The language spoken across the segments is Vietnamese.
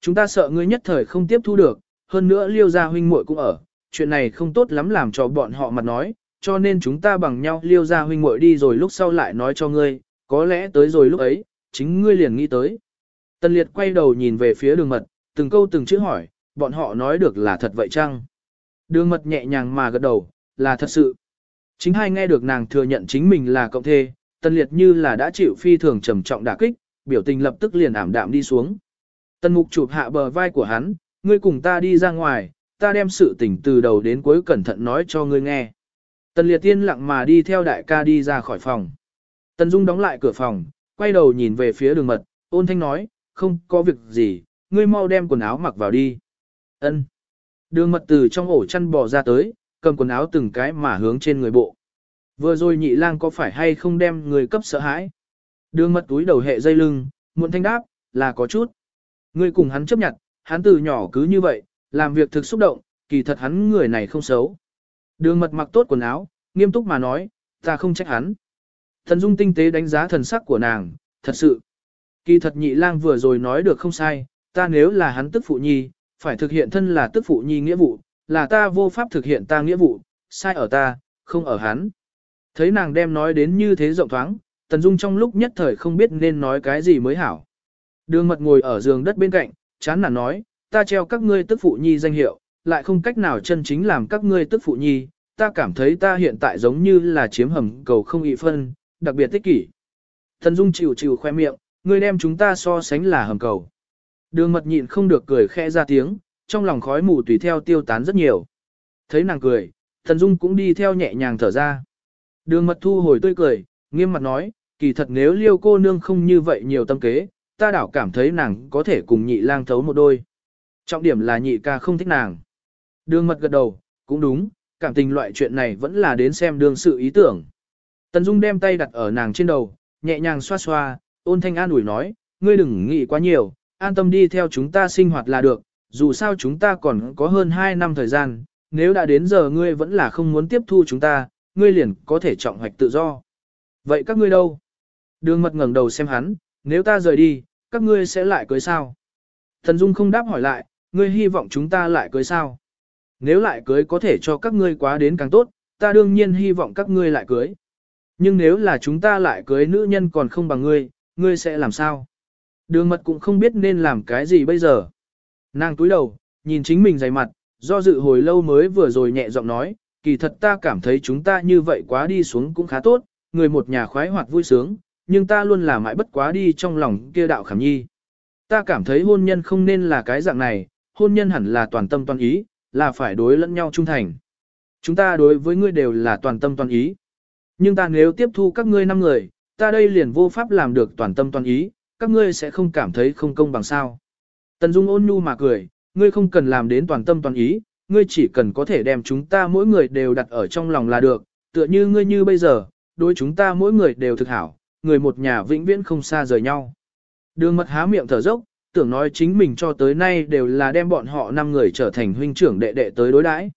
Chúng ta sợ ngươi nhất thời không tiếp thu được, hơn nữa liêu gia huynh muội cũng ở, chuyện này không tốt lắm làm cho bọn họ mặt nói, cho nên chúng ta bằng nhau liêu gia huynh muội đi rồi lúc sau lại nói cho ngươi, có lẽ tới rồi lúc ấy, chính ngươi liền nghĩ tới. Tần liệt quay đầu nhìn về phía đường mật, từng câu từng chữ hỏi, bọn họ nói được là thật vậy chăng? Đường mật nhẹ nhàng mà gật đầu, là thật sự. Chính hai nghe được nàng thừa nhận chính mình là cộng thê, tần liệt như là đã chịu phi thường trầm trọng đả kích, biểu tình lập tức liền ảm đạm đi xuống. Tần mục chụp hạ bờ vai của hắn, ngươi cùng ta đi ra ngoài, ta đem sự tình từ đầu đến cuối cẩn thận nói cho ngươi nghe. Tần liệt tiên lặng mà đi theo đại ca đi ra khỏi phòng. Tần Dung đóng lại cửa phòng, quay đầu nhìn về phía đường mật, ôn thanh nói, không có việc gì, ngươi mau đem quần áo mặc vào đi. Ân. Đường mật từ trong ổ chăn bò ra tới, cầm quần áo từng cái mà hướng trên người bộ. Vừa rồi nhị lang có phải hay không đem người cấp sợ hãi? Đường mật túi đầu hệ dây lưng, muộn thanh đáp, là có chút. Ngươi cùng hắn chấp nhận, hắn từ nhỏ cứ như vậy, làm việc thực xúc động, kỳ thật hắn người này không xấu. Đường mật mặc tốt quần áo, nghiêm túc mà nói, ta không trách hắn. Thần Dung tinh tế đánh giá thần sắc của nàng, thật sự. Kỳ thật nhị lang vừa rồi nói được không sai, ta nếu là hắn tức phụ nhi, phải thực hiện thân là tức phụ nhi nghĩa vụ, là ta vô pháp thực hiện ta nghĩa vụ, sai ở ta, không ở hắn. Thấy nàng đem nói đến như thế rộng thoáng, Tần Dung trong lúc nhất thời không biết nên nói cái gì mới hảo. Đường mật ngồi ở giường đất bên cạnh, chán nản nói, ta treo các ngươi tức phụ nhi danh hiệu, lại không cách nào chân chính làm các ngươi tức phụ nhi, ta cảm thấy ta hiện tại giống như là chiếm hầm cầu không ị phân, đặc biệt tích kỷ. Thần Dung chịu chịu khoe miệng, ngươi đem chúng ta so sánh là hầm cầu. Đường mật nhịn không được cười khẽ ra tiếng, trong lòng khói mù tùy theo tiêu tán rất nhiều. Thấy nàng cười, thần Dung cũng đi theo nhẹ nhàng thở ra. Đường mật thu hồi tươi cười, nghiêm mặt nói, kỳ thật nếu liêu cô nương không như vậy nhiều tâm kế, ta đảo cảm thấy nàng có thể cùng nhị lang thấu một đôi. Trọng điểm là nhị ca không thích nàng. Đường mật gật đầu, cũng đúng, cảm tình loại chuyện này vẫn là đến xem đường sự ý tưởng. Tần Dung đem tay đặt ở nàng trên đầu, nhẹ nhàng xoa xoa, ôn thanh an ủi nói, ngươi đừng nghĩ quá nhiều, an tâm đi theo chúng ta sinh hoạt là được, dù sao chúng ta còn có hơn 2 năm thời gian, nếu đã đến giờ ngươi vẫn là không muốn tiếp thu chúng ta, ngươi liền có thể trọng hoạch tự do. Vậy các ngươi đâu? Đường mật ngẩng đầu xem hắn, nếu ta rời đi, các ngươi sẽ lại cưới sao? Thần Dung không đáp hỏi lại, ngươi hy vọng chúng ta lại cưới sao? Nếu lại cưới có thể cho các ngươi quá đến càng tốt, ta đương nhiên hy vọng các ngươi lại cưới. Nhưng nếu là chúng ta lại cưới nữ nhân còn không bằng ngươi, ngươi sẽ làm sao? Đường mật cũng không biết nên làm cái gì bây giờ. Nàng túi đầu, nhìn chính mình dày mặt, do dự hồi lâu mới vừa rồi nhẹ giọng nói, kỳ thật ta cảm thấy chúng ta như vậy quá đi xuống cũng khá tốt, người một nhà khoái hoạt vui sướng, nhưng ta luôn là mãi bất quá đi trong lòng kia đạo khảm nhi. Ta cảm thấy hôn nhân không nên là cái dạng này, hôn nhân hẳn là toàn tâm toàn ý, là phải đối lẫn nhau trung thành. Chúng ta đối với ngươi đều là toàn tâm toàn ý. Nhưng ta nếu tiếp thu các ngươi năm người, ta đây liền vô pháp làm được toàn tâm toàn ý, các ngươi sẽ không cảm thấy không công bằng sao. Tần Dung ôn nhu mà cười, ngươi không cần làm đến toàn tâm toàn ý, ngươi chỉ cần có thể đem chúng ta mỗi người đều đặt ở trong lòng là được, tựa như ngươi như bây giờ, đối chúng ta mỗi người đều thực hảo, người một nhà vĩnh viễn không xa rời nhau. Đường mật há miệng thở dốc, tưởng nói chính mình cho tới nay đều là đem bọn họ năm người trở thành huynh trưởng đệ đệ tới đối đãi.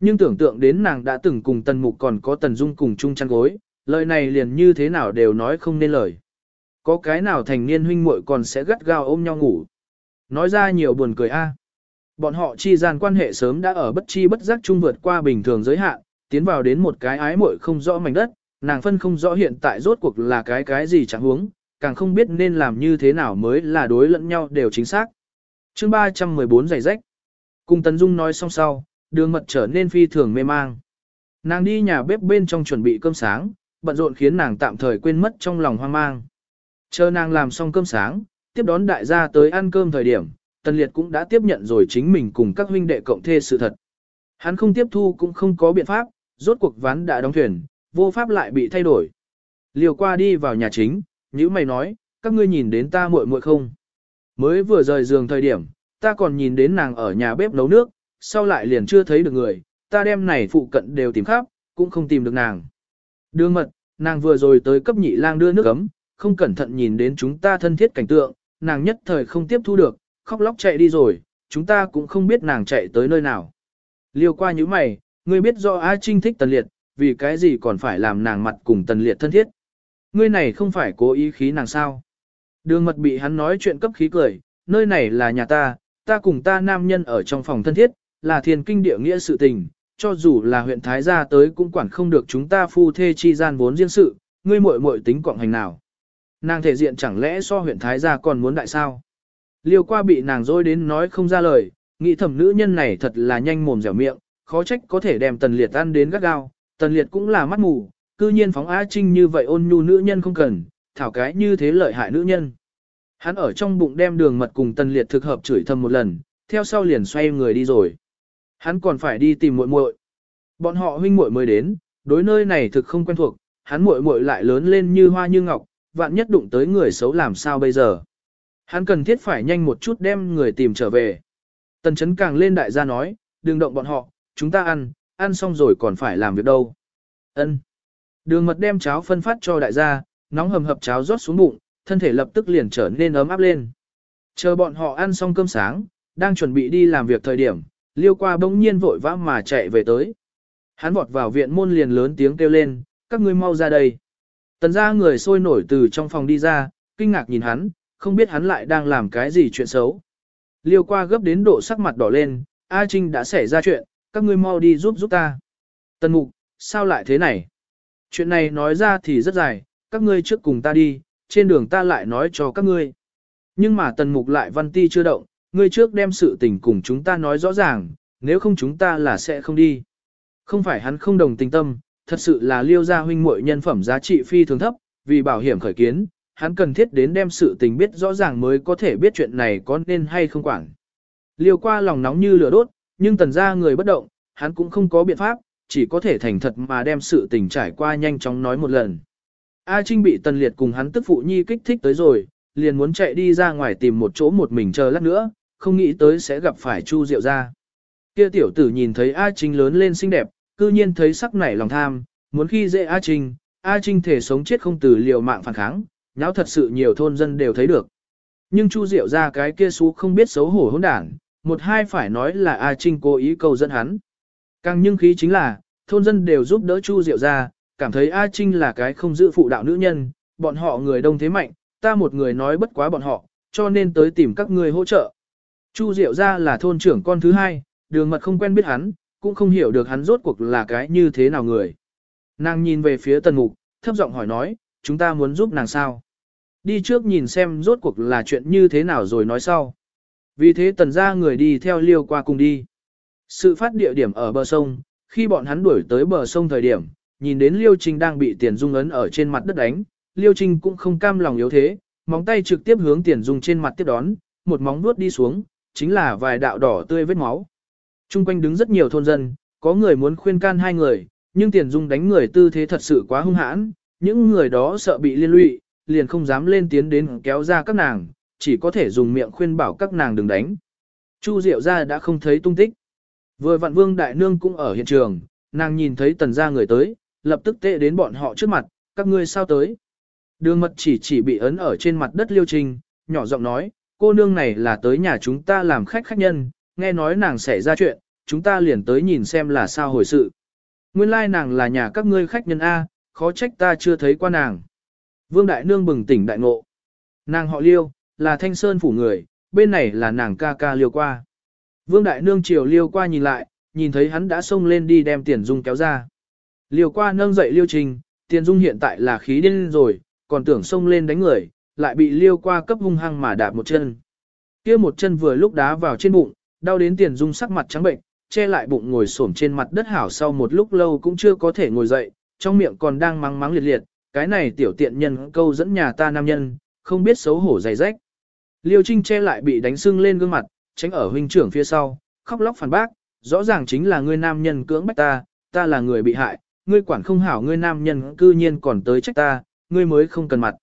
Nhưng tưởng tượng đến nàng đã từng cùng tần mục còn có tần dung cùng chung chăn gối, lời này liền như thế nào đều nói không nên lời. Có cái nào thành niên huynh muội còn sẽ gắt gao ôm nhau ngủ. Nói ra nhiều buồn cười a. À. Bọn họ chi gian quan hệ sớm đã ở bất chi bất giác chung vượt qua bình thường giới hạn, tiến vào đến một cái ái muội không rõ mảnh đất, nàng phân không rõ hiện tại rốt cuộc là cái cái gì chẳng huống, càng không biết nên làm như thế nào mới là đối lẫn nhau đều chính xác. Chương 314 giày rách. Cùng Tần Dung nói xong sau, đường mật trở nên phi thường mê mang. Nàng đi nhà bếp bên trong chuẩn bị cơm sáng, bận rộn khiến nàng tạm thời quên mất trong lòng hoang mang. Chờ nàng làm xong cơm sáng, tiếp đón đại gia tới ăn cơm thời điểm, Tần Liệt cũng đã tiếp nhận rồi chính mình cùng các huynh đệ cộng thê sự thật. Hắn không tiếp thu cũng không có biện pháp, rốt cuộc ván đã đóng thuyền, vô pháp lại bị thay đổi. Liều qua đi vào nhà chính, như mày nói, các ngươi nhìn đến ta muội muội không? Mới vừa rời giường thời điểm, ta còn nhìn đến nàng ở nhà bếp nấu nước, sau lại liền chưa thấy được người, ta đem này phụ cận đều tìm khắp, cũng không tìm được nàng. Đường mật, nàng vừa rồi tới cấp nhị lang đưa nước ấm, không cẩn thận nhìn đến chúng ta thân thiết cảnh tượng, nàng nhất thời không tiếp thu được, khóc lóc chạy đi rồi, chúng ta cũng không biết nàng chạy tới nơi nào. Liêu qua như mày, ngươi biết do A Trinh thích tần liệt, vì cái gì còn phải làm nàng mặt cùng tần liệt thân thiết. Ngươi này không phải cố ý khí nàng sao. Đường mật bị hắn nói chuyện cấp khí cười, nơi này là nhà ta, ta cùng ta nam nhân ở trong phòng thân thiết, là thiền kinh địa nghĩa sự tình, cho dù là huyện Thái gia tới cũng quản không được chúng ta phu thê chi gian vốn riêng sự, ngươi muội muội tính quọng hành nào. Nàng thể diện chẳng lẽ so huyện Thái gia còn muốn đại sao? Liêu qua bị nàng dối đến nói không ra lời, nghĩ thẩm nữ nhân này thật là nhanh mồm dẻo miệng, khó trách có thể đem tần liệt ăn đến gắt gao, tần liệt cũng là mắt mù, cư nhiên phóng Á Trinh như vậy ôn nhu nữ nhân không cần, thảo cái như thế lợi hại nữ nhân. Hắn ở trong bụng đem đường mật cùng tần liệt thực hợp chửi thầm một lần, theo sau liền xoay người đi rồi. Hắn còn phải đi tìm muội muội. Bọn họ huynh muội mới đến, đối nơi này thực không quen thuộc, hắn muội muội lại lớn lên như hoa như ngọc, vạn nhất đụng tới người xấu làm sao bây giờ. Hắn cần thiết phải nhanh một chút đem người tìm trở về. Tần chấn càng lên đại gia nói, đừng động bọn họ, chúng ta ăn, ăn xong rồi còn phải làm việc đâu. Ân. Đường mật đem cháo phân phát cho đại gia, nóng hầm hập cháo rót xuống bụng, thân thể lập tức liền trở nên ấm áp lên. Chờ bọn họ ăn xong cơm sáng, đang chuẩn bị đi làm việc thời điểm, liêu qua bỗng nhiên vội vã mà chạy về tới. Hắn vọt vào viện môn liền lớn tiếng kêu lên, các ngươi mau ra đây. Tần ra người sôi nổi từ trong phòng đi ra, kinh ngạc nhìn hắn, không biết hắn lại đang làm cái gì chuyện xấu. Liêu qua gấp đến độ sắc mặt đỏ lên, A Trinh đã xảy ra chuyện, các ngươi mau đi giúp giúp ta. Tần mục, sao lại thế này? Chuyện này nói ra thì rất dài, các ngươi trước cùng ta đi, trên đường ta lại nói cho các ngươi. Nhưng mà tần mục lại văn ti chưa động, ngươi trước đem sự tình cùng chúng ta nói rõ ràng, nếu không chúng ta là sẽ không đi. Không phải hắn không đồng tình tâm, thật sự là liêu gia huynh muội nhân phẩm giá trị phi thường thấp, vì bảo hiểm khởi kiến, hắn cần thiết đến đem sự tình biết rõ ràng mới có thể biết chuyện này có nên hay không quản. Liêu qua lòng nóng như lửa đốt, nhưng tần gia người bất động, hắn cũng không có biện pháp, chỉ có thể thành thật mà đem sự tình trải qua nhanh chóng nói một lần. A Trinh bị tần liệt cùng hắn tức phụ nhi kích thích tới rồi, liền muốn chạy đi ra ngoài tìm một chỗ một mình chờ lát nữa, không nghĩ tới sẽ gặp phải Chu Diệu ra. Kia tiểu tử nhìn thấy A Trinh lớn lên xinh đẹp, cư nhiên thấy sắc nảy lòng tham, muốn khi dễ A Trinh, A Trinh thể sống chết không từ liều mạng phản kháng, nháo thật sự nhiều thôn dân đều thấy được. Nhưng Chu Diệu ra cái kia xú không biết xấu hổ hỗn đảng một hai phải nói là A Trinh cố ý cầu dẫn hắn. Càng nhưng khí chính là, thôn dân đều giúp đỡ Chu Diệu ra, cảm thấy A Trinh là cái không giữ phụ đạo nữ nhân, bọn họ người đông thế mạnh, ta một người nói bất quá bọn họ, cho nên tới tìm các người hỗ trợ. Chu Diệu ra là thôn trưởng con thứ hai, đường mật không quen biết hắn, cũng không hiểu được hắn rốt cuộc là cái như thế nào người. Nàng nhìn về phía tần mục, thấp giọng hỏi nói, chúng ta muốn giúp nàng sao? Đi trước nhìn xem rốt cuộc là chuyện như thế nào rồi nói sau. Vì thế tần ra người đi theo liêu qua cùng đi. Sự phát địa điểm ở bờ sông, khi bọn hắn đuổi tới bờ sông thời điểm, nhìn đến Liêu Trinh đang bị tiền dung ấn ở trên mặt đất đánh, Liêu Trinh cũng không cam lòng yếu thế, móng tay trực tiếp hướng tiền dung trên mặt tiếp đón, một móng vuốt đi xuống, chính là vài đạo đỏ tươi vết máu. Trung quanh đứng rất nhiều thôn dân, có người muốn khuyên can hai người, nhưng tiền dung đánh người tư thế thật sự quá hung hãn, những người đó sợ bị liên lụy, liền không dám lên tiến đến kéo ra các nàng, chỉ có thể dùng miệng khuyên bảo các nàng đừng đánh. Chu Diệu ra đã không thấy tung tích. Vừa vạn vương đại nương cũng ở hiện trường, nàng nhìn thấy tần gia người tới, lập tức tệ đến bọn họ trước mặt, các ngươi sao tới. Đường mật chỉ chỉ bị ấn ở trên mặt đất liêu trình, nhỏ giọng nói, cô nương này là tới nhà chúng ta làm khách khách nhân, nghe nói nàng sẽ ra chuyện, chúng ta liền tới nhìn xem là sao hồi sự. Nguyên lai nàng là nhà các ngươi khách nhân A, khó trách ta chưa thấy qua nàng. Vương Đại Nương bừng tỉnh đại ngộ. Nàng họ liêu, là thanh sơn phủ người, bên này là nàng ca ca liêu qua. Vương Đại Nương chiều liêu qua nhìn lại, nhìn thấy hắn đã xông lên đi đem tiền dung kéo ra. Liêu qua nâng dậy liêu trình, tiền dung hiện tại là khí điên rồi, còn tưởng xông lên đánh người, lại bị liêu qua cấp hung hăng mà đạp một chân. kia một chân vừa lúc đá vào trên bụng, đau đến tiền dung sắc mặt trắng bệnh, che lại bụng ngồi xổm trên mặt đất hảo sau một lúc lâu cũng chưa có thể ngồi dậy, trong miệng còn đang mắng mắng liệt liệt, cái này tiểu tiện nhân câu dẫn nhà ta nam nhân, không biết xấu hổ dày rách. Liêu Trinh che lại bị đánh sưng lên gương mặt, tránh ở huynh trưởng phía sau, khóc lóc phản bác, rõ ràng chính là ngươi nam nhân cưỡng bách ta, ta là người bị hại, ngươi quản không hảo ngươi nam nhân cư nhiên còn tới trách ta, ngươi mới không cần mặt.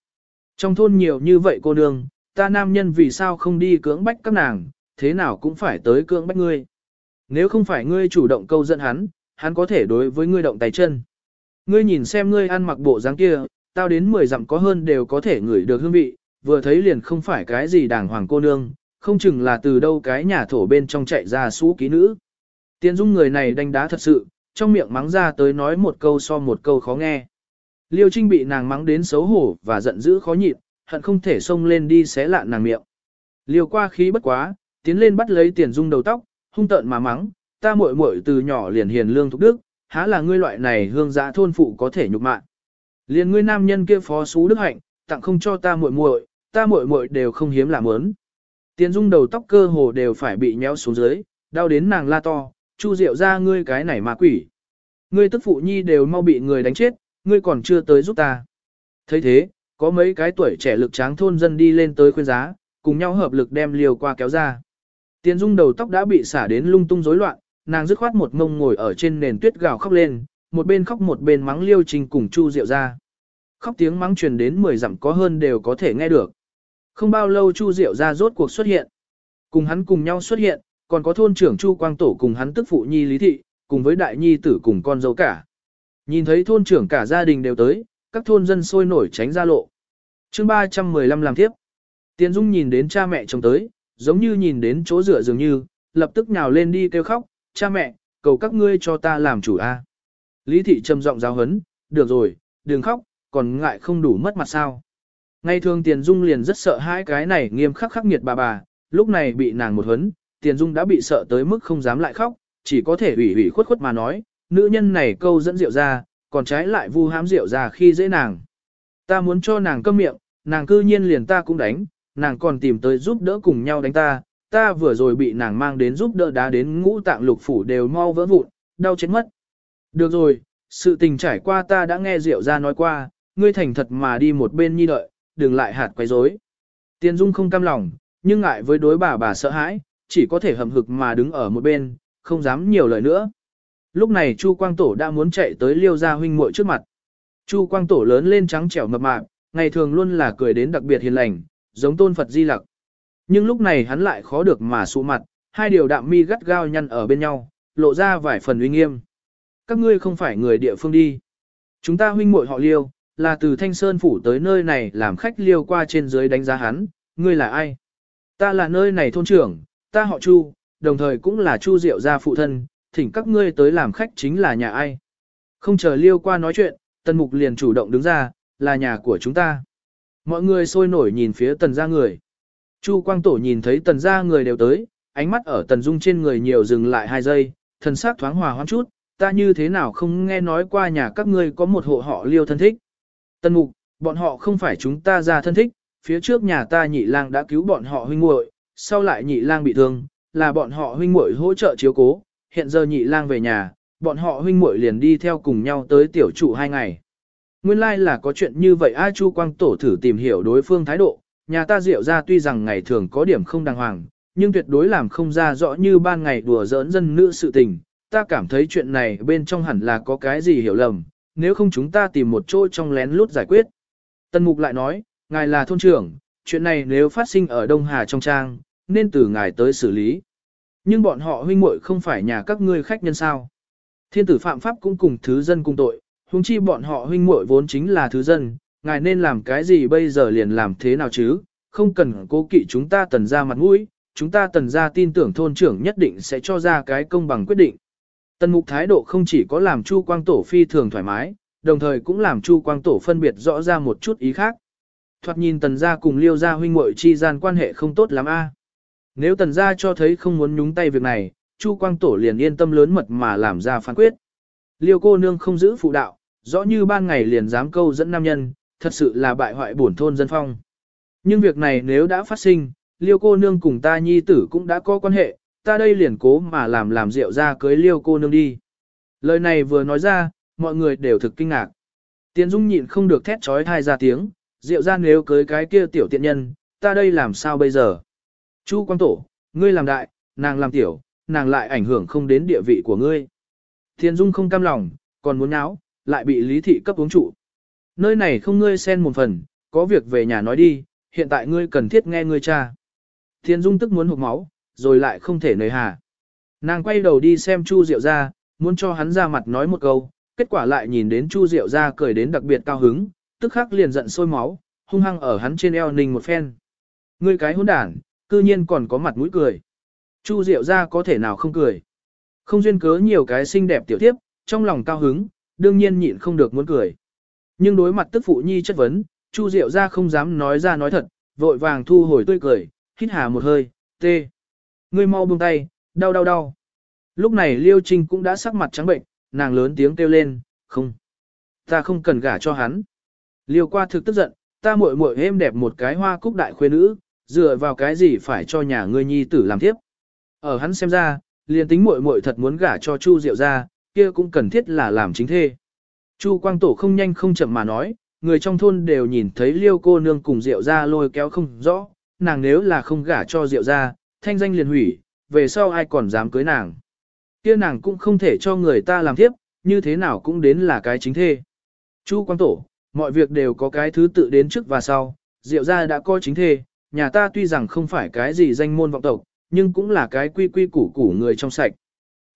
Trong thôn nhiều như vậy cô nương, ta nam nhân vì sao không đi cưỡng bách các nàng, thế nào cũng phải tới cưỡng bách ngươi. Nếu không phải ngươi chủ động câu dẫn hắn, hắn có thể đối với ngươi động tay chân. Ngươi nhìn xem ngươi ăn mặc bộ dáng kia, tao đến 10 dặm có hơn đều có thể ngửi được hương vị, vừa thấy liền không phải cái gì đàng hoàng cô nương, không chừng là từ đâu cái nhà thổ bên trong chạy ra xú ký nữ. Tiên dung người này đánh đá thật sự, trong miệng mắng ra tới nói một câu so một câu khó nghe. Liêu Trinh bị nàng mắng đến xấu hổ và giận dữ khó nhịn, hận không thể xông lên đi xé lạn nàng miệng. Liêu qua khí bất quá, tiến lên bắt lấy tiền dung đầu tóc, hung tợn mà mắng, ta muội muội từ nhỏ liền hiền lương thục đức, há là ngươi loại này hương giã thôn phụ có thể nhục mạng? Liền ngươi nam nhân kia phó xú đức hạnh, tặng không cho ta muội muội, ta muội muội đều không hiếm làm ớn. Tiền dung đầu tóc cơ hồ đều phải bị nhéo xuống dưới, đau đến nàng la to, chu diệu ra ngươi cái này mà quỷ. Ngươi tức phụ nhi đều mau bị người đánh chết, ngươi còn chưa tới giúp ta. thấy thế, có mấy cái tuổi trẻ lực tráng thôn dân đi lên tới khuyên giá, cùng nhau hợp lực đem liều qua kéo ra. Tiền dung đầu tóc đã bị xả đến lung tung rối loạn, nàng dứt khoát một ngông ngồi ở trên nền tuyết gào khóc lên, một bên khóc một bên mắng liêu trình cùng chu diệu ra. Khóc tiếng mắng truyền đến 10 dặm có hơn đều có thể nghe được. Không bao lâu chu diệu ra rốt cuộc xuất hiện. Cùng hắn cùng nhau xuất hiện, còn có thôn trưởng chu quang tổ cùng hắn tức phụ nhi lý thị, cùng với đại nhi tử cùng con dâu cả. Nhìn thấy thôn trưởng cả gia đình đều tới, các thôn dân sôi nổi tránh ra lộ. chương 315 làm tiếp. Tiền Dung nhìn đến cha mẹ chồng tới, giống như nhìn đến chỗ rửa dường như, lập tức nhào lên đi kêu khóc, cha mẹ, cầu các ngươi cho ta làm chủ a. Lý thị trầm giọng giáo hấn, được rồi, đừng khóc, còn ngại không đủ mất mặt sao. Ngày thường Tiền Dung liền rất sợ hai cái này nghiêm khắc khắc nghiệt bà bà, lúc này bị nàng một hấn, Tiền Dung đã bị sợ tới mức không dám lại khóc, chỉ có thể ủy ủy khuất khuất mà nói, nữ nhân này câu dẫn rượu ra, còn trái lại vu hám rượu ra khi dễ nàng. Ta muốn cho nàng câm miệng, nàng cư nhiên liền ta cũng đánh, nàng còn tìm tới giúp đỡ cùng nhau đánh ta, ta vừa rồi bị nàng mang đến giúp đỡ đá đến ngũ tạng lục phủ đều mau vỡ vụn, đau chết mất. Được rồi, sự tình trải qua ta đã nghe rượu ra nói qua, ngươi thành thật mà đi một bên nhi đợi, đừng lại hạt quấy rối. Tiên Dung không cam lòng, nhưng ngại với đối bà bà sợ hãi, chỉ có thể hầm hực mà đứng ở một bên, không dám nhiều lời nữa. Lúc này Chu Quang Tổ đã muốn chạy tới liêu gia huynh muội trước mặt. Chu Quang Tổ lớn lên trắng trẻo mập mạp, ngày thường luôn là cười đến đặc biệt hiền lành, giống tôn Phật Di Lặc. Nhưng lúc này hắn lại khó được mà sụ mặt, hai điều đạm mi gắt gao nhăn ở bên nhau, lộ ra vài phần uy nghiêm. Các ngươi không phải người địa phương đi. Chúng ta huynh muội họ liêu, là từ Thanh Sơn Phủ tới nơi này làm khách liêu qua trên dưới đánh giá hắn, ngươi là ai? Ta là nơi này thôn trưởng, ta họ Chu, đồng thời cũng là Chu Diệu gia phụ thân, thỉnh các ngươi tới làm khách chính là nhà ai. Không chờ liêu qua nói chuyện, tần mục liền chủ động đứng ra, là nhà của chúng ta. Mọi người sôi nổi nhìn phía tần gia người. Chu Quang Tổ nhìn thấy tần gia người đều tới, ánh mắt ở tần dung trên người nhiều dừng lại hai giây, thần sắc thoáng hòa hoãn chút, ta như thế nào không nghe nói qua nhà các ngươi có một hộ họ liêu thân thích. Tân mục, bọn họ không phải chúng ta ra thân thích, phía trước nhà ta nhị lang đã cứu bọn họ huynh muội, sau lại nhị lang bị thương, là bọn họ huynh muội hỗ trợ chiếu cố, hiện giờ nhị lang về nhà, bọn họ huynh muội liền đi theo cùng nhau tới tiểu trụ hai ngày. Nguyên lai like là có chuyện như vậy A Chu Quang Tổ thử tìm hiểu đối phương thái độ, nhà ta rượu ra tuy rằng ngày thường có điểm không đàng hoàng, nhưng tuyệt đối làm không ra rõ như ban ngày đùa giỡn dân nữ sự tình. Ta cảm thấy chuyện này bên trong hẳn là có cái gì hiểu lầm, nếu không chúng ta tìm một chỗ trong lén lút giải quyết. Tân Mục lại nói, ngài là thôn trưởng, chuyện này nếu phát sinh ở Đông Hà trong trang, nên từ ngài tới xử lý. Nhưng bọn họ huynh muội không phải nhà các ngươi khách nhân sao. Thiên tử phạm pháp cũng cùng thứ dân cùng tội, huống chi bọn họ huynh muội vốn chính là thứ dân, ngài nên làm cái gì bây giờ liền làm thế nào chứ, không cần cố kỵ chúng ta tần ra mặt mũi, chúng ta tần ra tin tưởng thôn trưởng nhất định sẽ cho ra cái công bằng quyết định. Tần mục thái độ không chỉ có làm Chu Quang Tổ phi thường thoải mái, đồng thời cũng làm Chu Quang Tổ phân biệt rõ ra một chút ý khác. Thoạt nhìn tần gia cùng liêu gia huynh muội chi gian quan hệ không tốt lắm a. Nếu tần gia cho thấy không muốn nhúng tay việc này, Chu Quang Tổ liền yên tâm lớn mật mà làm ra phán quyết. Liêu cô nương không giữ phụ đạo, rõ như ban ngày liền dám câu dẫn nam nhân, thật sự là bại hoại bổn thôn dân phong. Nhưng việc này nếu đã phát sinh, liêu cô nương cùng ta nhi tử cũng đã có quan hệ, ta đây liền cố mà làm làm rượu ra cưới liêu cô nương đi. Lời này vừa nói ra, mọi người đều thực kinh ngạc. Tiền Dung nhịn không được thét trói thai ra tiếng, rượu ra nếu cưới cái kia tiểu tiện nhân, ta đây làm sao bây giờ? Chu Quang Tổ, ngươi làm đại, nàng làm tiểu, nàng lại ảnh hưởng không đến địa vị của ngươi. Thiên Dung không cam lòng, còn muốn náo, lại bị Lý Thị cấp uống trụ. Nơi này không ngươi xen một phần, có việc về nhà nói đi, hiện tại ngươi cần thiết nghe ngươi cha. Thiên Dung tức muốn hụt máu, rồi lại không thể nời hà. Nàng quay đầu đi xem Chu Diệu ra, muốn cho hắn ra mặt nói một câu, kết quả lại nhìn đến Chu Diệu ra cười đến đặc biệt cao hứng, tức khắc liền giận sôi máu, hung hăng ở hắn trên eo ninh một phen. Ngươi cái hỗn đản, cư nhiên còn có mặt mũi cười. Chu Diệu ra có thể nào không cười. Không duyên cớ nhiều cái xinh đẹp tiểu tiếp, trong lòng cao hứng, đương nhiên nhịn không được muốn cười. Nhưng đối mặt tức phụ nhi chất vấn, Chu Diệu ra không dám nói ra nói thật, vội vàng thu hồi tươi cười, hít hà một hơi, tê. Ngươi mau buông tay, đau đau đau. Lúc này Liêu Trinh cũng đã sắc mặt trắng bệnh, nàng lớn tiếng kêu lên, không. Ta không cần gả cho hắn. Liêu qua thực tức giận, ta muội muội êm đẹp một cái hoa cúc đại khuê nữ, dựa vào cái gì phải cho nhà ngươi nhi tử làm tiếp. Ở hắn xem ra, liền tính muội muội thật muốn gả cho Chu Diệu ra, kia cũng cần thiết là làm chính thê. Chu Quang Tổ không nhanh không chậm mà nói, người trong thôn đều nhìn thấy liêu cô nương cùng Diệu ra lôi kéo không rõ, nàng nếu là không gả cho Diệu ra, thanh danh liền hủy, về sau ai còn dám cưới nàng. Kia nàng cũng không thể cho người ta làm tiếp, như thế nào cũng đến là cái chính thê. Chu Quang Tổ, mọi việc đều có cái thứ tự đến trước và sau, Diệu ra đã coi chính thê, nhà ta tuy rằng không phải cái gì danh môn vọng tộc, nhưng cũng là cái quy quy củ củ người trong sạch.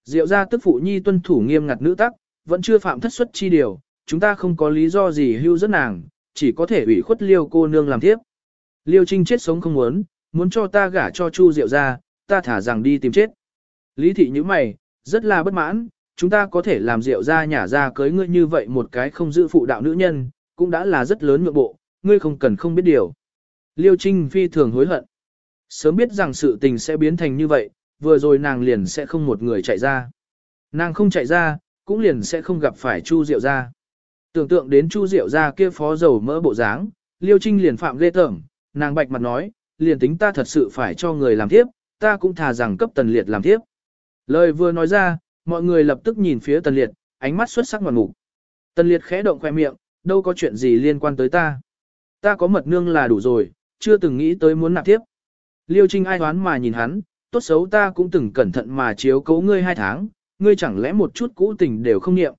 Diệu ra tức phụ nhi tuân thủ nghiêm ngặt nữ tắc, vẫn chưa phạm thất suất chi điều, chúng ta không có lý do gì hưu rất nàng, chỉ có thể ủy khuất liêu cô nương làm tiếp. Liêu Trinh chết sống không muốn, muốn cho ta gả cho Chu Diệu ra, ta thả rằng đi tìm chết. Lý thị như mày, rất là bất mãn, chúng ta có thể làm Diệu ra nhả ra cưới ngươi như vậy một cái không giữ phụ đạo nữ nhân, cũng đã là rất lớn nhượng bộ, ngươi không cần không biết điều. Liêu Trinh phi thường hối hận. Sớm biết rằng sự tình sẽ biến thành như vậy, vừa rồi nàng liền sẽ không một người chạy ra. Nàng không chạy ra, cũng liền sẽ không gặp phải Chu Diệu ra. Tưởng tượng đến Chu Diệu ra kia phó dầu mỡ bộ dáng, Liêu Trinh liền phạm ghê tởm, nàng bạch mặt nói, liền tính ta thật sự phải cho người làm tiếp, ta cũng thà rằng cấp tần liệt làm tiếp. Lời vừa nói ra, mọi người lập tức nhìn phía tần liệt, ánh mắt xuất sắc ngoạn mục. Tần liệt khẽ động khoe miệng, đâu có chuyện gì liên quan tới ta. Ta có mật nương là đủ rồi, chưa từng nghĩ tới muốn nạp tiếp. Liêu Trinh ai đoán mà nhìn hắn, tốt xấu ta cũng từng cẩn thận mà chiếu cố ngươi hai tháng, ngươi chẳng lẽ một chút cũ tình đều không niệm.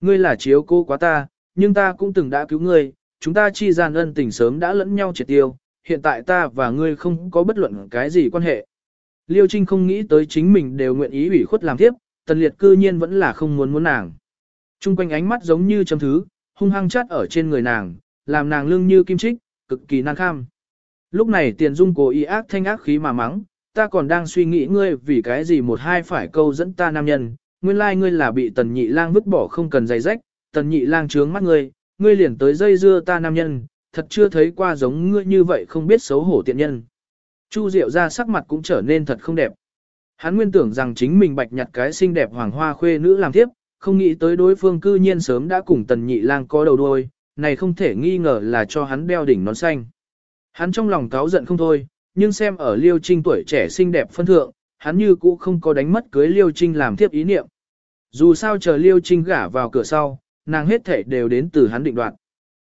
Ngươi là chiếu cố quá ta, nhưng ta cũng từng đã cứu ngươi, chúng ta chi gian ân tình sớm đã lẫn nhau triệt tiêu, hiện tại ta và ngươi không có bất luận cái gì quan hệ. Liêu Trinh không nghĩ tới chính mình đều nguyện ý ủy khuất làm tiếp, tần liệt cư nhiên vẫn là không muốn muốn nàng. Trung quanh ánh mắt giống như chấm thứ, hung hăng chát ở trên người nàng, làm nàng lương như kim trích, cực kỳ nan kham. Lúc này tiền dung cố ý ác thanh ác khí mà mắng, ta còn đang suy nghĩ ngươi vì cái gì một hai phải câu dẫn ta nam nhân, nguyên lai like ngươi là bị tần nhị lang vứt bỏ không cần giày rách, tần nhị lang trướng mắt ngươi, ngươi liền tới dây dưa ta nam nhân, thật chưa thấy qua giống ngươi như vậy không biết xấu hổ tiện nhân. Chu Diệu ra sắc mặt cũng trở nên thật không đẹp. Hắn nguyên tưởng rằng chính mình bạch nhặt cái xinh đẹp hoàng hoa khuê nữ làm tiếp, không nghĩ tới đối phương cư nhiên sớm đã cùng tần nhị lang có đầu đuôi, này không thể nghi ngờ là cho hắn đeo đỉnh nón xanh. Hắn trong lòng cáu giận không thôi, nhưng xem ở Liêu Trinh tuổi trẻ xinh đẹp phân thượng, hắn như cũ không có đánh mất cưới Liêu Trinh làm tiếp ý niệm. Dù sao chờ Liêu Trinh gả vào cửa sau, nàng hết thể đều đến từ hắn định đoạt.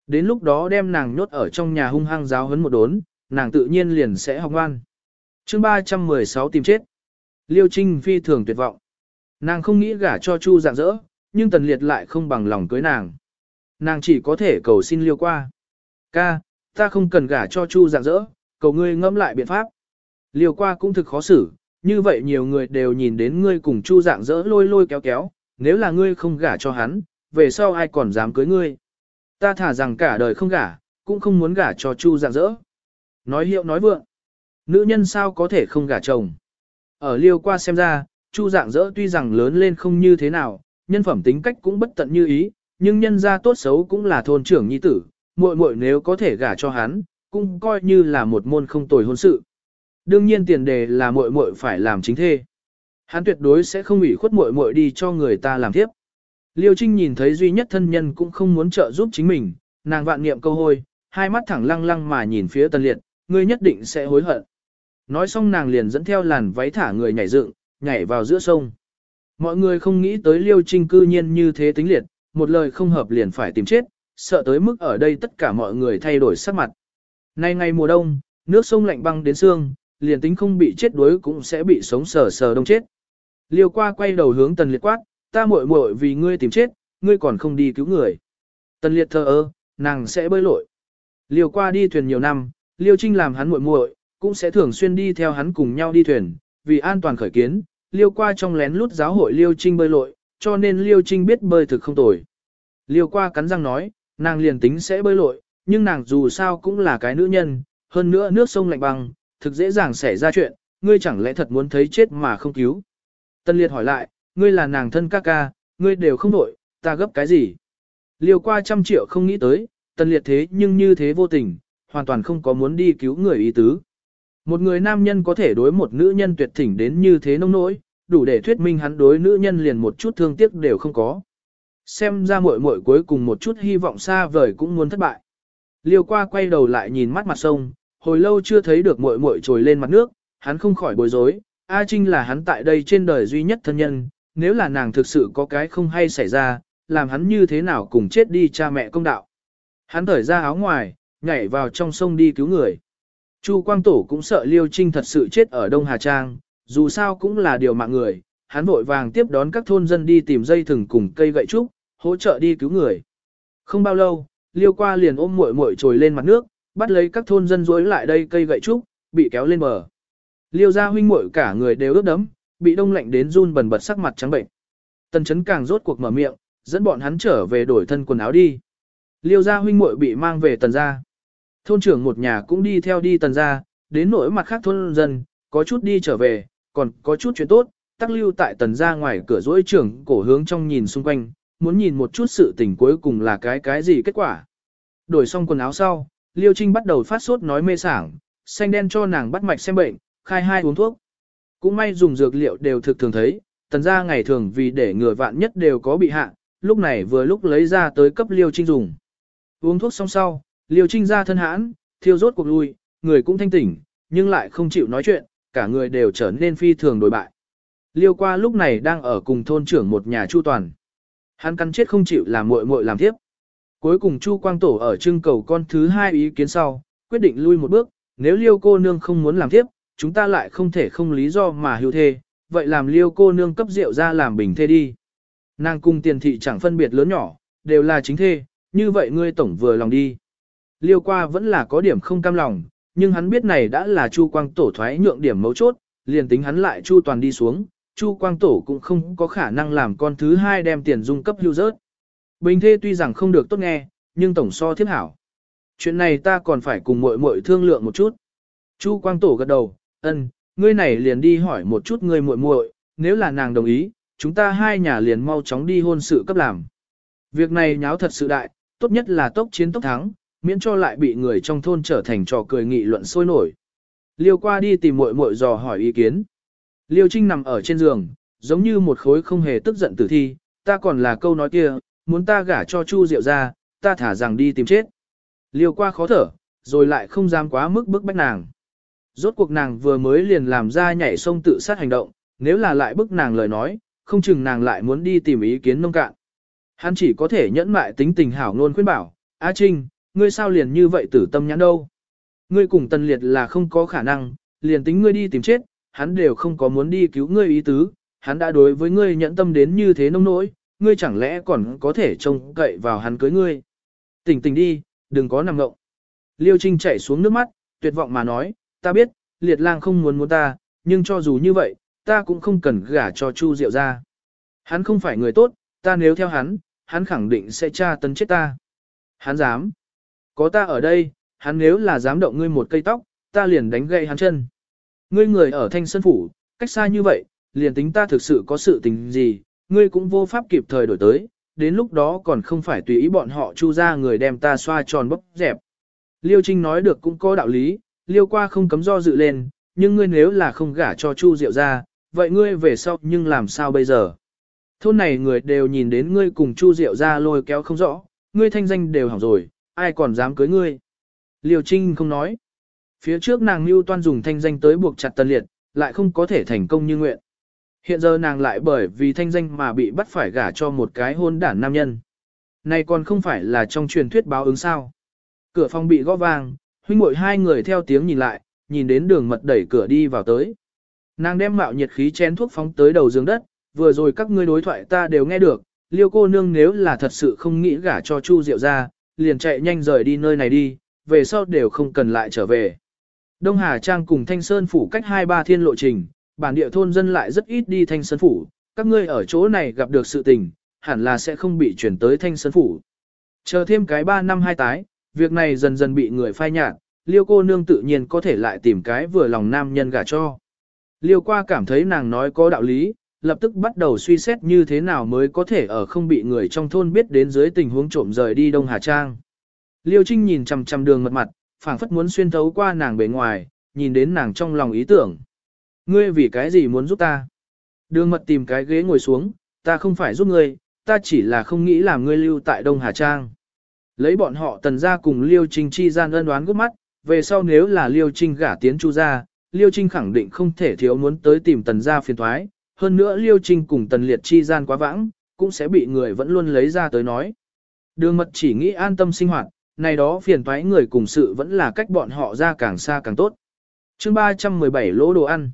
Đến lúc đó đem nàng nhốt ở trong nhà hung hăng giáo hấn một đốn, nàng tự nhiên liền sẽ học ngoan. chương 316 tìm chết. Liêu Trinh phi thường tuyệt vọng. Nàng không nghĩ gả cho Chu dạng dỡ, nhưng Tần Liệt lại không bằng lòng cưới nàng. Nàng chỉ có thể cầu xin Liêu qua. Ca, ta không cần gả cho Chu dạng dỡ, cầu ngươi ngẫm lại biện pháp. Liêu qua cũng thực khó xử, như vậy nhiều người đều nhìn đến ngươi cùng Chu dạng dỡ lôi lôi kéo kéo, nếu là ngươi không gả cho hắn, về sau ai còn dám cưới ngươi. Ta thả rằng cả đời không gả, cũng không muốn gả cho Chu dạng dỡ. Nói hiệu nói vượng. Nữ nhân sao có thể không gả chồng. Ở liêu qua xem ra, Chu dạng dỡ tuy rằng lớn lên không như thế nào, nhân phẩm tính cách cũng bất tận như ý, nhưng nhân gia tốt xấu cũng là thôn trưởng nhi tử, muội muội nếu có thể gả cho hắn, cũng coi như là một môn không tồi hôn sự. Đương nhiên tiền đề là muội muội phải làm chính thê. Hắn tuyệt đối sẽ không ủy khuất muội muội đi cho người ta làm tiếp. Liêu Trinh nhìn thấy duy nhất thân nhân cũng không muốn trợ giúp chính mình, nàng vạn niệm câu hôi, hai mắt thẳng lăng lăng mà nhìn phía Tần Liệt, ngươi nhất định sẽ hối hận. Nói xong nàng liền dẫn theo làn váy thả người nhảy dựng, nhảy vào giữa sông. Mọi người không nghĩ tới Liêu Trinh cư nhiên như thế tính liệt, một lời không hợp liền phải tìm chết, sợ tới mức ở đây tất cả mọi người thay đổi sắc mặt. Nay ngày mùa đông, nước sông lạnh băng đến xương, liền tính không bị chết đuối cũng sẽ bị sống sờ sờ đông chết. Liêu qua quay đầu hướng tần liệt quát, ta muội muội vì ngươi tìm chết, ngươi còn không đi cứu người. Tần liệt thờ ơ, nàng sẽ bơi lội. Liêu qua đi thuyền nhiều năm, Liêu Trinh làm hắn muội muội, cũng sẽ thường xuyên đi theo hắn cùng nhau đi thuyền, vì an toàn khởi kiến, Liêu qua trong lén lút giáo hội Liêu Trinh bơi lội, cho nên Liêu Trinh biết bơi thực không tồi. Liêu qua cắn răng nói, nàng liền tính sẽ bơi lội, nhưng nàng dù sao cũng là cái nữ nhân, hơn nữa nước sông lạnh băng, thực dễ dàng xảy ra chuyện, ngươi chẳng lẽ thật muốn thấy chết mà không cứu. Tân Liệt hỏi lại, ngươi là nàng thân ca ca, ngươi đều không đổi, ta gấp cái gì? Liêu qua trăm triệu không nghĩ tới, tần Liệt thế nhưng như thế vô tình, hoàn toàn không có muốn đi cứu người ý tứ. Một người nam nhân có thể đối một nữ nhân tuyệt thỉnh đến như thế nông nỗi, đủ để thuyết minh hắn đối nữ nhân liền một chút thương tiếc đều không có. Xem ra muội muội cuối cùng một chút hy vọng xa vời cũng muốn thất bại. Liêu qua quay đầu lại nhìn mắt mặt sông, hồi lâu chưa thấy được muội muội trồi lên mặt nước, hắn không khỏi bối rối, A Trinh là hắn tại đây trên đời duy nhất thân nhân, nếu là nàng thực sự có cái không hay xảy ra, làm hắn như thế nào cùng chết đi cha mẹ công đạo. Hắn thở ra áo ngoài, nhảy vào trong sông đi cứu người. Chu Quang Tổ cũng sợ Liêu Trinh thật sự chết ở Đông Hà Trang, dù sao cũng là điều mạng người, hắn vội vàng tiếp đón các thôn dân đi tìm dây thừng cùng cây gậy trúc, hỗ trợ đi cứu người. Không bao lâu, Liêu qua liền ôm muội muội trồi lên mặt nước, bắt lấy các thôn dân rối lại đây cây gậy trúc, bị kéo lên bờ. Liêu gia huynh muội cả người đều ướt đẫm, bị đông lạnh đến run bần bật sắc mặt trắng bệnh. Tần chấn càng rốt cuộc mở miệng, dẫn bọn hắn trở về đổi thân quần áo đi. Liêu gia huynh muội bị mang về tần gia. Thôn trưởng một nhà cũng đi theo đi tần gia, đến nỗi mặt khác thôn dân, có chút đi trở về, còn có chút chuyện tốt, tắc lưu tại tần gia ngoài cửa rỗi trưởng cổ hướng trong nhìn xung quanh, muốn nhìn một chút sự tình cuối cùng là cái cái gì kết quả. Đổi xong quần áo sau, Liêu Trinh bắt đầu phát sốt nói mê sảng, xanh đen cho nàng bắt mạch xem bệnh, khai hai uống thuốc. Cũng may dùng dược liệu đều thực thường thấy, tần gia ngày thường vì để ngừa vạn nhất đều có bị hạ, lúc này vừa lúc lấy ra tới cấp Liêu Trinh dùng. Uống thuốc xong sau, Liêu Trinh ra thân hãn, thiêu rốt cuộc lui, người cũng thanh tỉnh, nhưng lại không chịu nói chuyện, cả người đều trở nên phi thường đối bại. Liêu qua lúc này đang ở cùng thôn trưởng một nhà chu toàn. Hắn cắn chết không chịu làm muội muội làm tiếp. Cuối cùng Chu Quang Tổ ở trưng cầu con thứ hai ý kiến sau, quyết định lui một bước, nếu Liêu cô nương không muốn làm tiếp, chúng ta lại không thể không lý do mà hưu thê, vậy làm Liêu cô nương cấp rượu ra làm bình thê đi. Nàng cung tiền thị chẳng phân biệt lớn nhỏ, đều là chính thê, như vậy ngươi tổng vừa lòng đi. Liêu qua vẫn là có điểm không cam lòng, nhưng hắn biết này đã là Chu Quang Tổ thoái nhượng điểm mấu chốt, liền tính hắn lại Chu Toàn đi xuống, Chu Quang Tổ cũng không có khả năng làm con thứ hai đem tiền dung cấp hưu rớt. Bình thê tuy rằng không được tốt nghe, nhưng tổng so thiếp hảo. Chuyện này ta còn phải cùng muội muội thương lượng một chút. Chu Quang Tổ gật đầu, ân, ngươi này liền đi hỏi một chút ngươi muội muội, nếu là nàng đồng ý, chúng ta hai nhà liền mau chóng đi hôn sự cấp làm. Việc này nháo thật sự đại, tốt nhất là tốc chiến tốc thắng, miễn cho lại bị người trong thôn trở thành trò cười nghị luận sôi nổi. Liêu qua đi tìm muội muội dò hỏi ý kiến. Liêu Trinh nằm ở trên giường, giống như một khối không hề tức giận tử thi, ta còn là câu nói kia, muốn ta gả cho Chu Diệu ra, ta thả rằng đi tìm chết. Liêu qua khó thở, rồi lại không dám quá mức bức bách nàng. Rốt cuộc nàng vừa mới liền làm ra nhảy sông tự sát hành động, nếu là lại bức nàng lời nói, không chừng nàng lại muốn đi tìm ý kiến nông cạn. Hắn chỉ có thể nhẫn mại tính tình hảo ngôn khuyên bảo, A Trinh, ngươi sao liền như vậy tử tâm nhãn đâu. Ngươi cùng tần liệt là không có khả năng, liền tính ngươi đi tìm chết, hắn đều không có muốn đi cứu ngươi ý tứ, hắn đã đối với ngươi nhẫn tâm đến như thế nông nỗi, ngươi chẳng lẽ còn có thể trông cậy vào hắn cưới ngươi. Tỉnh tỉnh đi, đừng có nằm ngộng. Liêu Trinh chảy xuống nước mắt, tuyệt vọng mà nói, ta biết, liệt lang không muốn muốn ta, nhưng cho dù như vậy, ta cũng không cần gả cho Chu Diệu ra. Hắn không phải người tốt, ta nếu theo hắn, hắn khẳng định sẽ tra tấn chết ta. Hắn dám. Có ta ở đây, hắn nếu là dám động ngươi một cây tóc, ta liền đánh gậy hắn chân. Ngươi người ở thanh sân phủ, cách xa như vậy, liền tính ta thực sự có sự tình gì, ngươi cũng vô pháp kịp thời đổi tới, đến lúc đó còn không phải tùy ý bọn họ chu ra người đem ta xoa tròn bốc dẹp. Liêu Trinh nói được cũng có đạo lý, liêu qua không cấm do dự lên, nhưng ngươi nếu là không gả cho chu diệu ra, vậy ngươi về sau nhưng làm sao bây giờ? Thôn này người đều nhìn đến ngươi cùng chu diệu ra lôi kéo không rõ, ngươi thanh danh đều hỏng rồi, ai còn dám cưới ngươi? Liêu Trinh không nói. Phía trước nàng mưu toan dùng thanh danh tới buộc chặt tân liệt, lại không có thể thành công như nguyện. Hiện giờ nàng lại bởi vì thanh danh mà bị bắt phải gả cho một cái hôn đản nam nhân. Này còn không phải là trong truyền thuyết báo ứng sao. Cửa phòng bị gõ vang, huynh muội hai người theo tiếng nhìn lại, nhìn đến đường mật đẩy cửa đi vào tới. Nàng đem mạo nhiệt khí chén thuốc phóng tới đầu giường đất, vừa rồi các ngươi đối thoại ta đều nghe được, liêu cô nương nếu là thật sự không nghĩ gả cho Chu Diệu ra, liền chạy nhanh rời đi nơi này đi, về sau đều không cần lại trở về. Đông Hà Trang cùng Thanh Sơn Phủ cách hai ba thiên lộ trình, bản địa thôn dân lại rất ít đi Thanh Sơn Phủ, các ngươi ở chỗ này gặp được sự tình, hẳn là sẽ không bị chuyển tới Thanh Sơn Phủ. Chờ thêm cái ba năm hai tái, việc này dần dần bị người phai nhạt, liêu cô nương tự nhiên có thể lại tìm cái vừa lòng nam nhân gả cho. Liêu qua cảm thấy nàng nói có đạo lý, lập tức bắt đầu suy xét như thế nào mới có thể ở không bị người trong thôn biết đến dưới tình huống trộm rời đi Đông Hà Trang. Liêu Trinh nhìn chằm chằm đường mật mặt, phảng phất muốn xuyên thấu qua nàng bề ngoài, nhìn đến nàng trong lòng ý tưởng. Ngươi vì cái gì muốn giúp ta? Đường mật tìm cái ghế ngồi xuống, ta không phải giúp ngươi, ta chỉ là không nghĩ làm ngươi lưu tại Đông Hà Trang. Lấy bọn họ tần ra cùng Liêu Trinh chi gian ân đoán gốc mắt, về sau nếu là Liêu Trinh gả tiến chu ra, Liêu Trinh khẳng định không thể thiếu muốn tới tìm tần ra phiền thoái, hơn nữa Liêu Trinh cùng tần liệt chi gian quá vãng, cũng sẽ bị người vẫn luôn lấy ra tới nói. Đường mật chỉ nghĩ an tâm sinh hoạt, này đó phiền toái người cùng sự vẫn là cách bọn họ ra càng xa càng tốt. chương 317 lỗ đồ ăn.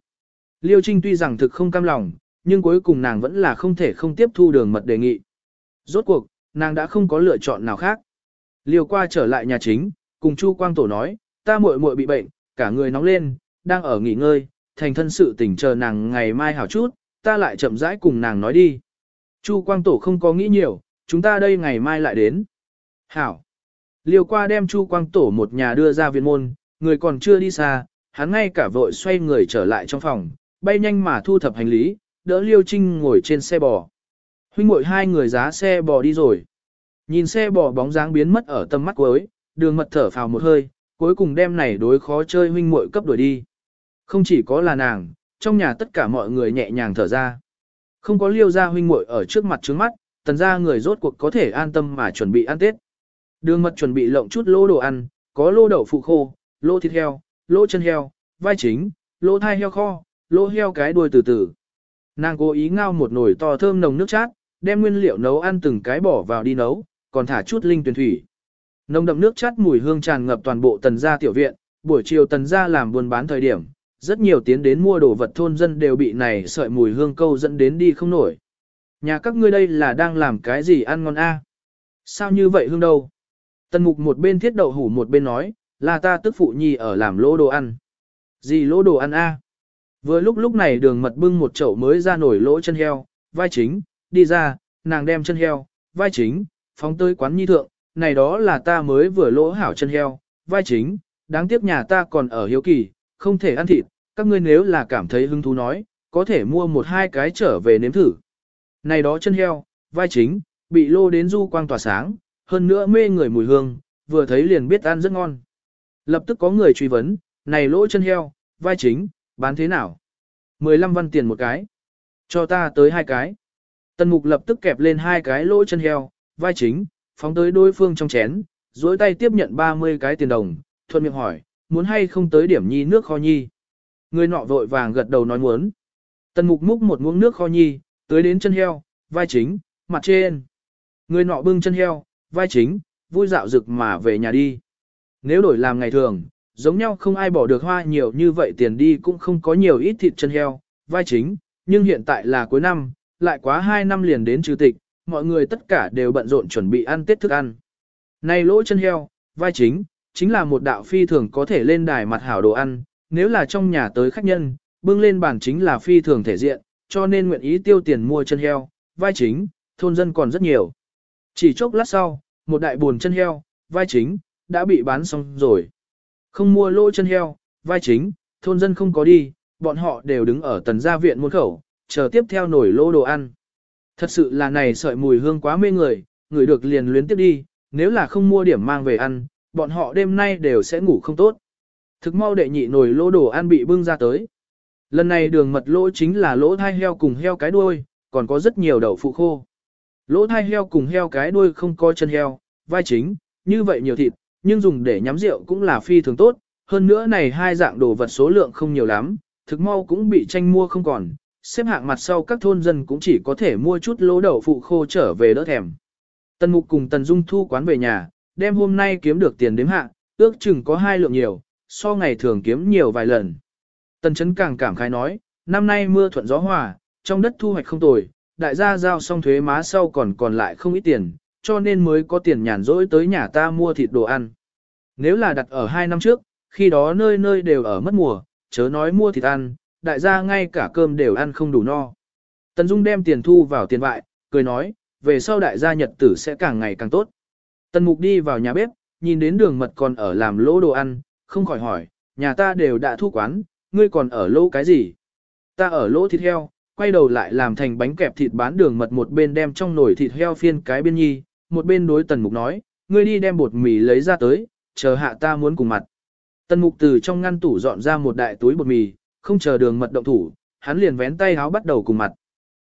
Liêu Trinh tuy rằng thực không cam lòng, nhưng cuối cùng nàng vẫn là không thể không tiếp thu đường mật đề nghị. Rốt cuộc, nàng đã không có lựa chọn nào khác. Liêu qua trở lại nhà chính, cùng Chu Quang Tổ nói, ta muội muội bị bệnh, cả người nóng lên, đang ở nghỉ ngơi, thành thân sự tỉnh chờ nàng ngày mai hảo chút, ta lại chậm rãi cùng nàng nói đi. Chu Quang Tổ không có nghĩ nhiều, chúng ta đây ngày mai lại đến. Hảo. Liêu qua đem Chu Quang Tổ một nhà đưa ra viện môn, người còn chưa đi xa, hắn ngay cả vội xoay người trở lại trong phòng, bay nhanh mà thu thập hành lý, đỡ Liêu Trinh ngồi trên xe bò. Huynh muội hai người giá xe bò đi rồi. Nhìn xe bò bóng dáng biến mất ở tầm mắt cuối, đường mật thở phào một hơi, cuối cùng đem này đối khó chơi huynh muội cấp đuổi đi. Không chỉ có là nàng, trong nhà tất cả mọi người nhẹ nhàng thở ra. Không có liêu ra huynh muội ở trước mặt trước mắt, tần ra người rốt cuộc có thể an tâm mà chuẩn bị ăn Tết. Đường mật chuẩn bị lộng chút lô đồ ăn, có lô đậu phụ khô, lô thịt heo, lô chân heo, vai chính, lô thai heo kho, lô heo cái đuôi từ từ. Nàng cố ý ngao một nồi to thơm nồng nước chát, đem nguyên liệu nấu ăn từng cái bỏ vào đi nấu, còn thả chút linh tuyển thủy. Nồng đậm nước chát mùi hương tràn ngập toàn bộ tần gia tiểu viện, buổi chiều tần gia làm buôn bán thời điểm, rất nhiều tiến đến mua đồ vật thôn dân đều bị này sợi mùi hương câu dẫn đến đi không nổi. Nhà các ngươi đây là đang làm cái gì ăn ngon a? Sao như vậy hương đâu? Tần mục một bên thiết đậu hủ một bên nói, là ta tức phụ nhi ở làm lỗ đồ ăn. Gì lỗ đồ ăn a? Vừa lúc lúc này đường mật bưng một chậu mới ra nổi lỗ chân heo, vai chính, đi ra, nàng đem chân heo, vai chính, phóng tới quán nhi thượng, này đó là ta mới vừa lỗ hảo chân heo, vai chính, đáng tiếc nhà ta còn ở hiếu kỳ, không thể ăn thịt, các ngươi nếu là cảm thấy hứng thú nói, có thể mua một hai cái trở về nếm thử. Này đó chân heo, vai chính, bị lô đến du quang tỏa sáng, hơn nữa mê người mùi hương, vừa thấy liền biết ăn rất ngon. Lập tức có người truy vấn, này lỗ chân heo, vai chính, bán thế nào? 15 văn tiền một cái. Cho ta tới hai cái. Tần mục lập tức kẹp lên hai cái lỗ chân heo, vai chính, phóng tới đối phương trong chén, duỗi tay tiếp nhận 30 cái tiền đồng, thuận miệng hỏi, muốn hay không tới điểm nhi nước kho nhi. Người nọ vội vàng gật đầu nói muốn. Tần mục múc một muỗng nước kho nhi, tới đến chân heo, vai chính, mặt trên. Người nọ bưng chân heo, vai chính, vui dạo rực mà về nhà đi. Nếu đổi làm ngày thường, giống nhau không ai bỏ được hoa nhiều như vậy tiền đi cũng không có nhiều ít thịt chân heo, vai chính, nhưng hiện tại là cuối năm, lại quá 2 năm liền đến trừ tịch, mọi người tất cả đều bận rộn chuẩn bị ăn Tết thức ăn. Này lỗ chân heo, vai chính, chính là một đạo phi thường có thể lên đài mặt hảo đồ ăn, nếu là trong nhà tới khách nhân, bưng lên bàn chính là phi thường thể diện, cho nên nguyện ý tiêu tiền mua chân heo, vai chính, thôn dân còn rất nhiều. Chỉ chốc lát sau, một đại buồn chân heo, vai chính, đã bị bán xong rồi. Không mua lỗ chân heo, vai chính, thôn dân không có đi, bọn họ đều đứng ở tần gia viện muôn khẩu, chờ tiếp theo nổi lỗ đồ ăn. Thật sự là này sợi mùi hương quá mê người, người được liền luyến tiếp đi, nếu là không mua điểm mang về ăn, bọn họ đêm nay đều sẽ ngủ không tốt. Thực mau đệ nhị nồi lỗ đồ ăn bị bưng ra tới. Lần này đường mật lỗ chính là lỗ thai heo cùng heo cái đuôi, còn có rất nhiều đậu phụ khô. Lỗ thai heo cùng heo cái đuôi không có chân heo, vai chính, như vậy nhiều thịt, nhưng dùng để nhắm rượu cũng là phi thường tốt. Hơn nữa này hai dạng đồ vật số lượng không nhiều lắm, thực mau cũng bị tranh mua không còn, xếp hạng mặt sau các thôn dân cũng chỉ có thể mua chút lỗ đậu phụ khô trở về đỡ thèm. Tần Mục cùng Tần Dung thu quán về nhà, đem hôm nay kiếm được tiền đếm hạ, ước chừng có hai lượng nhiều, so ngày thường kiếm nhiều vài lần. Tần Trấn càng cảm khái nói, năm nay mưa thuận gió hòa, trong đất thu hoạch không tồi, đại gia giao xong thuế má sau còn còn lại không ít tiền, cho nên mới có tiền nhàn rỗi tới nhà ta mua thịt đồ ăn. Nếu là đặt ở hai năm trước, khi đó nơi nơi đều ở mất mùa, chớ nói mua thịt ăn, đại gia ngay cả cơm đều ăn không đủ no. Tần Dung đem tiền thu vào tiền bại, cười nói, về sau đại gia nhật tử sẽ càng ngày càng tốt. Tần Mục đi vào nhà bếp, nhìn đến đường mật còn ở làm lỗ đồ ăn, không khỏi hỏi, nhà ta đều đã thu quán, ngươi còn ở lỗ cái gì? Ta ở lỗ thịt heo, quay đầu lại làm thành bánh kẹp thịt bán đường mật một bên đem trong nồi thịt heo phiên cái biên nhi, một bên đối Tần Mục nói, ngươi đi đem bột mì lấy ra tới, chờ hạ ta muốn cùng mặt. Tần mục từ trong ngăn tủ dọn ra một đại túi bột mì, không chờ đường mật động thủ, hắn liền vén tay háo bắt đầu cùng mặt.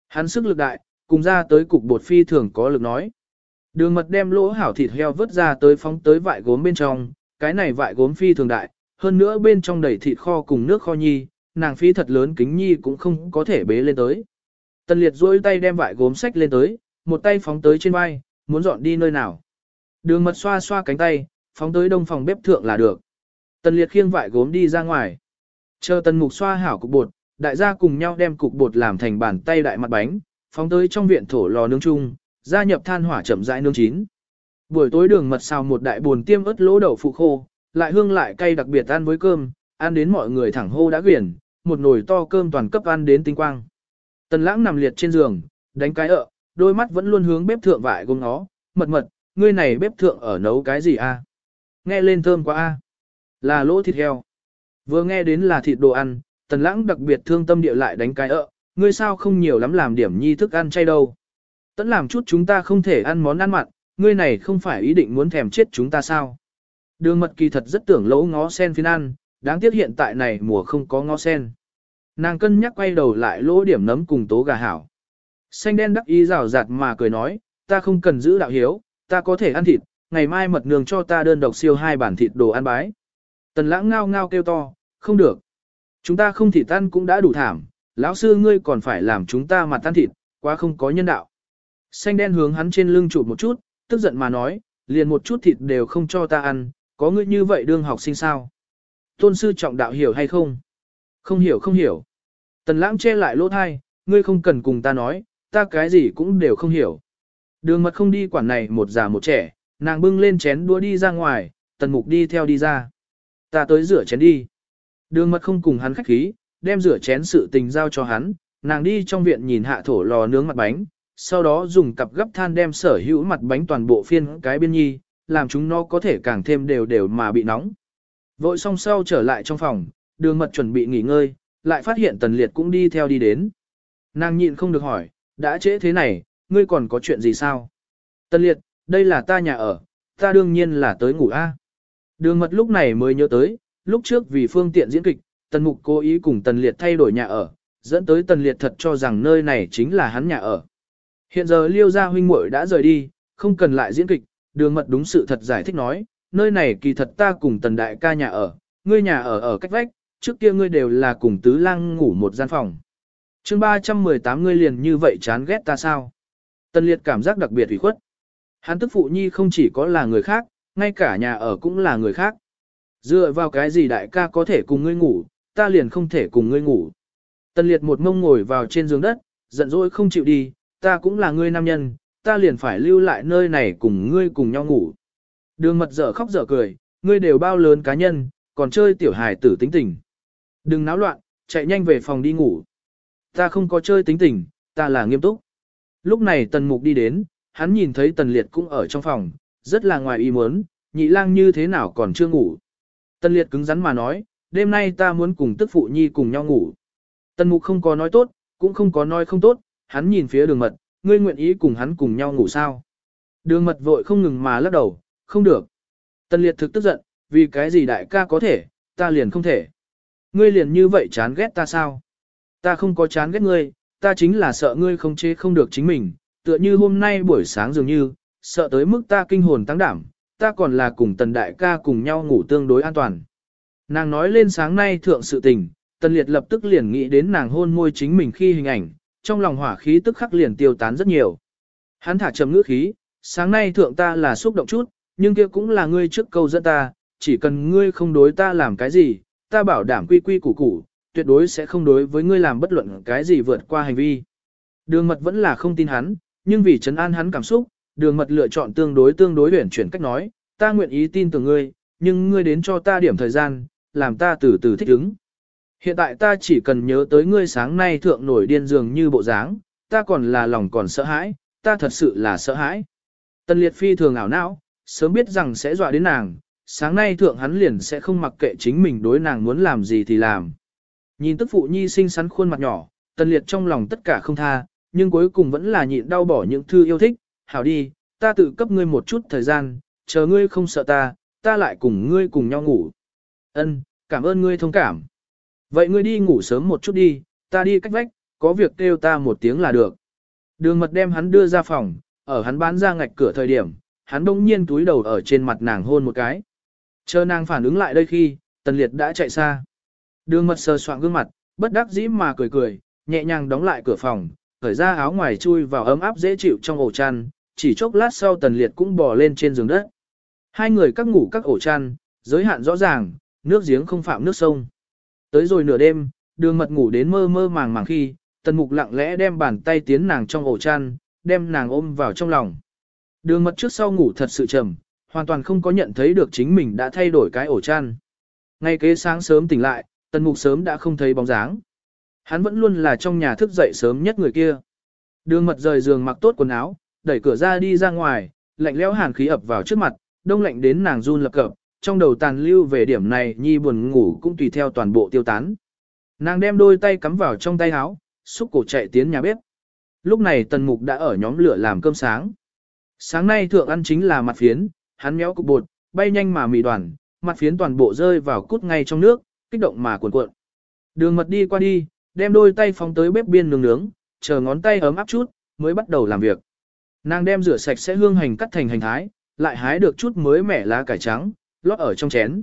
Hắn sức lực đại, cùng ra tới cục bột phi thường có lực nói. Đường mật đem lỗ hảo thịt heo vớt ra tới phóng tới vại gốm bên trong, cái này vại gốm phi thường đại, hơn nữa bên trong đầy thịt kho cùng nước kho nhi, nàng phi thật lớn kính nhi cũng không có thể bế lên tới. Tần liệt duỗi tay đem vại gốm sách lên tới, một tay phóng tới trên vai, muốn dọn đi nơi nào. Đường mật xoa xoa cánh tay, phóng tới đông phòng bếp thượng là được. Tần liệt khiêng vại gốm đi ra ngoài. Chờ tần mục xoa hảo cục bột, đại gia cùng nhau đem cục bột làm thành bàn tay đại mặt bánh, phóng tới trong viện thổ lò nướng chung, gia nhập than hỏa chậm rãi nướng chín. Buổi tối đường mật xào một đại buồn tiêm ớt lỗ đậu phụ khô, lại hương lại cay đặc biệt ăn với cơm, ăn đến mọi người thẳng hô đã quyển, một nồi to cơm toàn cấp ăn đến tinh quang. Tần lãng nằm liệt trên giường, đánh cái ợ, đôi mắt vẫn luôn hướng bếp thượng vải gông nó, mật mật, ngươi này bếp thượng ở nấu cái gì a? Nghe lên thơm quá a. Là lỗ thịt heo. Vừa nghe đến là thịt đồ ăn, tần lãng đặc biệt thương tâm địa lại đánh cái ợ, ngươi sao không nhiều lắm làm điểm nhi thức ăn chay đâu. Tẫn làm chút chúng ta không thể ăn món ăn mặn, ngươi này không phải ý định muốn thèm chết chúng ta sao. Đường mật kỳ thật rất tưởng lỗ ngó sen phiên ăn, đáng tiếc hiện tại này mùa không có ngó sen. Nàng cân nhắc quay đầu lại lỗ điểm nấm cùng tố gà hảo. Xanh đen đắc ý rào rạt mà cười nói, ta không cần giữ đạo hiếu, ta có thể ăn thịt, ngày mai mật nương cho ta đơn độc siêu hai bản thịt đồ ăn bái. Tần lãng ngao ngao kêu to, không được. Chúng ta không thịt tan cũng đã đủ thảm, lão sư ngươi còn phải làm chúng ta mặt tan thịt, quá không có nhân đạo. Xanh đen hướng hắn trên lưng chụp một chút, tức giận mà nói, liền một chút thịt đều không cho ta ăn, có ngươi như vậy đương học sinh sao? Tôn sư trọng đạo hiểu hay không? Không hiểu không hiểu. Tần lãng che lại lỗ thai, ngươi không cần cùng ta nói, ta cái gì cũng đều không hiểu. Đường mật không đi quản này một già một trẻ, nàng bưng lên chén đũa đi ra ngoài, tần mục đi theo đi ra. Ta tới rửa chén đi. Đường mật không cùng hắn khách khí, đem rửa chén sự tình giao cho hắn, nàng đi trong viện nhìn hạ thổ lò nướng mặt bánh, sau đó dùng cặp gấp than đem sở hữu mặt bánh toàn bộ phiên cái biên nhi, làm chúng nó có thể càng thêm đều đều mà bị nóng. Vội xong sau trở lại trong phòng, đường mật chuẩn bị nghỉ ngơi, lại phát hiện tần liệt cũng đi theo đi đến. Nàng nhịn không được hỏi, đã trễ thế này, ngươi còn có chuyện gì sao? Tần liệt, đây là ta nhà ở, ta đương nhiên là tới ngủ a. Đường mật lúc này mới nhớ tới, lúc trước vì phương tiện diễn kịch, tần mục cố ý cùng tần liệt thay đổi nhà ở, dẫn tới tần liệt thật cho rằng nơi này chính là hắn nhà ở. Hiện giờ liêu gia huynh muội đã rời đi, không cần lại diễn kịch, đường mật đúng sự thật giải thích nói, nơi này kỳ thật ta cùng tần đại ca nhà ở, ngươi nhà ở ở cách vách, trước kia ngươi đều là cùng tứ lang ngủ một gian phòng. chương 318 ngươi liền như vậy chán ghét ta sao? Tần liệt cảm giác đặc biệt ủy khuất. Hắn tức phụ nhi không chỉ có là người khác, ngay cả nhà ở cũng là người khác. Dựa vào cái gì đại ca có thể cùng ngươi ngủ, ta liền không thể cùng ngươi ngủ. Tần liệt một mông ngồi vào trên giường đất, giận dỗi không chịu đi, ta cũng là ngươi nam nhân, ta liền phải lưu lại nơi này cùng ngươi cùng nhau ngủ. Đường mật dở khóc dở cười, ngươi đều bao lớn cá nhân, còn chơi tiểu hài tử tính tình. Đừng náo loạn, chạy nhanh về phòng đi ngủ. Ta không có chơi tính tình, ta là nghiêm túc. Lúc này tần mục đi đến, hắn nhìn thấy tần liệt cũng ở trong phòng, rất là ngoài ý muốn, nhị lang như thế nào còn chưa ngủ. tân liệt cứng rắn mà nói, đêm nay ta muốn cùng tức phụ nhi cùng nhau ngủ. tân mục không có nói tốt, cũng không có nói không tốt, hắn nhìn phía đường mật, ngươi nguyện ý cùng hắn cùng nhau ngủ sao. Đường mật vội không ngừng mà lắc đầu, không được. tân liệt thực tức giận, vì cái gì đại ca có thể, ta liền không thể. Ngươi liền như vậy chán ghét ta sao? Ta không có chán ghét ngươi, ta chính là sợ ngươi không chế không được chính mình, tựa như hôm nay buổi sáng dường như, sợ tới mức ta kinh hồn tăng đảm, ta còn là cùng tần đại ca cùng nhau ngủ tương đối an toàn. Nàng nói lên sáng nay thượng sự tình, tần liệt lập tức liền nghĩ đến nàng hôn môi chính mình khi hình ảnh, trong lòng hỏa khí tức khắc liền tiêu tán rất nhiều. Hắn thả trầm ngữ khí, sáng nay thượng ta là xúc động chút, nhưng kia cũng là ngươi trước câu dẫn ta, chỉ cần ngươi không đối ta làm cái gì, ta bảo đảm quy quy củ củ, tuyệt đối sẽ không đối với ngươi làm bất luận cái gì vượt qua hành vi. Đường mật vẫn là không tin hắn, nhưng vì Trấn an hắn cảm xúc, đường mật lựa chọn tương đối tương đối huyển chuyển cách nói, ta nguyện ý tin tưởng ngươi, nhưng ngươi đến cho ta điểm thời gian, làm ta từ từ thích ứng. Hiện tại ta chỉ cần nhớ tới ngươi sáng nay thượng nổi điên dường như bộ dáng, ta còn là lòng còn sợ hãi, ta thật sự là sợ hãi. Tần liệt phi thường ảo não, sớm biết rằng sẽ dọa đến nàng, sáng nay thượng hắn liền sẽ không mặc kệ chính mình đối nàng muốn làm gì thì làm. Nhìn tức phụ nhi xinh xắn khuôn mặt nhỏ, tần liệt trong lòng tất cả không tha, nhưng cuối cùng vẫn là nhịn đau bỏ những thư yêu thích, hảo đi, ta tự cấp ngươi một chút thời gian, chờ ngươi không sợ ta, ta lại cùng ngươi cùng nhau ngủ. Ân, cảm ơn ngươi thông cảm. Vậy ngươi đi ngủ sớm một chút đi, ta đi cách vách, có việc kêu ta một tiếng là được. Đường mật đem hắn đưa ra phòng, ở hắn bán ra ngạch cửa thời điểm, hắn đông nhiên túi đầu ở trên mặt nàng hôn một cái. Chờ nàng phản ứng lại đây khi, tần liệt đã chạy xa. Đường mật sờ soạn gương mặt, bất đắc dĩ mà cười cười, nhẹ nhàng đóng lại cửa phòng, khởi ra áo ngoài chui vào ấm áp dễ chịu trong ổ chăn, chỉ chốc lát sau tần liệt cũng bò lên trên giường đất. Hai người các ngủ các ổ chăn, giới hạn rõ ràng, nước giếng không phạm nước sông. Tới rồi nửa đêm, đường mật ngủ đến mơ mơ màng màng khi, tần mục lặng lẽ đem bàn tay tiến nàng trong ổ chăn, đem nàng ôm vào trong lòng. Đường mật trước sau ngủ thật sự trầm, hoàn toàn không có nhận thấy được chính mình đã thay đổi cái ổ chăn. Ngay kế sáng sớm tỉnh lại, tần mục sớm đã không thấy bóng dáng. Hắn vẫn luôn là trong nhà thức dậy sớm nhất người kia. Đường mật rời giường mặc tốt quần áo, đẩy cửa ra đi ra ngoài, lạnh lẽo hàn khí ập vào trước mặt, đông lạnh đến nàng run lập cập, trong đầu tàn lưu về điểm này nhi buồn ngủ cũng tùy theo toàn bộ tiêu tán. Nàng đem đôi tay cắm vào trong tay áo, xúc cổ chạy tiến nhà bếp. Lúc này tần mục đã ở nhóm lửa làm cơm sáng. Sáng nay thượng ăn chính là mặt phiến, hắn méo cục bột, bay nhanh mà mì đoàn, mặt phiến toàn bộ rơi vào cút ngay trong nước, kích động mà cuộn cuộn. Đường mật đi qua đi, đem đôi tay phóng tới bếp biên nướng nướng, chờ ngón tay ấm áp chút, mới bắt đầu làm việc. Nàng đem rửa sạch sẽ hương hành cắt thành hành thái, lại hái được chút mới mẻ lá cải trắng, lót ở trong chén.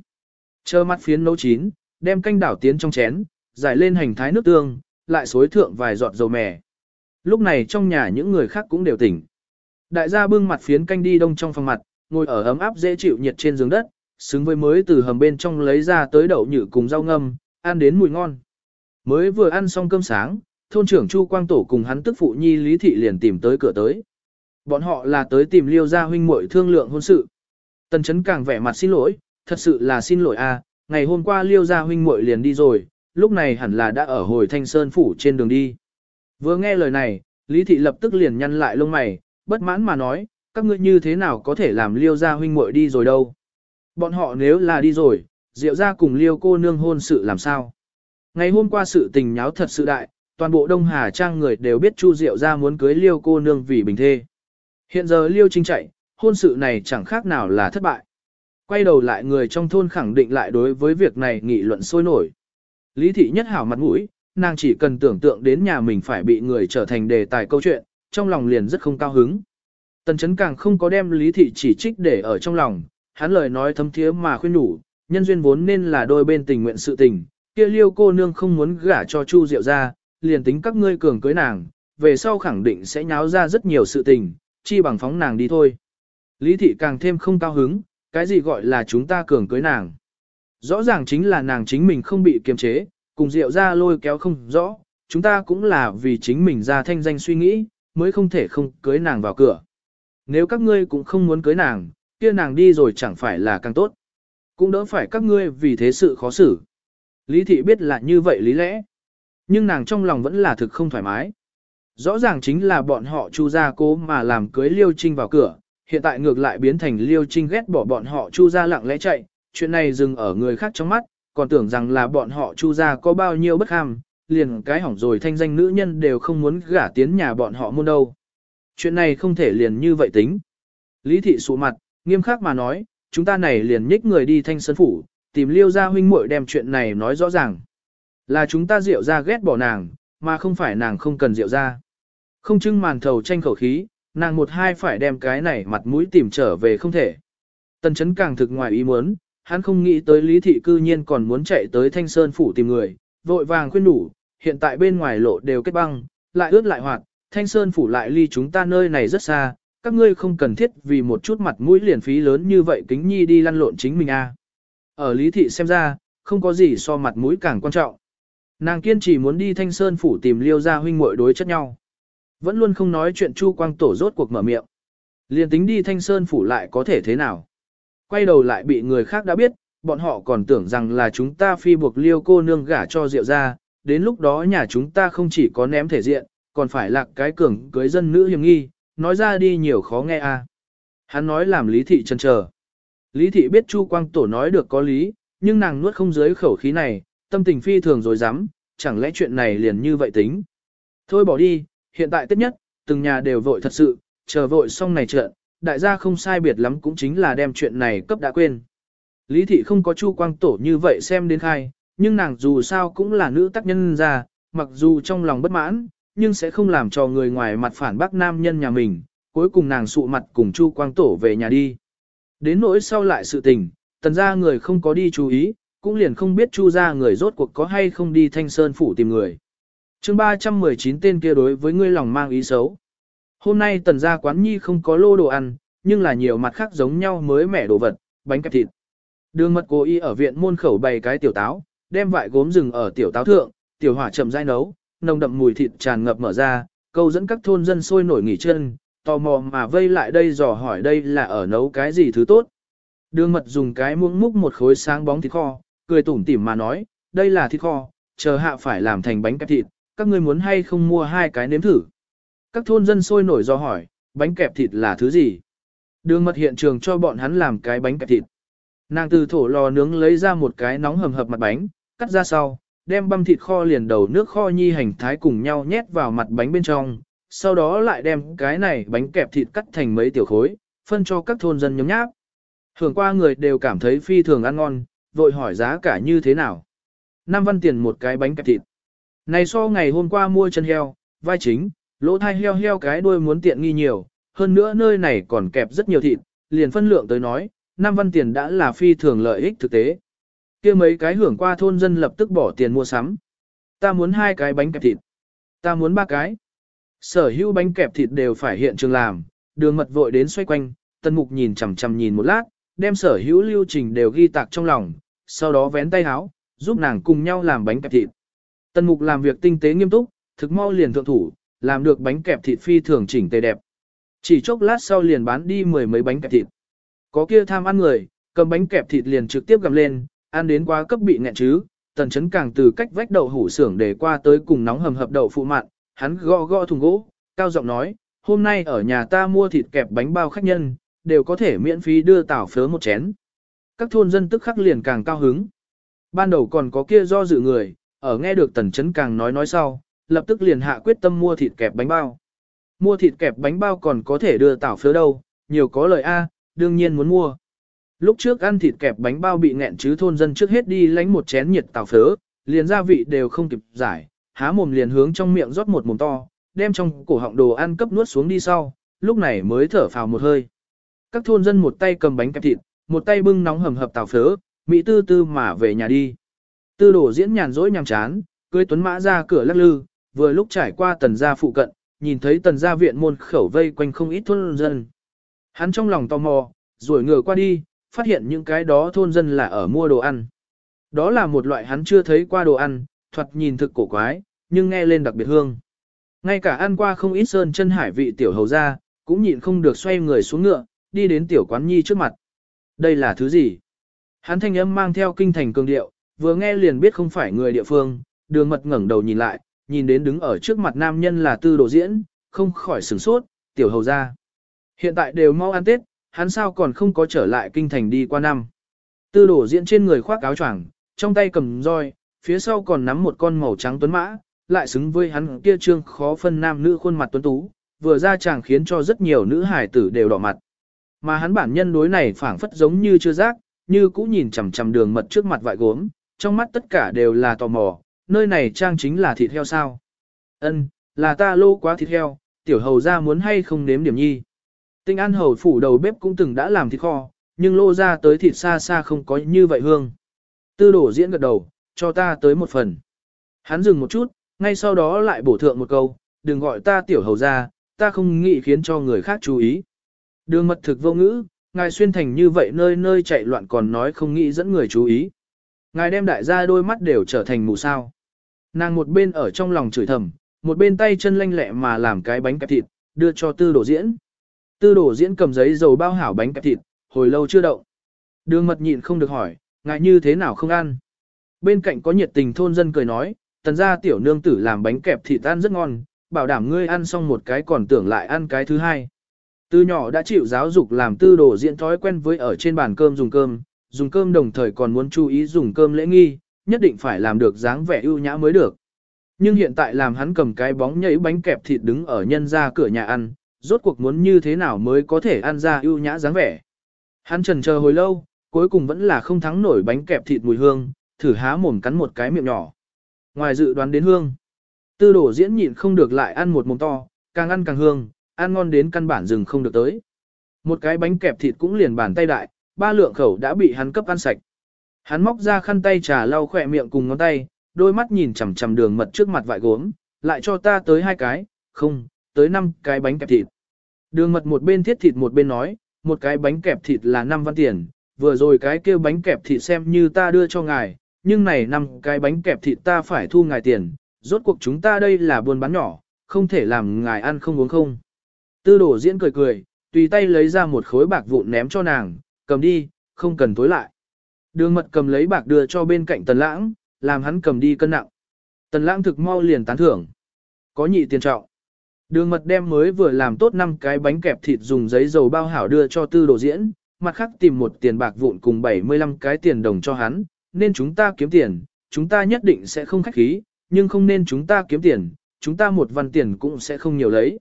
Chờ mắt phiến nấu chín, đem canh đảo tiến trong chén, giải lên hành thái nước tương, lại xối thượng vài giọt dầu mè. Lúc này trong nhà những người khác cũng đều tỉnh. Đại gia bưng mặt phiến canh đi đông trong phòng mặt, ngồi ở ấm áp dễ chịu nhiệt trên giường đất, xứng với mới từ hầm bên trong lấy ra tới đậu nhự cùng rau ngâm, ăn đến mùi ngon. Mới vừa ăn xong cơm sáng, thôn trưởng Chu Quang Tổ cùng hắn tức phụ nhi Lý Thị liền tìm tới cửa tới. Bọn họ là tới tìm liêu gia huynh muội thương lượng hôn sự. Tần chấn càng vẻ mặt xin lỗi, thật sự là xin lỗi a, ngày hôm qua liêu gia huynh muội liền đi rồi, lúc này hẳn là đã ở hồi thanh sơn phủ trên đường đi. Vừa nghe lời này, Lý Thị lập tức liền nhăn lại lông mày, bất mãn mà nói, các ngươi như thế nào có thể làm liêu gia huynh muội đi rồi đâu. Bọn họ nếu là đi rồi, diệu gia cùng liêu cô nương hôn sự làm sao. Ngày hôm qua sự tình nháo thật sự đại, toàn bộ Đông Hà Trang người đều biết Chu Diệu gia muốn cưới liêu cô nương vì bình thê. Hiện giờ liêu trinh chạy, hôn sự này chẳng khác nào là thất bại. Quay đầu lại người trong thôn khẳng định lại đối với việc này nghị luận sôi nổi. Lý thị nhất hảo mặt mũi, nàng chỉ cần tưởng tượng đến nhà mình phải bị người trở thành đề tài câu chuyện, trong lòng liền rất không cao hứng. Tần chấn càng không có đem lý thị chỉ trích để ở trong lòng, hắn lời nói thấm thiế mà khuyên nhủ nhân duyên vốn nên là đôi bên tình nguyện sự tình, kia liêu cô nương không muốn gả cho Chu Diệu ra, liền tính các ngươi cường cưới nàng, về sau khẳng định sẽ nháo ra rất nhiều sự tình, chi bằng phóng nàng đi thôi. Lý thị càng thêm không cao hứng, cái gì gọi là chúng ta cường cưới nàng. Rõ ràng chính là nàng chính mình không bị kiềm chế, cùng Diệu ra lôi kéo không rõ, chúng ta cũng là vì chính mình ra thanh danh suy nghĩ, mới không thể không cưới nàng vào cửa. Nếu các ngươi cũng không muốn cưới nàng, kia nàng đi rồi chẳng phải là càng tốt. Cũng đỡ phải các ngươi vì thế sự khó xử. Lý thị biết là như vậy lý lẽ. Nhưng nàng trong lòng vẫn là thực không thoải mái. Rõ ràng chính là bọn họ chu gia cố mà làm cưới Liêu Trinh vào cửa, hiện tại ngược lại biến thành Liêu Trinh ghét bỏ bọn họ chu gia lặng lẽ chạy, chuyện này dừng ở người khác trong mắt, còn tưởng rằng là bọn họ chu gia có bao nhiêu bất ham, liền cái hỏng rồi thanh danh nữ nhân đều không muốn gả tiến nhà bọn họ môn đâu. Chuyện này không thể liền như vậy tính. Lý thị sụ mặt, nghiêm khắc mà nói, chúng ta này liền nhích người đi thanh sân phủ, tìm liêu gia huynh muội đem chuyện này nói rõ ràng. Là chúng ta rượu ra ghét bỏ nàng, mà không phải nàng không cần rượu ra. Không trưng màn thầu tranh khẩu khí, nàng một hai phải đem cái này mặt mũi tìm trở về không thể. Tần chấn càng thực ngoài ý muốn, hắn không nghĩ tới lý thị cư nhiên còn muốn chạy tới thanh sơn phủ tìm người, vội vàng khuyên đủ, hiện tại bên ngoài lộ đều kết băng, lại ướt lại hoạt, thanh sơn phủ lại ly chúng ta nơi này rất xa, các ngươi không cần thiết vì một chút mặt mũi liền phí lớn như vậy kính nhi đi lăn lộn chính mình a. Ở lý thị xem ra, không có gì so mặt mũi càng quan trọng. Nàng kiên trì muốn đi thanh sơn phủ tìm liêu gia huynh muội đối chất nhau. Vẫn luôn không nói chuyện Chu Quang Tổ rốt cuộc mở miệng. Liền tính đi thanh sơn phủ lại có thể thế nào. Quay đầu lại bị người khác đã biết, bọn họ còn tưởng rằng là chúng ta phi buộc liêu cô nương gả cho rượu ra, đến lúc đó nhà chúng ta không chỉ có ném thể diện, còn phải lạc cái cường cưới dân nữ hiểm nghi, nói ra đi nhiều khó nghe a. À. Hắn nói làm lý thị chân chờ. Lý thị biết Chu Quang Tổ nói được có lý, nhưng nàng nuốt không dưới khẩu khí này, tâm tình phi thường rồi dám, chẳng lẽ chuyện này liền như vậy tính. Thôi bỏ đi, hiện tại tết nhất, từng nhà đều vội thật sự, chờ vội xong này trợn, đại gia không sai biệt lắm cũng chính là đem chuyện này cấp đã quên. Lý thị không có chu quang tổ như vậy xem đến khai, nhưng nàng dù sao cũng là nữ tác nhân ra, mặc dù trong lòng bất mãn, nhưng sẽ không làm cho người ngoài mặt phản bác nam nhân nhà mình, cuối cùng nàng sụ mặt cùng chu quang tổ về nhà đi. Đến nỗi sau lại sự tình, tần ra người không có đi chú ý, cũng liền không biết chu ra người rốt cuộc có hay không đi thanh sơn phủ tìm người chương 319 tên kia đối với ngươi lòng mang ý xấu. Hôm nay tần gia quán nhi không có lô đồ ăn, nhưng là nhiều mặt khác giống nhau mới mẻ đồ vật, bánh kẹp thịt. Đường mật cố ý ở viện môn khẩu bày cái tiểu táo, đem vại gốm rừng ở tiểu táo thượng, tiểu hỏa chậm rãi nấu, nồng đậm mùi thịt tràn ngập mở ra, câu dẫn các thôn dân sôi nổi nghỉ chân, tò mò mà vây lại đây dò hỏi đây là ở nấu cái gì thứ tốt. Đường mật dùng cái muỗng múc một khối sáng bóng thịt kho, cười tủm tỉm mà nói, đây là thịt kho, chờ hạ phải làm thành bánh kẹp thịt, các ngươi muốn hay không mua hai cái nếm thử. Các thôn dân sôi nổi do hỏi, bánh kẹp thịt là thứ gì? Đường mật hiện trường cho bọn hắn làm cái bánh kẹp thịt. Nàng từ thổ lò nướng lấy ra một cái nóng hầm hập mặt bánh, cắt ra sau, đem băm thịt kho liền đầu nước kho nhi hành thái cùng nhau nhét vào mặt bánh bên trong, sau đó lại đem cái này bánh kẹp thịt cắt thành mấy tiểu khối, phân cho các thôn dân nhóm nháp. Hưởng qua người đều cảm thấy phi thường ăn ngon, vội hỏi giá cả như thế nào. Năm văn tiền một cái bánh kẹp thịt. Này so ngày hôm qua mua chân heo, vai chính, lỗ thai heo heo cái đuôi muốn tiện nghi nhiều, hơn nữa nơi này còn kẹp rất nhiều thịt, liền phân lượng tới nói, năm văn tiền đã là phi thường lợi ích thực tế. kia mấy cái hưởng qua thôn dân lập tức bỏ tiền mua sắm. Ta muốn hai cái bánh kẹp thịt. Ta muốn ba cái. Sở hữu bánh kẹp thịt đều phải hiện trường làm, đường mật vội đến xoay quanh, tân mục nhìn chằm chằm nhìn một lát, đem sở hữu lưu trình đều ghi tạc trong lòng, sau đó vén tay háo, giúp nàng cùng nhau làm bánh kẹp thịt. Tần mục làm việc tinh tế nghiêm túc, thực mau liền thượng thủ, làm được bánh kẹp thịt phi thường chỉnh tề đẹp. Chỉ chốc lát sau liền bán đi mười mấy bánh kẹp thịt. Có kia tham ăn người, cầm bánh kẹp thịt liền trực tiếp gầm lên, ăn đến quá cấp bị nghẹn chứ, tần chấn càng từ cách vách đậu hủ xưởng để qua tới cùng nóng hầm hập đậu phụ mặn, hắn gõ gõ thùng gỗ, cao giọng nói, hôm nay ở nhà ta mua thịt kẹp bánh bao khách nhân, đều có thể miễn phí đưa tảo phớ một chén. Các thôn dân tức khắc liền càng cao hứng. Ban đầu còn có kia do dự người, ở nghe được tần chấn càng nói nói sau, lập tức liền hạ quyết tâm mua thịt kẹp bánh bao. Mua thịt kẹp bánh bao còn có thể đưa tảo phiếu đâu, nhiều có lời A, đương nhiên muốn mua. Lúc trước ăn thịt kẹp bánh bao bị nghẹn chứ thôn dân trước hết đi lánh một chén nhiệt tảo phớ, liền gia vị đều không kịp giải, há mồm liền hướng trong miệng rót một mồm to, đem trong cổ họng đồ ăn cấp nuốt xuống đi sau, lúc này mới thở phào một hơi. Các thôn dân một tay cầm bánh kẹp thịt, một tay bưng nóng hầm hập tảo phớ, mỹ tư tư mà về nhà đi. Tư đồ diễn nhàn rỗi nhàm chán, cưới tuấn mã ra cửa lắc lư, vừa lúc trải qua tần gia phụ cận, nhìn thấy tần gia viện môn khẩu vây quanh không ít thôn dân. Hắn trong lòng tò mò, rồi ngửa qua đi, phát hiện những cái đó thôn dân là ở mua đồ ăn. Đó là một loại hắn chưa thấy qua đồ ăn, thoạt nhìn thực cổ quái, nhưng nghe lên đặc biệt hương. Ngay cả ăn qua không ít sơn chân hải vị tiểu hầu ra, cũng nhịn không được xoay người xuống ngựa, đi đến tiểu quán nhi trước mặt. Đây là thứ gì? Hắn thanh âm mang theo kinh thành cường điệu, vừa nghe liền biết không phải người địa phương, đường mật ngẩng đầu nhìn lại, nhìn đến đứng ở trước mặt nam nhân là tư đồ diễn, không khỏi sửng sốt, tiểu hầu ra. Hiện tại đều mau ăn Tết, hắn sao còn không có trở lại kinh thành đi qua năm. Tư đồ diễn trên người khoác áo choàng, trong tay cầm roi, phía sau còn nắm một con màu trắng tuấn mã, lại xứng với hắn kia trương khó phân nam nữ khuôn mặt tuấn tú, vừa ra chàng khiến cho rất nhiều nữ hải tử đều đỏ mặt. Mà hắn bản nhân đối này phảng phất giống như chưa giác, như cũ nhìn chằm chằm đường mật trước mặt vại gốm, trong mắt tất cả đều là tò mò, nơi này trang chính là thịt heo sao. Ân, là ta lô quá thịt heo, tiểu hầu ra muốn hay không nếm điểm nhi. Tinh An hầu phủ đầu bếp cũng từng đã làm thịt kho, nhưng lô ra tới thịt xa xa không có như vậy hương. Tư đổ diễn gật đầu, cho ta tới một phần. Hắn dừng một chút, ngay sau đó lại bổ thượng một câu, đừng gọi ta tiểu hầu ra, ta không nghĩ khiến cho người khác chú ý. Đường mật thực vô ngữ, ngài xuyên thành như vậy nơi nơi chạy loạn còn nói không nghĩ dẫn người chú ý. Ngài đem đại gia đôi mắt đều trở thành mù sao. Nàng một bên ở trong lòng chửi thầm, một bên tay chân lanh lẹ mà làm cái bánh kẹp thịt, đưa cho tư đổ diễn. Tư đổ diễn cầm giấy dầu bao hảo bánh kẹp thịt, hồi lâu chưa động. Đường mật nhịn không được hỏi, ngại như thế nào không ăn. Bên cạnh có nhiệt tình thôn dân cười nói, tần gia tiểu nương tử làm bánh kẹp thịt ăn rất ngon, bảo đảm ngươi ăn xong một cái còn tưởng lại ăn cái thứ hai. Từ nhỏ đã chịu giáo dục làm tư đồ diễn thói quen với ở trên bàn cơm dùng cơm, dùng cơm đồng thời còn muốn chú ý dùng cơm lễ nghi, nhất định phải làm được dáng vẻ ưu nhã mới được. Nhưng hiện tại làm hắn cầm cái bóng nhảy bánh kẹp thịt đứng ở nhân ra cửa nhà ăn, rốt cuộc muốn như thế nào mới có thể ăn ra ưu nhã dáng vẻ. Hắn trần chờ hồi lâu, Cuối cùng vẫn là không thắng nổi bánh kẹp thịt mùi hương, thử há mồm cắn một cái miệng nhỏ. Ngoài dự đoán đến hương, tư đổ diễn nhịn không được lại ăn một mồm to, càng ăn càng hương, ăn ngon đến căn bản rừng không được tới. Một cái bánh kẹp thịt cũng liền bàn tay đại, ba lượng khẩu đã bị hắn cấp ăn sạch. Hắn móc ra khăn tay trà lau khỏe miệng cùng ngón tay, đôi mắt nhìn chằm chằm đường mật trước mặt vại gốm, lại cho ta tới hai cái, không, tới năm cái bánh kẹp thịt. Đường mật một bên thiết thịt một bên nói, một cái bánh kẹp thịt là 5 văn tiền, vừa rồi cái kêu bánh kẹp thịt xem như ta đưa cho ngài, nhưng này năm cái bánh kẹp thịt ta phải thu ngài tiền, rốt cuộc chúng ta đây là buôn bán nhỏ, không thể làm ngài ăn không uống không. Tư đổ diễn cười cười, tùy tay lấy ra một khối bạc vụn ném cho nàng, cầm đi, không cần tối lại. Đường mật cầm lấy bạc đưa cho bên cạnh tần lãng, làm hắn cầm đi cân nặng. Tần lãng thực mau liền tán thưởng. Có nhị tiền trọng. Đường mật đem mới vừa làm tốt 5 cái bánh kẹp thịt dùng giấy dầu bao hảo đưa cho tư đồ diễn, mặt khác tìm một tiền bạc vụn cùng 75 cái tiền đồng cho hắn, nên chúng ta kiếm tiền, chúng ta nhất định sẽ không khách khí, nhưng không nên chúng ta kiếm tiền, chúng ta một văn tiền cũng sẽ không nhiều lấy.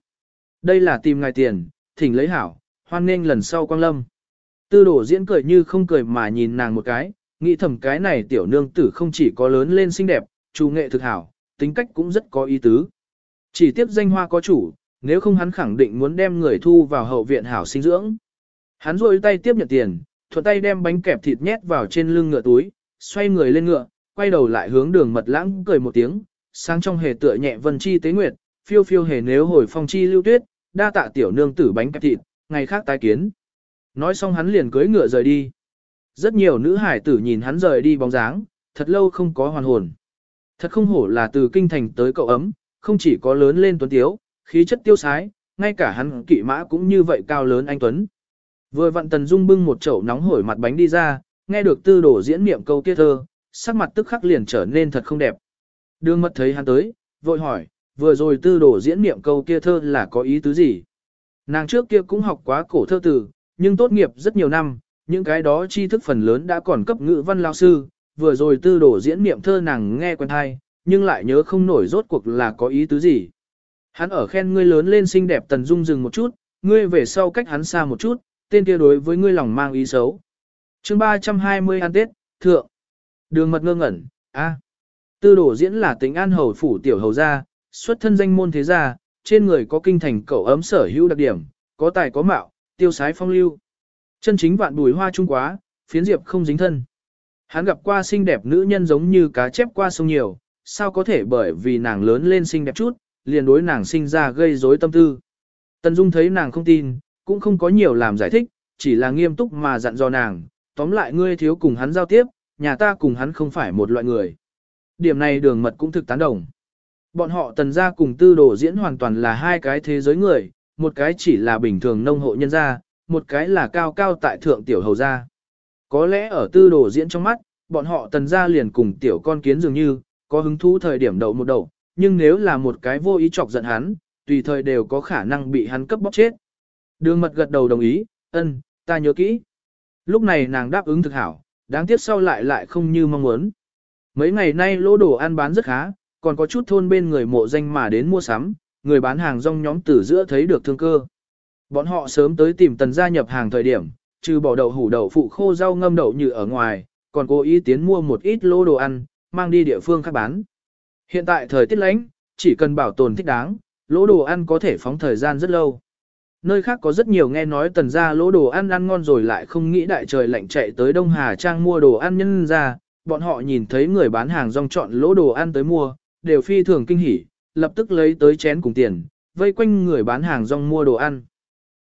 Đây là tìm ngài tiền, thỉnh lấy hảo, hoan nên lần sau quang lâm. Tư đổ diễn cười như không cười mà nhìn nàng một cái, nghĩ thầm cái này tiểu nương tử không chỉ có lớn lên xinh đẹp, chủ nghệ thực hảo, tính cách cũng rất có ý tứ. Chỉ tiếp danh hoa có chủ, nếu không hắn khẳng định muốn đem người thu vào hậu viện hảo sinh dưỡng. Hắn rôi tay tiếp nhận tiền, thuận tay đem bánh kẹp thịt nhét vào trên lưng ngựa túi, xoay người lên ngựa, quay đầu lại hướng đường mật lãng cười một tiếng, sáng trong hề tựa nhẹ vân chi tế nguyệt, phiêu phiêu hề nếu hồi phong chi lưu tuyết, đa tạ tiểu nương tử bánh kẹp thịt, ngày khác tái kiến. Nói xong hắn liền cưỡi ngựa rời đi. Rất nhiều nữ hải tử nhìn hắn rời đi bóng dáng, thật lâu không có hoàn hồn. Thật không hổ là từ kinh thành tới cậu ấm, không chỉ có lớn lên tuấn tiếu, khí chất tiêu sái, ngay cả hắn kỵ mã cũng như vậy cao lớn anh tuấn. Vừa vặn Tần Dung bưng một chậu nóng hổi mặt bánh đi ra, nghe được tư đổ diễn niệm câu kia thơ, sắc mặt tức khắc liền trở nên thật không đẹp. Đường mật thấy hắn tới, vội hỏi, vừa rồi tư đổ diễn niệm câu kia thơ là có ý tứ gì? Nàng trước kia cũng học quá cổ thơ từ, nhưng tốt nghiệp rất nhiều năm, những cái đó tri thức phần lớn đã còn cấp ngữ văn lao sư, vừa rồi tư đổ diễn niệm thơ nàng nghe quen hay, nhưng lại nhớ không nổi rốt cuộc là có ý tứ gì. Hắn ở khen ngươi lớn lên xinh đẹp tần dung dừng một chút, ngươi về sau cách hắn xa một chút, tên kia đối với ngươi lòng mang ý xấu. chương 320 ăn Tết, thượng. Đường mật ngơ ngẩn, a Tư đổ diễn là tính an hầu phủ tiểu hầu gia, xuất thân danh môn thế gia, trên người có kinh thành cậu ấm sở hữu đặc điểm, có tài có mạo, tiêu sái phong lưu. Chân chính vạn bùi hoa trung quá, phiến diệp không dính thân. Hắn gặp qua xinh đẹp nữ nhân giống như cá chép qua sông nhiều, sao có thể bởi vì nàng lớn lên xinh đẹp chút, liền đối nàng sinh ra gây rối tâm tư. Tần Dung thấy nàng không tin, cũng không có nhiều làm giải thích, chỉ là nghiêm túc mà dặn dò nàng, tóm lại ngươi thiếu cùng hắn giao tiếp, nhà ta cùng hắn không phải một loại người. Điểm này đường mật cũng thực tán đồng. Bọn họ tần gia cùng tư đồ diễn hoàn toàn là hai cái thế giới người, một cái chỉ là bình thường nông hộ nhân gia, một cái là cao cao tại thượng tiểu hầu gia. Có lẽ ở tư đồ diễn trong mắt, bọn họ tần gia liền cùng tiểu con kiến dường như, có hứng thú thời điểm đậu một đậu, nhưng nếu là một cái vô ý chọc giận hắn, tùy thời đều có khả năng bị hắn cấp bóc chết. Đường mật gật đầu đồng ý, ân, ta nhớ kỹ. Lúc này nàng đáp ứng thực hảo, đáng tiếc sau lại lại không như mong muốn. Mấy ngày nay lỗ đồ ăn bán rất khá, còn có chút thôn bên người mộ danh mà đến mua sắm, người bán hàng rong nhóm từ giữa thấy được thương cơ. Bọn họ sớm tới tìm tần gia nhập hàng thời điểm, trừ bỏ đậu hủ đậu phụ khô rau ngâm đậu như ở ngoài, còn cố ý tiến mua một ít lô đồ ăn, mang đi địa phương khác bán. Hiện tại thời tiết lạnh, chỉ cần bảo tồn thích đáng, lỗ đồ ăn có thể phóng thời gian rất lâu. Nơi khác có rất nhiều nghe nói tần gia lỗ đồ ăn ăn ngon rồi lại không nghĩ đại trời lạnh chạy tới Đông Hà Trang mua đồ ăn nhân ra, bọn họ nhìn thấy người bán hàng rong chọn lỗ đồ ăn tới mua, đều phi thường kinh hỉ, lập tức lấy tới chén cùng tiền, vây quanh người bán hàng rong mua đồ ăn.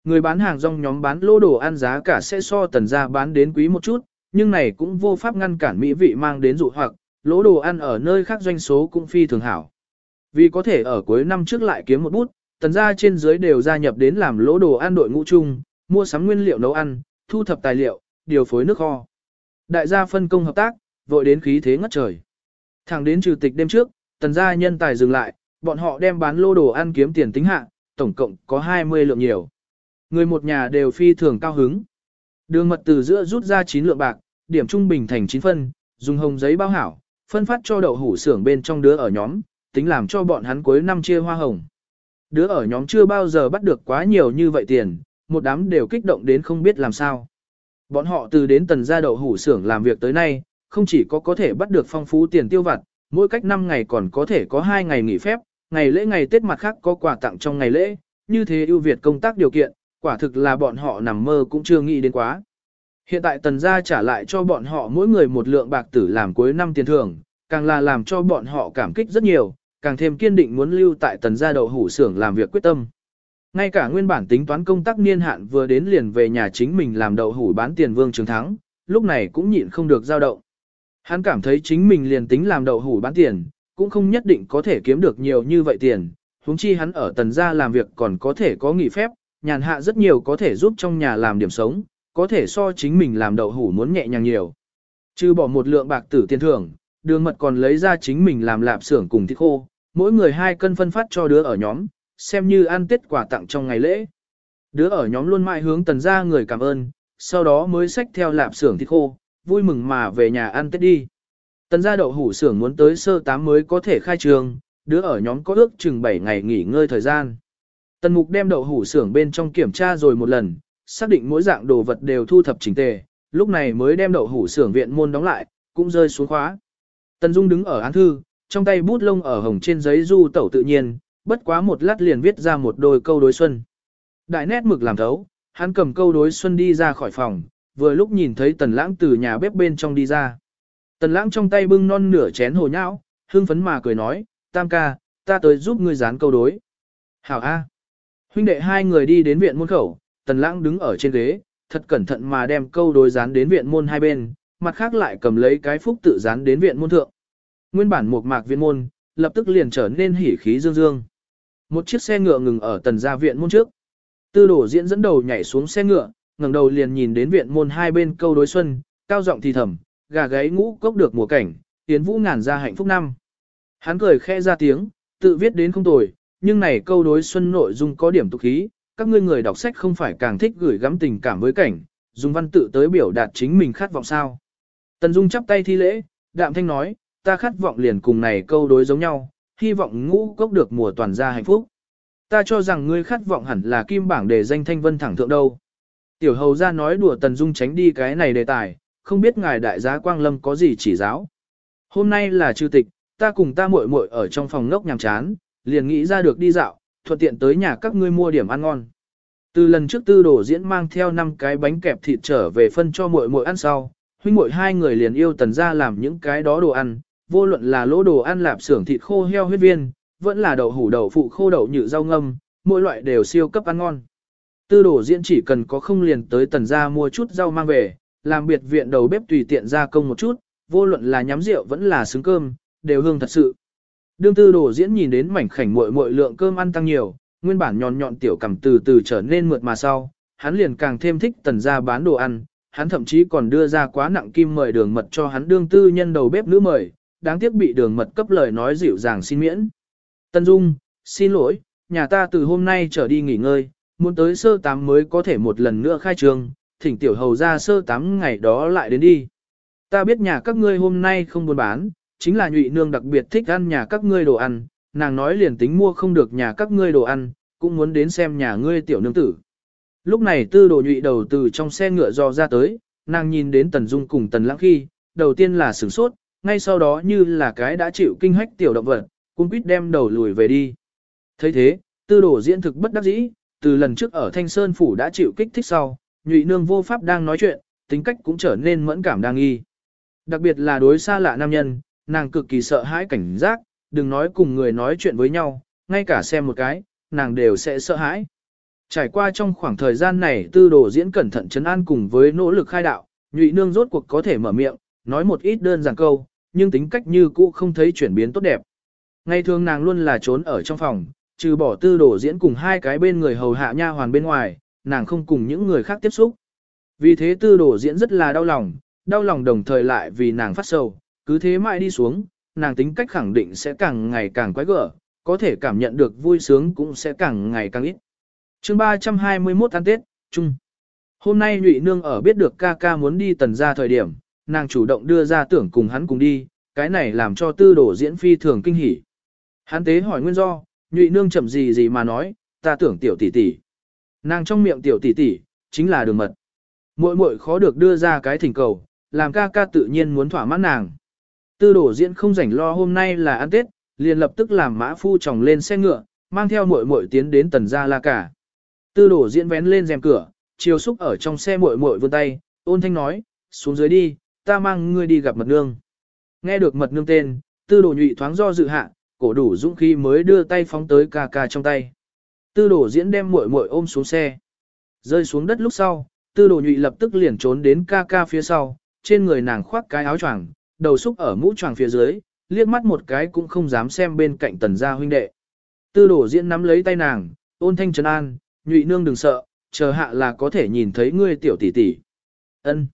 Người bán hàng rong nhóm bán lỗ đồ ăn giá cả sẽ so tần gia bán đến quý một chút, nhưng này cũng vô pháp ngăn cản mỹ vị mang đến dụ hoặc, lỗ đồ ăn ở nơi khác doanh số cũng phi thường hảo. Vì có thể ở cuối năm trước lại kiếm một bút, tần gia trên dưới đều gia nhập đến làm lỗ đồ ăn đội ngũ chung, mua sắm nguyên liệu nấu ăn, thu thập tài liệu, điều phối nước kho. Đại gia phân công hợp tác, vội đến khí thế ngất trời. Thẳng đến trừ tịch đêm trước, tần gia nhân tài dừng lại, bọn họ đem bán lô đồ ăn kiếm tiền tính hạ, tổng cộng có 20 lượng nhiều. Người một nhà đều phi thường cao hứng. Đường mật từ giữa rút ra 9 lượng bạc, điểm trung bình thành 9 phân, dùng hồng giấy bao hảo, phân phát cho đậu hủ xưởng bên trong đứa ở nhóm, tính làm cho bọn hắn cuối năm chia hoa hồng. Đứa ở nhóm chưa bao giờ bắt được quá nhiều như vậy tiền, một đám đều kích động đến không biết làm sao. Bọn họ từ đến tần gia đậu hủ xưởng làm việc tới nay, không chỉ có có thể bắt được phong phú tiền tiêu vặt, mỗi cách 5 ngày còn có thể có 2 ngày nghỉ phép, ngày lễ ngày Tết mặt khác có quà tặng trong ngày lễ, như thế ưu việt công tác điều kiện, quả thực là bọn họ nằm mơ cũng chưa nghĩ đến quá. Hiện tại tần gia trả lại cho bọn họ mỗi người một lượng bạc tử làm cuối năm tiền thưởng, càng là làm cho bọn họ cảm kích rất nhiều, càng thêm kiên định muốn lưu tại tần gia đậu hủ xưởng làm việc quyết tâm. Ngay cả nguyên bản tính toán công tác niên hạn vừa đến liền về nhà chính mình làm đậu hủ bán tiền vương trường thắng, lúc này cũng nhịn không được giao động. Hắn cảm thấy chính mình liền tính làm đậu hủ bán tiền, cũng không nhất định có thể kiếm được nhiều như vậy tiền, huống chi hắn ở tần gia làm việc còn có thể có nghỉ phép, nhàn hạ rất nhiều có thể giúp trong nhà làm điểm sống, có thể so chính mình làm đậu hủ muốn nhẹ nhàng nhiều. Chứ bỏ một lượng bạc tử tiền thưởng, đường mật còn lấy ra chính mình làm lạp xưởng cùng thịt khô, mỗi người hai cân phân phát cho đứa ở nhóm, xem như ăn tết quà tặng trong ngày lễ. Đứa ở nhóm luôn mãi hướng tần gia người cảm ơn, sau đó mới xách theo lạp xưởng thịt khô, vui mừng mà về nhà ăn tết đi. Tần gia đậu hủ xưởng muốn tới sơ tám mới có thể khai trường, đứa ở nhóm có ước chừng 7 ngày nghỉ ngơi thời gian. Tần mục đem đậu hủ xưởng bên trong kiểm tra rồi một lần, xác định mỗi dạng đồ vật đều thu thập chỉnh tề, lúc này mới đem đậu hủ xưởng viện môn đóng lại, cũng rơi xuống khóa. Tần Dung đứng ở án thư, trong tay bút lông ở hồng trên giấy du tẩu tự nhiên, bất quá một lát liền viết ra một đôi câu đối xuân. Đại nét mực làm thấu, hắn cầm câu đối xuân đi ra khỏi phòng, vừa lúc nhìn thấy tần lãng từ nhà bếp bên trong đi ra. Tần lãng trong tay bưng non nửa chén hồ nhão, hương phấn mà cười nói, tam ca, ta tới giúp ngươi dán câu đối. Hảo A. Huynh đệ hai người đi đến viện môn khẩu, tần lãng đứng ở trên ghế, thật cẩn thận mà đem câu đối dán đến viện môn hai bên, mặt khác lại cầm lấy cái phúc tự dán đến viện môn thượng. Nguyên bản một mạc viện môn, lập tức liền trở nên hỉ khí dương dương. Một chiếc xe ngựa ngừng ở tần gia viện môn trước. Tư đổ diễn dẫn đầu nhảy xuống xe ngựa, ngẩng đầu liền nhìn đến viện môn hai bên câu đối xuân, cao giọng thì thầm, gà gáy ngũ cốc được mùa cảnh, tiến vũ ngàn ra hạnh phúc năm. Hắn cười khẽ ra tiếng, tự viết đến không tồi, nhưng này câu đối xuân nội dung có điểm tục khí, các ngươi người đọc sách không phải càng thích gửi gắm tình cảm với cảnh, dùng văn tự tới biểu đạt chính mình khát vọng sao. Tần Dung chắp tay thi lễ, đạm thanh nói, ta khát vọng liền cùng này câu đối giống nhau, hy vọng ngũ cốc được mùa toàn gia hạnh phúc. Ta cho rằng ngươi khát vọng hẳn là kim bảng để danh thanh vân thẳng thượng đâu. Tiểu hầu ra nói đùa Tần Dung tránh đi cái này đề tài, không biết ngài đại giá Quang Lâm có gì chỉ giáo. Hôm nay là chư tịch, ta cùng ta muội muội ở trong phòng ngốc nhàm chán, liền nghĩ ra được đi dạo, thuận tiện tới nhà các ngươi mua điểm ăn ngon. Từ lần trước tư đổ diễn mang theo 5 cái bánh kẹp thịt trở về phân cho muội muội ăn sau, huynh muội hai người liền yêu tần ra làm những cái đó đồ ăn, vô luận là lỗ đồ ăn lạp xưởng thịt khô heo huyết viên, vẫn là đậu hủ đậu phụ khô đậu nhự rau ngâm, mỗi loại đều siêu cấp ăn ngon. Tư đổ diễn chỉ cần có không liền tới tần ra mua chút rau mang về, làm biệt viện đầu bếp tùy tiện gia công một chút, vô luận là nhắm rượu vẫn là xứng cơm, đều hương thật sự. Đương tư đổ diễn nhìn đến mảnh khảnh muội muội lượng cơm ăn tăng nhiều, nguyên bản nhọn nhọn tiểu cầm từ từ trở nên mượt mà sau, hắn liền càng thêm thích tần ra bán đồ ăn, hắn thậm chí còn đưa ra quá nặng kim mời đường mật cho hắn đương tư nhân đầu bếp nữ mời, đáng tiếc bị đường mật cấp lời nói dịu dàng xin miễn. Tân Dung, xin lỗi, nhà ta từ hôm nay trở đi nghỉ ngơi, muốn tới sơ tám mới có thể một lần nữa khai trường, thỉnh tiểu hầu ra sơ tám ngày đó lại đến đi. Ta biết nhà các ngươi hôm nay không buôn bán, chính là nhụy nương đặc biệt thích ăn nhà các ngươi đồ ăn, nàng nói liền tính mua không được nhà các ngươi đồ ăn, cũng muốn đến xem nhà ngươi tiểu nương tử. Lúc này tư đồ nhụy đầu từ trong xe ngựa do ra tới, nàng nhìn đến Tần Dung cùng Tần Lãng khi, đầu tiên là sửng sốt, ngay sau đó như là cái đã chịu kinh hách tiểu động vật, cũng quýt đem đầu lùi về đi. thấy thế, tư đồ diễn thực bất đắc dĩ, từ lần trước ở Thanh Sơn Phủ đã chịu kích thích sau, nhụy nương vô pháp đang nói chuyện, tính cách cũng trở nên mẫn cảm đang nghi. Đặc biệt là đối xa lạ nam nhân, nàng cực kỳ sợ hãi cảnh giác, đừng nói cùng người nói chuyện với nhau, ngay cả xem một cái, nàng đều sẽ sợ hãi. Trải qua trong khoảng thời gian này tư đồ diễn cẩn thận chấn an cùng với nỗ lực khai đạo, nhụy nương rốt cuộc có thể mở miệng, nói một ít đơn giản câu, nhưng tính cách như cũ không thấy chuyển biến tốt đẹp. Ngày thường nàng luôn là trốn ở trong phòng, trừ bỏ tư đồ diễn cùng hai cái bên người hầu hạ nha hoàn bên ngoài, nàng không cùng những người khác tiếp xúc. Vì thế tư đồ diễn rất là đau lòng, đau lòng đồng thời lại vì nàng phát sầu, cứ thế mãi đi xuống, nàng tính cách khẳng định sẽ càng ngày càng quái gở, có thể cảm nhận được vui sướng cũng sẽ càng ngày càng ít. chương 321 ăn Tết, Trung. Hôm nay Nhụy Nương ở biết được ca ca muốn đi tần ra thời điểm, nàng chủ động đưa ra tưởng cùng hắn cùng đi, cái này làm cho tư đổ diễn phi thường kinh hỉ. Hắn tế hỏi nguyên do, Nhụy Nương chậm gì gì mà nói, ta tưởng tiểu tỷ tỷ. Nàng trong miệng tiểu tỷ tỷ, chính là đường mật. Muội muội khó được đưa ra cái thỉnh cầu, làm ca ca tự nhiên muốn thỏa mãn nàng. Tư đổ diễn không rảnh lo hôm nay là ăn Tết, liền lập tức làm mã phu chồng lên xe ngựa, mang theo muội muội tiến đến tần gia la cả. Tư đổ diễn vén lên rèm cửa, chiều xúc ở trong xe muội muội vươn tay, ôn thanh nói, xuống dưới đi, ta mang ngươi đi gặp mật nương. Nghe được mật nương tên, tư đồ nhụy thoáng do dự hạ, cổ đủ dũng khí mới đưa tay phóng tới ca ca trong tay. Tư đồ diễn đem muội muội ôm xuống xe. Rơi xuống đất lúc sau, tư đồ nhụy lập tức liền trốn đến ca ca phía sau, trên người nàng khoác cái áo choàng, đầu xúc ở mũ choàng phía dưới, liếc mắt một cái cũng không dám xem bên cạnh tần gia huynh đệ. Tư đồ diễn nắm lấy tay nàng, ôn thanh trấn an, nhụy nương đừng sợ, chờ hạ là có thể nhìn thấy ngươi tiểu tỷ tỷ. Ân.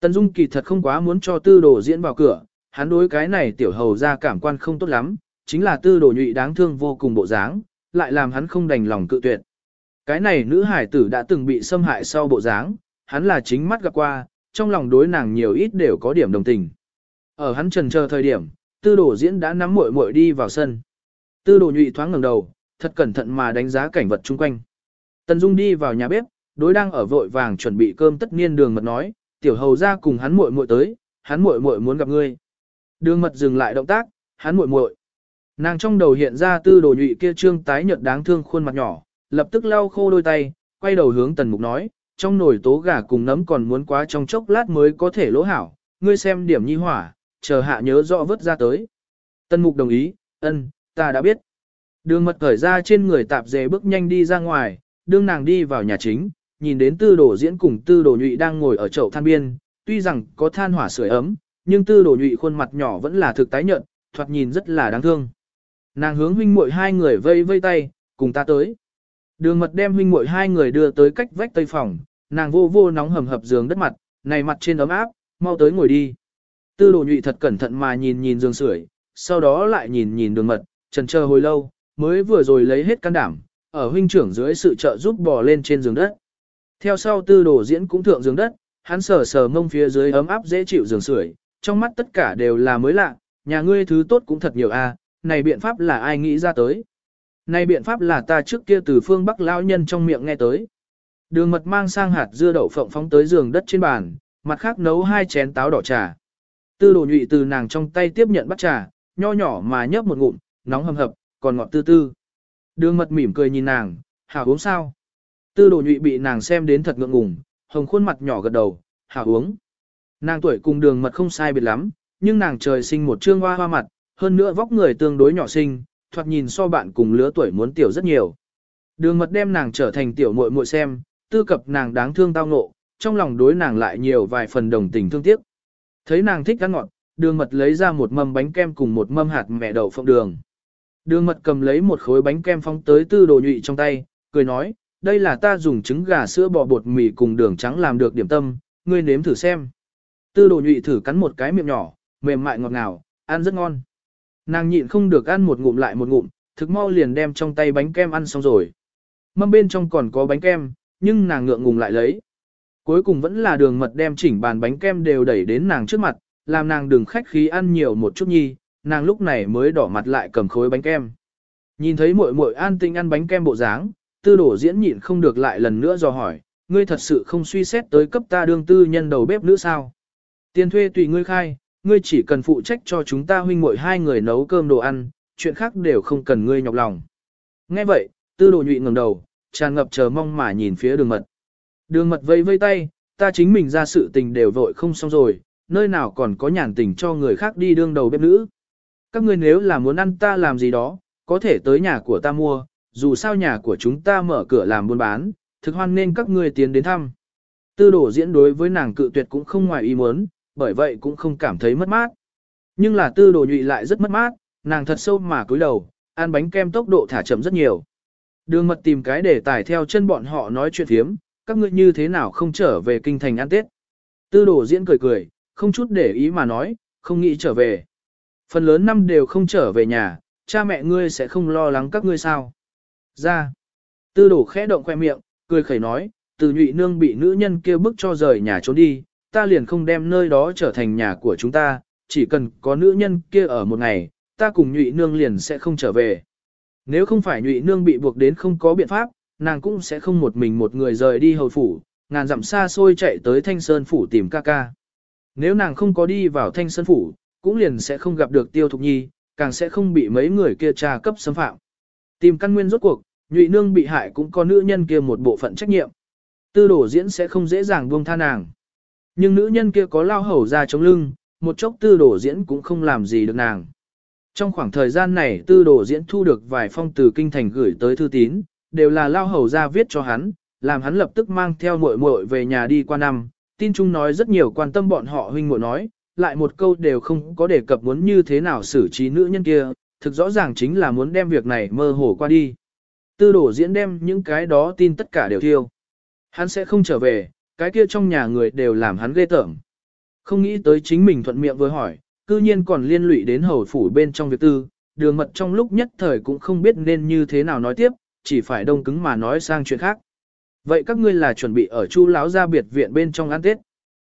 Tần Dung kỳ thật không quá muốn cho tư đồ diễn vào cửa, hắn đối cái này tiểu hầu ra cảm quan không tốt lắm, chính là tư đồ nhụy đáng thương vô cùng bộ dáng, lại làm hắn không đành lòng cự tuyệt. Cái này nữ hải tử đã từng bị xâm hại sau bộ dáng, hắn là chính mắt gặp qua, trong lòng đối nàng nhiều ít đều có điểm đồng tình. Ở hắn trần chờ thời điểm, tư đồ diễn đã nắm muội muội đi vào sân. Tư đồ nhụy thoáng ngẩng đầu, thật cẩn thận mà đánh giá cảnh vật chung quanh. Tần Dung đi vào nhà bếp, đối đang ở vội vàng chuẩn bị cơm tất niên đường mật nói, tiểu hầu ra cùng hắn muội muội tới, hắn muội muội muốn gặp ngươi. Đường mật dừng lại động tác, hắn muội muội. Nàng trong đầu hiện ra tư đồ nhụy kia trương tái nhợt đáng thương khuôn mặt nhỏ, lập tức lau khô đôi tay, quay đầu hướng tần mục nói, trong nồi tố gà cùng nấm còn muốn quá trong chốc lát mới có thể lỗ hảo, ngươi xem điểm nhi hỏa, chờ hạ nhớ rõ vớt ra tới. Tần mục đồng ý, ân, ta đã biết. Đường mật cởi ra trên người tạp dề bước nhanh đi ra ngoài, đương nàng đi vào nhà chính, nhìn đến tư đồ diễn cùng tư đồ nhụy đang ngồi ở chậu than biên, tuy rằng có than hỏa sưởi ấm, nhưng tư đồ nhụy khuôn mặt nhỏ vẫn là thực tái nhợt, thoạt nhìn rất là đáng thương. Nàng hướng huynh muội hai người vây vây tay, cùng ta tới. Đường mật đem huynh muội hai người đưa tới cách vách tây phòng, nàng vô vô nóng hầm hập giường đất mặt, này mặt trên ấm áp, mau tới ngồi đi. Tư đồ nhụy thật cẩn thận mà nhìn nhìn giường sưởi, sau đó lại nhìn nhìn đường mật, trần chờ hồi lâu, mới vừa rồi lấy hết can đảm, ở huynh trưởng dưới sự trợ giúp bò lên trên giường đất. Theo sau tư đồ diễn cũng thượng giường đất, hắn sờ sờ mông phía dưới ấm áp dễ chịu giường sưởi, trong mắt tất cả đều là mới lạ, nhà ngươi thứ tốt cũng thật nhiều a, này biện pháp là ai nghĩ ra tới. Này biện pháp là ta trước kia từ phương Bắc lão nhân trong miệng nghe tới. Đường mật mang sang hạt dưa đậu phộng phóng tới giường đất trên bàn, mặt khác nấu hai chén táo đỏ trà. Tư đồ nhụy từ nàng trong tay tiếp nhận bắt trà, nho nhỏ mà nhấp một ngụm, nóng hầm hập, còn ngọt tư tư. Đường mật mỉm cười nhìn nàng, hảo uống sao? Tư đồ nhụy bị nàng xem đến thật ngượng ngùng, hồng khuôn mặt nhỏ gật đầu, hảo uống. Nàng tuổi cùng đường mật không sai biệt lắm, nhưng nàng trời sinh một trương hoa hoa mặt, hơn nữa vóc người tương đối nhỏ xinh, thoạt nhìn so bạn cùng lứa tuổi muốn tiểu rất nhiều. Đường mật đem nàng trở thành tiểu muội muội xem, tư cập nàng đáng thương tao ngộ, trong lòng đối nàng lại nhiều vài phần đồng tình thương tiếc. Thấy nàng thích ăn ngọt, đường mật lấy ra một mâm bánh kem cùng một mâm hạt mẹ đậu phộng đường. Đường mật cầm lấy một khối bánh kem phóng tới tư đồ nhụy trong tay, cười nói, đây là ta dùng trứng gà sữa bò bột mì cùng đường trắng làm được điểm tâm, ngươi nếm thử xem. Tư đồ nhụy thử cắn một cái miệng nhỏ, mềm mại ngọt ngào, ăn rất ngon. Nàng nhịn không được ăn một ngụm lại một ngụm, thực mau liền đem trong tay bánh kem ăn xong rồi. Mâm bên trong còn có bánh kem, nhưng nàng ngượng ngùng lại lấy. Cuối cùng vẫn là đường mật đem chỉnh bàn bánh kem đều đẩy đến nàng trước mặt, làm nàng đừng khách khí ăn nhiều một chút nhi, nàng lúc này mới đỏ mặt lại cầm khối bánh kem. Nhìn thấy muội muội an tinh ăn bánh kem bộ dáng, tư đổ diễn nhịn không được lại lần nữa dò hỏi, ngươi thật sự không suy xét tới cấp ta đương tư nhân đầu bếp nữa sao? Tiền thuê tùy ngươi khai, ngươi chỉ cần phụ trách cho chúng ta huynh muội hai người nấu cơm đồ ăn, chuyện khác đều không cần ngươi nhọc lòng. Nghe vậy, tư đồ nhụy ngẩng đầu, tràn ngập chờ mong mà nhìn phía đường mật. Đường mật vây vây tay, ta chính mình ra sự tình đều vội không xong rồi, nơi nào còn có nhàn tình cho người khác đi đương đầu bếp nữ. Các ngươi nếu là muốn ăn ta làm gì đó, có thể tới nhà của ta mua, dù sao nhà của chúng ta mở cửa làm buôn bán, thực hoan nên các ngươi tiến đến thăm. Tư đổ diễn đối với nàng cự tuyệt cũng không ngoài ý muốn, bởi vậy cũng không cảm thấy mất mát. Nhưng là tư đồ nhụy lại rất mất mát, nàng thật sâu mà cúi đầu, ăn bánh kem tốc độ thả chậm rất nhiều. Đường mật tìm cái để tải theo chân bọn họ nói chuyện thiếm, các ngươi như thế nào không trở về kinh thành ăn Tết. Tư đồ diễn cười cười, không chút để ý mà nói, không nghĩ trở về. Phần lớn năm đều không trở về nhà, cha mẹ ngươi sẽ không lo lắng các ngươi sao. Ra. Tư đồ khẽ động khoe miệng, cười khẩy nói, từ nhụy nương bị nữ nhân kia bức cho rời nhà trốn đi, ta liền không đem nơi đó trở thành nhà của chúng ta, chỉ cần có nữ nhân kia ở một ngày, ta cùng nhụy nương liền sẽ không trở về. Nếu không phải nhụy nương bị buộc đến không có biện pháp, nàng cũng sẽ không một mình một người rời đi hầu phủ, ngàn dặm xa xôi chạy tới Thanh Sơn Phủ tìm ca ca. Nếu nàng không có đi vào Thanh Sơn Phủ, cũng liền sẽ không gặp được Tiêu Thục Nhi, càng sẽ không bị mấy người kia tra cấp xâm phạm. Tìm căn nguyên rốt cuộc, nhụy nương bị hại cũng có nữ nhân kia một bộ phận trách nhiệm. Tư đổ diễn sẽ không dễ dàng buông tha nàng. Nhưng nữ nhân kia có lao hầu ra chống lưng, một chốc tư đổ diễn cũng không làm gì được nàng. Trong khoảng thời gian này tư đổ diễn thu được vài phong từ kinh thành gửi tới thư tín, đều là lao hầu ra viết cho hắn, làm hắn lập tức mang theo muội muội về nhà đi qua năm. Tin chung nói rất nhiều quan tâm bọn họ huynh muội nói, lại một câu đều không có đề cập muốn như thế nào xử trí nữ nhân kia, thực rõ ràng chính là muốn đem việc này mơ hồ qua đi. Tư đổ diễn đem những cái đó tin tất cả đều thiêu. Hắn sẽ không trở về, cái kia trong nhà người đều làm hắn ghê tởm. Không nghĩ tới chính mình thuận miệng vừa hỏi, cư nhiên còn liên lụy đến hầu phủ bên trong việc tư, đường mật trong lúc nhất thời cũng không biết nên như thế nào nói tiếp, chỉ phải đông cứng mà nói sang chuyện khác. Vậy các ngươi là chuẩn bị ở chu lão gia biệt viện bên trong ăn tết.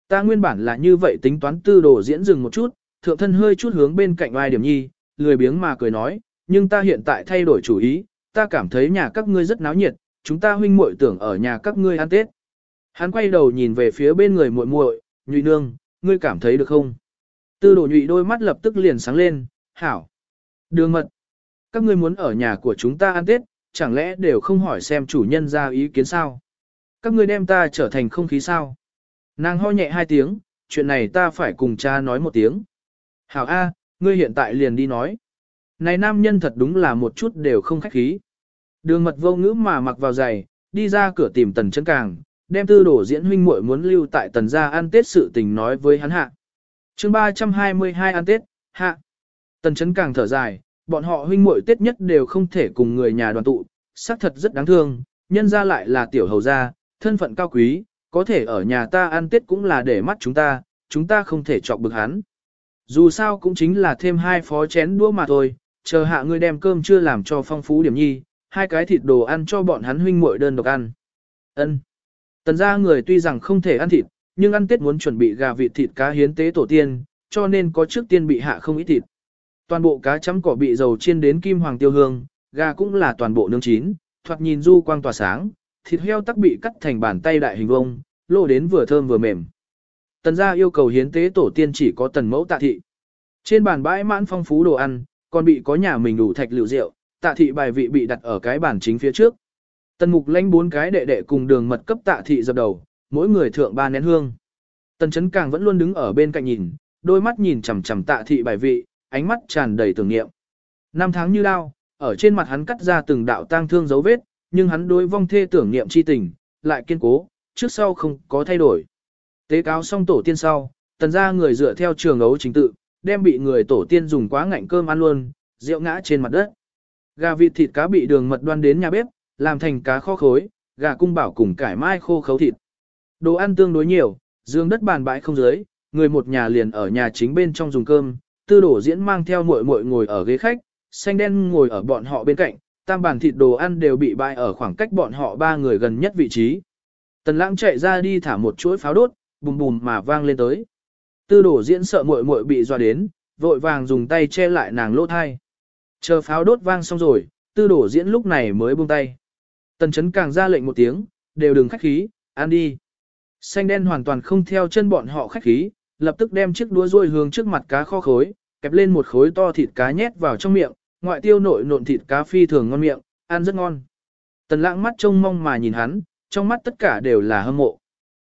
Ta nguyên bản là như vậy tính toán tư đồ diễn dừng một chút, thượng thân hơi chút hướng bên cạnh ai điểm nhi, lười biếng mà cười nói, nhưng ta hiện tại thay đổi chủ ý, ta cảm thấy nhà các ngươi rất náo nhiệt, chúng ta huynh muội tưởng ở nhà các ngươi ăn tết. Hắn quay đầu nhìn về phía bên người muội muội, nhụy nương, ngươi cảm thấy được không? Tư đồ nhụy đôi mắt lập tức liền sáng lên, hảo. Đường mật, các ngươi muốn ở nhà của chúng ta ăn tết, chẳng lẽ đều không hỏi xem chủ nhân ra ý kiến sao? Các ngươi đem ta trở thành không khí sao? Nàng ho nhẹ hai tiếng, chuyện này ta phải cùng cha nói một tiếng. Hảo A, ngươi hiện tại liền đi nói. Này nam nhân thật đúng là một chút đều không khách khí. Đường mật vô ngữ mà mặc vào giày, đi ra cửa tìm tần chân càng, đem tư đổ diễn huynh muội muốn lưu tại tần gia ăn tết sự tình nói với hắn hạ. chương 322 ăn tết, hạ. Tần chấn càng thở dài, bọn họ huynh muội tết nhất đều không thể cùng người nhà đoàn tụ, xác thật rất đáng thương, nhân ra lại là tiểu hầu gia, thân phận cao quý, có thể ở nhà ta ăn tết cũng là để mắt chúng ta, chúng ta không thể chọc bực hắn. Dù sao cũng chính là thêm hai phó chén đũa mà thôi, chờ hạ ngươi đem cơm chưa làm cho phong phú điểm nhi, hai cái thịt đồ ăn cho bọn hắn huynh muội đơn độc ăn. Ân. Tần gia người tuy rằng không thể ăn thịt, nhưng ăn Tết muốn chuẩn bị gà vịt thịt cá hiến tế tổ tiên, cho nên có trước tiên bị hạ không ít thịt. Toàn bộ cá chấm cỏ bị dầu chiên đến kim hoàng tiêu hương, gà cũng là toàn bộ nướng chín, thoạt nhìn du quang tỏa sáng, thịt heo tắc bị cắt thành bàn tay đại hình vông, lộ đến vừa thơm vừa mềm. Tần gia yêu cầu hiến tế tổ tiên chỉ có tần mẫu tạ thị. Trên bàn bãi mãn phong phú đồ ăn, còn bị có nhà mình đủ thạch liệu rượu, tạ thị bài vị bị đặt ở cái bàn chính phía trước. Tần mục lãnh bốn cái đệ đệ cùng đường mật cấp tạ thị dập đầu, mỗi người thượng ba nén hương. Tần chấn càng vẫn luôn đứng ở bên cạnh nhìn, đôi mắt nhìn chằm chằm tạ thị bài vị, ánh mắt tràn đầy tưởng niệm. Năm tháng như lao, ở trên mặt hắn cắt ra từng đạo tang thương dấu vết, nhưng hắn đối vong thê tưởng niệm chi tình, lại kiên cố, trước sau không có thay đổi. Tế cáo xong tổ tiên sau, tần ra người dựa theo trường ấu chính tự, đem bị người tổ tiên dùng quá ngạnh cơm ăn luôn, rượu ngã trên mặt đất. Gà vịt thịt cá bị đường mật đoan đến nhà bếp, làm thành cá kho khối, gà cung bảo cùng cải mai khô khấu thịt. Đồ ăn tương đối nhiều, dương đất bàn bãi không dưới, người một nhà liền ở nhà chính bên trong dùng cơm, tư đổ diễn mang theo muội muội ngồi ở ghế khách, xanh đen ngồi ở bọn họ bên cạnh, tam bàn thịt đồ ăn đều bị bãi ở khoảng cách bọn họ ba người gần nhất vị trí. Tần lãng chạy ra đi thả một chuỗi pháo đốt, bùm bùm mà vang lên tới. Tư đổ diễn sợ muội muội bị dọa đến, vội vàng dùng tay che lại nàng lỗ thai. Chờ pháo đốt vang xong rồi, tư đổ diễn lúc này mới buông tay. Tần chấn càng ra lệnh một tiếng, đều đừng khách khí, ăn đi. Xanh đen hoàn toàn không theo chân bọn họ khách khí, lập tức đem chiếc đũa ruôi hướng trước mặt cá kho khối, kẹp lên một khối to thịt cá nhét vào trong miệng, ngoại tiêu nội nộn thịt cá phi thường ngon miệng, ăn rất ngon. Tần lãng mắt trông mong mà nhìn hắn, trong mắt tất cả đều là hâm mộ.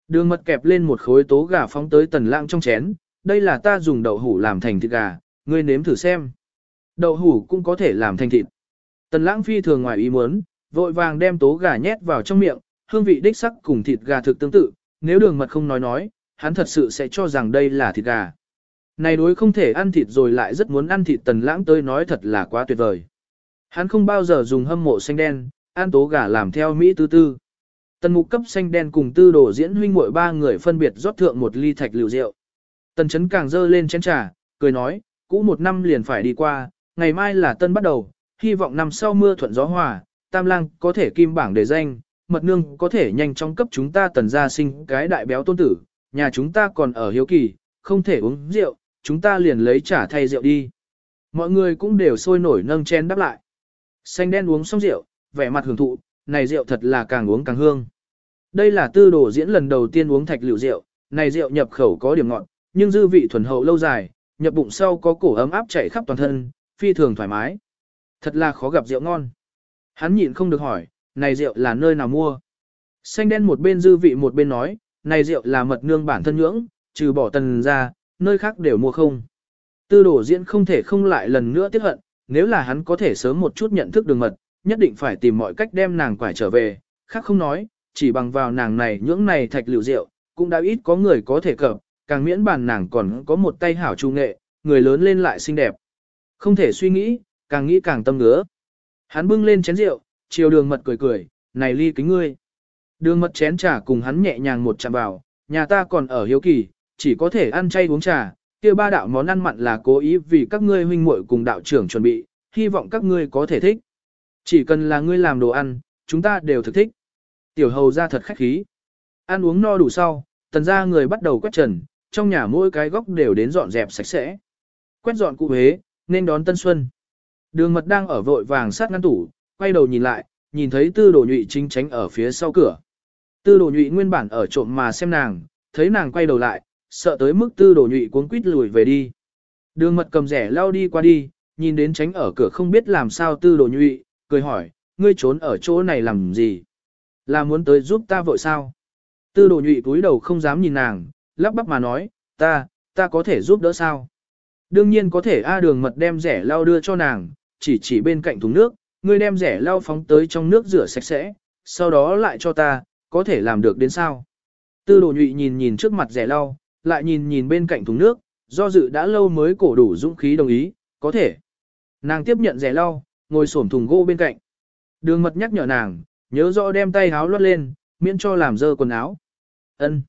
Đường mật kẹp lên một khối tố gà phóng tới tần lãng trong chén, đây là ta dùng đậu hủ làm thành thịt gà, ngươi nếm thử xem. Đậu hủ cũng có thể làm thành thịt. Tần lãng phi thường ngoài ý muốn, vội vàng đem tố gà nhét vào trong miệng, hương vị đích sắc cùng thịt gà thực tương tự, nếu đường mật không nói nói, hắn thật sự sẽ cho rằng đây là thịt gà. Này đối không thể ăn thịt rồi lại rất muốn ăn thịt tần lãng tới nói thật là quá tuyệt vời. Hắn không bao giờ dùng hâm mộ xanh đen, ăn tố gà làm theo Mỹ tư tư. Tần mục cấp xanh đen cùng tư đổ diễn huynh muội ba người phân biệt rót thượng một ly thạch liều rượu. Tần chấn càng dơ lên chén trà, cười nói, cũ một năm liền phải đi qua, ngày mai là tân bắt đầu, hy vọng năm sau mưa thuận gió hòa, tam lang có thể kim bảng để danh, mật nương có thể nhanh chóng cấp chúng ta tần gia sinh cái đại béo tôn tử, nhà chúng ta còn ở hiếu kỳ, không thể uống rượu, chúng ta liền lấy trả thay rượu đi. Mọi người cũng đều sôi nổi nâng chén đáp lại. Xanh đen uống xong rượu, vẻ mặt hưởng thụ, này rượu thật là càng uống càng hương. Đây là tư đồ diễn lần đầu tiên uống thạch liệu rượu, này rượu nhập khẩu có điểm ngọt, nhưng dư vị thuần hậu lâu dài, nhập bụng sau có cổ ấm áp chảy khắp toàn thân, phi thường thoải mái. Thật là khó gặp rượu ngon. Hắn nhịn không được hỏi, này rượu là nơi nào mua? Xanh đen một bên dư vị một bên nói, này rượu là mật nương bản thân nhưỡng, trừ bỏ tần ra, nơi khác đều mua không. Tư đổ diễn không thể không lại lần nữa tiếc hận, nếu là hắn có thể sớm một chút nhận thức đường mật, nhất định phải tìm mọi cách đem nàng quải trở về, khác không nói, chỉ bằng vào nàng này nhưỡng này thạch liệu rượu, cũng đã ít có người có thể cập, càng miễn bàn nàng còn có một tay hảo trung nghệ, người lớn lên lại xinh đẹp. Không thể suy nghĩ, càng nghĩ càng tâm ngứa. Hắn bưng lên chén rượu, chiều đường mật cười cười, này ly kính ngươi. Đường mật chén trà cùng hắn nhẹ nhàng một chạm vào, nhà ta còn ở hiếu kỳ, chỉ có thể ăn chay uống trà, kia ba đạo món ăn mặn là cố ý vì các ngươi huynh muội cùng đạo trưởng chuẩn bị, hy vọng các ngươi có thể thích. Chỉ cần là ngươi làm đồ ăn, chúng ta đều thực thích. Tiểu hầu ra thật khách khí. Ăn uống no đủ sau, tần ra người bắt đầu quét trần, trong nhà mỗi cái góc đều đến dọn dẹp sạch sẽ. Quét dọn cụ Huế, nên đón tân xuân. Đường mật đang ở vội vàng sát ngăn tủ, quay đầu nhìn lại, nhìn thấy tư đồ nhụy chính tránh ở phía sau cửa. Tư đồ nhụy nguyên bản ở trộm mà xem nàng, thấy nàng quay đầu lại, sợ tới mức tư đồ nhụy cuống quýt lùi về đi. Đường mật cầm rẻ lao đi qua đi, nhìn đến tránh ở cửa không biết làm sao tư đồ nhụy, cười hỏi, ngươi trốn ở chỗ này làm gì? Là muốn tới giúp ta vội sao? Tư đồ nhụy cúi đầu không dám nhìn nàng, lắp bắp mà nói, ta, ta có thể giúp đỡ sao? Đương nhiên có thể A đường mật đem rẻ lao đưa cho nàng, chỉ chỉ bên cạnh thùng nước, ngươi đem rẻ lau phóng tới trong nước rửa sạch sẽ, sau đó lại cho ta, có thể làm được đến sao? Tư đồ nhụy nhìn nhìn trước mặt rẻ lau, lại nhìn nhìn bên cạnh thùng nước, do dự đã lâu mới cổ đủ dũng khí đồng ý, có thể. Nàng tiếp nhận rẻ lau, ngồi xổm thùng gỗ bên cạnh. Đường mật nhắc nhở nàng, nhớ rõ đem tay háo lót lên, miễn cho làm dơ quần áo. Ân.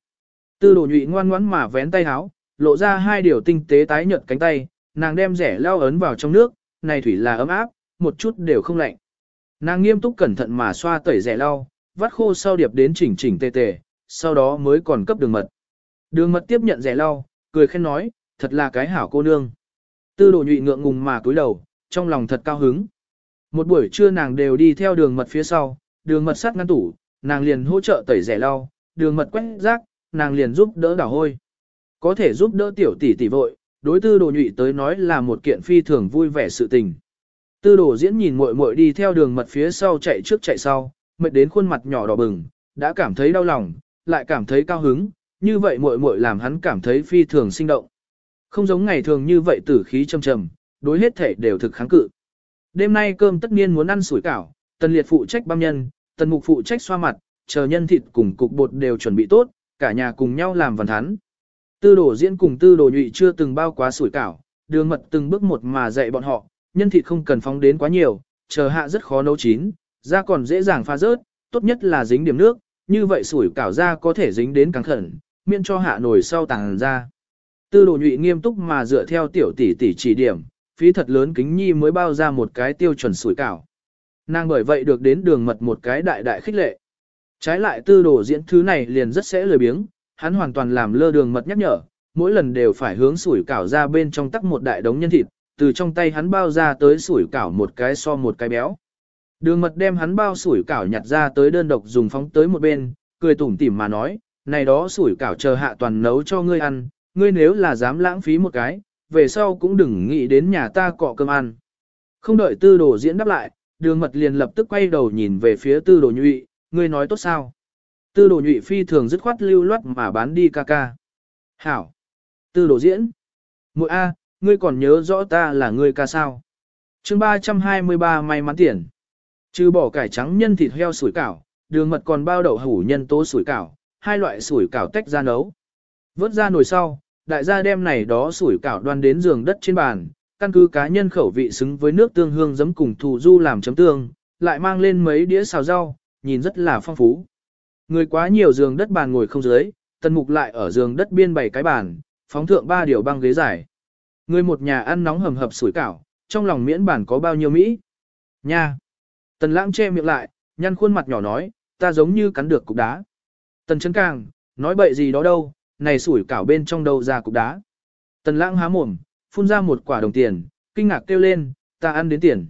Tư đồ nhụy ngoan ngoãn mà vén tay háo, lộ ra hai điều tinh tế tái nhợt cánh tay, nàng đem rẻ lau ấn vào trong nước, này thủy là ấm áp, một chút đều không lạnh. Nàng nghiêm túc cẩn thận mà xoa tẩy rẻ lau, vắt khô sau điệp đến chỉnh chỉnh tề tề, sau đó mới còn cấp đường mật. Đường mật tiếp nhận rẻ lau, cười khen nói, thật là cái hảo cô nương. Tư đồ nhụy ngượng ngùng mà cúi đầu, trong lòng thật cao hứng. Một buổi trưa nàng đều đi theo đường mật phía sau, đường mật sắt ngăn tủ, nàng liền hỗ trợ tẩy rẻ lau, đường mật quét rác, nàng liền giúp đỡ đảo hôi. Có thể giúp đỡ tiểu tỷ tỷ vội, đối tư đồ nhụy tới nói là một kiện phi thường vui vẻ sự tình. Tư đồ diễn nhìn muội muội đi theo đường mật phía sau chạy trước chạy sau, mệt đến khuôn mặt nhỏ đỏ bừng, đã cảm thấy đau lòng, lại cảm thấy cao hứng, như vậy muội muội làm hắn cảm thấy phi thường sinh động. Không giống ngày thường như vậy tử khí trầm trầm, đối hết thể đều thực kháng cự. Đêm nay cơm tất nhiên muốn ăn sủi cảo, tần liệt phụ trách băm nhân, tần mục phụ trách xoa mặt, chờ nhân thịt cùng cục bột đều chuẩn bị tốt, cả nhà cùng nhau làm văn thắn. Tư đồ diễn cùng tư đồ nhụy chưa từng bao quá sủi cảo, đường mật từng bước một mà dạy bọn họ, nhân thịt không cần phóng đến quá nhiều, chờ hạ rất khó nấu chín, da còn dễ dàng pha rớt, tốt nhất là dính điểm nước, như vậy sủi cảo da có thể dính đến càng khẩn, miễn cho hạ nổi sau tàng ra. Tư đồ nhụy nghiêm túc mà dựa theo tiểu tỷ tỷ chỉ điểm, phí thật lớn kính nhi mới bao ra một cái tiêu chuẩn sủi cảo. Nàng bởi vậy được đến đường mật một cái đại đại khích lệ. Trái lại tư đồ diễn thứ này liền rất sẽ lười biếng, hắn hoàn toàn làm lơ đường mật nhắc nhở, mỗi lần đều phải hướng sủi cảo ra bên trong tắc một đại đống nhân thịt, từ trong tay hắn bao ra tới sủi cảo một cái so một cái béo. Đường mật đem hắn bao sủi cảo nhặt ra tới đơn độc dùng phóng tới một bên, cười tủm tỉm mà nói, này đó sủi cảo chờ hạ toàn nấu cho ngươi ăn, ngươi nếu là dám lãng phí một cái, về sau cũng đừng nghĩ đến nhà ta cọ cơm ăn. Không đợi tư đồ diễn đáp lại, đường mật liền lập tức quay đầu nhìn về phía tư đồ nhụy, ngươi nói tốt sao? Tư đồ nhụy phi thường dứt khoát lưu loát mà bán đi ca ca. Hảo! Tư đồ diễn! Mội A, ngươi còn nhớ rõ ta là ngươi ca sao? chương 323 may mắn tiền. Trừ bỏ cải trắng nhân thịt heo sủi cảo, đường mật còn bao đậu hủ nhân tố sủi cảo, hai loại sủi cảo tách ra nấu. Vớt ra nồi sau, đại gia đem này đó sủi cảo đoan đến giường đất trên bàn, căn cứ cá nhân khẩu vị xứng với nước tương hương giấm cùng thù du làm chấm tương, lại mang lên mấy đĩa xào rau, nhìn rất là phong phú. Người quá nhiều giường đất bàn ngồi không dưới, tần mục lại ở giường đất biên bày cái bàn, phóng thượng ba điều băng ghế dài. Người một nhà ăn nóng hầm hập sủi cảo, trong lòng miễn bản có bao nhiêu Mỹ. Nha! Tần lãng che miệng lại, nhăn khuôn mặt nhỏ nói, ta giống như cắn được cục đá. Tần chấn càng, nói bậy gì đó đâu, này sủi cảo bên trong đâu ra cục đá. Tần lãng há mồm, phun ra một quả đồng tiền, kinh ngạc kêu lên, ta ăn đến tiền.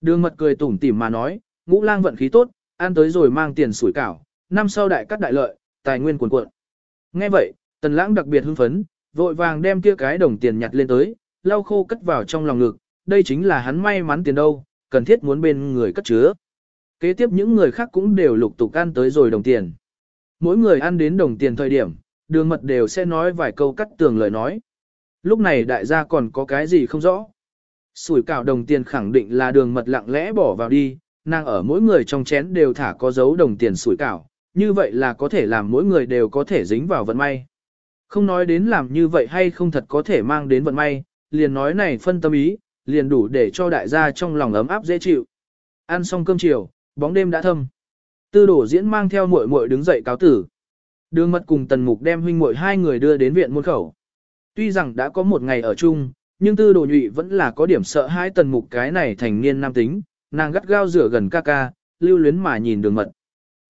Đường mật cười tủm tỉm mà nói, ngũ lang vận khí tốt, ăn tới rồi mang tiền sủi cảo, năm sau đại cắt đại lợi, tài nguyên cuồn cuộn. Nghe vậy, tần lãng đặc biệt hưng phấn, vội vàng đem kia cái đồng tiền nhặt lên tới, lau khô cất vào trong lòng ngực, đây chính là hắn may mắn tiền đâu, cần thiết muốn bên người cất chứa. Kế tiếp những người khác cũng đều lục tục ăn tới rồi đồng tiền. Mỗi người ăn đến đồng tiền thời điểm, đường mật đều sẽ nói vài câu cắt tường lời nói. Lúc này đại gia còn có cái gì không rõ. Sủi cảo đồng tiền khẳng định là đường mật lặng lẽ bỏ vào đi, nàng ở mỗi người trong chén đều thả có dấu đồng tiền sủi cảo, như vậy là có thể làm mỗi người đều có thể dính vào vận may. Không nói đến làm như vậy hay không thật có thể mang đến vận may, liền nói này phân tâm ý, liền đủ để cho đại gia trong lòng ấm áp dễ chịu. Ăn xong cơm chiều, bóng đêm đã thâm. Tư đổ diễn mang theo muội muội đứng dậy cáo tử. Đường mật cùng tần mục đem huynh muội hai người đưa đến viện môn khẩu. Tuy rằng đã có một ngày ở chung, nhưng tư đồ nhụy vẫn là có điểm sợ hai tần mục cái này thành niên nam tính, nàng gắt gao rửa gần ca ca, lưu luyến mà nhìn đường mật.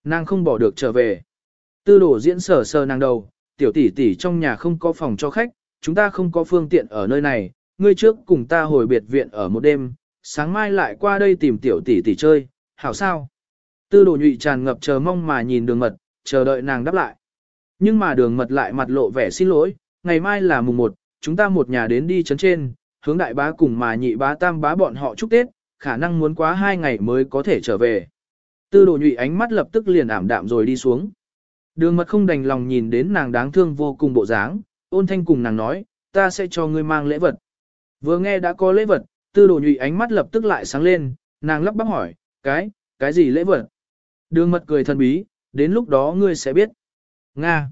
Nàng không bỏ được trở về. Tư đổ diễn sở sờ nàng đầu, tiểu tỷ tỷ trong nhà không có phòng cho khách, chúng ta không có phương tiện ở nơi này, ngươi trước cùng ta hồi biệt viện ở một đêm, sáng mai lại qua đây tìm tiểu tỷ tỷ chơi, hảo sao? Tư đồ nhụy tràn ngập chờ mong mà nhìn đường mật, chờ đợi nàng đáp lại. Nhưng mà đường mật lại mặt lộ vẻ xin lỗi, ngày mai là mùng 1, chúng ta một nhà đến đi chấn trên, hướng đại bá cùng mà nhị bá tam bá bọn họ chúc Tết, khả năng muốn quá hai ngày mới có thể trở về. Tư đồ nhụy ánh mắt lập tức liền ảm đạm rồi đi xuống. Đường mật không đành lòng nhìn đến nàng đáng thương vô cùng bộ dáng, ôn thanh cùng nàng nói, ta sẽ cho ngươi mang lễ vật. Vừa nghe đã có lễ vật, tư đồ nhụy ánh mắt lập tức lại sáng lên, nàng lắp bắp hỏi, cái, cái gì lễ vật? Đường mật cười thần bí, đến lúc đó ngươi sẽ biết. Nga.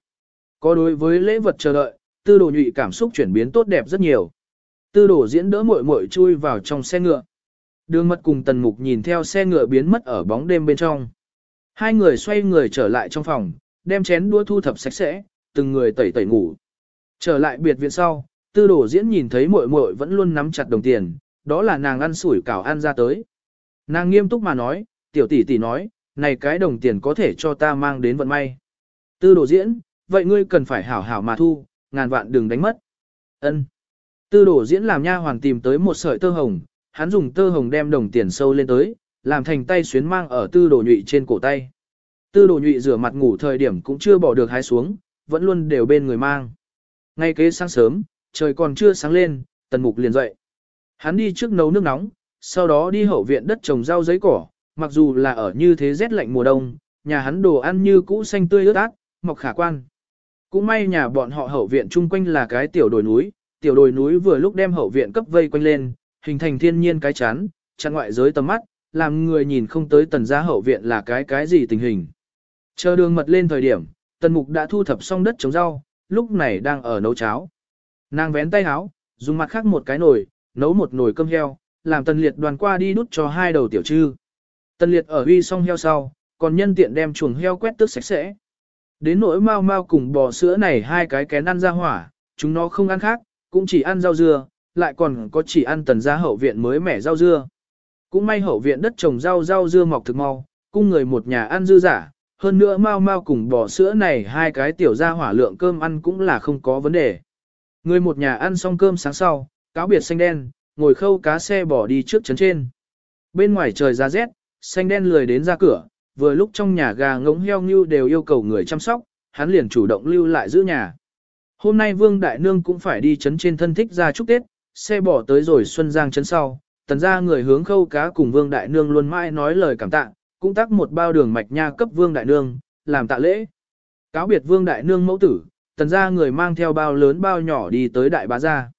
Có đối với lễ vật chờ đợi, tư đồ nhụy cảm xúc chuyển biến tốt đẹp rất nhiều. Tư đồ diễn đỡ muội muội chui vào trong xe ngựa. Đường mật cùng tần mục nhìn theo xe ngựa biến mất ở bóng đêm bên trong. Hai người xoay người trở lại trong phòng, đem chén đũa thu thập sạch sẽ, từng người tẩy tẩy ngủ. Trở lại biệt viện sau, tư đổ diễn nhìn thấy muội muội vẫn luôn nắm chặt đồng tiền, đó là nàng ăn sủi cảo ăn ra tới. Nàng nghiêm túc mà nói, tiểu tỷ tỷ nói, này cái đồng tiền có thể cho ta mang đến vận may. Tư đổ diễn, vậy ngươi cần phải hảo hảo mà thu, ngàn vạn đừng đánh mất. Ân. Tư đổ diễn làm nha hoàng tìm tới một sợi tơ hồng, hắn dùng tơ hồng đem đồng tiền sâu lên tới, làm thành tay xuyến mang ở tư đồ nhụy trên cổ tay. Tư đồ nhụy rửa mặt ngủ thời điểm cũng chưa bỏ được hái xuống, vẫn luôn đều bên người mang. Ngay kế sáng sớm, trời còn chưa sáng lên, tần mục liền dậy. Hắn đi trước nấu nước nóng, sau đó đi hậu viện đất trồng rau giấy cỏ, mặc dù là ở như thế rét lạnh mùa đông, nhà hắn đồ ăn như cũ xanh tươi ướt át, mọc khả quan. Cũng may nhà bọn họ hậu viện chung quanh là cái tiểu đồi núi, tiểu đồi núi vừa lúc đem hậu viện cấp vây quanh lên, hình thành thiên nhiên cái chán, chặn ngoại giới tầm mắt, làm người nhìn không tới tần gia hậu viện là cái cái gì tình hình. Chờ đường mật lên thời điểm, tần mục đã thu thập xong đất trồng rau, lúc này đang ở nấu cháo. Nàng vén tay áo, dùng mặt khác một cái nồi, nấu một nồi cơm heo, làm tần liệt đoàn qua đi đút cho hai đầu tiểu trư. Tần liệt ở huy xong heo sau, còn nhân tiện đem chuồng heo quét tước sạch sẽ. Đến nỗi mau mau cùng bò sữa này hai cái kén ăn ra hỏa, chúng nó không ăn khác, cũng chỉ ăn rau dưa, lại còn có chỉ ăn tần gia hậu viện mới mẻ rau dưa. Cũng may hậu viện đất trồng rau rau dưa mọc thực mau, cung người một nhà ăn dư giả, hơn nữa mau mau cùng bò sữa này hai cái tiểu gia hỏa lượng cơm ăn cũng là không có vấn đề. Người một nhà ăn xong cơm sáng sau, cáo biệt xanh đen, ngồi khâu cá xe bỏ đi trước chấn trên. Bên ngoài trời ra rét, xanh đen lười đến ra cửa, vừa lúc trong nhà gà ngỗng heo như đều yêu cầu người chăm sóc, hắn liền chủ động lưu lại giữ nhà. Hôm nay Vương Đại Nương cũng phải đi chấn trên thân thích ra chúc Tết, xe bỏ tới rồi Xuân Giang chấn sau, tần ra người hướng khâu cá cùng Vương Đại Nương luôn mãi nói lời cảm tạ, cũng tắc một bao đường mạch nha cấp Vương Đại Nương, làm tạ lễ. Cáo biệt Vương Đại Nương mẫu tử, tần ra người mang theo bao lớn bao nhỏ đi tới Đại Bá Gia.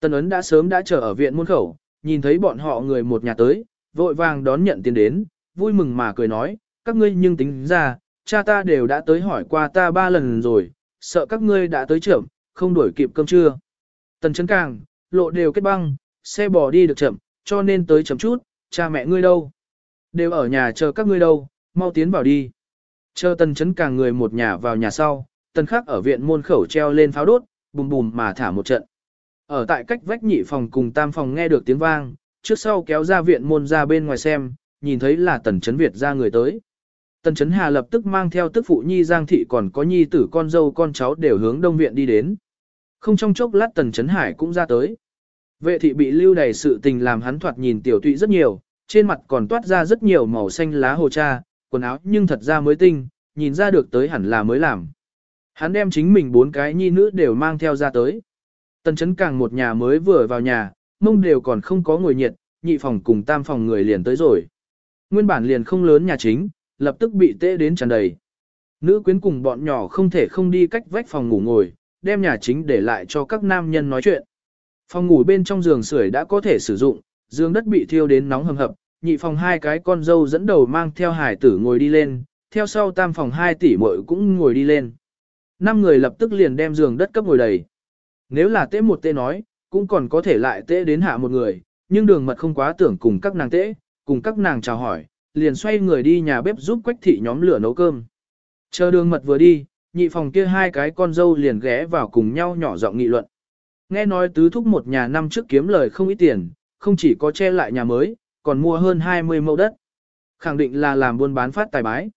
Tần ấn đã sớm đã chờ ở viện môn khẩu, nhìn thấy bọn họ người một nhà tới, vội vàng đón nhận tiền đến, vui mừng mà cười nói, các ngươi nhưng tính ra, cha ta đều đã tới hỏi qua ta ba lần rồi, sợ các ngươi đã tới trưởng, không đuổi kịp cơm trưa. Tần Trấn càng, lộ đều kết băng, xe bò đi được chậm, cho nên tới chậm chút, cha mẹ ngươi đâu? Đều ở nhà chờ các ngươi đâu, mau tiến vào đi. Chờ tần chấn càng người một nhà vào nhà sau, tần khác ở viện môn khẩu treo lên pháo đốt, bùm bùm mà thả một trận. Ở tại cách vách nhị phòng cùng tam phòng nghe được tiếng vang, trước sau kéo ra viện môn ra bên ngoài xem, nhìn thấy là tần chấn Việt ra người tới. Tần chấn Hà lập tức mang theo tức phụ nhi Giang Thị còn có nhi tử con dâu con cháu đều hướng đông viện đi đến. Không trong chốc lát tần chấn Hải cũng ra tới. Vệ thị bị lưu đầy sự tình làm hắn thoạt nhìn tiểu tụy rất nhiều, trên mặt còn toát ra rất nhiều màu xanh lá hồ cha, quần áo nhưng thật ra mới tinh, nhìn ra được tới hẳn là mới làm. Hắn đem chính mình bốn cái nhi nữ đều mang theo ra tới. Tần chấn càng một nhà mới vừa vào nhà, mông đều còn không có ngồi nhiệt, nhị phòng cùng tam phòng người liền tới rồi. Nguyên bản liền không lớn nhà chính, lập tức bị tê đến tràn đầy. Nữ quyến cùng bọn nhỏ không thể không đi cách vách phòng ngủ ngồi, đem nhà chính để lại cho các nam nhân nói chuyện. Phòng ngủ bên trong giường sưởi đã có thể sử dụng, giường đất bị thiêu đến nóng hầm hập, nhị phòng hai cái con dâu dẫn đầu mang theo hải tử ngồi đi lên, theo sau tam phòng hai tỷ muội cũng ngồi đi lên. Năm người lập tức liền đem giường đất cấp ngồi đầy. Nếu là tế một tế nói, cũng còn có thể lại tế đến hạ một người, nhưng đường mật không quá tưởng cùng các nàng tế, cùng các nàng chào hỏi, liền xoay người đi nhà bếp giúp quách thị nhóm lửa nấu cơm. Chờ đường mật vừa đi, nhị phòng kia hai cái con dâu liền ghé vào cùng nhau nhỏ giọng nghị luận. Nghe nói tứ thúc một nhà năm trước kiếm lời không ít tiền, không chỉ có che lại nhà mới, còn mua hơn 20 mẫu đất. Khẳng định là làm buôn bán phát tài bái.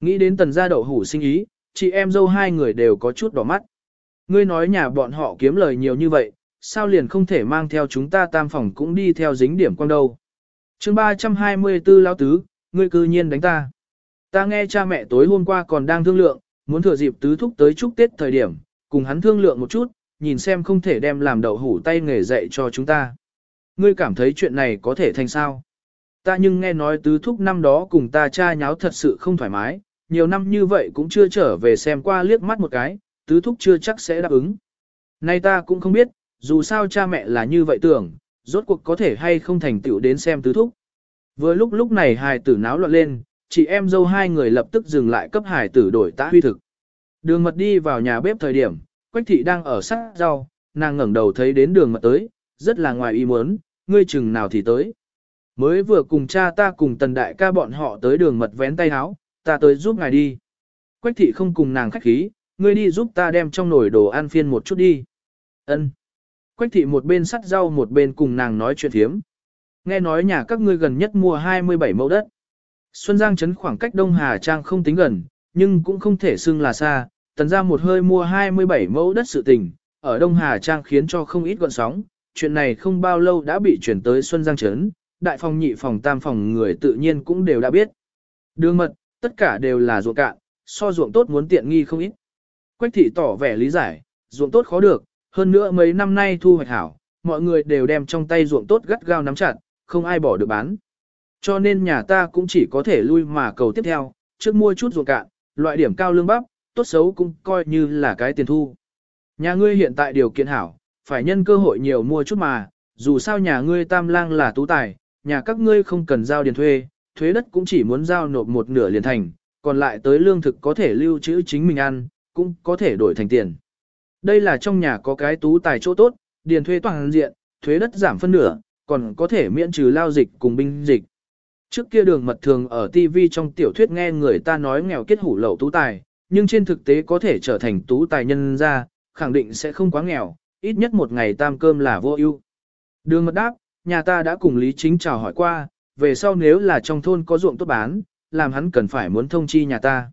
Nghĩ đến tần gia đậu hủ sinh ý, chị em dâu hai người đều có chút đỏ mắt. Ngươi nói nhà bọn họ kiếm lời nhiều như vậy, sao liền không thể mang theo chúng ta tam phòng cũng đi theo dính điểm quang đâu. chương 324 lão tứ, ngươi cư nhiên đánh ta. Ta nghe cha mẹ tối hôm qua còn đang thương lượng, muốn thừa dịp tứ thúc tới chúc Tết thời điểm, cùng hắn thương lượng một chút, nhìn xem không thể đem làm đậu hủ tay nghề dạy cho chúng ta. Ngươi cảm thấy chuyện này có thể thành sao? Ta nhưng nghe nói tứ thúc năm đó cùng ta cha nháo thật sự không thoải mái, nhiều năm như vậy cũng chưa trở về xem qua liếc mắt một cái, tứ thúc chưa chắc sẽ đáp ứng. Nay ta cũng không biết, dù sao cha mẹ là như vậy tưởng, rốt cuộc có thể hay không thành tựu đến xem tứ thúc. Vừa lúc lúc này hài tử náo loạn lên, chị em dâu hai người lập tức dừng lại cấp hài tử đổi tã huy thực. Đường mật đi vào nhà bếp thời điểm, Quách thị đang ở sát rau, nàng ngẩng đầu thấy đến đường mật tới, rất là ngoài ý muốn, ngươi chừng nào thì tới. Mới vừa cùng cha ta cùng tần đại ca bọn họ tới đường mật vén tay háo, ta tới giúp ngài đi. Quách thị không cùng nàng khách khí, ngươi đi giúp ta đem trong nồi đồ ăn phiên một chút đi. Ân. Quách thị một bên sắt rau một bên cùng nàng nói chuyện thiếm. Nghe nói nhà các ngươi gần nhất mua 27 mẫu đất. Xuân Giang trấn khoảng cách Đông Hà Trang không tính gần, nhưng cũng không thể xưng là xa. Tần ra một hơi mua 27 mẫu đất sự tình, ở Đông Hà Trang khiến cho không ít gọn sóng. Chuyện này không bao lâu đã bị chuyển tới Xuân Giang trấn, đại phòng nhị phòng tam phòng người tự nhiên cũng đều đã biết. Đường mật, tất cả đều là ruộng cạn, so ruộng tốt muốn tiện nghi không ít. Quách thị tỏ vẻ lý giải, ruộng tốt khó được, hơn nữa mấy năm nay thu hoạch hảo, mọi người đều đem trong tay ruộng tốt gắt gao nắm chặt, không ai bỏ được bán. Cho nên nhà ta cũng chỉ có thể lui mà cầu tiếp theo, trước mua chút ruộng cạn, loại điểm cao lương bắp, tốt xấu cũng coi như là cái tiền thu. Nhà ngươi hiện tại điều kiện hảo, phải nhân cơ hội nhiều mua chút mà, dù sao nhà ngươi tam lang là tú tài, nhà các ngươi không cần giao điền thuê, thuế đất cũng chỉ muốn giao nộp một nửa liền thành, còn lại tới lương thực có thể lưu trữ chính mình ăn, cũng có thể đổi thành tiền. Đây là trong nhà có cái tú tài chỗ tốt, điền thuê toàn diện, thuế đất giảm phân nửa, còn có thể miễn trừ lao dịch cùng binh dịch. Trước kia đường mật thường ở TV trong tiểu thuyết nghe người ta nói nghèo kết hủ lậu tú tài, nhưng trên thực tế có thể trở thành tú tài nhân ra, khẳng định sẽ không quá nghèo, ít nhất một ngày tam cơm là vô ưu. Đường mật đáp, nhà ta đã cùng Lý Chính chào hỏi qua, về sau nếu là trong thôn có ruộng tốt bán, làm hắn cần phải muốn thông chi nhà ta.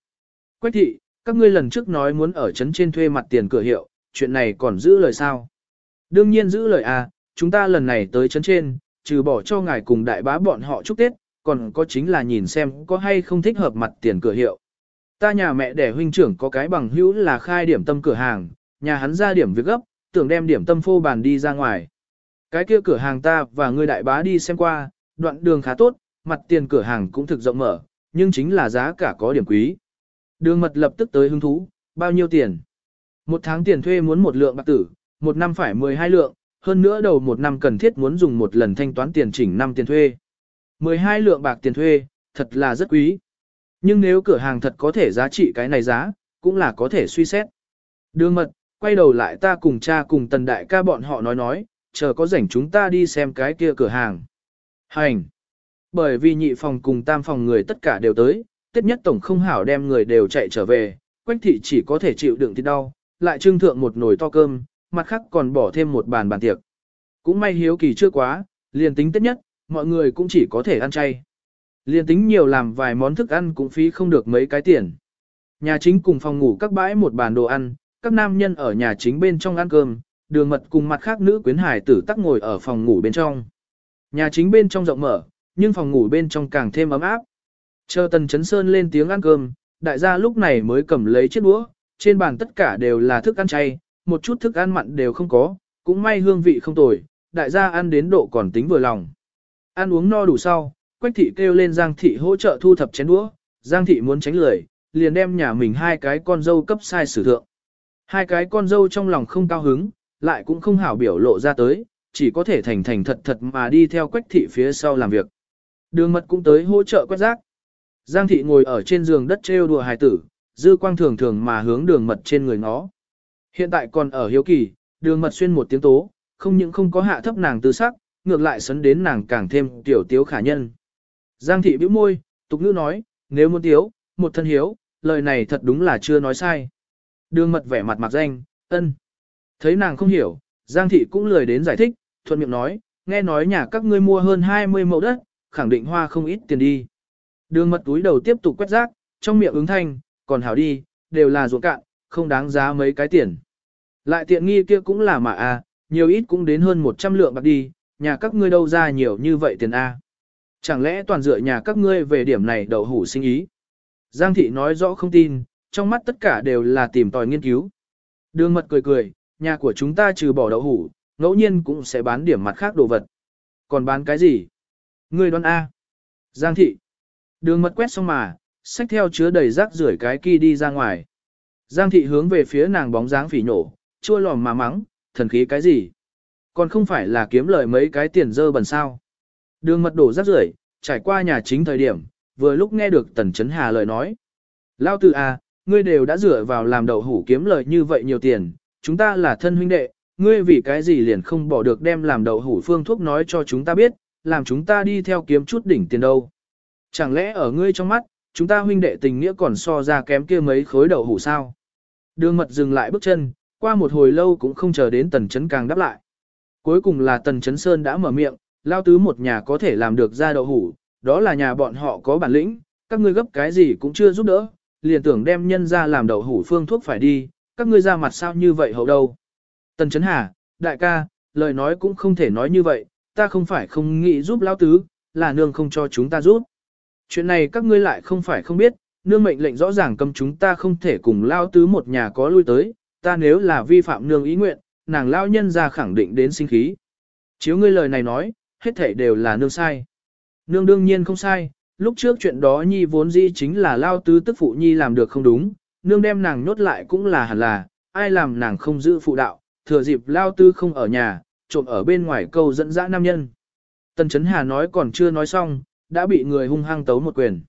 Quách thị, các ngươi lần trước nói muốn ở trấn trên thuê mặt tiền cửa hiệu, chuyện này còn giữ lời sao? Đương nhiên giữ lời à, chúng ta lần này tới trấn trên, trừ bỏ cho ngài cùng đại bá bọn họ chúc Tết, còn có chính là nhìn xem có hay không thích hợp mặt tiền cửa hiệu. Ta nhà mẹ đẻ huynh trưởng có cái bằng hữu là khai điểm tâm cửa hàng, nhà hắn ra điểm việc gấp, tưởng đem điểm tâm phô bàn đi ra ngoài. Cái kia cửa hàng ta và người đại bá đi xem qua, đoạn đường khá tốt, mặt tiền cửa hàng cũng thực rộng mở, nhưng chính là giá cả có điểm quý. Đường mật lập tức tới hứng thú, bao nhiêu tiền? Một tháng tiền thuê muốn một lượng bạc tử, một năm phải 12 lượng, hơn nữa đầu một năm cần thiết muốn dùng một lần thanh toán tiền chỉnh năm tiền thuê. 12 lượng bạc tiền thuê, thật là rất quý. Nhưng nếu cửa hàng thật có thể giá trị cái này giá, cũng là có thể suy xét. Đường mật, quay đầu lại ta cùng cha cùng tần đại ca bọn họ nói nói, chờ có rảnh chúng ta đi xem cái kia cửa hàng. Hành! Bởi vì nhị phòng cùng tam phòng người tất cả đều tới, tiết nhất tổng không hảo đem người đều chạy trở về, quách thị chỉ có thể chịu đựng thịt đau, lại trưng thượng một nồi to cơm, mặt khác còn bỏ thêm một bàn bàn tiệc. Cũng may hiếu kỳ chưa quá, liền tính tiết nhất, mọi người cũng chỉ có thể ăn chay. Liền tính nhiều làm vài món thức ăn cũng phí không được mấy cái tiền. Nhà chính cùng phòng ngủ các bãi một bàn đồ ăn, các nam nhân ở nhà chính bên trong ăn cơm, đường mật cùng mặt khác nữ quyến hải tử tắc ngồi ở phòng ngủ bên trong. Nhà chính bên trong rộng mở, nhưng phòng ngủ bên trong càng thêm ấm áp. Chờ Tần Chấn Sơn lên tiếng ăn cơm, đại gia lúc này mới cầm lấy chiếc đũa, trên bàn tất cả đều là thức ăn chay, một chút thức ăn mặn đều không có, cũng may hương vị không tồi, đại gia ăn đến độ còn tính vừa lòng. Ăn uống no đủ sau, Quách thị kêu lên Giang thị hỗ trợ thu thập chén đũa, Giang thị muốn tránh lười, liền đem nhà mình hai cái con dâu cấp sai sử thượng. Hai cái con dâu trong lòng không cao hứng, lại cũng không hảo biểu lộ ra tới, chỉ có thể thành thành thật thật mà đi theo Quách thị phía sau làm việc. Đường mật cũng tới hỗ trợ quét rác. Giang thị ngồi ở trên giường đất trêu đùa hài tử, dư quang thường thường mà hướng đường mật trên người nó. Hiện tại còn ở hiếu kỳ, đường mật xuyên một tiếng tố, không những không có hạ thấp nàng tư sắc, ngược lại sấn đến nàng càng thêm tiểu tiếu khả nhân. Giang thị bĩu môi, tục ngữ nói, nếu muốn tiếu, một thân hiếu, lời này thật đúng là chưa nói sai. Đường mật vẻ mặt mặc danh, ân. Thấy nàng không hiểu, Giang thị cũng lười đến giải thích, thuận miệng nói, nghe nói nhà các ngươi mua hơn 20 mẫu đất, khẳng định hoa không ít tiền đi. Đường mật túi đầu tiếp tục quét rác, trong miệng ứng thanh, còn hảo đi, đều là ruộng cạn, không đáng giá mấy cái tiền. Lại tiện nghi kia cũng là mà a, à, nhiều ít cũng đến hơn 100 lượng bạc đi, nhà các ngươi đâu ra nhiều như vậy tiền a. Chẳng lẽ toàn dựa nhà các ngươi về điểm này đậu hủ sinh ý? Giang thị nói rõ không tin, trong mắt tất cả đều là tìm tòi nghiên cứu. Đường mật cười cười, nhà của chúng ta trừ bỏ đậu hủ, ngẫu nhiên cũng sẽ bán điểm mặt khác đồ vật. Còn bán cái gì? Ngươi đoán A. Giang thị. Đường mật quét xong mà, xách theo chứa đầy rác rưởi cái kia đi ra ngoài. Giang thị hướng về phía nàng bóng dáng phỉ nổ, chua lòm mà mắng, thần khí cái gì? Còn không phải là kiếm lời mấy cái tiền dơ bẩn sao? Đường mật đổ rác rưởi, trải qua nhà chính thời điểm, vừa lúc nghe được Tần Chấn Hà lời nói. Lao tử à, ngươi đều đã dựa vào làm đậu hủ kiếm lời như vậy nhiều tiền, chúng ta là thân huynh đệ, ngươi vì cái gì liền không bỏ được đem làm đậu hủ phương thuốc nói cho chúng ta biết, làm chúng ta đi theo kiếm chút đỉnh tiền đâu. Chẳng lẽ ở ngươi trong mắt, chúng ta huynh đệ tình nghĩa còn so ra kém kia mấy khối đậu hủ sao? Đường mật dừng lại bước chân, qua một hồi lâu cũng không chờ đến tần chấn càng đáp lại. Cuối cùng là tần chấn sơn đã mở miệng, lao tứ một nhà có thể làm được ra đậu hủ, đó là nhà bọn họ có bản lĩnh, các ngươi gấp cái gì cũng chưa giúp đỡ, liền tưởng đem nhân ra làm đậu hủ phương thuốc phải đi, các ngươi ra mặt sao như vậy hậu đâu. Tần Chấn Hà, đại ca, lời nói cũng không thể nói như vậy, ta không phải không nghĩ giúp lão tứ, là nương không cho chúng ta giúp. Chuyện này các ngươi lại không phải không biết, nương mệnh lệnh rõ ràng cầm chúng ta không thể cùng lao tứ một nhà có lui tới, ta nếu là vi phạm nương ý nguyện, nàng lao nhân ra khẳng định đến sinh khí. Chiếu ngươi lời này nói, hết thảy đều là nương sai. Nương đương nhiên không sai, lúc trước chuyện đó nhi vốn dĩ chính là lao tứ tức phụ nhi làm được không đúng, nương đem nàng nhốt lại cũng là hẳn là, ai làm nàng không giữ phụ đạo, thừa dịp lao tứ không ở nhà, trộm ở bên ngoài câu dẫn dã nam nhân. Tần Chấn Hà nói còn chưa nói xong, đã bị người hung hăng tấu một quyền.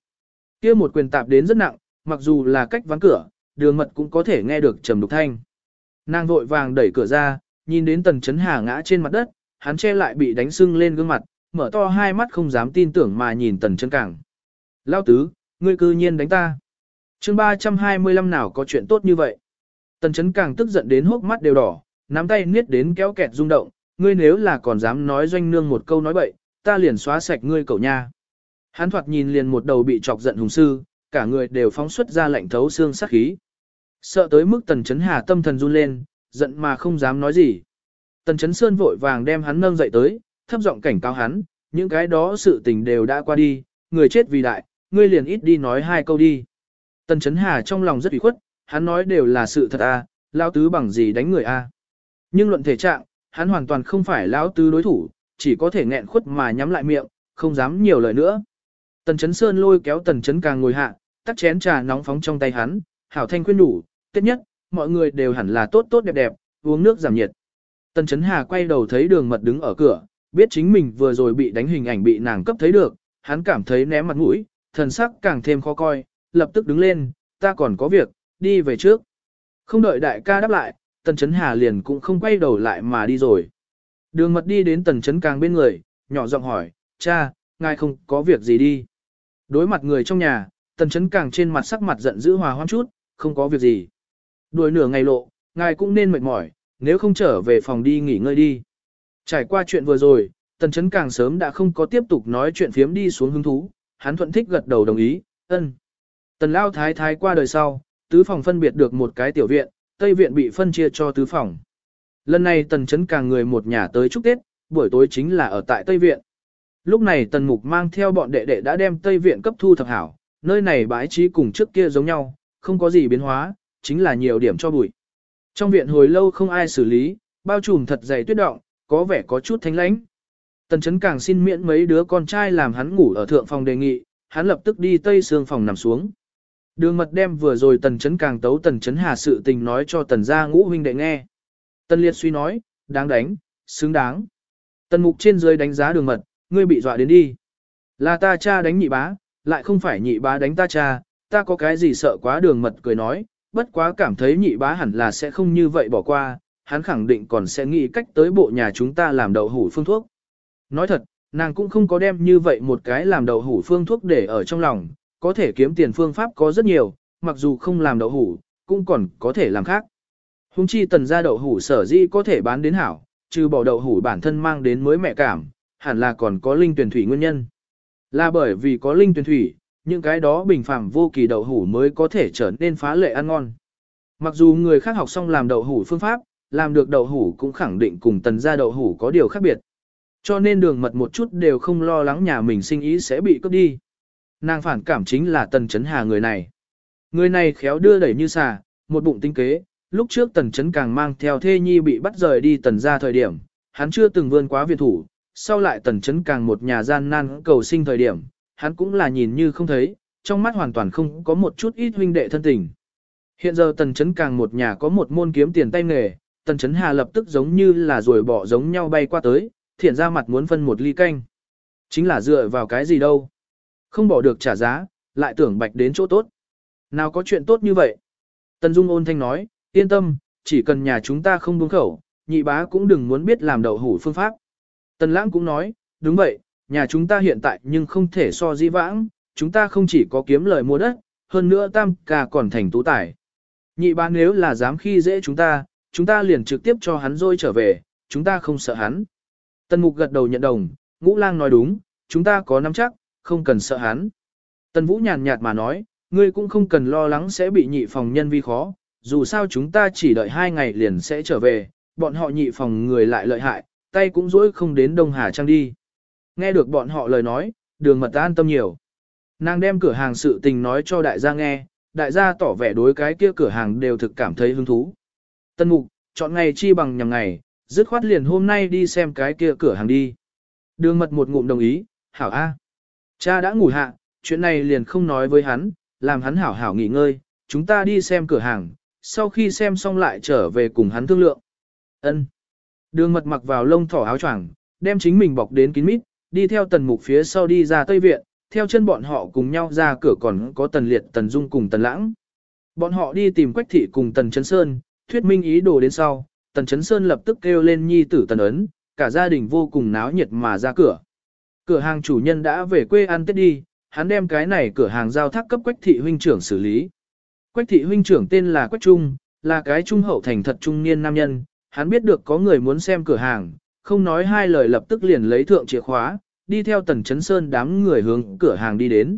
kia một quyền tạp đến rất nặng, mặc dù là cách ván cửa, đường mật cũng có thể nghe được trầm đục thanh. Nàng vội vàng đẩy cửa ra, nhìn đến Tần Chấn Hà ngã trên mặt đất, hắn che lại bị đánh sưng lên gương mặt, mở to hai mắt không dám tin tưởng mà nhìn Tần chân cảng. Lao tứ, ngươi cư nhiên đánh ta. chương 325 nào có chuyện tốt như vậy. Tần Chấn Càng tức giận đến hốc mắt đều đỏ, nắm tay niết đến kéo kẹt rung động, ngươi nếu là còn dám nói doanh nương một câu nói bậy, ta liền xóa sạch ngươi cậu nha. Hắn thoạt nhìn liền một đầu bị chọc giận hùng sư, cả người đều phóng xuất ra lạnh thấu xương sát khí. Sợ tới mức tần chấn hà tâm thần run lên, giận mà không dám nói gì. Tần chấn sơn vội vàng đem hắn nâng dậy tới, thấp giọng cảnh cáo hắn, những cái đó sự tình đều đã qua đi, người chết vì đại, ngươi liền ít đi nói hai câu đi. Tần chấn hà trong lòng rất ủy khuất, hắn nói đều là sự thật à, Lão tứ bằng gì đánh người a à. Nhưng luận thể trạng, hắn hoàn toàn không phải lão tứ đối thủ, chỉ có thể nghẹn khuất mà nhắm lại miệng, không dám nhiều lời nữa. Tần Chấn Sơn lôi kéo Tần Chấn càng ngồi hạ, tắt chén trà nóng phóng trong tay hắn, hảo thanh khuyên đủ, tiết nhất, mọi người đều hẳn là tốt tốt đẹp đẹp, uống nước giảm nhiệt. Tần Chấn Hà quay đầu thấy đường mật đứng ở cửa, biết chính mình vừa rồi bị đánh hình ảnh bị nàng cấp thấy được, hắn cảm thấy ném mặt mũi, thần sắc càng thêm khó coi, lập tức đứng lên, ta còn có việc, đi về trước. Không đợi đại ca đáp lại, Tần Chấn Hà liền cũng không quay đầu lại mà đi rồi. Đường mật đi đến Tần Chấn Càng bên người, nhỏ giọng hỏi, cha, ngài không có việc gì đi. Đối mặt người trong nhà, Tần Chấn Càng trên mặt sắc mặt giận dữ hòa hoãn chút, không có việc gì. Đuổi nửa ngày lộ, ngài cũng nên mệt mỏi, nếu không trở về phòng đi nghỉ ngơi đi. Trải qua chuyện vừa rồi, Tần Chấn Càng sớm đã không có tiếp tục nói chuyện phiếm đi xuống hứng thú, hắn thuận thích gật đầu đồng ý, ân. Tần Lao Thái Thái qua đời sau, tứ phòng phân biệt được một cái tiểu viện, Tây Viện bị phân chia cho tứ phòng. Lần này Tần Chấn càng người một nhà tới chúc Tết, buổi tối chính là ở tại Tây Viện. Lúc này Tần Mục mang theo bọn đệ đệ đã đem Tây Viện cấp thu thập hảo, nơi này bãi trí cùng trước kia giống nhau, không có gì biến hóa, chính là nhiều điểm cho bụi. Trong viện hồi lâu không ai xử lý, bao trùm thật dày tuyết động, có vẻ có chút thanh lãnh. Tần chấn càng xin miễn mấy đứa con trai làm hắn ngủ ở thượng phòng đề nghị, hắn lập tức đi tây xương phòng nằm xuống. Đường mật đem vừa rồi tần chấn càng tấu tần chấn hà sự tình nói cho tần gia ngũ huynh đệ nghe. Tần liệt suy nói, đáng đánh, xứng đáng. Tần mục trên dưới đánh giá đường mật, ngươi bị dọa đến đi. Là ta cha đánh nhị bá, lại không phải nhị bá đánh ta cha, ta có cái gì sợ quá đường mật cười nói, bất quá cảm thấy nhị bá hẳn là sẽ không như vậy bỏ qua, hắn khẳng định còn sẽ nghĩ cách tới bộ nhà chúng ta làm đậu hủ phương thuốc. Nói thật, nàng cũng không có đem như vậy một cái làm đậu hủ phương thuốc để ở trong lòng, có thể kiếm tiền phương pháp có rất nhiều, mặc dù không làm đậu hủ, cũng còn có thể làm khác. Hùng chi tần gia đậu hủ sở di có thể bán đến hảo, trừ bỏ đậu hủ bản thân mang đến mới mẹ cảm, hẳn là còn có linh tuyển thủy nguyên nhân. Là bởi vì có linh tuyển thủy, những cái đó bình phẳng vô kỳ đậu hủ mới có thể trở nên phá lệ ăn ngon. Mặc dù người khác học xong làm đậu hủ phương pháp, làm được đậu hủ cũng khẳng định cùng tần gia đậu hủ có điều khác biệt. Cho nên đường mật một chút đều không lo lắng nhà mình sinh ý sẽ bị cướp đi. Nàng phản cảm chính là tần chấn hà người này. Người này khéo đưa đẩy như xà, một bụng tinh kế, lúc trước tần chấn càng mang theo thê nhi bị bắt rời đi tần ra thời điểm, hắn chưa từng vươn quá viện thủ, sau lại tần chấn càng một nhà gian nan cầu sinh thời điểm, hắn cũng là nhìn như không thấy, trong mắt hoàn toàn không có một chút ít huynh đệ thân tình. Hiện giờ tần chấn càng một nhà có một môn kiếm tiền tay nghề, tần chấn hà lập tức giống như là rồi bỏ giống nhau bay qua tới, thiện ra mặt muốn phân một ly canh. Chính là dựa vào cái gì đâu. Không bỏ được trả giá, lại tưởng bạch đến chỗ tốt. Nào có chuyện tốt như vậy? Tần Dung ôn thanh nói, yên tâm, chỉ cần nhà chúng ta không buông khẩu, nhị bá cũng đừng muốn biết làm đậu hủ phương pháp. Tần Lãng cũng nói, đúng vậy, nhà chúng ta hiện tại nhưng không thể so di vãng, chúng ta không chỉ có kiếm lời mua đất, hơn nữa tam ca còn thành tú tài. Nhị bá nếu là dám khi dễ chúng ta, chúng ta liền trực tiếp cho hắn rôi trở về, chúng ta không sợ hắn. Tần Mục gật đầu nhận đồng, ngũ lang nói đúng, chúng ta có nắm chắc, không cần sợ hắn. Tần Vũ nhàn nhạt mà nói, ngươi cũng không cần lo lắng sẽ bị nhị phòng nhân vi khó, dù sao chúng ta chỉ đợi hai ngày liền sẽ trở về, bọn họ nhị phòng người lại lợi hại, tay cũng dỗi không đến Đông Hà Trang đi. Nghe được bọn họ lời nói, đường mật an tâm nhiều. Nàng đem cửa hàng sự tình nói cho đại gia nghe, đại gia tỏ vẻ đối cái kia cửa hàng đều thực cảm thấy hứng thú. Tân mục, chọn ngày chi bằng nhằm ngày, dứt khoát liền hôm nay đi xem cái kia cửa hàng đi. Đường mật một ngụm đồng ý, hảo A. Cha đã ngủ hạ, chuyện này liền không nói với hắn, làm hắn hảo hảo nghỉ ngơi, chúng ta đi xem cửa hàng, sau khi xem xong lại trở về cùng hắn thương lượng. Ân. Đường mật mặc vào lông thỏ áo choàng, đem chính mình bọc đến kín mít, đi theo tần mục phía sau đi ra Tây Viện, theo chân bọn họ cùng nhau ra cửa còn có tần liệt tần dung cùng tần lãng. Bọn họ đi tìm quách thị cùng tần chấn sơn, thuyết minh ý đồ đến sau, tần chấn sơn lập tức kêu lên nhi tử tần ấn, cả gia đình vô cùng náo nhiệt mà ra cửa. Cửa hàng chủ nhân đã về quê ăn tết đi, hắn đem cái này cửa hàng giao thác cấp quách thị huynh trưởng xử lý. Quách thị huynh trưởng tên là Quách Trung, là cái trung hậu thành thật trung niên nam nhân, hắn biết được có người muốn xem cửa hàng, không nói hai lời lập tức liền lấy thượng chìa khóa, đi theo tần chấn sơn đám người hướng cửa hàng đi đến.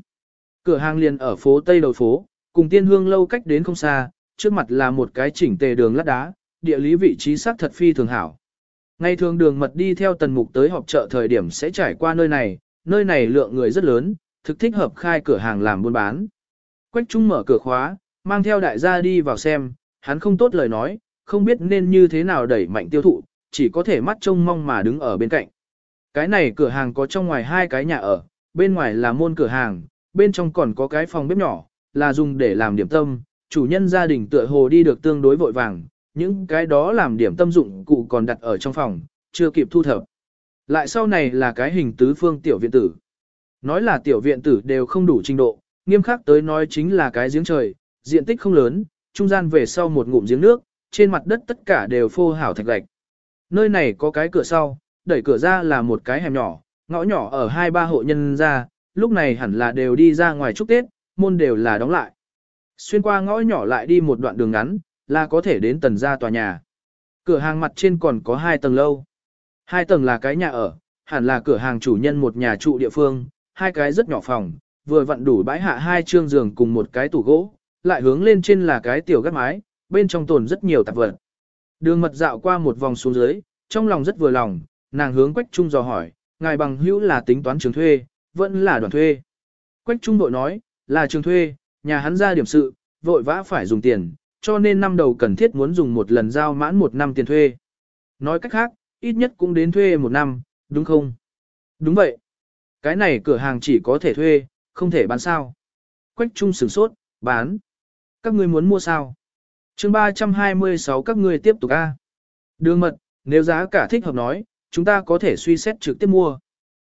Cửa hàng liền ở phố Tây đầu phố, cùng tiên hương lâu cách đến không xa, trước mặt là một cái chỉnh tề đường lát đá, địa lý vị trí xác thật phi thường hảo. Ngày thường đường mật đi theo tần mục tới họp chợ thời điểm sẽ trải qua nơi này, nơi này lượng người rất lớn, thực thích hợp khai cửa hàng làm buôn bán. Quách Trung mở cửa khóa, mang theo đại gia đi vào xem, hắn không tốt lời nói, không biết nên như thế nào đẩy mạnh tiêu thụ, chỉ có thể mắt trông mong mà đứng ở bên cạnh. Cái này cửa hàng có trong ngoài hai cái nhà ở, bên ngoài là môn cửa hàng, bên trong còn có cái phòng bếp nhỏ, là dùng để làm điểm tâm, chủ nhân gia đình tựa hồ đi được tương đối vội vàng, những cái đó làm điểm tâm dụng cụ còn đặt ở trong phòng, chưa kịp thu thập. Lại sau này là cái hình tứ phương tiểu viện tử. Nói là tiểu viện tử đều không đủ trình độ, nghiêm khắc tới nói chính là cái giếng trời, diện tích không lớn, trung gian về sau một ngụm giếng nước, trên mặt đất tất cả đều phô hảo thạch gạch. Nơi này có cái cửa sau, đẩy cửa ra là một cái hẻm nhỏ, ngõ nhỏ ở hai ba hộ nhân ra, lúc này hẳn là đều đi ra ngoài chúc Tết, môn đều là đóng lại. Xuyên qua ngõ nhỏ lại đi một đoạn đường ngắn, là có thể đến tầng ra tòa nhà. Cửa hàng mặt trên còn có hai tầng lâu. Hai tầng là cái nhà ở, hẳn là cửa hàng chủ nhân một nhà trụ địa phương, hai cái rất nhỏ phòng, vừa vặn đủ bãi hạ hai trương giường cùng một cái tủ gỗ, lại hướng lên trên là cái tiểu gác mái, bên trong tồn rất nhiều tạp vật. Đường mật dạo qua một vòng xuống dưới, trong lòng rất vừa lòng, nàng hướng Quách Trung dò hỏi, ngài bằng hữu là tính toán trường thuê, vẫn là đoàn thuê. Quách Trung đội nói, là trường thuê, nhà hắn ra điểm sự, vội vã phải dùng tiền, cho nên năm đầu cần thiết muốn dùng một lần giao mãn một năm tiền thuê. Nói cách khác, ít nhất cũng đến thuê một năm, đúng không? Đúng vậy. Cái này cửa hàng chỉ có thể thuê, không thể bán sao. Quách Trung sửng sốt, bán. Các ngươi muốn mua sao? Chương 326 các ngươi tiếp tục A. Đường mật, nếu giá cả thích hợp nói, chúng ta có thể suy xét trực tiếp mua.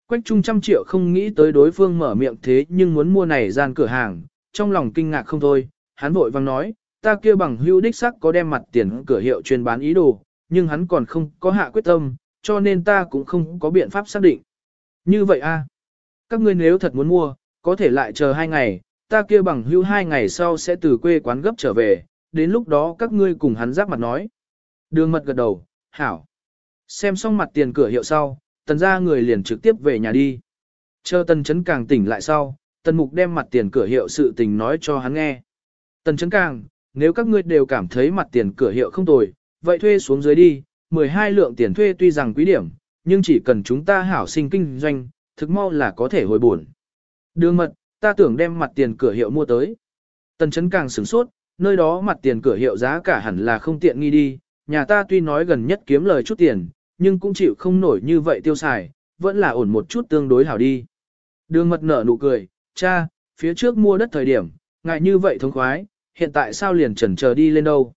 Quách Trung trăm triệu không nghĩ tới đối phương mở miệng thế nhưng muốn mua này gian cửa hàng, trong lòng kinh ngạc không thôi, hắn vội vang nói, ta kia bằng hữu đích sắc có đem mặt tiền cửa hiệu chuyên bán ý đồ, nhưng hắn còn không có hạ quyết tâm, cho nên ta cũng không có biện pháp xác định. Như vậy a, các ngươi nếu thật muốn mua, có thể lại chờ hai ngày, ta kia bằng hữu hai ngày sau sẽ từ quê quán gấp trở về, đến lúc đó các ngươi cùng hắn giáp mặt nói. Đường mật gật đầu, hảo. Xem xong mặt tiền cửa hiệu sau, tần ra người liền trực tiếp về nhà đi. Chờ tần chấn càng tỉnh lại sau, tần mục đem mặt tiền cửa hiệu sự tình nói cho hắn nghe. Tần chấn càng, nếu các ngươi đều cảm thấy mặt tiền cửa hiệu không tồi, vậy thuê xuống dưới đi, 12 lượng tiền thuê tuy rằng quý điểm, nhưng chỉ cần chúng ta hảo sinh kinh doanh, thực mau là có thể hồi buồn. Đường mật, ta tưởng đem mặt tiền cửa hiệu mua tới. Tần chấn càng sửng sốt, nơi đó mặt tiền cửa hiệu giá cả hẳn là không tiện nghi đi, nhà ta tuy nói gần nhất kiếm lời chút tiền, nhưng cũng chịu không nổi như vậy tiêu xài, vẫn là ổn một chút tương đối hảo đi. Đường mật nở nụ cười, cha, phía trước mua đất thời điểm, ngại như vậy thống khoái, hiện tại sao liền chần chờ đi lên đâu.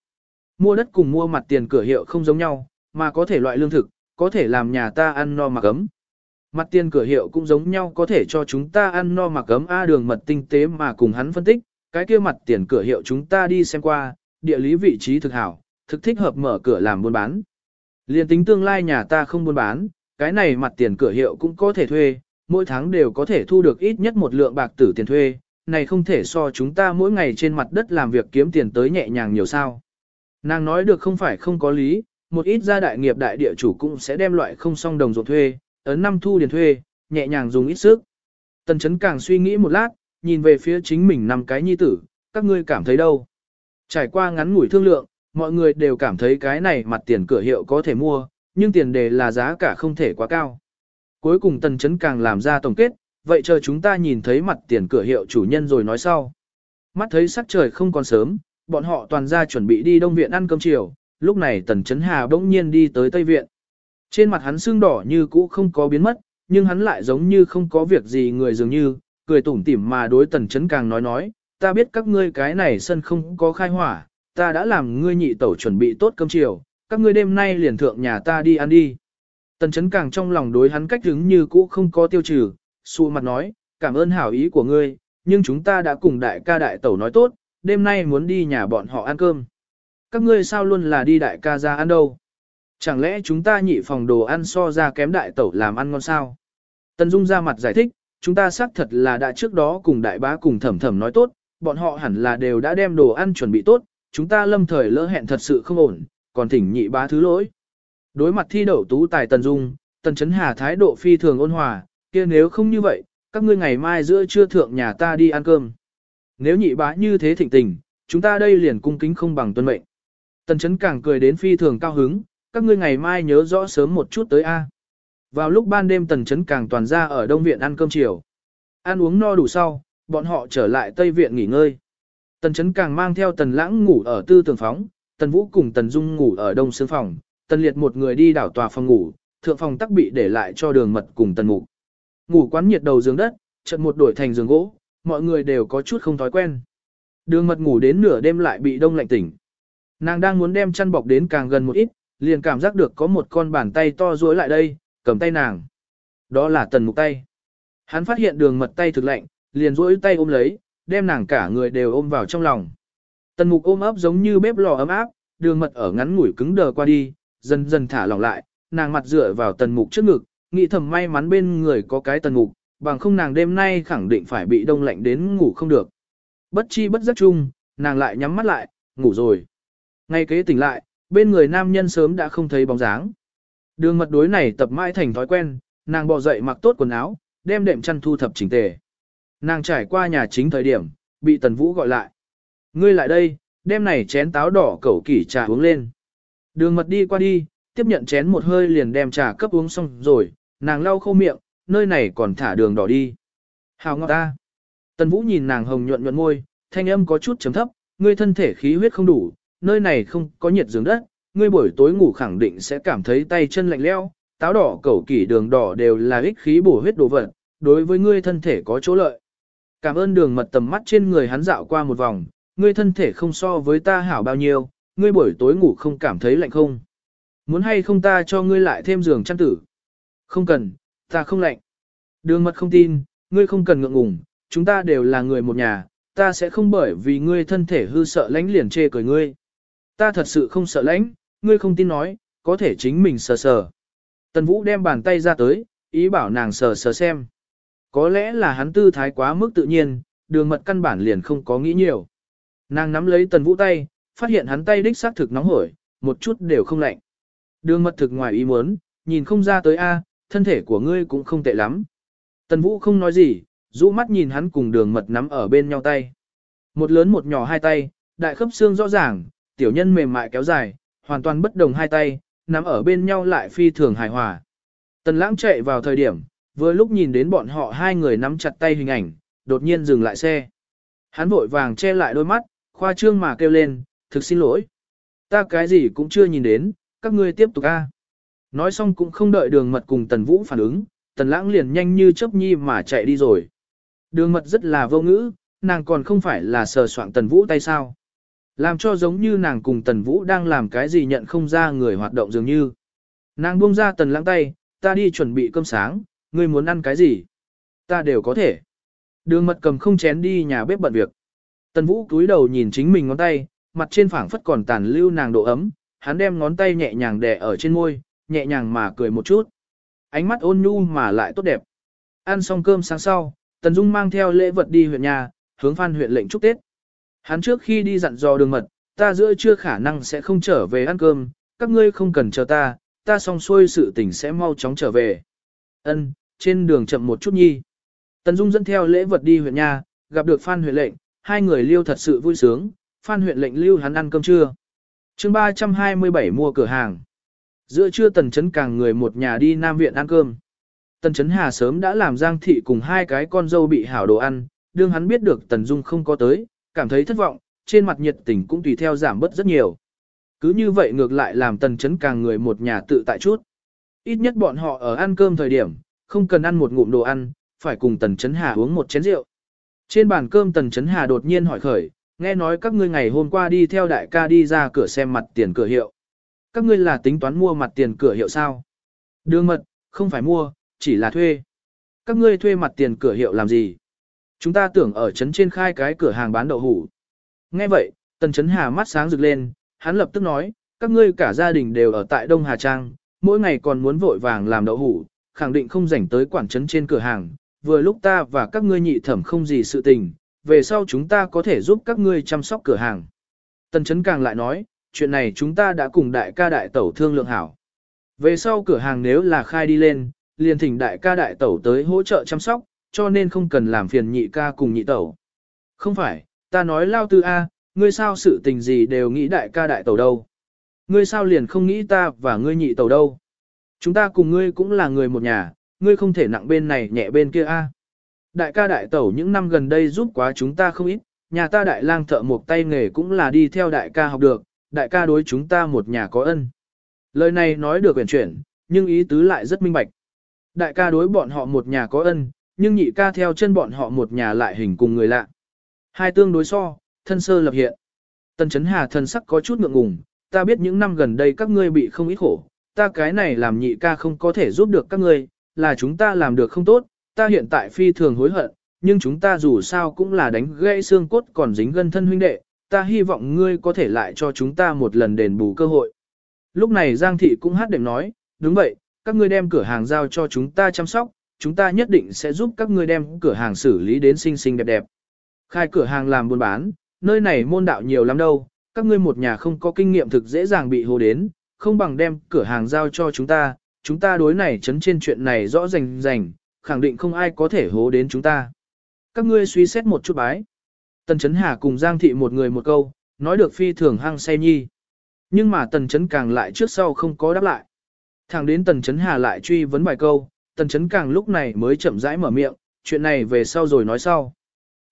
Mua đất cùng mua mặt tiền cửa hiệu không giống nhau, mà có thể loại lương thực, có thể làm nhà ta ăn no mặc ấm. Mặt tiền cửa hiệu cũng giống nhau có thể cho chúng ta ăn no mặc ấm A đường mật tinh tế mà cùng hắn phân tích, cái kia mặt tiền cửa hiệu chúng ta đi xem qua, địa lý vị trí thực hảo, thực thích hợp mở cửa làm buôn bán. Liên tính tương lai nhà ta không buôn bán, cái này mặt tiền cửa hiệu cũng có thể thuê, mỗi tháng đều có thể thu được ít nhất một lượng bạc tử tiền thuê, này không thể so chúng ta mỗi ngày trên mặt đất làm việc kiếm tiền tới nhẹ nhàng nhiều sao. Nàng nói được không phải không có lý, một ít gia đại nghiệp đại địa chủ cũng sẽ đem loại không song đồng ruộng thuê, ấn năm thu tiền thuê, nhẹ nhàng dùng ít sức. Tần chấn càng suy nghĩ một lát, nhìn về phía chính mình năm cái nhi tử, các ngươi cảm thấy đâu? Trải qua ngắn ngủi thương lượng, mọi người đều cảm thấy cái này mặt tiền cửa hiệu có thể mua, nhưng tiền đề là giá cả không thể quá cao. Cuối cùng tần chấn càng làm ra tổng kết, vậy chờ chúng ta nhìn thấy mặt tiền cửa hiệu chủ nhân rồi nói sau. Mắt thấy sắc trời không còn sớm, bọn họ toàn ra chuẩn bị đi Đông Viện ăn cơm chiều, lúc này tần chấn hà bỗng nhiên đi tới Tây Viện. Trên mặt hắn sưng đỏ như cũ không có biến mất, nhưng hắn lại giống như không có việc gì người dường như, cười tủm tỉm mà đối tần chấn càng nói nói, ta biết các ngươi cái này sân không có khai hỏa, ta đã làm ngươi nhị tẩu chuẩn bị tốt cơm chiều, các ngươi đêm nay liền thượng nhà ta đi ăn đi. Tần chấn càng trong lòng đối hắn cách đứng như cũ không có tiêu trừ, xu mặt nói, cảm ơn hảo ý của ngươi, nhưng chúng ta đã cùng đại ca đại tẩu nói tốt, đêm nay muốn đi nhà bọn họ ăn cơm. Các ngươi sao luôn là đi đại ca ra ăn đâu? Chẳng lẽ chúng ta nhị phòng đồ ăn so ra kém đại tẩu làm ăn ngon sao? Tần Dung ra mặt giải thích, chúng ta xác thật là đã trước đó cùng đại bá cùng thẩm thẩm nói tốt, bọn họ hẳn là đều đã đem đồ ăn chuẩn bị tốt, chúng ta lâm thời lỡ hẹn thật sự không ổn, còn thỉnh nhị bá thứ lỗi. Đối mặt thi đậu tú tài Tần Dung, Tần Chấn Hà thái độ phi thường ôn hòa, kia nếu không như vậy, các ngươi ngày mai giữa trưa thượng nhà ta đi ăn cơm. Nếu nhị bá như thế thịnh tình, chúng ta đây liền cung kính không bằng tuân mệnh. Tần Chấn càng cười đến phi thường cao hứng, các ngươi ngày mai nhớ rõ sớm một chút tới A. Vào lúc ban đêm Tần Chấn càng toàn ra ở Đông Viện ăn cơm chiều. Ăn uống no đủ sau, bọn họ trở lại Tây Viện nghỉ ngơi. Tần Chấn càng mang theo Tần Lãng ngủ ở tư tường phóng, Tần Vũ cùng Tần Dung ngủ ở đông xương phòng, Tần Liệt một người đi đảo tòa phòng ngủ, thượng phòng tắc bị để lại cho đường mật cùng Tần ngủ. Ngủ quán nhiệt đầu giường đất, chợt một đổi thành giường gỗ, mọi người đều có chút không thói quen. Đường mật ngủ đến nửa đêm lại bị đông lạnh tỉnh. Nàng đang muốn đem chăn bọc đến càng gần một ít, liền cảm giác được có một con bàn tay to duỗi lại đây, cầm tay nàng. Đó là Tần Mục tay. Hắn phát hiện đường mật tay thực lạnh, liền duỗi tay ôm lấy, đem nàng cả người đều ôm vào trong lòng. Tần Mục ôm ấp giống như bếp lò ấm áp, đường mật ở ngắn ngủi cứng đờ qua đi, dần dần thả lỏng lại, nàng mặt dựa vào Tần Mục trước ngực, nghĩ thầm may mắn bên người có cái Tần Mục, bằng không nàng đêm nay khẳng định phải bị đông lạnh đến ngủ không được. Bất chi bất giác chung, nàng lại nhắm mắt lại, ngủ rồi. Ngay kế tỉnh lại, bên người nam nhân sớm đã không thấy bóng dáng. Đường mật đối này tập mãi thành thói quen, nàng bò dậy mặc tốt quần áo, đem đệm chăn thu thập chỉnh tề. Nàng trải qua nhà chính thời điểm, bị Tần Vũ gọi lại. Ngươi lại đây, đem này chén táo đỏ cẩu kỷ trà uống lên. Đường mật đi qua đi, tiếp nhận chén một hơi liền đem trà cấp uống xong rồi, nàng lau khô miệng, nơi này còn thả đường đỏ đi. Hào ngọt ta. Tần Vũ nhìn nàng hồng nhuận nhuận môi, thanh âm có chút chấm thấp, ngươi thân thể khí huyết không đủ, nơi này không có nhiệt dưỡng đất, ngươi buổi tối ngủ khẳng định sẽ cảm thấy tay chân lạnh leo, táo đỏ cẩu kỷ đường đỏ đều là ích khí bổ huyết đồ vật, đối với ngươi thân thể có chỗ lợi. Cảm ơn đường mật tầm mắt trên người hắn dạo qua một vòng, ngươi thân thể không so với ta hảo bao nhiêu, ngươi buổi tối ngủ không cảm thấy lạnh không. Muốn hay không ta cho ngươi lại thêm giường chăn tử. Không cần, ta không lạnh. Đường mật không tin, ngươi không cần ngượng ngùng, chúng ta đều là người một nhà, ta sẽ không bởi vì ngươi thân thể hư sợ lánh liền chê cười ngươi. Ta thật sự không sợ lánh, ngươi không tin nói, có thể chính mình sờ sờ. Tần Vũ đem bàn tay ra tới, ý bảo nàng sờ sờ xem. Có lẽ là hắn tư thái quá mức tự nhiên, đường mật căn bản liền không có nghĩ nhiều. Nàng nắm lấy Tần Vũ tay, phát hiện hắn tay đích xác thực nóng hổi, một chút đều không lạnh. Đường mật thực ngoài ý muốn, nhìn không ra tới a, thân thể của ngươi cũng không tệ lắm. Tần Vũ không nói gì, rũ mắt nhìn hắn cùng đường mật nắm ở bên nhau tay. Một lớn một nhỏ hai tay, đại khớp xương rõ ràng, tiểu nhân mềm mại kéo dài, hoàn toàn bất đồng hai tay, nắm ở bên nhau lại phi thường hài hòa. Tần lãng chạy vào thời điểm, vừa lúc nhìn đến bọn họ hai người nắm chặt tay hình ảnh, đột nhiên dừng lại xe. Hắn vội vàng che lại đôi mắt, khoa trương mà kêu lên, thực xin lỗi. Ta cái gì cũng chưa nhìn đến, các ngươi tiếp tục a. Nói xong cũng không đợi đường mật cùng tần vũ phản ứng, tần lãng liền nhanh như chớp nhi mà chạy đi rồi. Đường mật rất là vô ngữ, nàng còn không phải là sờ soạn tần vũ tay sao. Làm cho giống như nàng cùng tần vũ đang làm cái gì nhận không ra người hoạt động dường như. Nàng buông ra tần lãng tay, ta đi chuẩn bị cơm sáng, ngươi muốn ăn cái gì? Ta đều có thể. Đường mật cầm không chén đi nhà bếp bận việc. Tần vũ cúi đầu nhìn chính mình ngón tay, mặt trên phảng phất còn tàn lưu nàng độ ấm, hắn đem ngón tay nhẹ nhàng đè ở trên môi, nhẹ nhàng mà cười một chút. Ánh mắt ôn nhu mà lại tốt đẹp. Ăn xong cơm sáng sau, Tần Dung mang theo lễ vật đi huyện nhà, hướng Phan huyện lệnh chúc Tết. Hắn trước khi đi dặn dò đường mật, ta giữa chưa khả năng sẽ không trở về ăn cơm, các ngươi không cần chờ ta, ta xong xuôi sự tình sẽ mau chóng trở về. Ân, trên đường chậm một chút nhi. Tần Dung dẫn theo lễ vật đi huyện nhà, gặp được Phan huyện lệnh, hai người liêu thật sự vui sướng, Phan huyện lệnh lưu hắn ăn cơm trưa. chương 327 mua cửa hàng. Giữa trưa Tần Chấn càng người một nhà đi Nam Viện ăn cơm. Tần Chấn Hà sớm đã làm Giang Thị cùng hai cái con dâu bị hảo đồ ăn, đương hắn biết được Tần Dung không có tới, cảm thấy thất vọng, trên mặt nhiệt tình cũng tùy theo giảm bớt rất nhiều. Cứ như vậy ngược lại làm Tần Chấn càng người một nhà tự tại chút. Ít nhất bọn họ ở ăn cơm thời điểm, không cần ăn một ngụm đồ ăn, phải cùng Tần Chấn Hà uống một chén rượu. Trên bàn cơm Tần Chấn Hà đột nhiên hỏi khởi, nghe nói các ngươi ngày hôm qua đi theo đại ca đi ra cửa xem mặt tiền cửa hiệu. Các ngươi là tính toán mua mặt tiền cửa hiệu sao? Đường mật, không phải mua, chỉ là thuê. Các ngươi thuê mặt tiền cửa hiệu làm gì? Chúng ta tưởng ở trấn trên khai cái cửa hàng bán đậu hủ. Nghe vậy, Tần Chấn Hà mắt sáng rực lên, hắn lập tức nói, các ngươi cả gia đình đều ở tại Đông Hà Trang, mỗi ngày còn muốn vội vàng làm đậu hủ, khẳng định không rảnh tới quản trấn trên cửa hàng. Vừa lúc ta và các ngươi nhị thẩm không gì sự tình, về sau chúng ta có thể giúp các ngươi chăm sóc cửa hàng. Tần Chấn càng lại nói, chuyện này chúng ta đã cùng đại ca đại tẩu thương lượng hảo. Về sau cửa hàng nếu là khai đi lên, liền thỉnh đại ca đại tẩu tới hỗ trợ chăm sóc, cho nên không cần làm phiền nhị ca cùng nhị tẩu. Không phải, ta nói lao tư A, ngươi sao sự tình gì đều nghĩ đại ca đại tẩu đâu. Ngươi sao liền không nghĩ ta và ngươi nhị tẩu đâu. Chúng ta cùng ngươi cũng là người một nhà, ngươi không thể nặng bên này nhẹ bên kia A. Đại ca đại tẩu những năm gần đây giúp quá chúng ta không ít, nhà ta đại lang thợ một tay nghề cũng là đi theo đại ca học được, đại ca đối chúng ta một nhà có ân. Lời này nói được quyển chuyển, nhưng ý tứ lại rất minh bạch. Đại ca đối bọn họ một nhà có ân, nhưng nhị ca theo chân bọn họ một nhà lại hình cùng người lạ. Hai tương đối so, thân sơ lập hiện. Tần chấn hà thân sắc có chút ngượng ngùng, ta biết những năm gần đây các ngươi bị không ít khổ, ta cái này làm nhị ca không có thể giúp được các ngươi, là chúng ta làm được không tốt, ta hiện tại phi thường hối hận, nhưng chúng ta dù sao cũng là đánh gãy xương cốt còn dính gân thân huynh đệ, ta hy vọng ngươi có thể lại cho chúng ta một lần đền bù cơ hội. Lúc này Giang Thị cũng hát đệm nói, đúng vậy, các ngươi đem cửa hàng giao cho chúng ta chăm sóc, chúng ta nhất định sẽ giúp các ngươi đem cửa hàng xử lý đến xinh xinh đẹp đẹp. Khai cửa hàng làm buôn bán, nơi này môn đạo nhiều lắm đâu, các ngươi một nhà không có kinh nghiệm thực dễ dàng bị hồ đến, không bằng đem cửa hàng giao cho chúng ta, chúng ta đối này chấn trên chuyện này rõ rành rành, khẳng định không ai có thể hố đến chúng ta. Các ngươi suy xét một chút bái. Tần Chấn Hà cùng Giang Thị một người một câu, nói được phi thường hăng say nhi. Nhưng mà Tần Chấn càng lại trước sau không có đáp lại. Thẳng đến Tần Chấn Hà lại truy vấn bài câu, Tần Chấn càng lúc này mới chậm rãi mở miệng, chuyện này về sau rồi nói sau.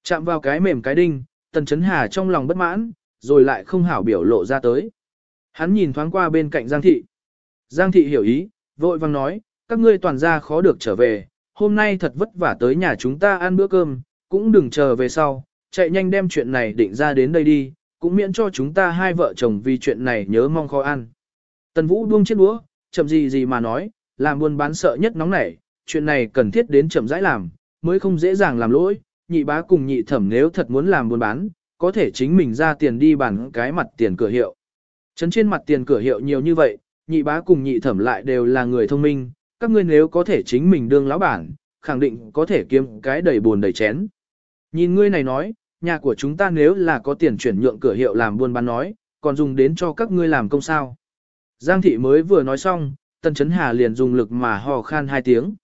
Chạm vào cái mềm cái đinh, tần chấn hà trong lòng bất mãn, rồi lại không hảo biểu lộ ra tới. Hắn nhìn thoáng qua bên cạnh Giang thị. Giang thị hiểu ý, vội vang nói, các ngươi toàn ra khó được trở về, hôm nay thật vất vả tới nhà chúng ta ăn bữa cơm, cũng đừng chờ về sau, chạy nhanh đem chuyện này định ra đến đây đi, cũng miễn cho chúng ta hai vợ chồng vì chuyện này nhớ mong khó ăn. Tần Vũ buông chiếc đũa, chậm gì gì mà nói, làm buôn bán sợ nhất nóng nảy, chuyện này cần thiết đến chậm rãi làm, mới không dễ dàng làm lỗi, nhị bá cùng nhị thẩm nếu thật muốn làm buôn bán, có thể chính mình ra tiền đi bàn cái mặt tiền cửa hiệu. Trấn trên mặt tiền cửa hiệu nhiều như vậy, nhị bá cùng nhị thẩm lại đều là người thông minh, các ngươi nếu có thể chính mình đương lão bản, khẳng định có thể kiếm cái đầy buồn đầy chén. Nhìn ngươi này nói, nhà của chúng ta nếu là có tiền chuyển nhượng cửa hiệu làm buôn bán nói, còn dùng đến cho các ngươi làm công sao. Giang thị mới vừa nói xong, Tần Chấn Hà liền dùng lực mà hò khan hai tiếng.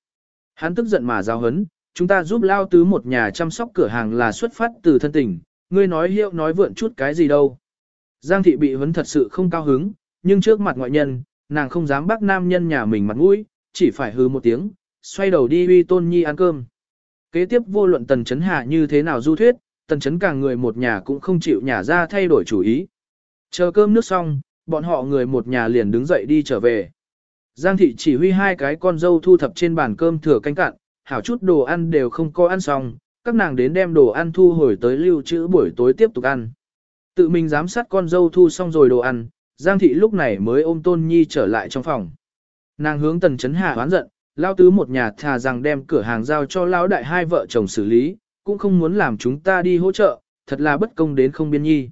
Hắn tức giận mà giao hấn, chúng ta giúp lao tứ một nhà chăm sóc cửa hàng là xuất phát từ thân tình, ngươi nói hiệu nói vượn chút cái gì đâu. Giang thị bị hấn thật sự không cao hứng, nhưng trước mặt ngoại nhân, nàng không dám bác nam nhân nhà mình mặt mũi, chỉ phải hư một tiếng, xoay đầu đi uy tôn nhi ăn cơm. Kế tiếp vô luận tần chấn hạ như thế nào du thuyết, tần chấn càng người một nhà cũng không chịu nhà ra thay đổi chủ ý. Chờ cơm nước xong, bọn họ người một nhà liền đứng dậy đi trở về. Giang thị chỉ huy hai cái con dâu thu thập trên bàn cơm thừa canh cạn, hảo chút đồ ăn đều không có ăn xong, các nàng đến đem đồ ăn thu hồi tới lưu trữ buổi tối tiếp tục ăn. Tự mình giám sát con dâu thu xong rồi đồ ăn, Giang thị lúc này mới ôm Tôn Nhi trở lại trong phòng. Nàng hướng Tần Chấn Hà hoán giận, lao tứ một nhà thà rằng đem cửa hàng giao cho lão đại hai vợ chồng xử lý, cũng không muốn làm chúng ta đi hỗ trợ, thật là bất công đến không biên nhi.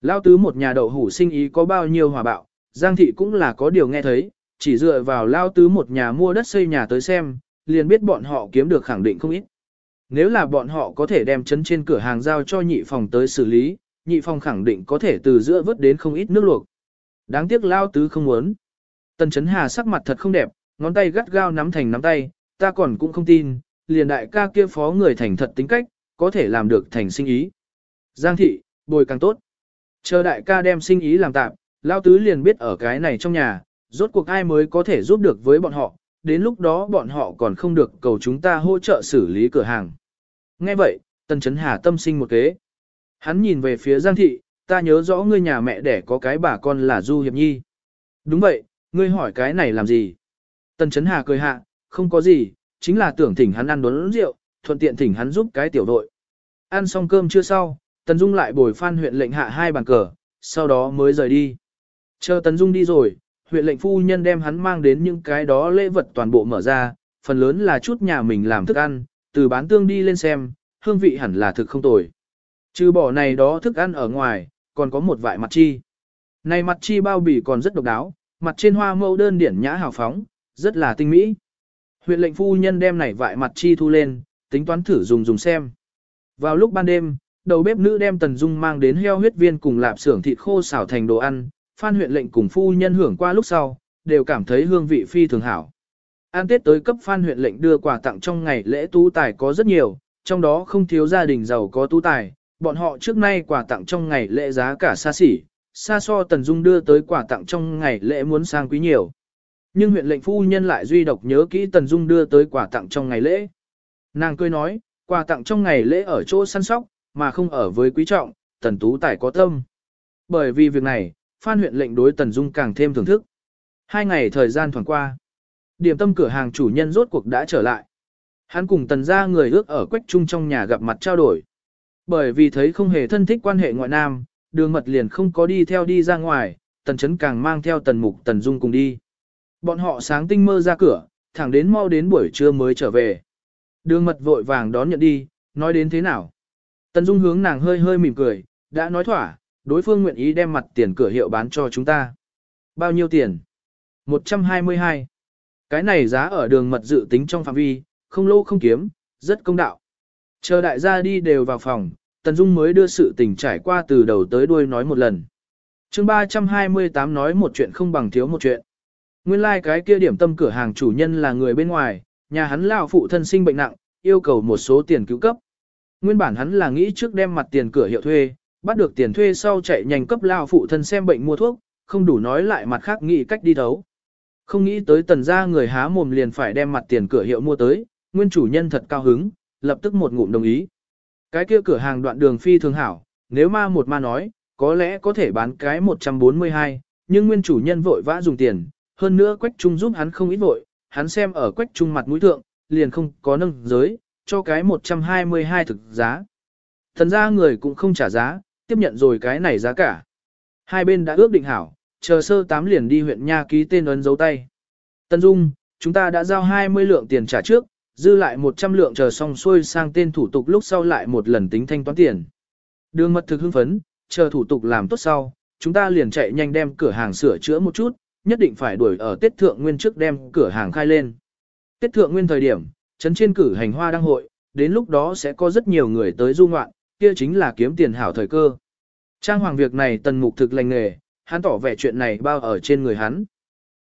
Lao tứ một nhà đậu hủ sinh ý có bao nhiêu hòa bạo, Giang thị cũng là có điều nghe thấy, chỉ dựa vào lao tứ một nhà mua đất xây nhà tới xem, liền biết bọn họ kiếm được khẳng định không ít. Nếu là bọn họ có thể đem chấn trên cửa hàng giao cho nhị phòng tới xử lý, nhị phòng khẳng định có thể từ giữa vớt đến không ít nước luộc. Đáng tiếc lao tứ không muốn. Tần chấn hà sắc mặt thật không đẹp, ngón tay gắt gao nắm thành nắm tay, ta còn cũng không tin, liền đại ca kia phó người thành thật tính cách, có thể làm được thành sinh ý. Giang thị, bồi càng tốt. Chờ đại ca đem sinh ý làm tạm, lao tứ liền biết ở cái này trong nhà, rốt cuộc ai mới có thể giúp được với bọn họ, đến lúc đó bọn họ còn không được cầu chúng ta hỗ trợ xử lý cửa hàng. Nghe vậy, Tần Chấn Hà tâm sinh một kế. Hắn nhìn về phía Giang Thị, ta nhớ rõ ngươi nhà mẹ đẻ có cái bà con là Du Hiệp Nhi. Đúng vậy, ngươi hỏi cái này làm gì? Tần Chấn Hà cười hạ, không có gì, chính là tưởng thỉnh hắn ăn đốn rượu, thuận tiện thỉnh hắn giúp cái tiểu đội. Ăn xong cơm chưa sau, Tần Dung lại bồi phan huyện lệnh hạ hai bàn cờ, sau đó mới rời đi. Chờ Tần Dung đi rồi, huyện lệnh phu nhân đem hắn mang đến những cái đó lễ vật toàn bộ mở ra, phần lớn là chút nhà mình làm thức ăn, từ bán tương đi lên xem, hương vị hẳn là thực không tồi. Trừ bỏ này đó thức ăn ở ngoài, còn có một vại mặt chi. Này mặt chi bao bì còn rất độc đáo, mặt trên hoa mẫu đơn điển nhã hào phóng, rất là tinh mỹ. Huyện lệnh phu nhân đem này vại mặt chi thu lên, tính toán thử dùng dùng xem. Vào lúc ban đêm, đầu bếp nữ đem Tần Dung mang đến heo huyết viên cùng lạp xưởng thịt khô xào thành đồ ăn, Phan huyện lệnh cùng phu nhân hưởng qua lúc sau, đều cảm thấy hương vị phi thường hảo. An Tết tới cấp Phan huyện lệnh đưa quà tặng trong ngày lễ tú tài có rất nhiều, trong đó không thiếu gia đình giàu có tú tài, bọn họ trước nay quà tặng trong ngày lễ giá cả xa xỉ, xa so Tần Dung đưa tới quà tặng trong ngày lễ muốn sang quý nhiều. Nhưng huyện lệnh phu nhân lại duy độc nhớ kỹ Tần Dung đưa tới quà tặng trong ngày lễ. Nàng cười nói, quà tặng trong ngày lễ ở chỗ săn sóc, mà không ở với quý trọng, Tần Tú Tài có tâm. Bởi vì việc này, Phan huyện lệnh đối Tần Dung càng thêm thưởng thức. Hai ngày thời gian thoảng qua. Điểm tâm cửa hàng chủ nhân rốt cuộc đã trở lại. Hắn cùng tần gia người ước ở quách trung trong nhà gặp mặt trao đổi. Bởi vì thấy không hề thân thích quan hệ ngoại nam, đường mật liền không có đi theo đi ra ngoài, tần chấn càng mang theo tần mục tần dung cùng đi. Bọn họ sáng tinh mơ ra cửa, thẳng đến mau đến buổi trưa mới trở về. Đường mật vội vàng đón nhận đi, nói đến thế nào. Tần dung hướng nàng hơi hơi mỉm cười, đã nói thỏa, đối phương nguyện ý đem mặt tiền cửa hiệu bán cho chúng ta. Bao nhiêu tiền? 122. Cái này giá ở đường mật dự tính trong phạm vi, không lô không kiếm, rất công đạo. Chờ đại gia đi đều vào phòng, Tần Dung mới đưa sự tình trải qua từ đầu tới đuôi nói một lần. chương 328 nói một chuyện không bằng thiếu một chuyện. Nguyên lai like cái kia điểm tâm cửa hàng chủ nhân là người bên ngoài, nhà hắn lão phụ thân sinh bệnh nặng, yêu cầu một số tiền cứu cấp. Nguyên bản hắn là nghĩ trước đem mặt tiền cửa hiệu thuê, bắt được tiền thuê sau chạy nhanh cấp lao phụ thân xem bệnh mua thuốc, không đủ nói lại mặt khác nghĩ cách đi thấu. Không nghĩ tới tần gia người há mồm liền phải đem mặt tiền cửa hiệu mua tới, nguyên chủ nhân thật cao hứng, lập tức một ngụm đồng ý. Cái kia cửa hàng đoạn đường phi thường hảo, nếu ma một ma nói, có lẽ có thể bán cái 142, nhưng nguyên chủ nhân vội vã dùng tiền, hơn nữa Quách Trung giúp hắn không ít vội, hắn xem ở Quách Trung mặt mũi thượng, liền không có nâng giới, cho cái 122 thực giá. Thần ra người cũng không trả giá, tiếp nhận rồi cái này giá cả. Hai bên đã ước định hảo, chờ sơ tám liền đi huyện Nha ký tên ấn dấu tay. Tân Dung, chúng ta đã giao 20 lượng tiền trả trước, dư lại 100 lượng chờ xong xuôi sang tên thủ tục lúc sau lại một lần tính thanh toán tiền. Đường mật thực hưng phấn, chờ thủ tục làm tốt sau, chúng ta liền chạy nhanh đem cửa hàng sửa chữa một chút, nhất định phải đuổi ở Tết Thượng Nguyên trước đem cửa hàng khai lên. Tết Thượng Nguyên thời điểm, chấn trên cử hành hoa đăng hội, đến lúc đó sẽ có rất nhiều người tới du ngoạn, kia chính là kiếm tiền hảo thời cơ. Trang hoàng việc này tần mục thực lành nghề, hắn tỏ vẻ chuyện này bao ở trên người hắn.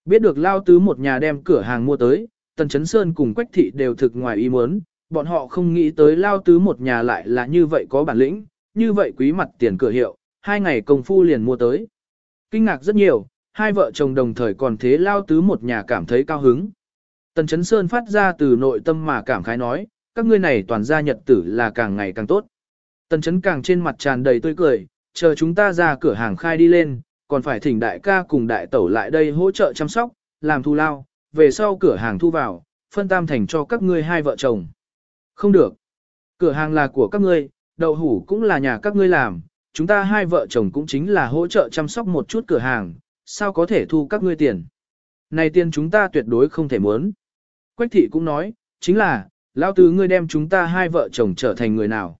Biết được lao tứ một nhà đem cửa hàng mua tới, tần chấn sơn cùng quách thị đều thực ngoài ý muốn, bọn họ không nghĩ tới lao tứ một nhà lại là như vậy có bản lĩnh, như vậy quý mặt tiền cửa hiệu, hai ngày công phu liền mua tới. Kinh ngạc rất nhiều, hai vợ chồng đồng thời còn thế lao tứ một nhà cảm thấy cao hứng. Tần Chấn Sơn phát ra từ nội tâm mà cảm khái nói, các ngươi này toàn gia nhật tử là càng ngày càng tốt. Tần Chấn càng trên mặt tràn đầy tươi cười, chờ chúng ta ra cửa hàng khai đi lên, còn phải thỉnh đại ca cùng đại tẩu lại đây hỗ trợ chăm sóc, làm thu lao, về sau cửa hàng thu vào, phân tam thành cho các ngươi hai vợ chồng. Không được. Cửa hàng là của các ngươi, đậu hủ cũng là nhà các ngươi làm, chúng ta hai vợ chồng cũng chính là hỗ trợ chăm sóc một chút cửa hàng, sao có thể thu các ngươi tiền. Này tiền chúng ta tuyệt đối không thể muốn. Quách thị cũng nói, chính là, lão tứ ngươi đem chúng ta hai vợ chồng trở thành người nào.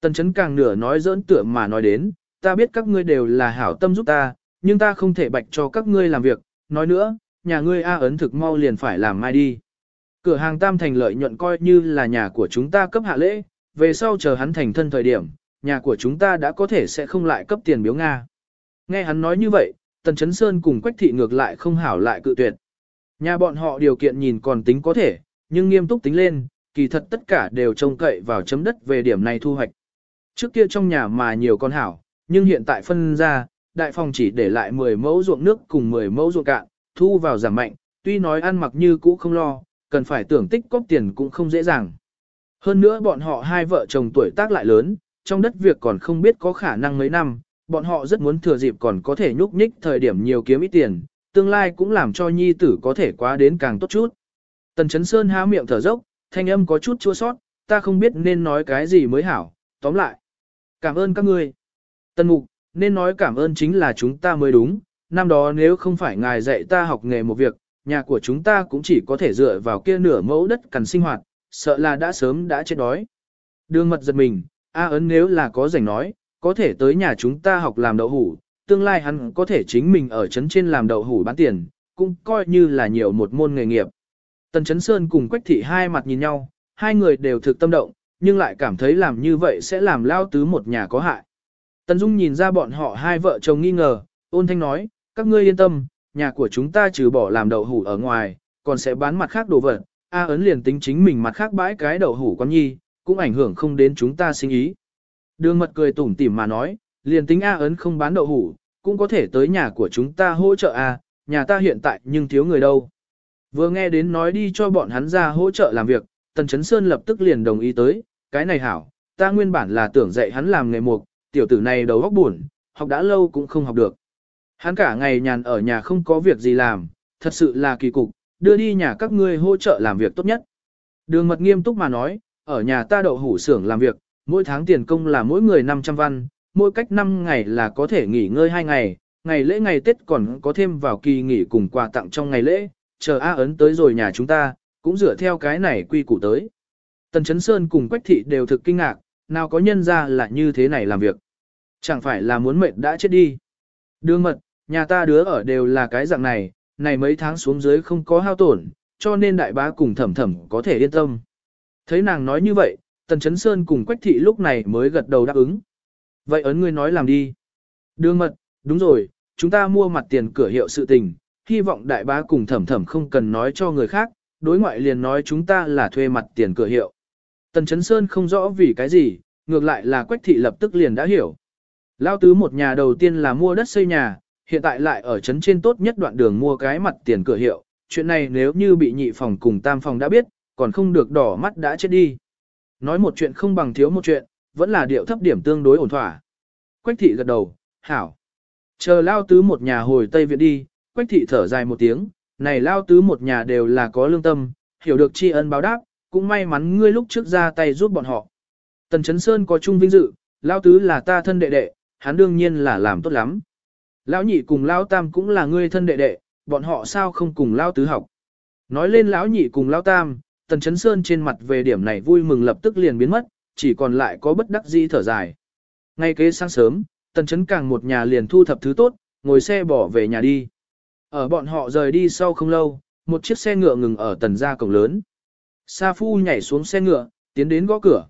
Tần chấn càng nửa nói dỡn tựa mà nói đến, ta biết các ngươi đều là hảo tâm giúp ta, nhưng ta không thể bạch cho các ngươi làm việc, nói nữa, nhà ngươi A ấn thực mau liền phải làm mai đi. Cửa hàng tam thành lợi nhuận coi như là nhà của chúng ta cấp hạ lễ, về sau chờ hắn thành thân thời điểm, nhà của chúng ta đã có thể sẽ không lại cấp tiền biếu Nga. Nghe hắn nói như vậy, Tần Chấn Sơn cùng Quách Thị ngược lại không hảo lại cự tuyệt. Nhà bọn họ điều kiện nhìn còn tính có thể, nhưng nghiêm túc tính lên, kỳ thật tất cả đều trông cậy vào chấm đất về điểm này thu hoạch. Trước kia trong nhà mà nhiều con hảo, nhưng hiện tại phân ra, đại phòng chỉ để lại 10 mẫu ruộng nước cùng 10 mẫu ruộng cạn, thu vào giảm mạnh, tuy nói ăn mặc như cũ không lo, cần phải tưởng tích cóp tiền cũng không dễ dàng. Hơn nữa bọn họ hai vợ chồng tuổi tác lại lớn, trong đất việc còn không biết có khả năng mấy năm, bọn họ rất muốn thừa dịp còn có thể nhúc nhích thời điểm nhiều kiếm ít tiền, tương lai cũng làm cho nhi tử có thể quá đến càng tốt chút. Tần Chấn Sơn há miệng thở dốc, thanh âm có chút chua sót, ta không biết nên nói cái gì mới hảo, tóm lại. Cảm ơn các ngươi. Tân Mục, nên nói cảm ơn chính là chúng ta mới đúng, năm đó nếu không phải ngài dạy ta học nghề một việc, nhà của chúng ta cũng chỉ có thể dựa vào kia nửa mẫu đất cần sinh hoạt, sợ là đã sớm đã chết đói. Đường mật giật mình, A ấn nếu là có rảnh nói, có thể tới nhà chúng ta học làm đậu hủ, tương lai hắn có thể chính mình ở trấn trên làm đậu hủ bán tiền, cũng coi như là nhiều một môn nghề nghiệp. Tần Trấn Sơn cùng Quách Thị hai mặt nhìn nhau, hai người đều thực tâm động, nhưng lại cảm thấy làm như vậy sẽ làm lao tứ một nhà có hại. Tần Dung nhìn ra bọn họ hai vợ chồng nghi ngờ, ôn thanh nói, các ngươi yên tâm, nhà của chúng ta trừ bỏ làm đậu hủ ở ngoài, còn sẽ bán mặt khác đồ vật, A ấn liền tính chính mình mặt khác bãi cái đậu hủ con nhi, cũng ảnh hưởng không đến chúng ta sinh ý. Đường mật cười tủm tỉm mà nói, liền tính A ấn không bán đậu hủ, cũng có thể tới nhà của chúng ta hỗ trợ A, nhà ta hiện tại nhưng thiếu người đâu. Vừa nghe đến nói đi cho bọn hắn ra hỗ trợ làm việc, Tần Chấn Sơn lập tức liền đồng ý tới, cái này hảo, ta nguyên bản là tưởng dạy hắn làm nghề mục, tiểu tử này đầu óc buồn, học đã lâu cũng không học được. Hắn cả ngày nhàn ở nhà không có việc gì làm, thật sự là kỳ cục, đưa đi nhà các ngươi hỗ trợ làm việc tốt nhất. Đường mật nghiêm túc mà nói, ở nhà ta đậu hủ xưởng làm việc, mỗi tháng tiền công là mỗi người 500 văn, mỗi cách 5 ngày là có thể nghỉ ngơi 2 ngày, ngày lễ ngày Tết còn có thêm vào kỳ nghỉ cùng quà tặng trong ngày lễ, chờ A ấn tới rồi nhà chúng ta, cũng dựa theo cái này quy củ tới. Tần Chấn Sơn cùng Quách Thị đều thực kinh ngạc, nào có nhân ra là như thế này làm việc. Chẳng phải là muốn mệt đã chết đi. Đường mật, nhà ta đứa ở đều là cái dạng này, này mấy tháng xuống dưới không có hao tổn, cho nên đại bá cùng thẩm thẩm có thể yên tâm. Thấy nàng nói như vậy, Tần Chấn Sơn cùng Quách Thị lúc này mới gật đầu đáp ứng. Vậy ấn ngươi nói làm đi. Đường mật, đúng rồi, chúng ta mua mặt tiền cửa hiệu sự tình, hy vọng đại bá cùng thẩm thẩm không cần nói cho người khác, đối ngoại liền nói chúng ta là thuê mặt tiền cửa hiệu. Tần Chấn Sơn không rõ vì cái gì, ngược lại là Quách Thị lập tức liền đã hiểu. Lao tứ một nhà đầu tiên là mua đất xây nhà, hiện tại lại ở trấn trên tốt nhất đoạn đường mua cái mặt tiền cửa hiệu. Chuyện này nếu như bị nhị phòng cùng tam phòng đã biết, còn không được đỏ mắt đã chết đi. Nói một chuyện không bằng thiếu một chuyện, vẫn là điệu thấp điểm tương đối ổn thỏa. Quách thị gật đầu, hảo. Chờ lao tứ một nhà hồi Tây Viện đi, quách thị thở dài một tiếng, này lao tứ một nhà đều là có lương tâm, hiểu được tri ân báo đáp, cũng may mắn ngươi lúc trước ra tay giúp bọn họ. Tần Chấn Sơn có chung vinh dự, lao tứ là ta thân đệ đệ, hắn đương nhiên là làm tốt lắm. Lão nhị cùng lao tam cũng là ngươi thân đệ đệ, bọn họ sao không cùng lao tứ học. Nói lên lão nhị cùng lao tam, Tần Chấn Sơn trên mặt về điểm này vui mừng lập tức liền biến mất, chỉ còn lại có bất đắc dĩ thở dài. Ngay kế sáng sớm, Tần Chấn càng một nhà liền thu thập thứ tốt, ngồi xe bỏ về nhà đi. Ở bọn họ rời đi sau không lâu, một chiếc xe ngựa ngừng ở tần gia cổng lớn. Sa Phu nhảy xuống xe ngựa, tiến đến gõ cửa.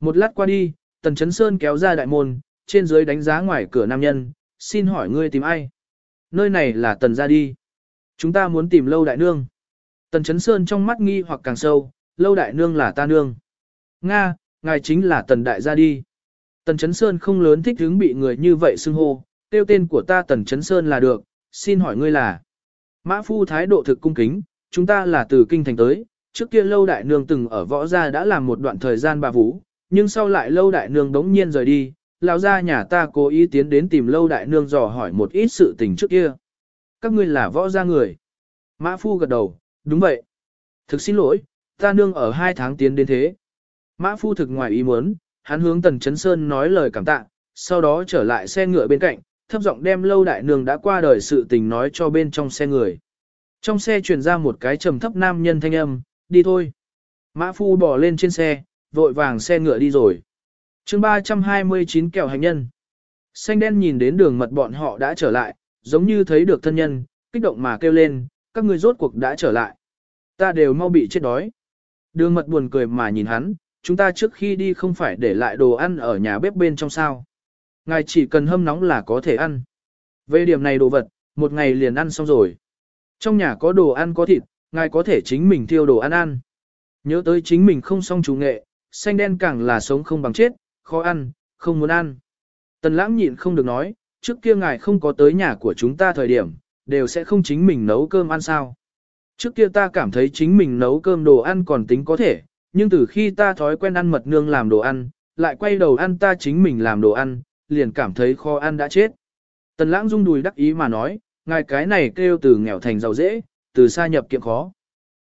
Một lát qua đi, Tần Chấn Sơn kéo ra đại môn, trên dưới đánh giá ngoài cửa nam nhân, xin hỏi ngươi tìm ai? Nơi này là Tần gia đi. Chúng ta muốn tìm lâu đại nương. Tần Chấn Sơn trong mắt nghi hoặc càng sâu, lâu đại nương là ta nương. Nga, ngài chính là Tần đại gia đi. Tần Chấn Sơn không lớn thích hứng bị người như vậy xưng hô, tiêu tên của ta Tần Chấn Sơn là được, xin hỏi ngươi là. Mã Phu thái độ thực cung kính, chúng ta là từ kinh thành tới, trước kia lâu đại nương từng ở võ gia đã làm một đoạn thời gian bà vũ, nhưng sau lại lâu đại nương đống nhiên rời đi, lão gia nhà ta cố ý tiến đến tìm lâu đại nương dò hỏi một ít sự tình trước kia. Các ngươi là võ gia người. Mã Phu gật đầu, đúng vậy. Thực xin lỗi, ta nương ở hai tháng tiến đến thế. Mã Phu thực ngoài ý muốn, hắn hướng Tần Chấn Sơn nói lời cảm tạ, sau đó trở lại xe ngựa bên cạnh, thấp giọng đem lâu đại nương đã qua đời sự tình nói cho bên trong xe người. Trong xe truyền ra một cái trầm thấp nam nhân thanh âm, đi thôi. Mã phu bỏ lên trên xe, vội vàng xe ngựa đi rồi. chương 329 kẹo hành nhân. Xanh đen nhìn đến đường mật bọn họ đã trở lại, giống như thấy được thân nhân, kích động mà kêu lên, các người rốt cuộc đã trở lại. Ta đều mau bị chết đói. Đường mật buồn cười mà nhìn hắn, chúng ta trước khi đi không phải để lại đồ ăn ở nhà bếp bên trong sao. Ngài chỉ cần hâm nóng là có thể ăn. Về điểm này đồ vật, một ngày liền ăn xong rồi. Trong nhà có đồ ăn có thịt, ngài có thể chính mình thiêu đồ ăn ăn. Nhớ tới chính mình không xong chủ nghệ, xanh đen càng là sống không bằng chết, khó ăn, không muốn ăn. Tần lãng nhịn không được nói, trước kia ngài không có tới nhà của chúng ta thời điểm, đều sẽ không chính mình nấu cơm ăn sao. Trước kia ta cảm thấy chính mình nấu cơm đồ ăn còn tính có thể, nhưng từ khi ta thói quen ăn mật nương làm đồ ăn, lại quay đầu ăn ta chính mình làm đồ ăn, liền cảm thấy khó ăn đã chết. Tần lãng rung đùi đắc ý mà nói, ngài cái này kêu từ nghèo thành giàu dễ, từ xa nhập kiệm khó.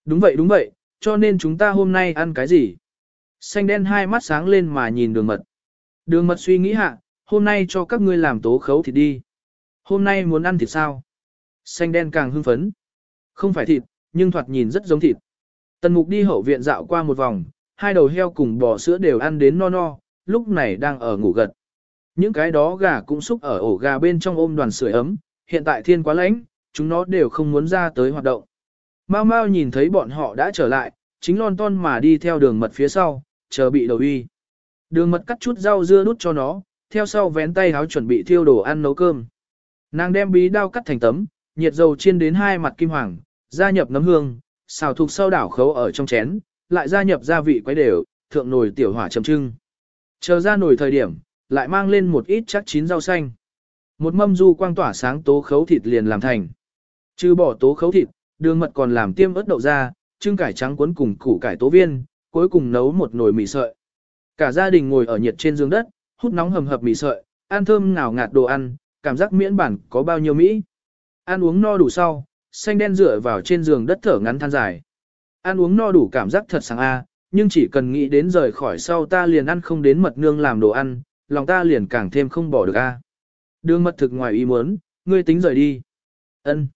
Đúng vậy đúng vậy, cho nên chúng ta hôm nay ăn cái gì? Xanh đen hai mắt sáng lên mà nhìn đường mật. Đường mật suy nghĩ hạ, hôm nay cho các ngươi làm tố khấu thịt đi. Hôm nay muốn ăn thịt sao? Xanh đen càng hưng phấn. Không phải thịt, nhưng thoạt nhìn rất giống thịt. Tần mục đi hậu viện dạo qua một vòng, hai đầu heo cùng bò sữa đều ăn đến no no, lúc này đang ở ngủ gật. Những cái đó gà cũng xúc ở ổ gà bên trong ôm đoàn sưởi ấm, hiện tại thiên quá lạnh, chúng nó đều không muốn ra tới hoạt động. Mau mau nhìn thấy bọn họ đã trở lại, chính lon ton mà đi theo đường mật phía sau, chờ bị đầu uy. Đường mật cắt chút rau dưa đút cho nó, theo sau vén tay háo chuẩn bị thiêu đồ ăn nấu cơm. Nàng đem bí đao cắt thành tấm, nhiệt dầu chiên đến hai mặt kim hoàng, gia nhập nấm hương, xào thuộc sau đảo khấu ở trong chén, lại gia nhập gia vị quấy đều, thượng nồi tiểu hỏa chấm trưng. Chờ ra nồi thời điểm, lại mang lên một ít chắc chín rau xanh. Một mâm du quang tỏa sáng tố khấu thịt liền làm thành. Trừ bỏ tố khấu thịt, đường mật còn làm tiêm ớt đậu ra, trưng cải trắng cuốn cùng củ cải tố viên, cuối cùng nấu một nồi mì sợi. Cả gia đình ngồi ở nhiệt trên giường đất, hút nóng hầm hập mì sợi, ăn thơm ngào ngạt đồ ăn, cảm giác miễn bản có bao nhiêu mỹ. Ăn uống no đủ sau, xanh đen dựa vào trên giường đất thở ngắn than dài. Ăn uống no đủ cảm giác thật sáng a, nhưng chỉ cần nghĩ đến rời khỏi sau ta liền ăn không đến mật nương làm đồ ăn, lòng ta liền càng thêm không bỏ được a. Đường mật thực ngoài ý muốn, ngươi tính rời đi. Ân.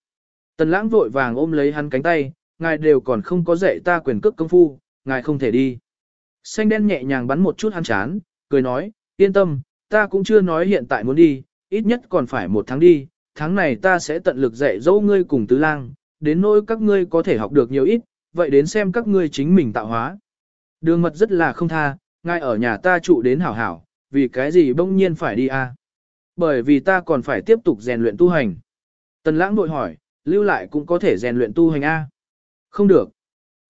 Tần lãng vội vàng ôm lấy hắn cánh tay, ngài đều còn không có dạy ta quyền cước công phu, ngài không thể đi. Xanh đen nhẹ nhàng bắn một chút hắn chán, cười nói, yên tâm, ta cũng chưa nói hiện tại muốn đi, ít nhất còn phải một tháng đi, tháng này ta sẽ tận lực dạy dỗ ngươi cùng tứ lang, đến nỗi các ngươi có thể học được nhiều ít, vậy đến xem các ngươi chính mình tạo hóa. Đường mật rất là không tha, ngài ở nhà ta trụ đến hảo hảo, vì cái gì bỗng nhiên phải đi a? Bởi vì ta còn phải tiếp tục rèn luyện tu hành. Tần lãng đội hỏi, lưu lại cũng có thể rèn luyện tu hành a? Không được.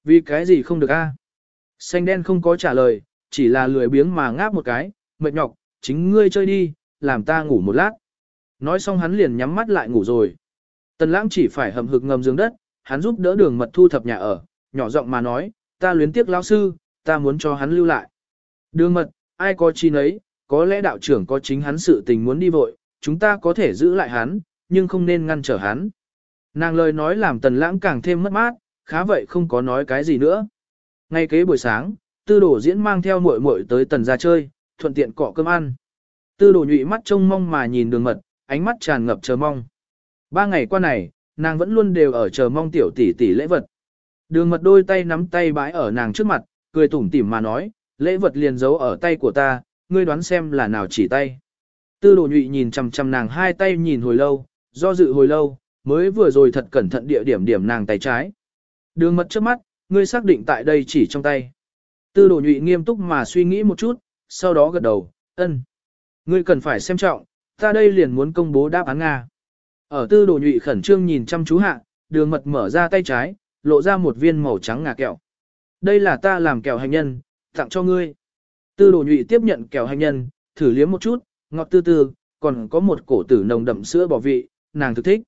Vì cái gì không được a? Xanh đen không có trả lời, chỉ là lười biếng mà ngáp một cái, mệt nhọc, chính ngươi chơi đi, làm ta ngủ một lát. Nói xong hắn liền nhắm mắt lại ngủ rồi. Tần lãng chỉ phải hầm hực ngầm giường đất, hắn giúp đỡ đường mật thu thập nhà ở, nhỏ giọng mà nói, ta luyến tiếc lão sư, ta muốn cho hắn lưu lại. Đường mật, ai có chi nấy, có lẽ đạo trưởng có chính hắn sự tình muốn đi vội, chúng ta có thể giữ lại hắn, nhưng không nên ngăn trở hắn. Nàng lời nói làm tần lãng càng thêm mất mát, khá vậy không có nói cái gì nữa. Ngay kế buổi sáng, tư đồ diễn mang theo muội muội tới tần ra chơi, thuận tiện cọ cơm ăn. Tư đồ nhụy mắt trông mong mà nhìn đường mật, ánh mắt tràn ngập chờ mong. Ba ngày qua này, nàng vẫn luôn đều ở chờ mong tiểu tỷ tỷ lễ vật. Đường mật đôi tay nắm tay bãi ở nàng trước mặt, cười tủm tỉm mà nói, lễ vật liền giấu ở tay của ta, ngươi đoán xem là nào chỉ tay. Tư đồ nhụy nhìn chằm chằm nàng hai tay nhìn hồi lâu, do dự hồi lâu, mới vừa rồi thật cẩn thận địa điểm điểm nàng tay trái. Đường mật trước mắt, ngươi xác định tại đây chỉ trong tay. Tư đồ nhụy nghiêm túc mà suy nghĩ một chút, sau đó gật đầu, ân. Ngươi cần phải xem trọng, ta đây liền muốn công bố đáp án Nga. Ở tư đồ nhụy khẩn trương nhìn chăm chú hạ, đường mật mở ra tay trái, lộ ra một viên màu trắng ngà kẹo. Đây là ta làm kẹo hành nhân, tặng cho ngươi. Tư đồ nhụy tiếp nhận kẹo hành nhân, thử liếm một chút, ngọt tư tư, còn có một cổ tử nồng đậm sữa bỏ vị, nàng thực thích.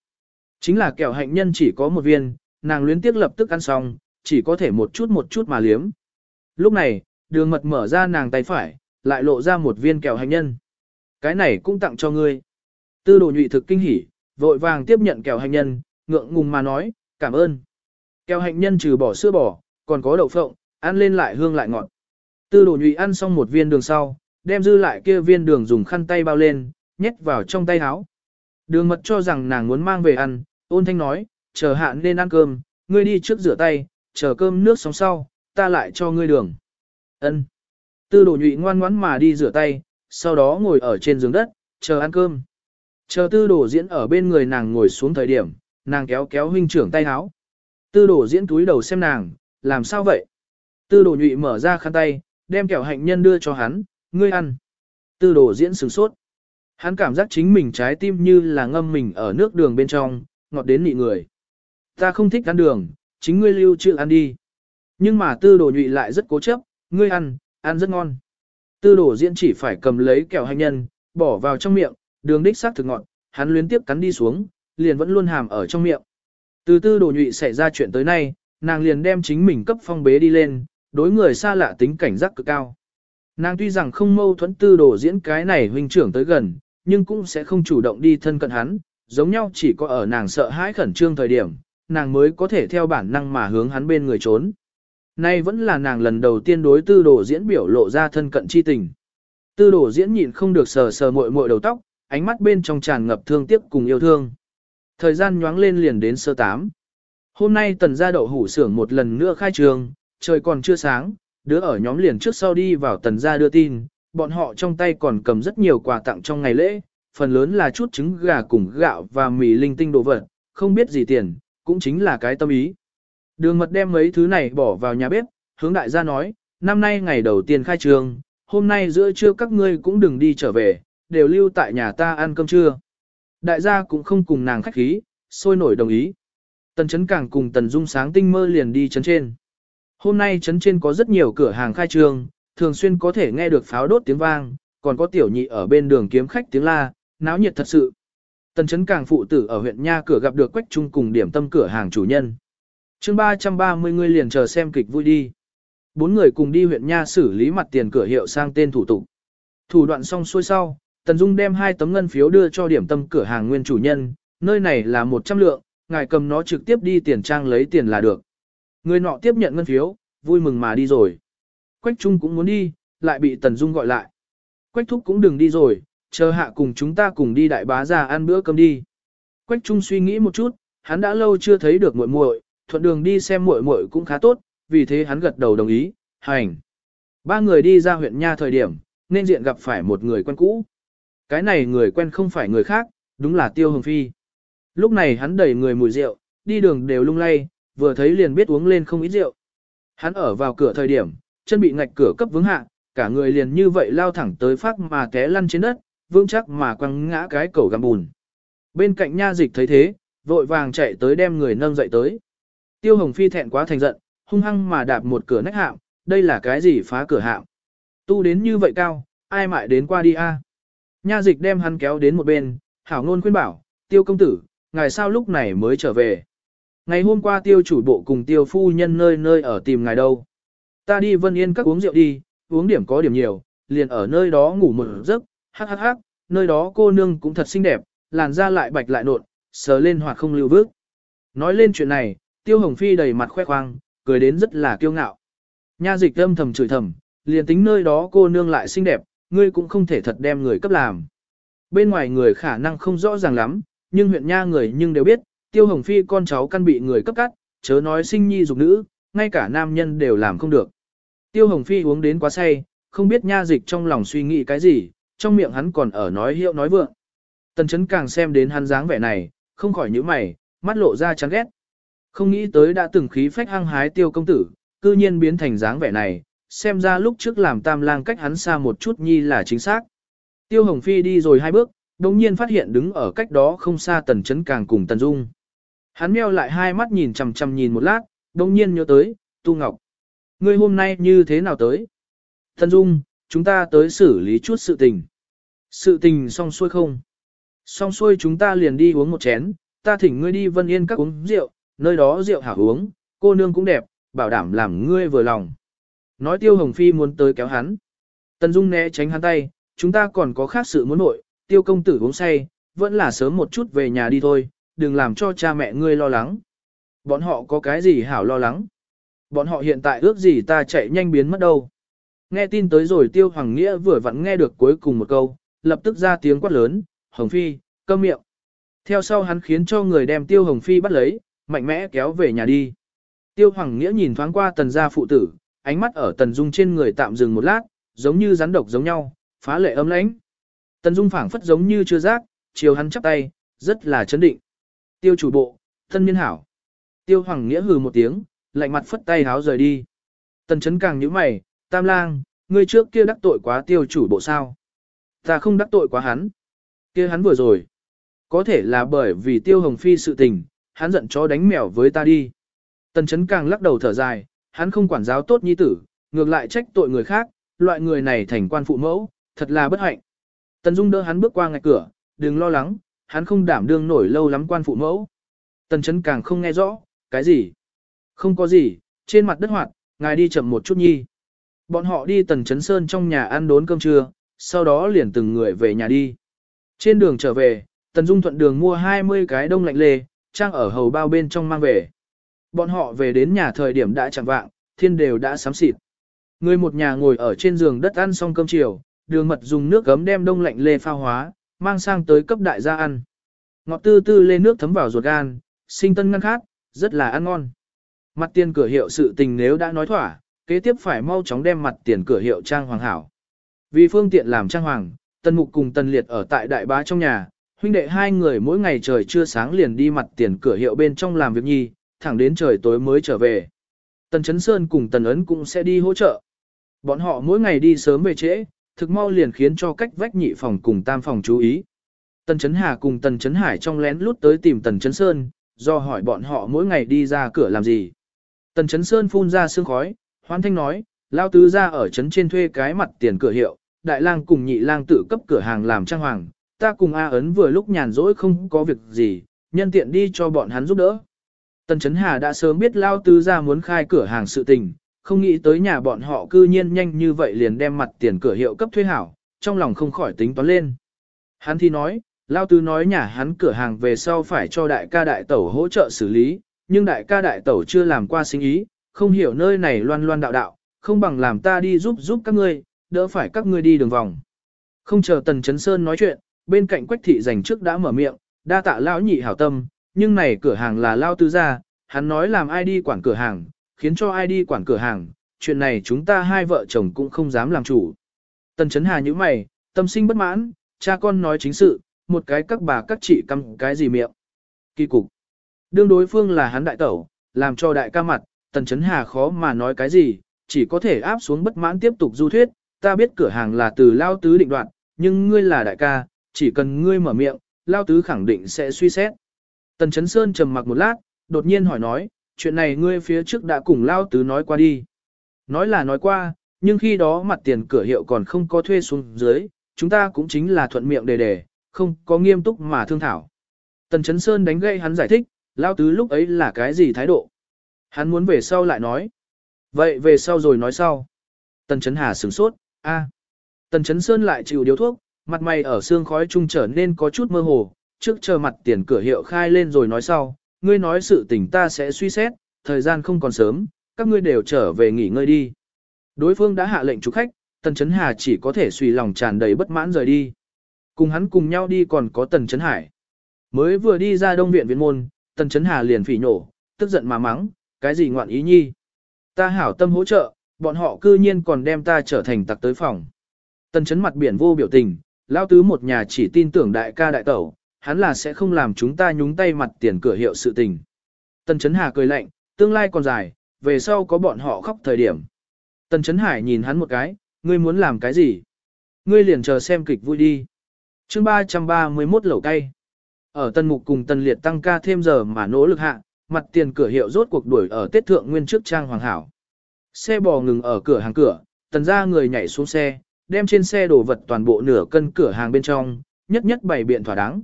Chính là kẹo hạnh nhân chỉ có một viên, nàng luyến tiếc lập tức ăn xong, chỉ có thể một chút một chút mà liếm. Lúc này, đường mật mở ra nàng tay phải, lại lộ ra một viên kẹo hạnh nhân. Cái này cũng tặng cho ngươi. Tư đồ nhụy thực kinh hỉ, vội vàng tiếp nhận kẹo hạnh nhân, ngượng ngùng mà nói, cảm ơn. Kẹo hạnh nhân trừ bỏ sữa bò, còn có đậu phộng, ăn lên lại hương lại ngọt. Tư đồ nhụy ăn xong một viên đường sau, đem dư lại kia viên đường dùng khăn tay bao lên, nhét vào trong tay áo. Đường mật cho rằng nàng muốn mang về ăn, ôn thanh nói, chờ hạn nên ăn cơm, ngươi đi trước rửa tay, chờ cơm nước sóng sau, ta lại cho ngươi đường. Ân. Tư đồ nhụy ngoan ngoãn mà đi rửa tay, sau đó ngồi ở trên giường đất, chờ ăn cơm. Chờ tư đồ diễn ở bên người nàng ngồi xuống thời điểm, nàng kéo kéo huynh trưởng tay áo. Tư đồ diễn túi đầu xem nàng, làm sao vậy? Tư đồ nhụy mở ra khăn tay, đem kẹo hạnh nhân đưa cho hắn, ngươi ăn. Tư đồ diễn sửng sốt. Hắn cảm giác chính mình trái tim như là ngâm mình ở nước đường bên trong, ngọt đến nị người. Ta không thích ăn đường, chính ngươi lưu trữ ăn đi. Nhưng mà tư đồ nhụy lại rất cố chấp, ngươi ăn, ăn rất ngon. Tư đồ diễn chỉ phải cầm lấy kẹo hành nhân, bỏ vào trong miệng, đường đích xác thực ngọt, hắn luyến tiếp cắn đi xuống, liền vẫn luôn hàm ở trong miệng. Từ tư đồ nhụy xảy ra chuyện tới nay, nàng liền đem chính mình cấp phong bế đi lên, đối người xa lạ tính cảnh giác cực cao. Nàng tuy rằng không mâu thuẫn tư đồ diễn cái này huynh trưởng tới gần, nhưng cũng sẽ không chủ động đi thân cận hắn, giống nhau chỉ có ở nàng sợ hãi khẩn trương thời điểm, nàng mới có thể theo bản năng mà hướng hắn bên người trốn. Nay vẫn là nàng lần đầu tiên đối tư đồ diễn biểu lộ ra thân cận chi tình. Tư đồ diễn nhịn không được sờ sờ muội muội đầu tóc, ánh mắt bên trong tràn ngập thương tiếc cùng yêu thương. Thời gian nhoáng lên liền đến sơ tám. Hôm nay tần gia đậu hủ xưởng một lần nữa khai trường, trời còn chưa sáng, đứa ở nhóm liền trước sau đi vào tần gia đưa tin, bọn họ trong tay còn cầm rất nhiều quà tặng trong ngày lễ, phần lớn là chút trứng gà cùng gạo và mì linh tinh đồ vật, không biết gì tiền, cũng chính là cái tâm ý. Đường mật đem mấy thứ này bỏ vào nhà bếp, hướng đại gia nói, năm nay ngày đầu tiên khai trường, hôm nay giữa trưa các ngươi cũng đừng đi trở về, đều lưu tại nhà ta ăn cơm trưa. Đại gia cũng không cùng nàng khách khí, sôi nổi đồng ý. Tần chấn càng cùng tần dung sáng tinh mơ liền đi chấn trên. Hôm nay chấn trên có rất nhiều cửa hàng khai trương, thường xuyên có thể nghe được pháo đốt tiếng vang, còn có tiểu nhị ở bên đường kiếm khách tiếng la, náo nhiệt thật sự. Tần chấn càng phụ tử ở huyện Nha cửa gặp được Quách Trung cùng điểm tâm cửa hàng chủ nhân. chương 330 người liền chờ xem kịch vui đi. Bốn người cùng đi huyện Nha xử lý mặt tiền cửa hiệu sang tên thủ tục. Thủ đoạn xong xuôi sau, Tần Dung đem hai tấm ngân phiếu đưa cho điểm tâm cửa hàng nguyên chủ nhân, nơi này là 100 lượng, ngài cầm nó trực tiếp đi tiền trang lấy tiền là được. Người nọ tiếp nhận ngân phiếu, vui mừng mà đi rồi. Quách Trung cũng muốn đi, lại bị Tần Dung gọi lại. Quách Thúc cũng đừng đi rồi, chờ hạ cùng chúng ta cùng đi đại bá ra ăn bữa cơm đi. Quách Trung suy nghĩ một chút, hắn đã lâu chưa thấy được muội muội, thuận đường đi xem muội muội cũng khá tốt, vì thế hắn gật đầu đồng ý, hành. Ba người đi ra huyện Nha thời điểm, nên diện gặp phải một người quen cũ. Cái này người quen không phải người khác, đúng là Tiêu Hồng Phi. Lúc này hắn đẩy người mùi rượu, đi đường đều lung lay, vừa thấy liền biết uống lên không ít rượu. Hắn ở vào cửa thời điểm, chân bị ngạch cửa cấp vướng hạ, cả người liền như vậy lao thẳng tới phát mà té lăn trên đất, vững chắc mà quăng ngã cái cầu găm bùn. Bên cạnh nha dịch thấy thế, vội vàng chạy tới đem người nâng dậy tới. Tiêu Hồng Phi thẹn quá thành giận, hung hăng mà đạp một cửa nách hạm, đây là cái gì phá cửa hạm. Tu đến như vậy cao, ai mại đến qua đi a? Nha dịch đem hắn kéo đến một bên, hảo ngôn khuyên bảo, tiêu công tử, ngài sao lúc này mới trở về. Ngày hôm qua tiêu chủ bộ cùng tiêu phu nhân nơi nơi ở tìm ngài đâu. Ta đi Vân Yên các uống rượu đi, uống điểm có điểm nhiều, liền ở nơi đó ngủ một giấc, hắc hắc hắc, nơi đó cô nương cũng thật xinh đẹp, làn da lại bạch lại nộn, sờ lên hoặc không lưu vước. Nói lên chuyện này, Tiêu Hồng Phi đầy mặt khoe khoang, cười đến rất là kiêu ngạo. Nha dịch âm thầm chửi thầm, liền tính nơi đó cô nương lại xinh đẹp, ngươi cũng không thể thật đem người cấp làm. Bên ngoài người khả năng không rõ ràng lắm, nhưng huyện nha người nhưng đều biết, Tiêu Hồng Phi con cháu căn bị người cấp cắt, chớ nói sinh nhi dục nữ, ngay cả nam nhân đều làm không được. Tiêu Hồng Phi uống đến quá say, không biết nha dịch trong lòng suy nghĩ cái gì, trong miệng hắn còn ở nói hiệu nói vượng. Tần chấn càng xem đến hắn dáng vẻ này, không khỏi nhíu mày, mắt lộ ra chán ghét. Không nghĩ tới đã từng khí phách hăng hái tiêu công tử, cư nhiên biến thành dáng vẻ này, xem ra lúc trước làm tam lang cách hắn xa một chút nhi là chính xác. Tiêu Hồng Phi đi rồi hai bước, đồng nhiên phát hiện đứng ở cách đó không xa tần chấn càng cùng tần dung. Hắn meo lại hai mắt nhìn chằm chằm nhìn một lát, đồng nhiên nhớ tới, Tu Ngọc. Ngươi hôm nay như thế nào tới? Thần dung, chúng ta tới xử lý chút sự tình. Sự tình xong xuôi không? Xong xuôi chúng ta liền đi uống một chén, ta thỉnh ngươi đi Vân Yên các uống rượu, nơi đó rượu hảo uống, cô nương cũng đẹp, bảo đảm làm ngươi vừa lòng. Nói Tiêu Hồng Phi muốn tới kéo hắn. Tần Dung né tránh hắn tay, chúng ta còn có khác sự muốn nội, Tiêu công tử uống say, vẫn là sớm một chút về nhà đi thôi, đừng làm cho cha mẹ ngươi lo lắng. Bọn họ có cái gì hảo lo lắng? Bọn họ hiện tại ước gì ta chạy nhanh biến mất đâu. Nghe tin tới rồi Tiêu Hoàng Nghĩa vừa vặn nghe được cuối cùng một câu, lập tức ra tiếng quát lớn, Hồng Phi, câm miệng. Theo sau hắn khiến cho người đem Tiêu Hồng Phi bắt lấy, mạnh mẽ kéo về nhà đi. Tiêu Hoàng Nghĩa nhìn thoáng qua tần gia phụ tử, ánh mắt ở tần dung trên người tạm dừng một lát, giống như rắn độc giống nhau, phá lệ ấm lãnh. Tần dung phảng phất giống như chưa giác, chiều hắn chắp tay, rất là chấn định. Tiêu chủ bộ, thân niên hảo. Tiêu Hoàng Nghĩa hừ một tiếng, lạnh mặt phất tay háo rời đi. Tần chấn càng nhíu mày, tam lang, ngươi trước kia đắc tội quá tiêu chủ bộ sao? Ta không đắc tội quá hắn. kia hắn vừa rồi. Có thể là bởi vì tiêu hồng phi sự tình, hắn giận chó đánh mèo với ta đi. Tần chấn càng lắc đầu thở dài, hắn không quản giáo tốt nhi tử, ngược lại trách tội người khác, loại người này thành quan phụ mẫu, thật là bất hạnh. Tần Dung đỡ hắn bước qua ngạch cửa, đừng lo lắng, hắn không đảm đương nổi lâu lắm quan phụ mẫu. Tần chấn càng không nghe rõ, cái gì? Không có gì, trên mặt đất hoạt, ngài đi chậm một chút nhi. Bọn họ đi tần chấn sơn trong nhà ăn đốn cơm trưa, sau đó liền từng người về nhà đi. Trên đường trở về, tần dung thuận đường mua 20 cái đông lạnh lê, trang ở hầu bao bên trong mang về. Bọn họ về đến nhà thời điểm đã chẳng vạng, thiên đều đã sám xịt. Người một nhà ngồi ở trên giường đất ăn xong cơm chiều, đường mật dùng nước gấm đem đông lạnh lê pha hóa, mang sang tới cấp đại gia ăn. Ngọt tư tư lê nước thấm vào ruột gan, sinh tân ngăn khát, rất là ăn ngon. Mặt tiền cửa hiệu sự tình nếu đã nói thỏa, kế tiếp phải mau chóng đem mặt tiền cửa hiệu trang hoàng hảo. Vì phương tiện làm trang hoàng, Tân Mục cùng Tân Liệt ở tại đại bá trong nhà, huynh đệ hai người mỗi ngày trời chưa sáng liền đi mặt tiền cửa hiệu bên trong làm việc nhi, thẳng đến trời tối mới trở về. Tần Chấn Sơn cùng Tần Ấn cũng sẽ đi hỗ trợ. Bọn họ mỗi ngày đi sớm về trễ, thực mau liền khiến cho cách vách nhị phòng cùng tam phòng chú ý. Tần Chấn Hà cùng Tần Chấn Hải trong lén lút tới tìm Tần Chấn Sơn, do hỏi bọn họ mỗi ngày đi ra cửa làm gì. Tần Chấn Sơn phun ra sương khói, hoan thanh nói, lao tứ ra ở trấn trên thuê cái mặt tiền cửa hiệu, đại lang cùng nhị lang tự cấp cửa hàng làm trang hoàng, ta cùng A ấn vừa lúc nhàn rỗi không có việc gì, nhân tiện đi cho bọn hắn giúp đỡ. Tần Chấn Hà đã sớm biết lao tứ ra muốn khai cửa hàng sự tình, không nghĩ tới nhà bọn họ cư nhiên nhanh như vậy liền đem mặt tiền cửa hiệu cấp thuê hảo, trong lòng không khỏi tính toán lên. Hắn thì nói, lao tứ nói nhà hắn cửa hàng về sau phải cho đại ca đại tẩu hỗ trợ xử lý, nhưng đại ca đại tẩu chưa làm qua sinh ý, không hiểu nơi này loan loan đạo đạo, không bằng làm ta đi giúp giúp các ngươi, đỡ phải các ngươi đi đường vòng. Không chờ Tần Chấn Sơn nói chuyện, bên cạnh Quách thị dành trước đã mở miệng, đa tạ lão nhị hảo tâm, nhưng này cửa hàng là lao tư gia, hắn nói làm ai đi quản cửa hàng, khiến cho ai đi quản cửa hàng, chuyện này chúng ta hai vợ chồng cũng không dám làm chủ. Tần Chấn Hà như mày, tâm sinh bất mãn, cha con nói chính sự, một cái các bà các chị căm cái gì miệng. Kỳ cục. Đương đối phương là hắn đại tẩu, làm cho đại ca mặt, Tần Chấn Hà khó mà nói cái gì, chỉ có thể áp xuống bất mãn tiếp tục du thuyết, ta biết cửa hàng là từ Lao Tứ định đoạn, nhưng ngươi là đại ca, chỉ cần ngươi mở miệng, Lao Tứ khẳng định sẽ suy xét. Tần Chấn Sơn trầm mặc một lát, đột nhiên hỏi nói, chuyện này ngươi phía trước đã cùng Lao Tứ nói qua đi. Nói là nói qua, nhưng khi đó mặt tiền cửa hiệu còn không có thuê xuống dưới, chúng ta cũng chính là thuận miệng đề đề, không có nghiêm túc mà thương thảo. Tần Chấn Sơn đánh gây hắn giải thích, Lao Tứ lúc ấy là cái gì thái độ. Hắn muốn về sau lại nói. Vậy về sau rồi nói sau. Tần Chấn Hà sửng sốt, a, Tần Chấn Sơn lại chịu điếu thuốc, mặt mày ở xương khói trung trở nên có chút mơ hồ, trước chờ mặt tiền cửa hiệu khai lên rồi nói sau, ngươi nói sự tình ta sẽ suy xét, thời gian không còn sớm, các ngươi đều trở về nghỉ ngơi đi. Đối phương đã hạ lệnh chủ khách, Tần Chấn Hà chỉ có thể suy lòng tràn đầy bất mãn rời đi. Cùng hắn cùng nhau đi còn có Tần Chấn Hải. Mới vừa đi ra đông viện viện môn, Tần Chấn Hà liền phỉ nổ, tức giận mà mắng, cái gì ngoạn ý nhi. Ta hảo tâm hỗ trợ, bọn họ cư nhiên còn đem ta trở thành tặc tới phòng. Tần Chấn mặt biển vô biểu tình, lao tứ một nhà chỉ tin tưởng đại ca đại tẩu, hắn là sẽ không làm chúng ta nhúng tay mặt tiền cửa hiệu sự tình. Tần Chấn Hà cười lạnh, tương lai còn dài, về sau có bọn họ khóc thời điểm. Tần Chấn Hải nhìn hắn một cái, ngươi muốn làm cái gì? Ngươi liền chờ xem kịch vui đi. chương 331 lẩu cay. Ở Tân Mục cùng Tân Liệt tăng ca thêm giờ mà nỗ lực hạ, mặt tiền cửa hiệu rốt cuộc đuổi ở Tết Thượng Nguyên trước trang hoàng hảo. Xe bò ngừng ở cửa hàng cửa, tần ra người nhảy xuống xe, đem trên xe đồ vật toàn bộ nửa cân cửa hàng bên trong, nhất nhất bày biện thỏa đáng.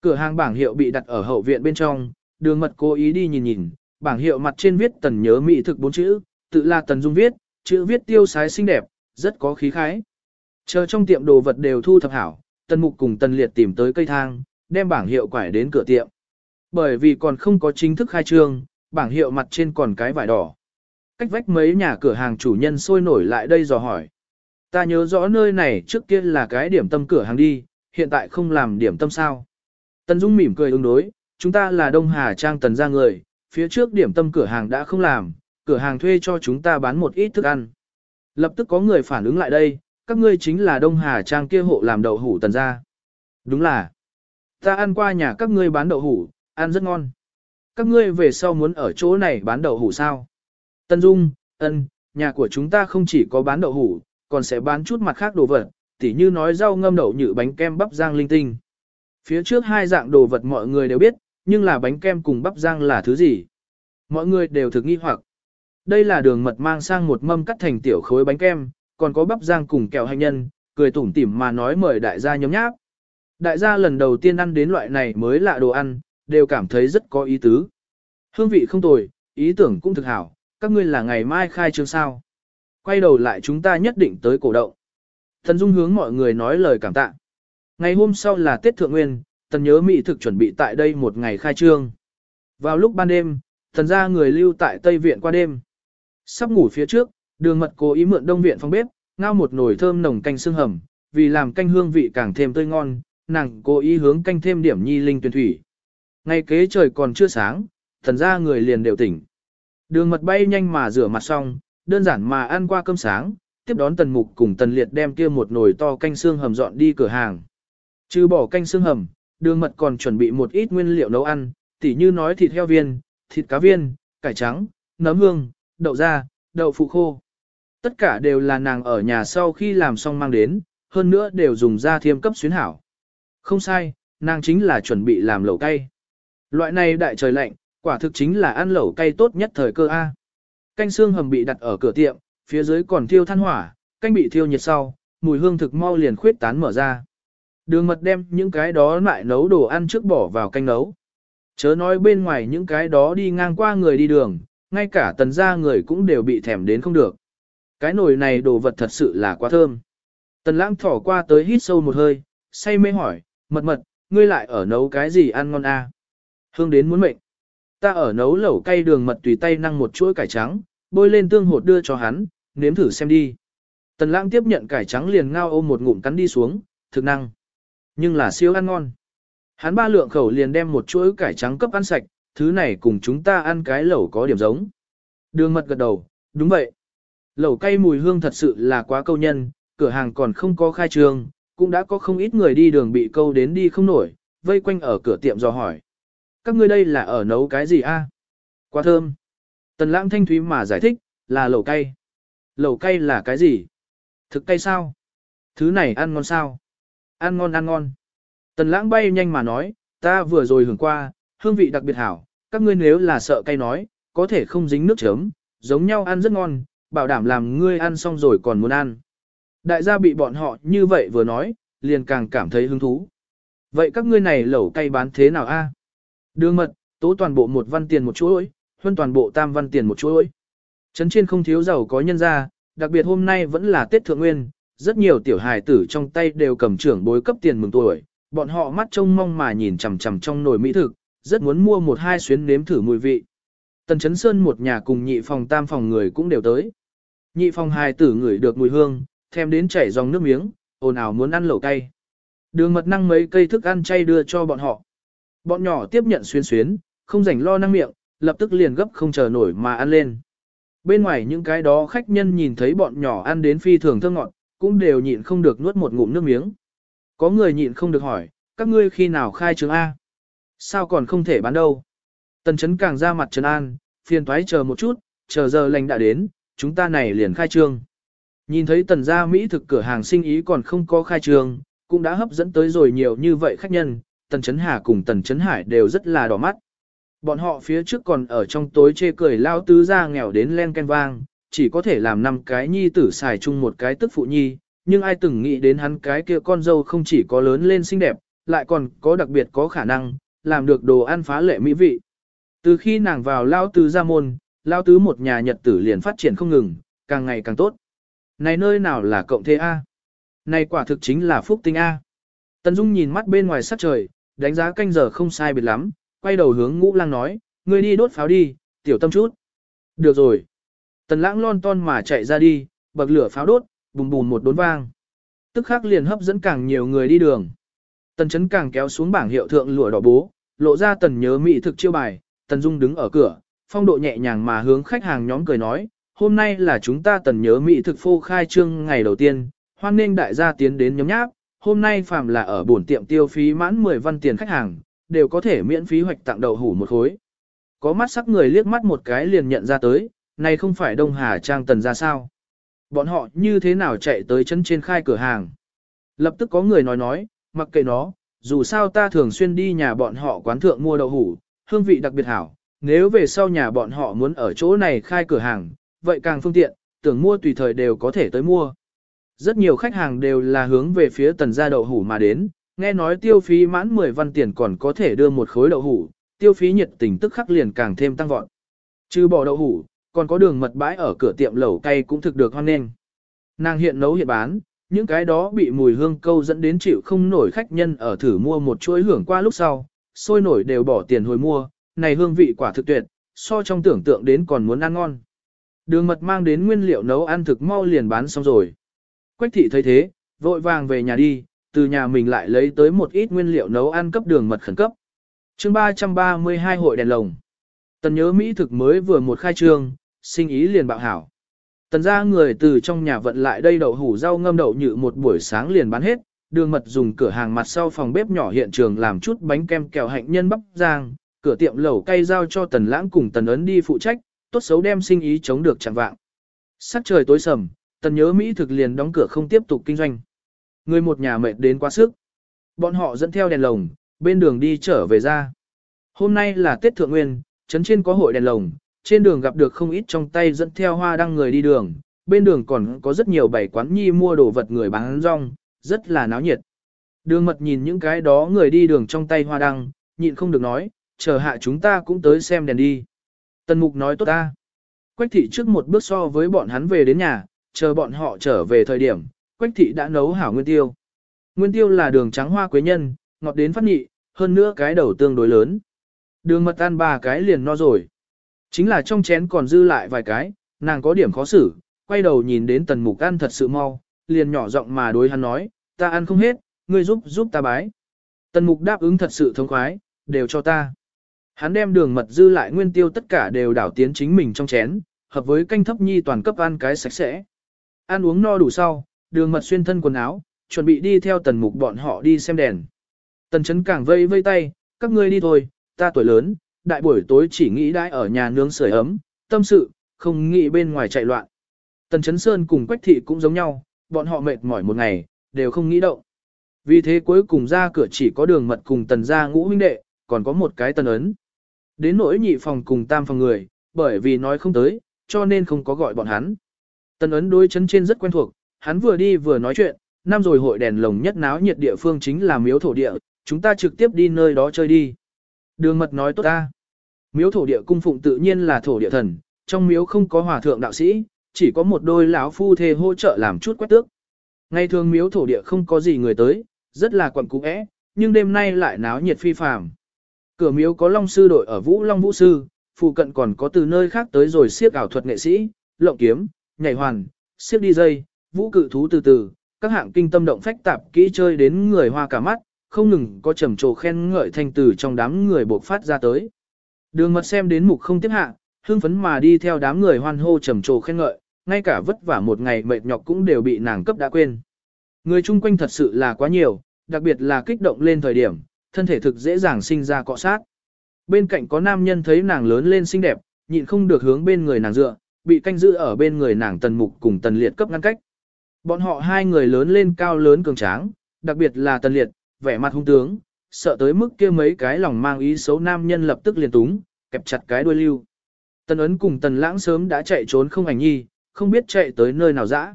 Cửa hàng bảng hiệu bị đặt ở hậu viện bên trong, đường mật cố ý đi nhìn nhìn, bảng hiệu mặt trên viết tần nhớ mỹ thực bốn chữ, tự là tần dung viết, chữ viết tiêu sái xinh đẹp, rất có khí khái. Chờ trong tiệm đồ vật đều thu thập hảo, tần mục cùng tần liệt tìm tới cây thang, đem bảng hiệu quải đến cửa tiệm. Bởi vì còn không có chính thức khai trương, bảng hiệu mặt trên còn cái vải đỏ. Cách vách mấy nhà cửa hàng chủ nhân sôi nổi lại đây dò hỏi. Ta nhớ rõ nơi này trước kia là cái điểm tâm cửa hàng đi, hiện tại không làm điểm tâm sao. Tần Dung mỉm cười ứng đối, chúng ta là Đông Hà Trang tần ra người, phía trước điểm tâm cửa hàng đã không làm, cửa hàng thuê cho chúng ta bán một ít thức ăn. Lập tức có người phản ứng lại đây, các ngươi chính là Đông Hà Trang kia hộ làm đậu hủ tần ra. Đúng là, ta ăn qua nhà các ngươi bán đậu hủ, ăn rất ngon. Các ngươi về sau muốn ở chỗ này bán đậu hủ sao? Tân Dung, ân, nhà của chúng ta không chỉ có bán đậu hủ, còn sẽ bán chút mặt khác đồ vật, tỉ như nói rau ngâm đậu nhự bánh kem bắp rang linh tinh. Phía trước hai dạng đồ vật mọi người đều biết, nhưng là bánh kem cùng bắp rang là thứ gì? Mọi người đều thực nghi hoặc. Đây là đường mật mang sang một mâm cắt thành tiểu khối bánh kem, còn có bắp rang cùng kẹo hành nhân, cười tủm tỉm mà nói mời đại gia nhóm nháp. Đại gia lần đầu tiên ăn đến loại này mới lạ đồ ăn, đều cảm thấy rất có ý tứ. Hương vị không tồi, ý tưởng cũng thực hảo, các ngươi là ngày mai khai trương sao. Quay đầu lại chúng ta nhất định tới cổ động. Thần Dung hướng mọi người nói lời cảm tạ. Ngày hôm sau là Tết Thượng Nguyên, Tần nhớ Mỹ thực chuẩn bị tại đây một ngày khai trương. Vào lúc ban đêm, thần ra người lưu tại Tây Viện qua đêm. Sắp ngủ phía trước, đường mật cố ý mượn Đông Viện phòng bếp, ngao một nồi thơm nồng canh xương hầm, vì làm canh hương vị càng thêm tươi ngon, nàng cố ý hướng canh thêm điểm nhi linh tuyển thủy. Ngay kế trời còn chưa sáng, thần ra người liền đều tỉnh. Đường mật bay nhanh mà rửa mặt xong, đơn giản mà ăn qua cơm sáng, tiếp đón tần mục cùng tần liệt đem kia một nồi to canh xương hầm dọn đi cửa hàng. Trừ bỏ canh xương hầm, đường mật còn chuẩn bị một ít nguyên liệu nấu ăn, tỉ như nói thịt heo viên, thịt cá viên, cải trắng, nấm hương, đậu da, đậu phụ khô. Tất cả đều là nàng ở nhà sau khi làm xong mang đến, hơn nữa đều dùng da thiêm cấp xuyến hảo. Không sai, nàng chính là chuẩn bị làm lẩu cay. Loại này đại trời lạnh, quả thực chính là ăn lẩu cay tốt nhất thời cơ A. Canh xương hầm bị đặt ở cửa tiệm, phía dưới còn thiêu than hỏa, canh bị thiêu nhiệt sau, mùi hương thực mau liền khuyết tán mở ra. Đường mật đem những cái đó lại nấu đồ ăn trước bỏ vào canh nấu. Chớ nói bên ngoài những cái đó đi ngang qua người đi đường, ngay cả tần gia người cũng đều bị thèm đến không được. Cái nồi này đồ vật thật sự là quá thơm. Tần lãng thỏ qua tới hít sâu một hơi, say mê hỏi, mật mật, ngươi lại ở nấu cái gì ăn ngon a? À? Hương đến muốn mệnh. Ta ở nấu lẩu cay đường mật tùy tay năng một chuỗi cải trắng, bôi lên tương hột đưa cho hắn, nếm thử xem đi. Tần lãng tiếp nhận cải trắng liền ngao ôm một ngụm cắn đi xuống, thực năng. Nhưng là siêu ăn ngon. Hắn ba lượng khẩu liền đem một chuỗi cải trắng cấp ăn sạch, thứ này cùng chúng ta ăn cái lẩu có điểm giống. Đường mật gật đầu, đúng vậy. Lẩu cay mùi hương thật sự là quá câu nhân, cửa hàng còn không có khai trương, cũng đã có không ít người đi đường bị câu đến đi không nổi, vây quanh ở cửa tiệm dò hỏi. Các ngươi đây là ở nấu cái gì a? Quá thơm. Tần lãng thanh thúy mà giải thích, là lẩu cay. Lẩu cay là cái gì? Thực cay sao? Thứ này ăn ngon sao? Ăn ngon ăn ngon. Tần lãng bay nhanh mà nói, ta vừa rồi hưởng qua, hương vị đặc biệt hảo, các ngươi nếu là sợ cay nói, có thể không dính nước chấm, giống nhau ăn rất ngon, bảo đảm làm ngươi ăn xong rồi còn muốn ăn. Đại gia bị bọn họ như vậy vừa nói, liền càng cảm thấy hứng thú. Vậy các ngươi này lẩu cay bán thế nào a? À? Đường mật, tố toàn bộ một văn tiền một chuỗi, huân toàn bộ tam văn tiền một chuỗi. Trấn trên không thiếu giàu có nhân gia, đặc biệt hôm nay vẫn là Tết Thượng Nguyên, Rất nhiều tiểu hài tử trong tay đều cầm trưởng bối cấp tiền mừng tuổi, bọn họ mắt trông mong mà nhìn chằm chằm trong nồi mỹ thực, rất muốn mua một hai xuyến nếm thử mùi vị. Tần Chấn Sơn một nhà cùng nhị phòng tam phòng người cũng đều tới. Nhị phòng hài tử ngửi được mùi hương, thèm đến chảy dòng nước miếng, ồn ào muốn ăn lẩu cay. Đường mật năng mấy cây thức ăn chay đưa cho bọn họ. Bọn nhỏ tiếp nhận xuyên xuyến, không rảnh lo năng miệng, lập tức liền gấp không chờ nổi mà ăn lên. Bên ngoài những cái đó khách nhân nhìn thấy bọn nhỏ ăn đến phi thường thơm ngọt, cũng đều nhịn không được nuốt một ngụm nước miếng. Có người nhịn không được hỏi, các ngươi khi nào khai trường A? Sao còn không thể bán đâu? Tần chấn càng ra mặt trấn an, phiền thoái chờ một chút, chờ giờ lành đã đến, chúng ta này liền khai trương. Nhìn thấy tần gia Mỹ thực cửa hàng sinh ý còn không có khai trương, cũng đã hấp dẫn tới rồi nhiều như vậy khách nhân, tần chấn hà cùng tần chấn hải đều rất là đỏ mắt. Bọn họ phía trước còn ở trong tối chê cười lao tứ ra nghèo đến len ken vang, chỉ có thể làm năm cái nhi tử xài chung một cái tức phụ nhi, nhưng ai từng nghĩ đến hắn cái kia con dâu không chỉ có lớn lên xinh đẹp, lại còn có đặc biệt có khả năng, làm được đồ ăn phá lệ mỹ vị. Từ khi nàng vào lao tứ ra môn, lao tứ một nhà nhật tử liền phát triển không ngừng, càng ngày càng tốt. Này nơi nào là cộng thế A? Này quả thực chính là phúc tinh A. Tần Dung nhìn mắt bên ngoài sát trời, đánh giá canh giờ không sai biệt lắm, quay đầu hướng ngũ lang nói, ngươi đi đốt pháo đi, tiểu tâm chút. Được rồi. Tần lãng lon ton mà chạy ra đi, bậc lửa pháo đốt, bùm bùm một đốn vang. Tức khắc liền hấp dẫn càng nhiều người đi đường. Tần chấn càng kéo xuống bảng hiệu thượng lụa đỏ bố, lộ ra tần nhớ mỹ thực chiêu bài, tần dung đứng ở cửa, phong độ nhẹ nhàng mà hướng khách hàng nhóm cười nói, hôm nay là chúng ta tần nhớ mỹ thực phô khai trương ngày đầu tiên, hoan nghênh đại gia tiến đến nhóm nháp, hôm nay phàm là ở bổn tiệm tiêu phí mãn 10 văn tiền khách hàng, đều có thể miễn phí hoạch tặng đậu hủ một khối. Có mắt sắc người liếc mắt một cái liền nhận ra tới, này không phải Đông Hà Trang tần ra sao. Bọn họ như thế nào chạy tới chân trên khai cửa hàng. Lập tức có người nói nói, mặc kệ nó, dù sao ta thường xuyên đi nhà bọn họ quán thượng mua đậu hủ, hương vị đặc biệt hảo, nếu về sau nhà bọn họ muốn ở chỗ này khai cửa hàng, vậy càng phương tiện, tưởng mua tùy thời đều có thể tới mua. Rất nhiều khách hàng đều là hướng về phía tần gia đậu hủ mà đến, nghe nói tiêu phí mãn 10 văn tiền còn có thể đưa một khối đậu hủ, tiêu phí nhiệt tình tức khắc liền càng thêm tăng vọt. Trừ bỏ đậu hủ, còn có đường mật bãi ở cửa tiệm lẩu cay cũng thực được hoan nghênh. Nàng hiện nấu hiện bán, những cái đó bị mùi hương câu dẫn đến chịu không nổi khách nhân ở thử mua một chuỗi hưởng qua lúc sau, sôi nổi đều bỏ tiền hồi mua, này hương vị quả thực tuyệt, so trong tưởng tượng đến còn muốn ăn ngon. Đường mật mang đến nguyên liệu nấu ăn thực mau liền bán xong rồi. Quách thị thấy thế, vội vàng về nhà đi, từ nhà mình lại lấy tới một ít nguyên liệu nấu ăn cấp đường mật khẩn cấp. chương 332 hội đèn lồng. Tần nhớ Mỹ thực mới vừa một khai trương, sinh ý liền bạo hảo. Tần ra người từ trong nhà vận lại đây đậu hủ rau ngâm đậu nhự một buổi sáng liền bán hết, đường mật dùng cửa hàng mặt sau phòng bếp nhỏ hiện trường làm chút bánh kem kẹo hạnh nhân bắp rang, cửa tiệm lẩu cay giao cho tần lãng cùng tần ấn đi phụ trách, tốt xấu đem sinh ý chống được chẳng vạng. Sắc trời tối sầm, tần nhớ Mỹ thực liền đóng cửa không tiếp tục kinh doanh. Người một nhà mệt đến quá sức. Bọn họ dẫn theo đèn lồng, bên đường đi trở về ra. Hôm nay là Tết Thượng Nguyên, trấn trên có hội đèn lồng, trên đường gặp được không ít trong tay dẫn theo hoa đăng người đi đường, bên đường còn có rất nhiều bảy quán nhi mua đồ vật người bán rong, rất là náo nhiệt. Đường mật nhìn những cái đó người đi đường trong tay hoa đăng, nhịn không được nói, chờ hạ chúng ta cũng tới xem đèn đi. Tần mục nói tốt ta. Quách thị trước một bước so với bọn hắn về đến nhà, chờ bọn họ trở về thời điểm, Quách thị đã nấu hảo nguyên tiêu. Nguyên tiêu là đường trắng hoa quế nhân, ngọt đến phát nhị, hơn nữa cái đầu tương đối lớn. Đường mật ăn ba cái liền no rồi. Chính là trong chén còn dư lại vài cái, nàng có điểm khó xử, quay đầu nhìn đến tần mục ăn thật sự mau, liền nhỏ giọng mà đối hắn nói, ta ăn không hết, ngươi giúp giúp ta bái. Tần mục đáp ứng thật sự thông khoái, đều cho ta. Hắn đem đường mật dư lại nguyên tiêu tất cả đều đảo tiến chính mình trong chén, hợp với canh thấp nhi toàn cấp ăn cái sạch sẽ. Ăn uống no đủ sau, đường mật xuyên thân quần áo, chuẩn bị đi theo tần mục bọn họ đi xem đèn. Tần chấn càng vây vây tay, các ngươi đi thôi, ta tuổi lớn, đại buổi tối chỉ nghĩ đãi ở nhà nướng sưởi ấm, tâm sự, không nghĩ bên ngoài chạy loạn. Tần chấn sơn cùng quách thị cũng giống nhau, bọn họ mệt mỏi một ngày, đều không nghĩ động. Vì thế cuối cùng ra cửa chỉ có đường mật cùng tần gia ngũ huynh đệ, còn có một cái tần ấn. Đến nỗi nhị phòng cùng tam phòng người, bởi vì nói không tới, cho nên không có gọi bọn hắn. Tần ấn đối chấn trên rất quen thuộc, hắn vừa đi vừa nói chuyện, năm rồi hội đèn lồng nhất náo nhiệt địa phương chính là miếu thổ địa, chúng ta trực tiếp đi nơi đó chơi đi. Đường mật nói tốt ta. Miếu thổ địa cung phụng tự nhiên là thổ địa thần, trong miếu không có hòa thượng đạo sĩ, chỉ có một đôi lão phu thề hỗ trợ làm chút quét tước. Ngày thường miếu thổ địa không có gì người tới, rất là quẩn cú é, nhưng đêm nay lại náo nhiệt phi phàm. Cửa miếu có long sư đội ở Vũ Long Vũ Sư, phụ cận còn có từ nơi khác tới rồi siếc ảo thuật nghệ sĩ, lộng kiếm, nhảy hoàn, siếc đi dây, vũ cự thú từ từ, các hạng kinh tâm động phách tạp kỹ chơi đến người hoa cả mắt, không ngừng có trầm trồ khen ngợi thanh từ trong đám người bộc phát ra tới. Đường mật xem đến mục không tiếp hạ, hương phấn mà đi theo đám người hoan hô trầm trồ khen ngợi, ngay cả vất vả một ngày mệt nhọc cũng đều bị nàng cấp đã quên. Người chung quanh thật sự là quá nhiều, đặc biệt là kích động lên thời điểm, thân thể thực dễ dàng sinh ra cọ sát. Bên cạnh có nam nhân thấy nàng lớn lên xinh đẹp, nhịn không được hướng bên người nàng dựa, bị canh giữ ở bên người nàng tần mục cùng tần liệt cấp ngăn cách. Bọn họ hai người lớn lên cao lớn cường tráng, đặc biệt là tần liệt, vẻ mặt hung tướng, sợ tới mức kia mấy cái lòng mang ý xấu nam nhân lập tức liền túng, kẹp chặt cái đuôi lưu. Tần ấn cùng tần lãng sớm đã chạy trốn không ảnh nhi, không biết chạy tới nơi nào dã.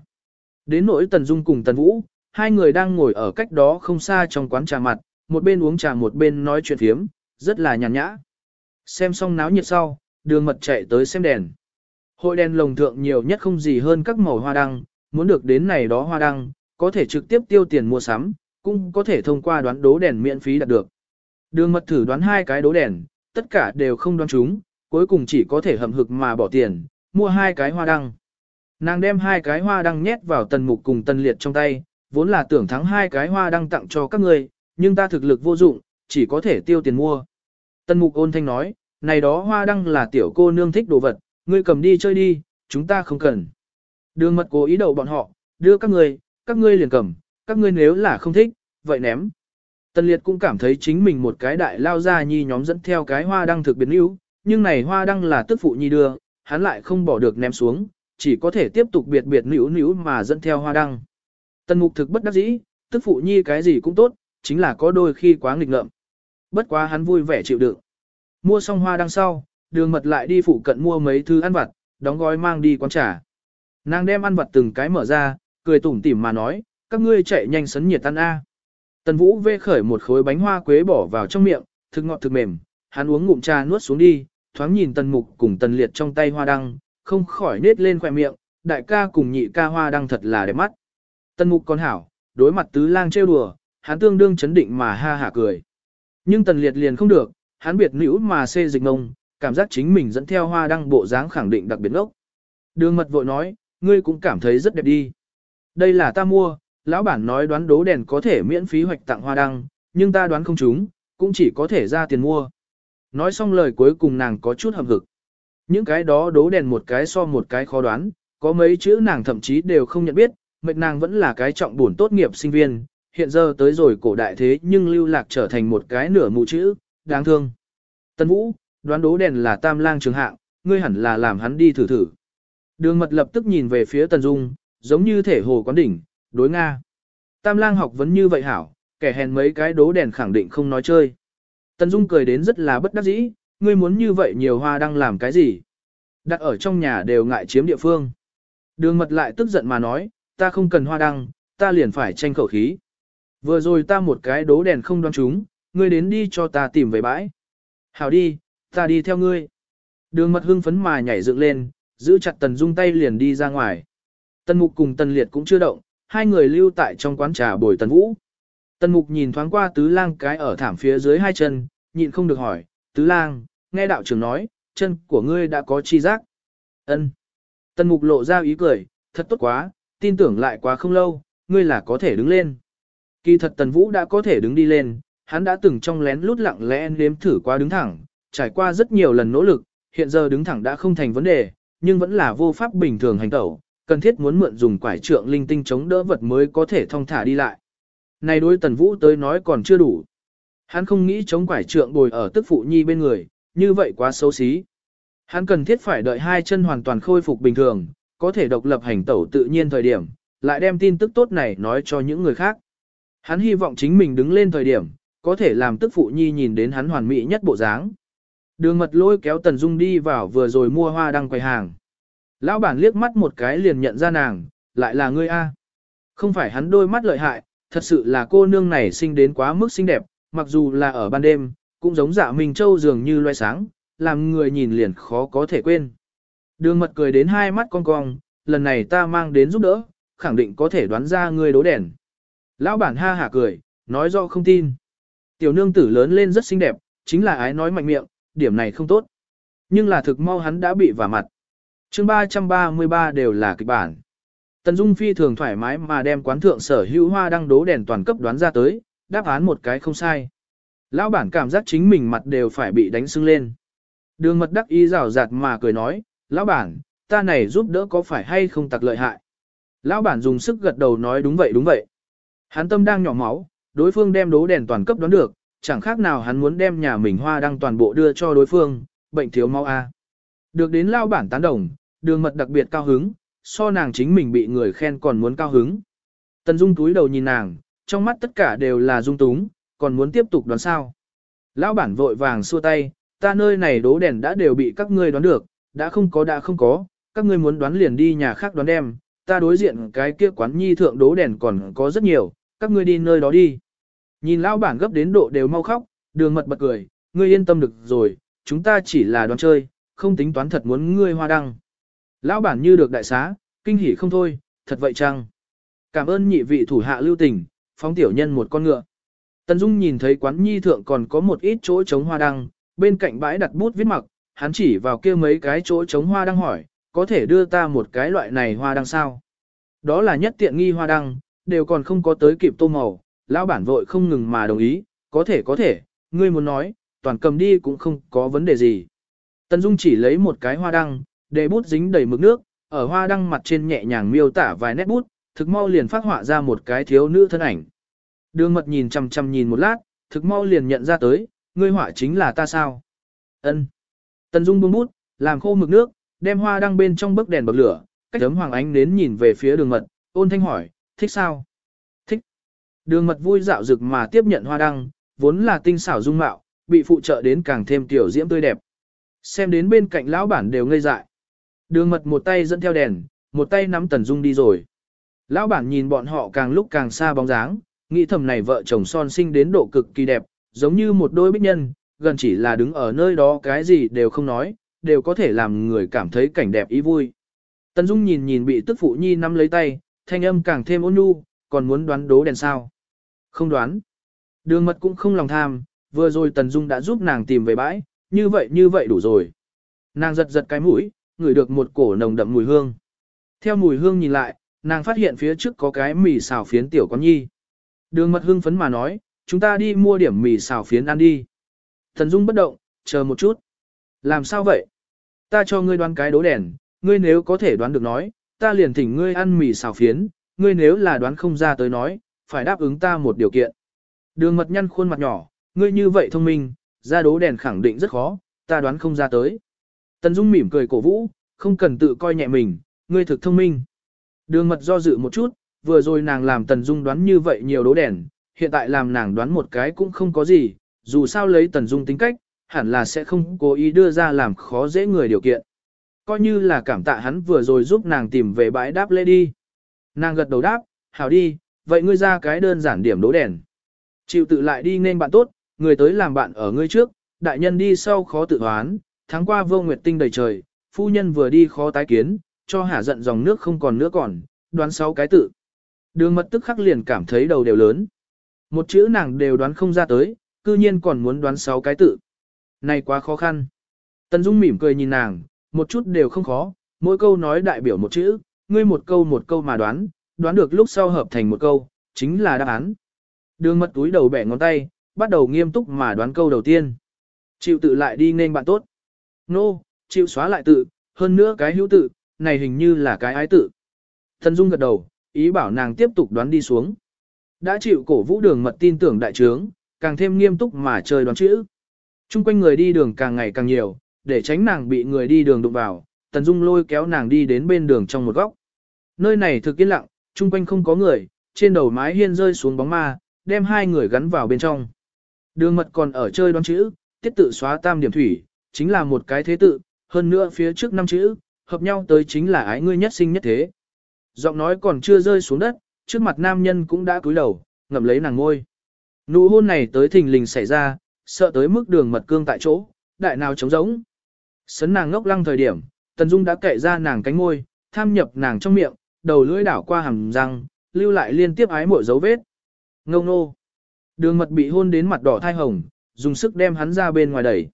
Đến nỗi tần dung cùng tần vũ, hai người đang ngồi ở cách đó không xa trong quán trà mặt, một bên uống trà một bên nói chuyện phiếm, rất là nhàn nhã. Xem xong náo nhiệt sau, đường mật chạy tới xem đèn. Hội đèn lồng thượng nhiều nhất không gì hơn các màu hoa đăng, muốn được đến này đó hoa đăng, có thể trực tiếp tiêu tiền mua sắm, cũng có thể thông qua đoán đố đèn miễn phí đạt được. Đường mật thử đoán hai cái đố đèn, tất cả đều không đoán chúng, cuối cùng chỉ có thể hầm hực mà bỏ tiền, mua hai cái hoa đăng. Nàng đem hai cái hoa đăng nhét vào tần mục cùng tần liệt trong tay, vốn là tưởng thắng hai cái hoa đăng tặng cho các người, nhưng ta thực lực vô dụng, chỉ có thể tiêu tiền mua. Tân mục ôn thanh nói, này đó hoa đăng là tiểu cô nương thích đồ vật, ngươi cầm đi chơi đi, chúng ta không cần. Đường mật cố ý đầu bọn họ, đưa các ngươi, các ngươi liền cầm, các ngươi nếu là không thích, vậy ném. Tân liệt cũng cảm thấy chính mình một cái đại lao ra nhi nhóm dẫn theo cái hoa đăng thực biến yếu, nhưng này hoa đăng là tức phụ nhi đưa, hắn lại không bỏ được ném xuống, chỉ có thể tiếp tục biệt biệt nữ nữ mà dẫn theo hoa đăng. Tần mục thực bất đắc dĩ, tức phụ nhi cái gì cũng tốt, chính là có đôi khi quá nghịch ngợm. Bất quá hắn vui vẻ chịu đựng. Mua xong hoa đăng sau, đường mật lại đi phụ cận mua mấy thứ ăn vặt, đóng gói mang đi quán trà. Nàng đem ăn vặt từng cái mở ra, cười tủm tỉm mà nói, các ngươi chạy nhanh sấn nhiệt tan A. Tần Vũ vê khởi một khối bánh hoa quế bỏ vào trong miệng, thực ngọt thực mềm, hắn uống ngụm trà nuốt xuống đi, thoáng nhìn Tần Mục cùng Tần Liệt trong tay hoa đăng, không khỏi nết lên khỏe miệng, đại ca cùng nhị ca hoa đăng thật là đẹp mắt. Tần Mục còn hảo, đối mặt tứ lang trêu đùa, hắn tương đương chấn định mà ha hả cười. Nhưng Tần Liệt liền không được, hắn biệt nữ mà xê dịch ngông, cảm giác chính mình dẫn theo hoa đăng bộ dáng khẳng định đặc biệt ngốc. Đường mật vội nói, ngươi cũng cảm thấy rất đẹp đi. Đây là ta mua, lão bản nói đoán đố đèn có thể miễn phí hoạch tặng hoa đăng, nhưng ta đoán không chúng, cũng chỉ có thể ra tiền mua. Nói xong lời cuối cùng nàng có chút hậm hực. Những cái đó đố đèn một cái so một cái khó đoán, có mấy chữ nàng thậm chí đều không nhận biết, mệnh nàng vẫn là cái trọng buồn tốt nghiệp sinh viên, hiện giờ tới rồi cổ đại thế nhưng lưu lạc trở thành một cái nửa mù chữ, đáng thương. Tân Vũ, đoán đố đèn là tam lang trường hạng, ngươi hẳn là làm hắn đi thử thử. Đường mật lập tức nhìn về phía Tần Dung, giống như thể hồ quán đỉnh, đối Nga. Tam lang học vấn như vậy hảo, kẻ hèn mấy cái đố đèn khẳng định không nói chơi. Tần Dung cười đến rất là bất đắc dĩ, ngươi muốn như vậy nhiều hoa đang làm cái gì? Đặt ở trong nhà đều ngại chiếm địa phương. Đường mật lại tức giận mà nói, ta không cần hoa đăng, ta liền phải tranh khẩu khí. Vừa rồi ta một cái đố đèn không đoan chúng, ngươi đến đi cho ta tìm về bãi. Hảo đi, ta đi theo ngươi. Đường mật hưng phấn mà nhảy dựng lên, giữ chặt Tần Dung tay liền đi ra ngoài. Tần Mục cùng Tần Liệt cũng chưa động, hai người lưu tại trong quán trà bồi Tần Vũ. Tần Mục nhìn thoáng qua Tứ Lang cái ở thảm phía dưới hai chân, nhịn không được hỏi, Tứ Lang, nghe đạo trưởng nói, chân của ngươi đã có chi giác. Ân. Tần Mục lộ ra ý cười, thật tốt quá, tin tưởng lại quá không lâu, ngươi là có thể đứng lên. Kỳ thật Tần Vũ đã có thể đứng đi lên, hắn đã từng trong lén lút lặng lẽ nếm thử qua đứng thẳng, trải qua rất nhiều lần nỗ lực, hiện giờ đứng thẳng đã không thành vấn đề, nhưng vẫn là vô pháp bình thường hành tẩu, cần thiết muốn mượn dùng quải trượng linh tinh chống đỡ vật mới có thể thong thả đi lại. Này đối Tần Vũ tới nói còn chưa đủ. Hắn không nghĩ chống quải trượng bồi ở tức phụ nhi bên người, như vậy quá xấu xí. Hắn cần thiết phải đợi hai chân hoàn toàn khôi phục bình thường, có thể độc lập hành tẩu tự nhiên thời điểm, lại đem tin tức tốt này nói cho những người khác. Hắn hy vọng chính mình đứng lên thời điểm, có thể làm tức phụ nhi nhìn đến hắn hoàn mỹ nhất bộ dáng. Đường mật lôi kéo Tần Dung đi vào vừa rồi mua hoa đăng quầy hàng. Lão bản liếc mắt một cái liền nhận ra nàng, lại là ngươi A. Không phải hắn đôi mắt lợi hại, thật sự là cô nương này sinh đến quá mức xinh đẹp, mặc dù là ở ban đêm, cũng giống dạ mình trâu dường như loe sáng, làm người nhìn liền khó có thể quên. Đường mật cười đến hai mắt cong cong, lần này ta mang đến giúp đỡ, khẳng định có thể đoán ra ngươi đố đèn. Lão bản ha hả cười, nói do không tin. Tiểu nương tử lớn lên rất xinh đẹp, chính là ái nói mạnh miệng, điểm này không tốt. Nhưng là thực mau hắn đã bị vả mặt. chương 333 đều là kịch bản. Tần Dung phi thường thoải mái mà đem quán thượng sở hữu hoa đăng đố đèn toàn cấp đoán ra tới, đáp án một cái không sai. Lão bản cảm giác chính mình mặt đều phải bị đánh sưng lên. Đường mật đắc ý rào rạt mà cười nói, lão bản, ta này giúp đỡ có phải hay không tặc lợi hại. Lão bản dùng sức gật đầu nói đúng vậy đúng vậy. Hắn tâm đang nhỏ máu, đối phương đem đố đèn toàn cấp đoán được, chẳng khác nào hắn muốn đem nhà mình hoa đăng toàn bộ đưa cho đối phương, bệnh thiếu máu A. Được đến lao bản tán đồng, đường mật đặc biệt cao hứng, so nàng chính mình bị người khen còn muốn cao hứng. Tần Dung túi đầu nhìn nàng, trong mắt tất cả đều là dung túng, còn muốn tiếp tục đoán sao. Lão bản vội vàng xua tay, ta nơi này đố đèn đã đều bị các ngươi đoán được, đã không có đã không có, các ngươi muốn đoán liền đi nhà khác đoán đem, ta đối diện cái kia quán nhi thượng đố đèn còn có rất nhiều, các ngươi đi nơi đó đi. Nhìn lão bản gấp đến độ đều mau khóc, đường mật bật cười, ngươi yên tâm được rồi, chúng ta chỉ là đoán chơi, không tính toán thật muốn ngươi hoa đăng. Lão bản như được đại xá, kinh hỉ không thôi, thật vậy chăng? Cảm ơn nhị vị thủ hạ lưu tình, phóng tiểu nhân một con ngựa. Tần Dung nhìn thấy quán nhi thượng còn có một ít chỗ trống hoa đăng, bên cạnh bãi đặt bút viết mặc, hắn chỉ vào kia mấy cái chỗ trống hoa đăng hỏi, có thể đưa ta một cái loại này hoa đăng sao? Đó là nhất tiện nghi hoa đăng, đều còn không có tới kịp tô màu, lão bản vội không ngừng mà đồng ý, có thể có thể, ngươi muốn nói, toàn cầm đi cũng không có vấn đề gì. Tần Dung chỉ lấy một cái hoa đăng, để bút dính đầy mực nước, ở hoa đăng mặt trên nhẹ nhàng miêu tả vài nét bút, thực mau liền phát họa ra một cái thiếu nữ thân ảnh. Đường mật nhìn chằm chằm nhìn một lát, thực mau liền nhận ra tới, ngươi họa chính là ta sao? Ân. Tần Dung buông bút, làm khô mực nước, đem hoa đăng bên trong bức đèn bật lửa, cách tấm hoàng ánh nến nhìn về phía đường mật, ôn thanh hỏi, thích sao? Thích. Đường mật vui dạo rực mà tiếp nhận hoa đăng, vốn là tinh xảo dung mạo, bị phụ trợ đến càng thêm tiểu diễm tươi đẹp. Xem đến bên cạnh lão bản đều ngây dại. Đường mật một tay dẫn theo đèn, một tay nắm Tần Dung đi rồi. Lão bản nhìn bọn họ càng lúc càng xa bóng dáng, nghĩ thầm này vợ chồng son sinh đến độ cực kỳ đẹp, giống như một đôi bích nhân, gần chỉ là đứng ở nơi đó cái gì đều không nói, đều có thể làm người cảm thấy cảnh đẹp ý vui. Tần Dung nhìn nhìn bị tức phụ nhi nắm lấy tay, thanh âm càng thêm ôn nhu, còn muốn đoán đố đèn sao. Không đoán. Đường mật cũng không lòng tham, vừa rồi Tần Dung đã giúp nàng tìm về bãi, như vậy như vậy đủ rồi. Nàng giật giật cái mũi, ngửi được một cổ nồng đậm mùi hương. Theo mùi hương nhìn lại, nàng phát hiện phía trước có cái mì xào phiến tiểu con nhi. Đường mật hương phấn mà nói, chúng ta đi mua điểm mì xào phiến ăn đi. Thần Dung bất động, chờ một chút. Làm sao vậy? Ta cho ngươi đoán cái đố đèn, ngươi nếu có thể đoán được nói, ta liền thỉnh ngươi ăn mì xào phiến, ngươi nếu là đoán không ra tới nói, phải đáp ứng ta một điều kiện. Đường mật nhăn khuôn mặt nhỏ, ngươi như vậy thông minh, ra đố đèn khẳng định rất khó, ta đoán không ra tới. Tần Dung mỉm cười cổ vũ, không cần tự coi nhẹ mình, ngươi thực thông minh. Đường mật do dự một chút, vừa rồi nàng làm Tần Dung đoán như vậy nhiều đố đèn, hiện tại làm nàng đoán một cái cũng không có gì, dù sao lấy Tần Dung tính cách, hẳn là sẽ không cố ý đưa ra làm khó dễ người điều kiện. Coi như là cảm tạ hắn vừa rồi giúp nàng tìm về bãi đáp lễ đi. Nàng gật đầu đáp, hảo đi, vậy ngươi ra cái đơn giản điểm đố đèn. Chịu tự lại đi nên bạn tốt, người tới làm bạn ở ngươi trước, đại nhân đi sau khó tự hoán, tháng qua vô nguyệt tinh đầy trời, phu nhân vừa đi khó tái kiến, cho hả giận dòng nước không còn nữa còn, đoán sáu cái tự. Đường mật tức khắc liền cảm thấy đầu đều lớn. Một chữ nàng đều đoán không ra tới, cư nhiên còn muốn đoán sáu cái tự. Này quá khó khăn. tân Dung mỉm cười nhìn nàng, một chút đều không khó, mỗi câu nói đại biểu một chữ, ngươi một câu một câu mà đoán, đoán được lúc sau hợp thành một câu, chính là đáp án. Đường mật túi đầu bẻ ngón tay, bắt đầu nghiêm túc mà đoán câu đầu tiên. Chịu tự lại đi nên bạn tốt. Nô, no, chịu xóa lại tự, hơn nữa cái hữu tự, này hình như là cái ái tự. Thần Dung gật đầu, ý bảo nàng tiếp tục đoán đi xuống. Đã chịu cổ vũ đường mật tin tưởng đại trướng, càng thêm nghiêm túc mà chơi đoán chữ. Trung quanh người đi đường càng ngày càng nhiều, để tránh nàng bị người đi đường đụng vào, Tần Dung lôi kéo nàng đi đến bên đường trong một góc. Nơi này thực yên lặng, trung quanh không có người, trên đầu mái hiên rơi xuống bóng ma, đem hai người gắn vào bên trong. Đường mật còn ở chơi đoán chữ, tiết tự xóa tam điểm thủy, chính là một cái thế tự, hơn nữa phía trước năm chữ, hợp nhau tới chính là ái ngươi nhất sinh nhất thế. Giọng nói còn chưa rơi xuống đất, trước mặt nam nhân cũng đã cúi đầu, ngậm lấy nàng ngôi. Nụ hôn này tới thình lình xảy ra, sợ tới mức đường mật cương tại chỗ, đại nào trống rỗng. Sấn nàng ngốc lăng thời điểm, Tần Dung đã kệ ra nàng cánh môi, tham nhập nàng trong miệng, đầu lưỡi đảo qua hàm răng, lưu lại liên tiếp ái mộ dấu vết. Ngông nô. Đường mật bị hôn đến mặt đỏ thai hồng, dùng sức đem hắn ra bên ngoài đẩy.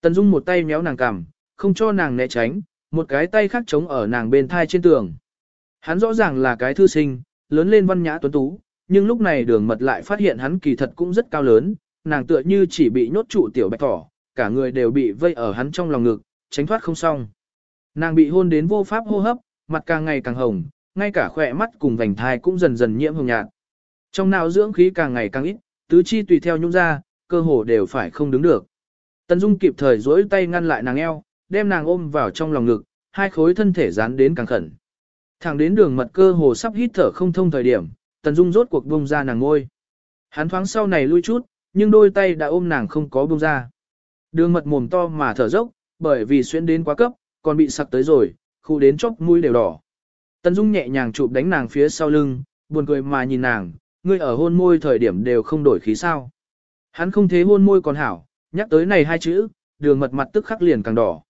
Tần Dung một tay méo nàng cằm, không cho nàng né tránh, một cái tay khác chống ở nàng bên thai trên tường. Hắn rõ ràng là cái thư sinh, lớn lên văn nhã tuấn tú, nhưng lúc này đường mật lại phát hiện hắn kỳ thật cũng rất cao lớn, nàng tựa như chỉ bị nhốt trụ tiểu bạch thỏ, cả người đều bị vây ở hắn trong lòng ngực, tránh thoát không xong. Nàng bị hôn đến vô pháp hô hấp, mặt càng ngày càng hồng, ngay cả khỏe mắt cùng vành thai cũng dần dần nhiễm hồng nhạt. Trong não dưỡng khí càng ngày càng ít, tứ chi tùy theo nhung ra, cơ hồ đều phải không đứng được. Tần Dung kịp thời duỗi tay ngăn lại nàng eo, đem nàng ôm vào trong lòng ngực, hai khối thân thể dán đến càng khẩn. Thẳng đến đường mật cơ hồ sắp hít thở không thông thời điểm, Tần Dung rốt cuộc buông ra nàng ngôi. Hắn thoáng sau này lui chút, nhưng đôi tay đã ôm nàng không có buông ra. Đường mật mồm to mà thở dốc, bởi vì xuyên đến quá cấp, còn bị sặc tới rồi, khu đến chốc mũi đều đỏ. Tần Dung nhẹ nhàng chụp đánh nàng phía sau lưng, buồn cười mà nhìn nàng, ngươi ở hôn môi thời điểm đều không đổi khí sao. Hắn không thế hôn môi còn hảo, nhắc tới này hai chữ, đường mật mặt tức khắc liền càng đỏ.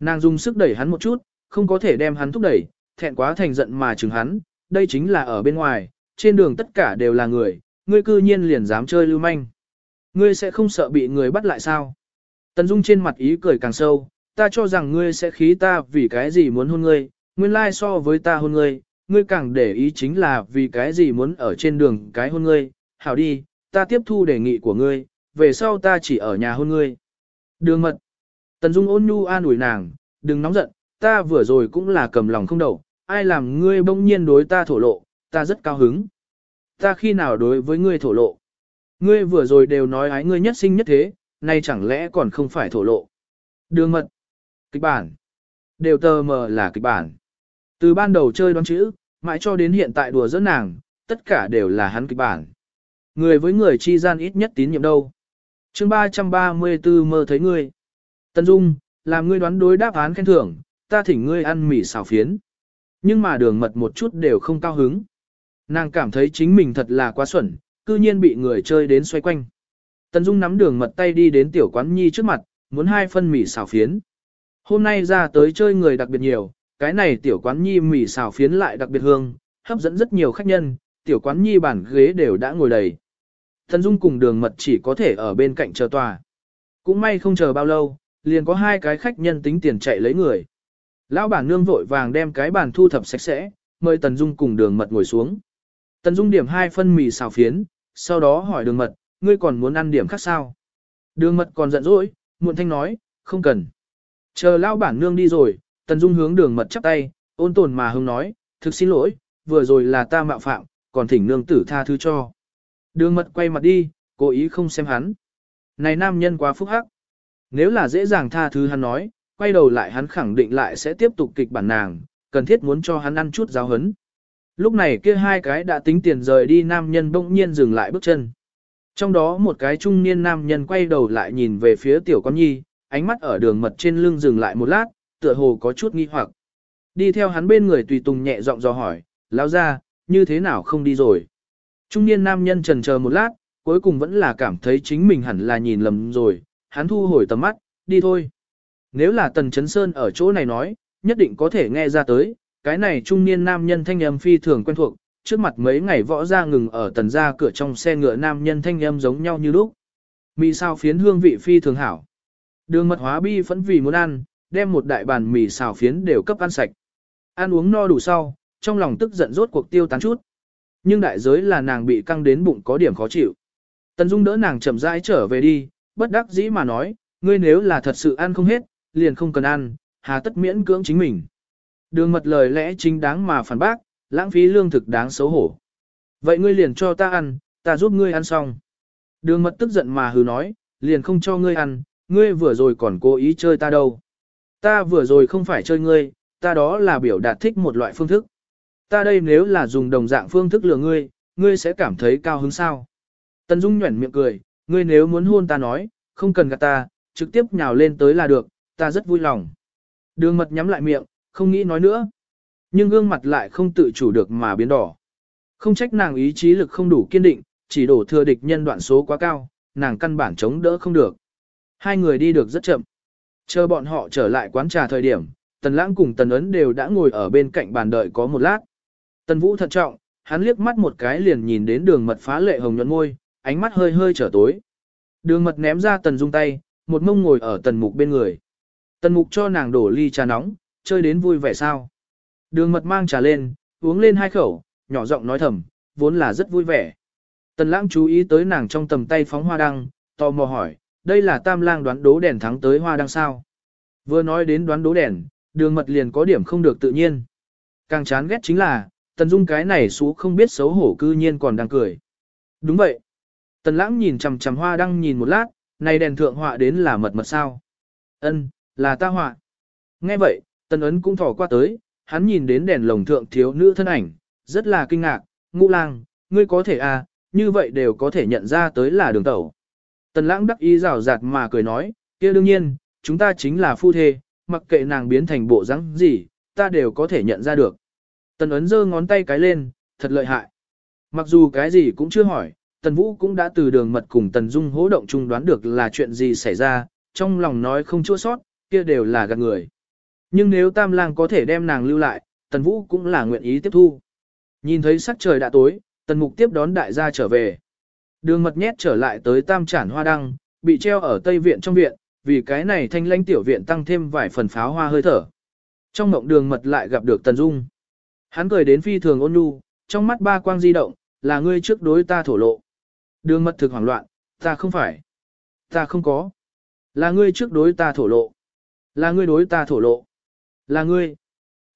Nàng dùng sức đẩy hắn một chút, không có thể đem hắn thúc đẩy, thẹn quá thành giận mà chừng hắn, đây chính là ở bên ngoài, trên đường tất cả đều là người, ngươi cư nhiên liền dám chơi lưu manh. Ngươi sẽ không sợ bị người bắt lại sao? Tần Dung trên mặt ý cười càng sâu, ta cho rằng ngươi sẽ khí ta vì cái gì muốn hôn ngươi, nguyên lai so với ta hôn ngươi, ngươi càng để ý chính là vì cái gì muốn ở trên đường cái hôn ngươi, hảo đi, ta tiếp thu đề nghị của ngươi, về sau ta chỉ ở nhà hôn ngươi. Đường mật. Tần Dung ôn nhu an ủi nàng, đừng nóng giận, ta vừa rồi cũng là cầm lòng không đầu, ai làm ngươi bỗng nhiên đối ta thổ lộ, ta rất cao hứng. Ta khi nào đối với ngươi thổ lộ? Ngươi vừa rồi đều nói ái ngươi nhất sinh nhất thế, nay chẳng lẽ còn không phải thổ lộ? Đường mật. Kịch bản. Đều tờ mờ là kịch bản. Từ ban đầu chơi đoán chữ, mãi cho đến hiện tại đùa giỡn nàng, tất cả đều là hắn kịch bản. Người với người chi gian ít nhất tín nhiệm đâu. chương 334 mơ thấy ngươi. Tân Dung, làm ngươi đoán đối đáp án khen thưởng, ta thỉnh ngươi ăn mì xào phiến. Nhưng mà đường mật một chút đều không cao hứng. Nàng cảm thấy chính mình thật là quá xuẩn, cư nhiên bị người chơi đến xoay quanh. Tần Dung nắm đường mật tay đi đến tiểu quán nhi trước mặt, muốn hai phân mì xào phiến. Hôm nay ra tới chơi người đặc biệt nhiều, cái này tiểu quán nhi mì xào phiến lại đặc biệt hương, hấp dẫn rất nhiều khách nhân, tiểu quán nhi bản ghế đều đã ngồi đầy. Tần Dung cùng đường mật chỉ có thể ở bên cạnh chờ tòa. Cũng may không chờ bao lâu, liền có hai cái khách nhân tính tiền chạy lấy người. Lão bản nương vội vàng đem cái bàn thu thập sạch sẽ, mời Tần Dung cùng đường mật ngồi xuống. Tần Dung điểm hai phân mì xào phiến, sau đó hỏi đường mật, ngươi còn muốn ăn điểm khác sao? Đường mật còn giận dỗi, muộn thanh nói, không cần. Chờ lao bản nương đi rồi, Tần Dung hướng đường mật chắp tay, ôn tồn mà hưng nói, thực xin lỗi, vừa rồi là ta mạo phạm, còn thỉnh nương tử tha thứ cho. Đường mật quay mặt đi, cố ý không xem hắn. Này nam nhân quá phúc hắc. Nếu là dễ dàng tha thứ hắn nói, quay đầu lại hắn khẳng định lại sẽ tiếp tục kịch bản nàng, cần thiết muốn cho hắn ăn chút giáo hấn. Lúc này kia hai cái đã tính tiền rời đi nam nhân bỗng nhiên dừng lại bước chân. Trong đó một cái trung niên nam nhân quay đầu lại nhìn về phía tiểu con nhi, ánh mắt ở đường mật trên lưng dừng lại một lát, tựa hồ có chút nghi hoặc. Đi theo hắn bên người tùy tùng nhẹ giọng dò hỏi, lão ra, như thế nào không đi rồi. Trung niên nam nhân trần chờ một lát, cuối cùng vẫn là cảm thấy chính mình hẳn là nhìn lầm rồi, hắn thu hồi tầm mắt, đi thôi. Nếu là Tần Chấn Sơn ở chỗ này nói, nhất định có thể nghe ra tới, cái này trung niên nam nhân thanh âm phi thường quen thuộc, trước mặt mấy ngày võ ra ngừng ở tần ra cửa trong xe ngựa nam nhân thanh âm giống nhau như lúc. Mì xào phiến hương vị phi thường hảo. Đường mật hóa bi phẫn vì muốn ăn, đem một đại bàn mì xào phiến đều cấp ăn sạch. Ăn uống no đủ sau, trong lòng tức giận rốt cuộc tiêu tán chút. Nhưng đại giới là nàng bị căng đến bụng có điểm khó chịu. Tần Dung đỡ nàng chậm rãi trở về đi, bất đắc dĩ mà nói, ngươi nếu là thật sự ăn không hết, liền không cần ăn, hà tất miễn cưỡng chính mình. Đường mật lời lẽ chính đáng mà phản bác, lãng phí lương thực đáng xấu hổ. Vậy ngươi liền cho ta ăn, ta giúp ngươi ăn xong. Đường mật tức giận mà hừ nói, liền không cho ngươi ăn, ngươi vừa rồi còn cố ý chơi ta đâu. Ta vừa rồi không phải chơi ngươi, ta đó là biểu đạt thích một loại phương thức. Ta đây nếu là dùng đồng dạng phương thức lừa ngươi, ngươi sẽ cảm thấy cao hứng sao. Tần Dung nhuẩn miệng cười, ngươi nếu muốn hôn ta nói, không cần gạt ta, trực tiếp nhào lên tới là được, ta rất vui lòng. Đường mật nhắm lại miệng, không nghĩ nói nữa. Nhưng gương mặt lại không tự chủ được mà biến đỏ. Không trách nàng ý chí lực không đủ kiên định, chỉ đổ thừa địch nhân đoạn số quá cao, nàng căn bản chống đỡ không được. Hai người đi được rất chậm. Chờ bọn họ trở lại quán trà thời điểm, Tần Lãng cùng Tần Ấn đều đã ngồi ở bên cạnh bàn đợi có một lát. Tần Vũ thận trọng, hắn liếc mắt một cái liền nhìn đến đường mật phá lệ hồng nhuận môi, ánh mắt hơi hơi trở tối. Đường mật ném ra tần dung tay, một mông ngồi ở tần mục bên người. Tần mục cho nàng đổ ly trà nóng, chơi đến vui vẻ sao. Đường mật mang trà lên, uống lên hai khẩu, nhỏ giọng nói thầm, vốn là rất vui vẻ. Tần lãng chú ý tới nàng trong tầm tay phóng hoa đăng, tò mò hỏi, đây là tam lang đoán đố đèn thắng tới hoa đăng sao. Vừa nói đến đoán đố đèn, đường mật liền có điểm không được tự nhiên. Càng chán ghét chính là, tần dung cái này xú không biết xấu hổ cư nhiên còn đang cười. Đúng vậy. Tần lãng nhìn chằm chằm hoa đăng nhìn một lát, này đèn thượng họa đến là mật mật sao. Ân, là ta họa. Nghe vậy, tần ấn cũng thỏ qua tới, hắn nhìn đến đèn lồng thượng thiếu nữ thân ảnh, rất là kinh ngạc, ngũ lang, ngươi có thể à, như vậy đều có thể nhận ra tới là đường tẩu. Tần lãng đắc ý rào rạt mà cười nói, kia đương nhiên, chúng ta chính là phu thê, mặc kệ nàng biến thành bộ rắn gì, ta đều có thể nhận ra được. Tần ấn giơ ngón tay cái lên, thật lợi hại. Mặc dù cái gì cũng chưa hỏi, Tần Vũ cũng đã từ đường mật cùng Tần Dung hố động chung đoán được là chuyện gì xảy ra, trong lòng nói không chua sót, kia đều là gạt người. Nhưng nếu Tam Lang có thể đem nàng lưu lại, Tần Vũ cũng là nguyện ý tiếp thu. Nhìn thấy sắc trời đã tối, Tần Mục tiếp đón đại gia trở về. Đường mật nhét trở lại tới Tam Trản Hoa Đăng, bị treo ở Tây Viện trong viện, vì cái này thanh lãnh tiểu viện tăng thêm vài phần pháo hoa hơi thở. Trong mộng đường mật lại gặp được Tần Dung. Hắn cười đến phi thường ôn nhu, trong mắt ba quang di động, là ngươi trước đối ta thổ lộ. Đường mật thực hoảng loạn, ta không phải. Ta không có. Là ngươi trước đối ta thổ lộ. Là ngươi đối ta thổ lộ. Là ngươi.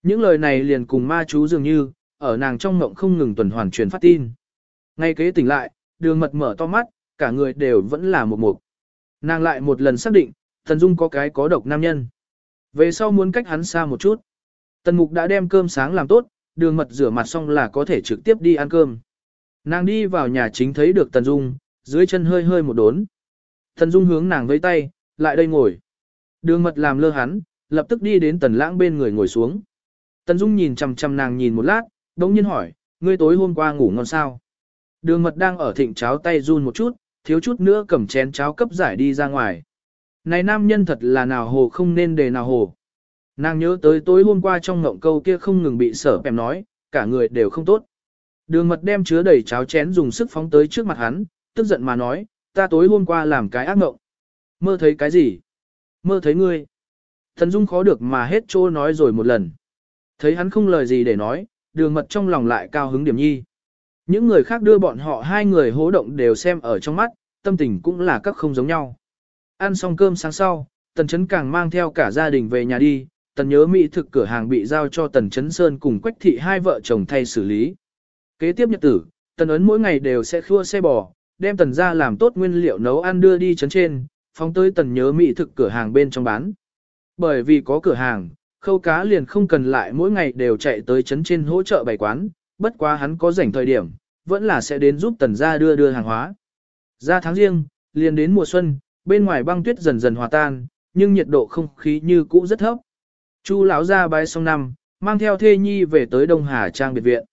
Những lời này liền cùng ma chú dường như, ở nàng trong mộng không ngừng tuần hoàn truyền phát tin. Ngay kế tỉnh lại, đường mật mở to mắt, cả người đều vẫn là một mục. Nàng lại một lần xác định, Thần Dung có cái có độc nam nhân. Về sau muốn cách hắn xa một chút. Tần Mục đã đem cơm sáng làm tốt, đường mật rửa mặt xong là có thể trực tiếp đi ăn cơm. Nàng đi vào nhà chính thấy được Tần Dung, dưới chân hơi hơi một đốn. Tần Dung hướng nàng với tay, lại đây ngồi. Đường mật làm lơ hắn, lập tức đi đến Tần Lãng bên người ngồi xuống. Tần Dung nhìn chằm chằm nàng nhìn một lát, đống nhiên hỏi, ngươi tối hôm qua ngủ ngon sao? Đường mật đang ở thịnh cháo tay run một chút, thiếu chút nữa cầm chén cháo cấp giải đi ra ngoài. Này nam nhân thật là nào hồ không nên đề nào hồ. Nàng nhớ tới tối hôm qua trong ngộng câu kia không ngừng bị sở bèm nói, cả người đều không tốt. Đường mật đem chứa đầy cháo chén dùng sức phóng tới trước mặt hắn, tức giận mà nói, ta tối hôm qua làm cái ác ngộng. Mơ thấy cái gì? Mơ thấy ngươi. Thần Dung khó được mà hết trô nói rồi một lần. Thấy hắn không lời gì để nói, đường mật trong lòng lại cao hứng điểm nhi. Những người khác đưa bọn họ hai người hố động đều xem ở trong mắt, tâm tình cũng là các không giống nhau. Ăn xong cơm sáng sau, Tần Chấn càng mang theo cả gia đình về nhà đi, Tần nhớ mỹ thực cửa hàng bị giao cho Tần Chấn Sơn cùng Quách Thị hai vợ chồng thay xử lý. Kế tiếp nhật tử, Tần ấn mỗi ngày đều sẽ khua xe bò, đem Tần ra làm tốt nguyên liệu nấu ăn đưa đi chấn trên, phóng tới Tần nhớ mỹ thực cửa hàng bên trong bán. Bởi vì có cửa hàng, khâu cá liền không cần lại mỗi ngày đều chạy tới chấn trên hỗ trợ bày quán, bất quá hắn có rảnh thời điểm, vẫn là sẽ đến giúp Tần gia đưa đưa hàng hóa. Ra tháng riêng, liền đến mùa xuân, bên ngoài băng tuyết dần dần hòa tan, nhưng nhiệt độ không khí như cũ rất thấp. Chu lão ra bái xong năm, mang theo thê nhi về tới Đông Hà Trang biệt viện.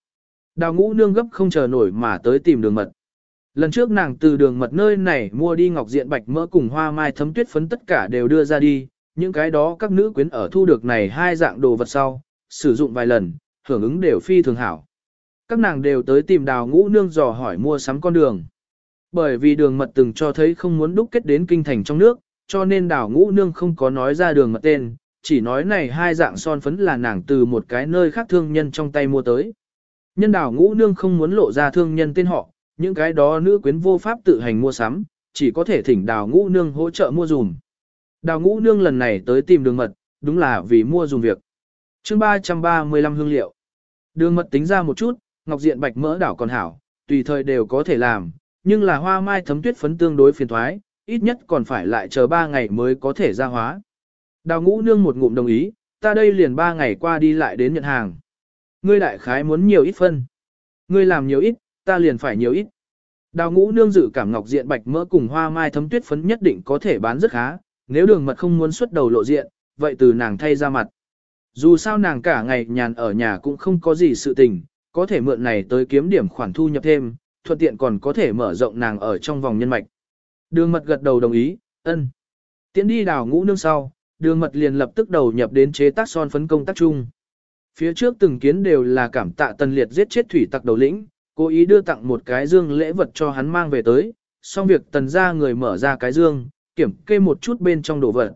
Đào ngũ nương gấp không chờ nổi mà tới tìm đường mật. Lần trước nàng từ đường mật nơi này mua đi ngọc diện bạch mỡ cùng hoa mai thấm tuyết phấn tất cả đều đưa ra đi, những cái đó các nữ quyến ở thu được này hai dạng đồ vật sau, sử dụng vài lần, hưởng ứng đều phi thường hảo. Các nàng đều tới tìm đào ngũ nương dò hỏi mua sắm con đường. Bởi vì đường mật từng cho thấy không muốn đúc kết đến kinh thành trong nước, cho nên đào ngũ nương không có nói ra đường mật tên, chỉ nói này hai dạng son phấn là nàng từ một cái nơi khác thương nhân trong tay mua tới. Nhân đào ngũ nương không muốn lộ ra thương nhân tên họ, những cái đó nữ quyến vô pháp tự hành mua sắm, chỉ có thể thỉnh đào ngũ nương hỗ trợ mua dùm. Đào ngũ nương lần này tới tìm đường mật, đúng là vì mua dùm việc. chương 335 hương liệu. Đường mật tính ra một chút, ngọc diện bạch mỡ đảo còn hảo, tùy thời đều có thể làm, nhưng là hoa mai thấm tuyết phấn tương đối phiền thoái, ít nhất còn phải lại chờ 3 ngày mới có thể ra hóa. Đào ngũ nương một ngụm đồng ý, ta đây liền 3 ngày qua đi lại đến nhận hàng. Ngươi đại khái muốn nhiều ít phân. Ngươi làm nhiều ít, ta liền phải nhiều ít. Đào ngũ nương dự cảm ngọc diện bạch mỡ cùng hoa mai thấm tuyết phấn nhất định có thể bán rất khá, nếu đường mật không muốn xuất đầu lộ diện, vậy từ nàng thay ra mặt. Dù sao nàng cả ngày nhàn ở nhà cũng không có gì sự tình, có thể mượn này tới kiếm điểm khoản thu nhập thêm, thuận tiện còn có thể mở rộng nàng ở trong vòng nhân mạch. Đường mật gật đầu đồng ý, ân. Tiến đi đào ngũ nương sau, đường mật liền lập tức đầu nhập đến chế tác son phấn công tác chung. Phía trước từng kiến đều là cảm tạ tần liệt giết chết thủy tặc đầu lĩnh, cố ý đưa tặng một cái dương lễ vật cho hắn mang về tới, xong việc tần ra người mở ra cái dương, kiểm kê một chút bên trong đồ vật.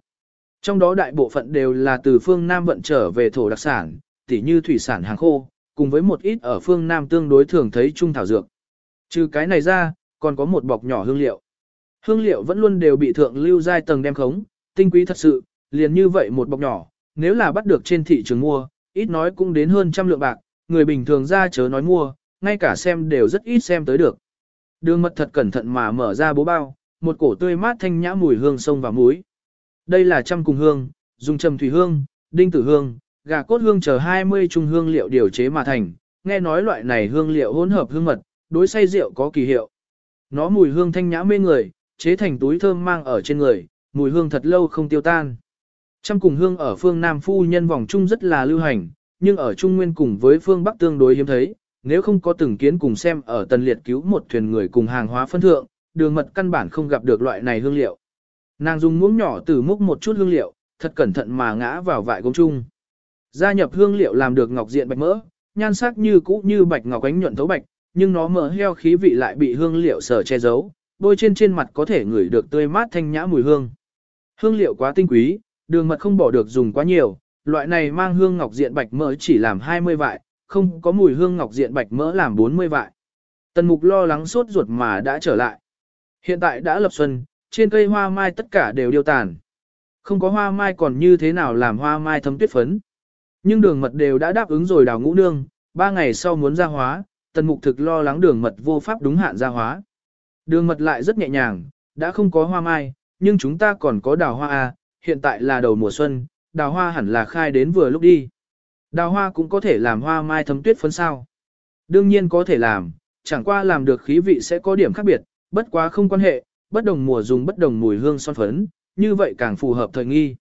Trong đó đại bộ phận đều là từ phương Nam vận trở về thổ đặc sản, tỉ như thủy sản hàng khô, cùng với một ít ở phương Nam tương đối thường thấy trung thảo dược. Trừ cái này ra, còn có một bọc nhỏ hương liệu. Hương liệu vẫn luôn đều bị thượng lưu giai tầng đem khống, tinh quý thật sự, liền như vậy một bọc nhỏ, nếu là bắt được trên thị trường mua, ít nói cũng đến hơn trăm lượng bạc, người bình thường ra chớ nói mua, ngay cả xem đều rất ít xem tới được. Đường mật thật cẩn thận mà mở ra bố bao, một cổ tươi mát thanh nhã mùi hương sông và muối. Đây là trăm cùng hương, dùng trầm thủy hương, đinh tử hương, gà cốt hương chờ 20 trung hương liệu điều chế mà thành, nghe nói loại này hương liệu hỗn hợp hương mật, đối say rượu có kỳ hiệu. Nó mùi hương thanh nhã mê người, chế thành túi thơm mang ở trên người, mùi hương thật lâu không tiêu tan. Trăm cùng hương ở phương Nam phu nhân vòng trung rất là lưu hành, nhưng ở Trung Nguyên cùng với phương Bắc tương đối hiếm thấy, nếu không có từng kiến cùng xem ở tần liệt cứu một thuyền người cùng hàng hóa phân thượng, đường mật căn bản không gặp được loại này hương liệu. Nàng dùng muỗng nhỏ từ múc một chút hương liệu, thật cẩn thận mà ngã vào vại gốm chung. Gia nhập hương liệu làm được ngọc diện bạch mỡ, nhan sắc như cũ như bạch ngọc ánh nhuận thấu bạch, nhưng nó mỡ heo khí vị lại bị hương liệu sở che giấu, bôi trên trên mặt có thể ngửi được tươi mát thanh nhã mùi hương. Hương liệu quá tinh quý, đường mật không bỏ được dùng quá nhiều, loại này mang hương ngọc diện bạch mỡ chỉ làm 20 vại, không có mùi hương ngọc diện bạch mỡ làm 40 vại. Tần mục lo lắng sốt ruột mà đã trở lại. Hiện tại đã lập xuân, trên cây hoa mai tất cả đều điêu tàn. Không có hoa mai còn như thế nào làm hoa mai thấm tuyết phấn. Nhưng đường mật đều đã đáp ứng rồi đào ngũ nương, ba ngày sau muốn ra hóa, tần mục thực lo lắng đường mật vô pháp đúng hạn ra hóa. Đường mật lại rất nhẹ nhàng, đã không có hoa mai, nhưng chúng ta còn có đào hoa A, hiện tại là đầu mùa xuân, đào hoa hẳn là khai đến vừa lúc đi. Đào hoa cũng có thể làm hoa mai thấm tuyết phấn sao. Đương nhiên có thể làm, chẳng qua làm được khí vị sẽ có điểm khác biệt, bất quá không quan hệ, bất đồng mùa dùng bất đồng mùi hương son phấn, như vậy càng phù hợp thời nghi.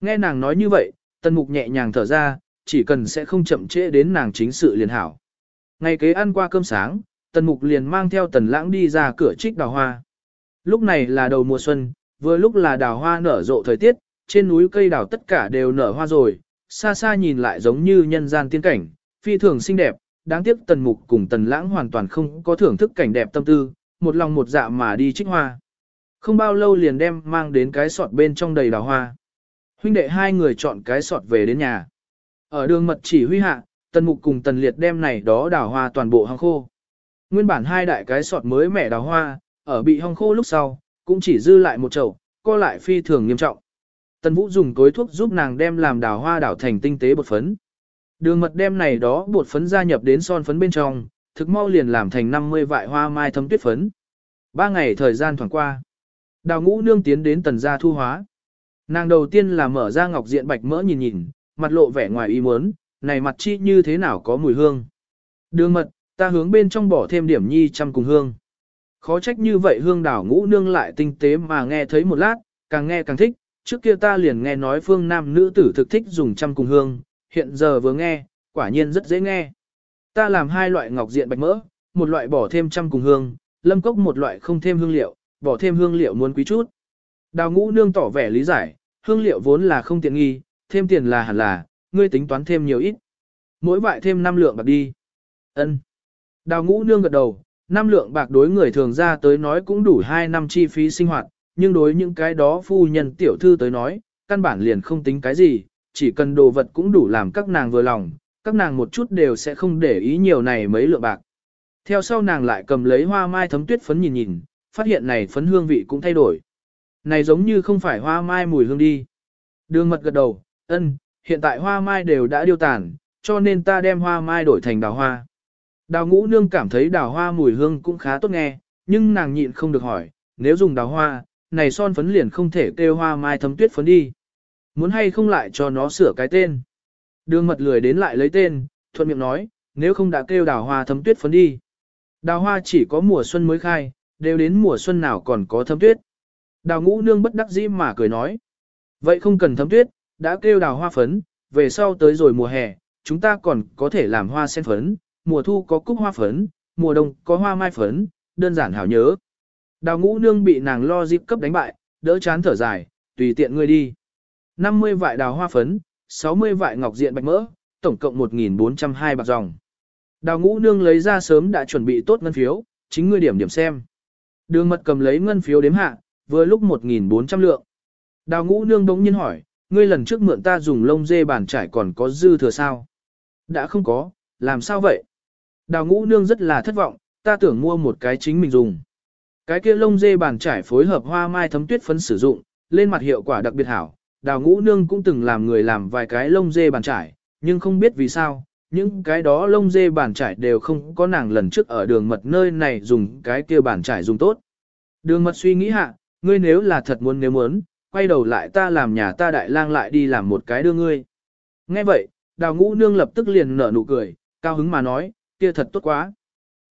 Nghe nàng nói như vậy, tần mục nhẹ nhàng thở ra, chỉ cần sẽ không chậm trễ đến nàng chính sự liền hảo. Ngày kế ăn qua cơm sáng, tần mục liền mang theo tần lãng đi ra cửa trích đào hoa. Lúc này là đầu mùa xuân, vừa lúc là đào hoa nở rộ thời tiết, trên núi cây đào tất cả đều nở hoa rồi, xa xa nhìn lại giống như nhân gian tiên cảnh, phi thường xinh đẹp, đáng tiếc tần mục cùng tần lãng hoàn toàn không có thưởng thức cảnh đẹp tâm tư, một lòng một dạ mà đi trích hoa. Không bao lâu liền đem mang đến cái sọt bên trong đầy đào hoa. Huynh đệ hai người chọn cái sọt về đến nhà. Ở đường mật chỉ huy hạ, tần mục cùng tần liệt đem này đó đào hoa toàn bộ hong khô. Nguyên bản hai đại cái sọt mới mẻ đào hoa, ở bị hong khô lúc sau, cũng chỉ dư lại một chậu, co lại phi thường nghiêm trọng. Tần Vũ dùng cối thuốc giúp nàng đem làm đào hoa đảo thành tinh tế bột phấn. Đường mật đem này đó bột phấn gia nhập đến son phấn bên trong, thực mau liền làm thành 50 vại hoa mai thấm tuyết phấn. Ba ngày thời gian thoảng qua. Đào ngũ nương tiến đến tần gia thu hóa. Nàng đầu tiên là mở ra ngọc diện bạch mỡ nhìn nhìn, mặt lộ vẻ ngoài ý muốn, này mặt chi như thế nào có mùi hương. Đường mật, ta hướng bên trong bỏ thêm điểm nhi trăm cùng hương. Khó trách như vậy hương đảo ngũ nương lại tinh tế mà nghe thấy một lát, càng nghe càng thích, trước kia ta liền nghe nói phương nam nữ tử thực thích dùng trăm cùng hương, hiện giờ vừa nghe, quả nhiên rất dễ nghe. Ta làm hai loại ngọc diện bạch mỡ, một loại bỏ thêm trăm cùng hương, lâm cốc một loại không thêm hương liệu, bỏ thêm hương liệu muốn quý chút. Đào ngũ nương tỏ vẻ lý giải, hương liệu vốn là không tiện nghi, thêm tiền là hẳn là, ngươi tính toán thêm nhiều ít. Mỗi vại thêm 5 lượng bạc đi. Ân. Đào ngũ nương gật đầu, 5 lượng bạc đối người thường ra tới nói cũng đủ 2 năm chi phí sinh hoạt, nhưng đối những cái đó phu nhân tiểu thư tới nói, căn bản liền không tính cái gì, chỉ cần đồ vật cũng đủ làm các nàng vừa lòng, các nàng một chút đều sẽ không để ý nhiều này mấy lượng bạc. Theo sau nàng lại cầm lấy hoa mai thấm tuyết phấn nhìn nhìn, phát hiện này phấn hương vị cũng thay đổi. Này giống như không phải hoa mai mùi hương đi. Đường mật gật đầu, ân, hiện tại hoa mai đều đã điêu tàn, cho nên ta đem hoa mai đổi thành đào hoa. Đào ngũ nương cảm thấy đào hoa mùi hương cũng khá tốt nghe, nhưng nàng nhịn không được hỏi, nếu dùng đào hoa, này son phấn liền không thể kêu hoa mai thấm tuyết phấn đi. Muốn hay không lại cho nó sửa cái tên. Đường mật lười đến lại lấy tên, thuận miệng nói, nếu không đã kêu đào hoa thấm tuyết phấn đi. Đào hoa chỉ có mùa xuân mới khai, đều đến mùa xuân nào còn có thấm tuyết. Đào ngũ nương bất đắc dĩ mà cười nói. Vậy không cần thấm tuyết, đã kêu đào hoa phấn, về sau tới rồi mùa hè, chúng ta còn có thể làm hoa sen phấn, mùa thu có cúc hoa phấn, mùa đông có hoa mai phấn, đơn giản hảo nhớ. Đào ngũ nương bị nàng lo dịp cấp đánh bại, đỡ chán thở dài, tùy tiện ngươi đi. 50 vại đào hoa phấn, 60 vại ngọc diện bạch mỡ, tổng cộng 1.402 bạc dòng. Đào ngũ nương lấy ra sớm đã chuẩn bị tốt ngân phiếu, chính ngươi điểm điểm xem. Đường mật cầm lấy ngân phiếu đếm hạ, vừa lúc 1.400 lượng. Đào ngũ nương đống nhiên hỏi, ngươi lần trước mượn ta dùng lông dê bàn trải còn có dư thừa sao? Đã không có, làm sao vậy? Đào ngũ nương rất là thất vọng, ta tưởng mua một cái chính mình dùng. Cái kia lông dê bàn trải phối hợp hoa mai thấm tuyết phấn sử dụng, lên mặt hiệu quả đặc biệt hảo. Đào ngũ nương cũng từng làm người làm vài cái lông dê bàn trải, nhưng không biết vì sao, những cái đó lông dê bàn trải đều không có nàng lần trước ở đường mật nơi này dùng cái kia bàn trải dùng tốt. Đường mật suy nghĩ hạ, ngươi nếu là thật muốn nếu muốn, quay đầu lại ta làm nhà ta đại lang lại đi làm một cái đưa ngươi. Nghe vậy, đào ngũ nương lập tức liền nở nụ cười, cao hứng mà nói, kia thật tốt quá.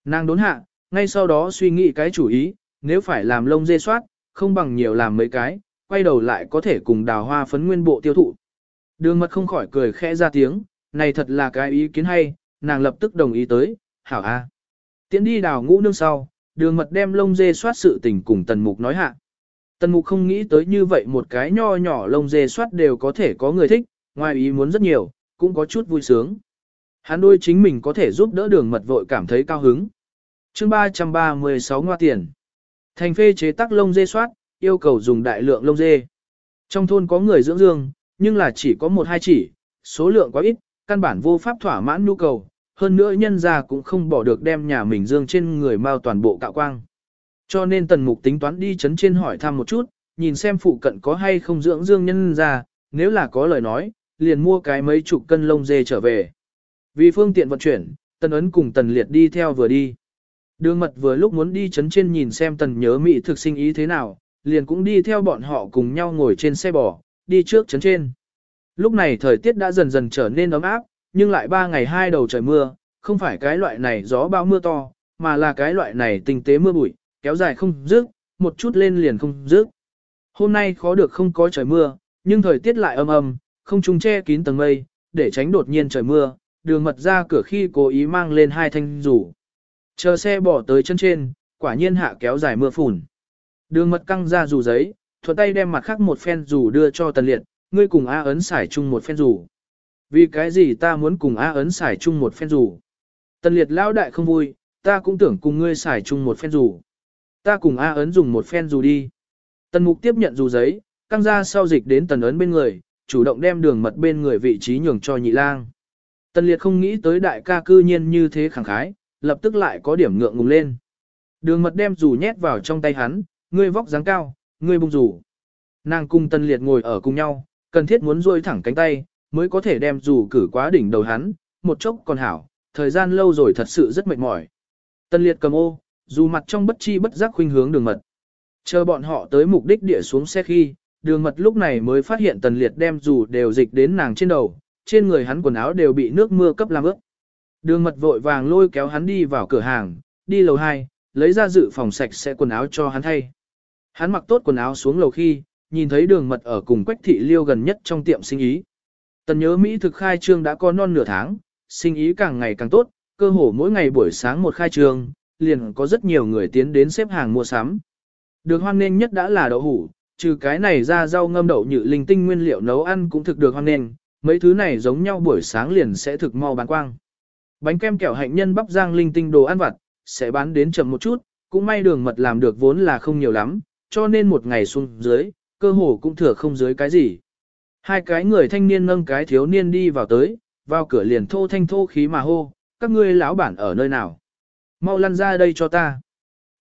Nàng đốn hạ, ngay sau đó suy nghĩ cái chủ ý, nếu phải làm lông dê soát, không bằng nhiều làm mấy cái, quay đầu lại có thể cùng đào hoa phấn nguyên bộ tiêu thụ. Đường mật không khỏi cười khẽ ra tiếng, này thật là cái ý kiến hay, nàng lập tức đồng ý tới, hảo a. Tiến đi đào ngũ nương sau, đường mật đem lông dê soát sự tình cùng tần mục nói hạ. Tần mục không nghĩ tới như vậy một cái nho nhỏ lông dê soát đều có thể có người thích, ngoài ý muốn rất nhiều, cũng có chút vui sướng. Hắn đôi chính mình có thể giúp đỡ đường mật vội cảm thấy cao hứng. chương 336 ngoa tiền. Thành phê chế tác lông dê soát, yêu cầu dùng đại lượng lông dê. Trong thôn có người dưỡng dương, nhưng là chỉ có một hai chỉ, số lượng quá ít, căn bản vô pháp thỏa mãn nhu cầu, hơn nữa nhân gia cũng không bỏ được đem nhà mình dương trên người mau toàn bộ cạo quang. Cho nên tần mục tính toán đi chấn trên hỏi thăm một chút, nhìn xem phụ cận có hay không dưỡng dương nhân ra, nếu là có lời nói, liền mua cái mấy chục cân lông dê trở về. Vì phương tiện vận chuyển, tần ấn cùng tần liệt đi theo vừa đi. Đường mật vừa lúc muốn đi chấn trên nhìn xem tần nhớ mỹ thực sinh ý thế nào, liền cũng đi theo bọn họ cùng nhau ngồi trên xe bò, đi trước chấn trên. Lúc này thời tiết đã dần dần trở nên ấm áp, nhưng lại ba ngày hai đầu trời mưa, không phải cái loại này gió bao mưa to, mà là cái loại này tinh tế mưa bụi, kéo dài không dứt, một chút lên liền không dứt. Hôm nay khó được không có trời mưa, nhưng thời tiết lại âm âm, không trung che kín tầng mây, để tránh đột nhiên trời mưa, đường mật ra cửa khi cố ý mang lên hai thanh rủ. Chờ xe bỏ tới chân trên, quả nhiên hạ kéo dài mưa phùn. Đường mật căng ra dù giấy, thuận tay đem mặt khác một phen dù đưa cho tần liệt, ngươi cùng A ấn xài chung một phen dù. Vì cái gì ta muốn cùng A ấn xài chung một phen dù? Tần liệt lão đại không vui, ta cũng tưởng cùng ngươi xài chung một phen dù. Ta cùng A ấn dùng một phen dù đi. Tần mục tiếp nhận dù giấy, căng ra sau dịch đến tần ấn bên người, chủ động đem đường mật bên người vị trí nhường cho nhị lang. Tần liệt không nghĩ tới đại ca cư nhiên như thế khẳng khái, lập tức lại có điểm ngượng ngùng lên. Đường mật đem dù nhét vào trong tay hắn, ngươi vóc dáng cao, ngươi bung rủ, Nàng cùng tân liệt ngồi ở cùng nhau, cần thiết muốn duỗi thẳng cánh tay, mới có thể đem rủ cử quá đỉnh đầu hắn, một chốc còn hảo, thời gian lâu rồi thật sự rất mệt mỏi. Tân liệt cầm ô, dù mặt trong bất chi bất giác khuynh hướng đường mật. Chờ bọn họ tới mục đích địa xuống xe khi, đường mật lúc này mới phát hiện tần liệt đem dù đều dịch đến nàng trên đầu, trên người hắn quần áo đều bị nước mưa cấp làm ướt. Đường mật vội vàng lôi kéo hắn đi vào cửa hàng, đi lầu 2, lấy ra dự phòng sạch sẽ quần áo cho hắn thay. Hắn mặc tốt quần áo xuống lầu khi, nhìn thấy đường mật ở cùng quách thị liêu gần nhất trong tiệm sinh ý. Tần nhớ Mỹ thực khai trương đã có non nửa tháng, sinh ý càng ngày càng tốt, cơ hồ mỗi ngày buổi sáng một khai trương, liền có rất nhiều người tiến đến xếp hàng mua sắm. Được hoan nghênh nhất đã là đậu hủ, trừ cái này ra rau ngâm đậu nhự linh tinh nguyên liệu nấu ăn cũng thực được hoan nghênh, mấy thứ này giống nhau buổi sáng liền sẽ thực mau bán quang. Bánh kem kẹo hạnh nhân bắp rang linh tinh đồ ăn vặt, sẽ bán đến chậm một chút, cũng may đường mật làm được vốn là không nhiều lắm, cho nên một ngày xuống dưới, cơ hồ cũng thừa không dưới cái gì. Hai cái người thanh niên nâng cái thiếu niên đi vào tới, vào cửa liền thô thanh thô khí mà hô, các ngươi lão bản ở nơi nào. Mau lăn ra đây cho ta.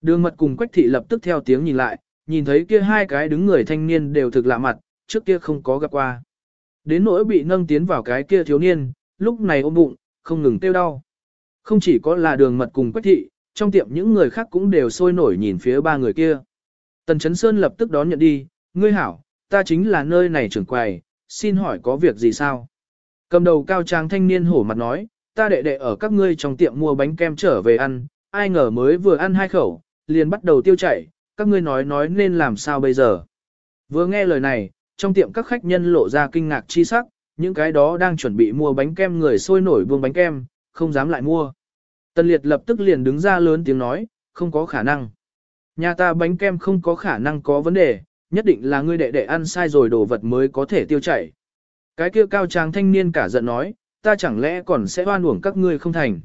Đường mật cùng quách thị lập tức theo tiếng nhìn lại, nhìn thấy kia hai cái đứng người thanh niên đều thực lạ mặt, trước kia không có gặp qua. Đến nỗi bị nâng tiến vào cái kia thiếu niên, lúc này ôm bụng, không ngừng tiêu đau. Không chỉ có là đường mật cùng quách thị, trong tiệm những người khác cũng đều sôi nổi nhìn phía ba người kia. Tần Chấn Sơn lập tức đón nhận đi, ngươi hảo, ta chính là nơi này trưởng quầy, xin hỏi có việc gì sao? Cầm đầu cao trang thanh niên hổ mặt nói, ta đệ đệ ở các ngươi trong tiệm mua bánh kem trở về ăn, ai ngờ mới vừa ăn hai khẩu, liền bắt đầu tiêu chảy, các ngươi nói nói nên làm sao bây giờ. Vừa nghe lời này, trong tiệm các khách nhân lộ ra kinh ngạc chi sắc, những cái đó đang chuẩn bị mua bánh kem người sôi nổi buông bánh kem, không dám lại mua. Tần liệt lập tức liền đứng ra lớn tiếng nói, không có khả năng. Nhà ta bánh kem không có khả năng có vấn đề, nhất định là ngươi đệ đệ ăn sai rồi đồ vật mới có thể tiêu chảy. Cái kia cao tráng thanh niên cả giận nói, ta chẳng lẽ còn sẽ oan uổng các ngươi không thành.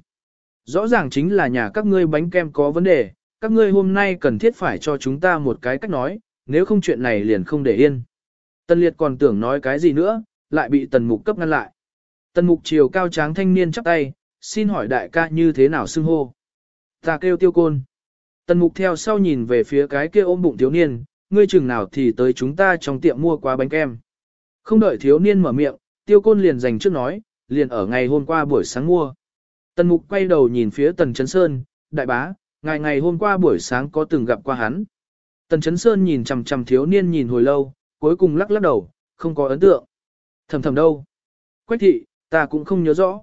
Rõ ràng chính là nhà các ngươi bánh kem có vấn đề, các ngươi hôm nay cần thiết phải cho chúng ta một cái cách nói, nếu không chuyện này liền không để yên. Tân liệt còn tưởng nói cái gì nữa, lại bị tần mục cấp ngăn lại. Tần mục chiều cao tráng thanh niên chắp tay, xin hỏi đại ca như thế nào xưng hô. Ta kêu tiêu côn. Tần mục theo sau nhìn về phía cái kia ôm bụng thiếu niên, ngươi chừng nào thì tới chúng ta trong tiệm mua quá bánh kem. Không đợi thiếu niên mở miệng, tiêu côn liền dành trước nói, liền ở ngày hôm qua buổi sáng mua. Tần mục quay đầu nhìn phía tần chấn sơn, đại bá, ngày ngày hôm qua buổi sáng có từng gặp qua hắn. Tần chấn sơn nhìn chằm chằm thiếu niên nhìn hồi lâu, cuối cùng lắc lắc đầu, không có ấn tượng. Thầm thầm đâu? Quách thị, ta cũng không nhớ rõ.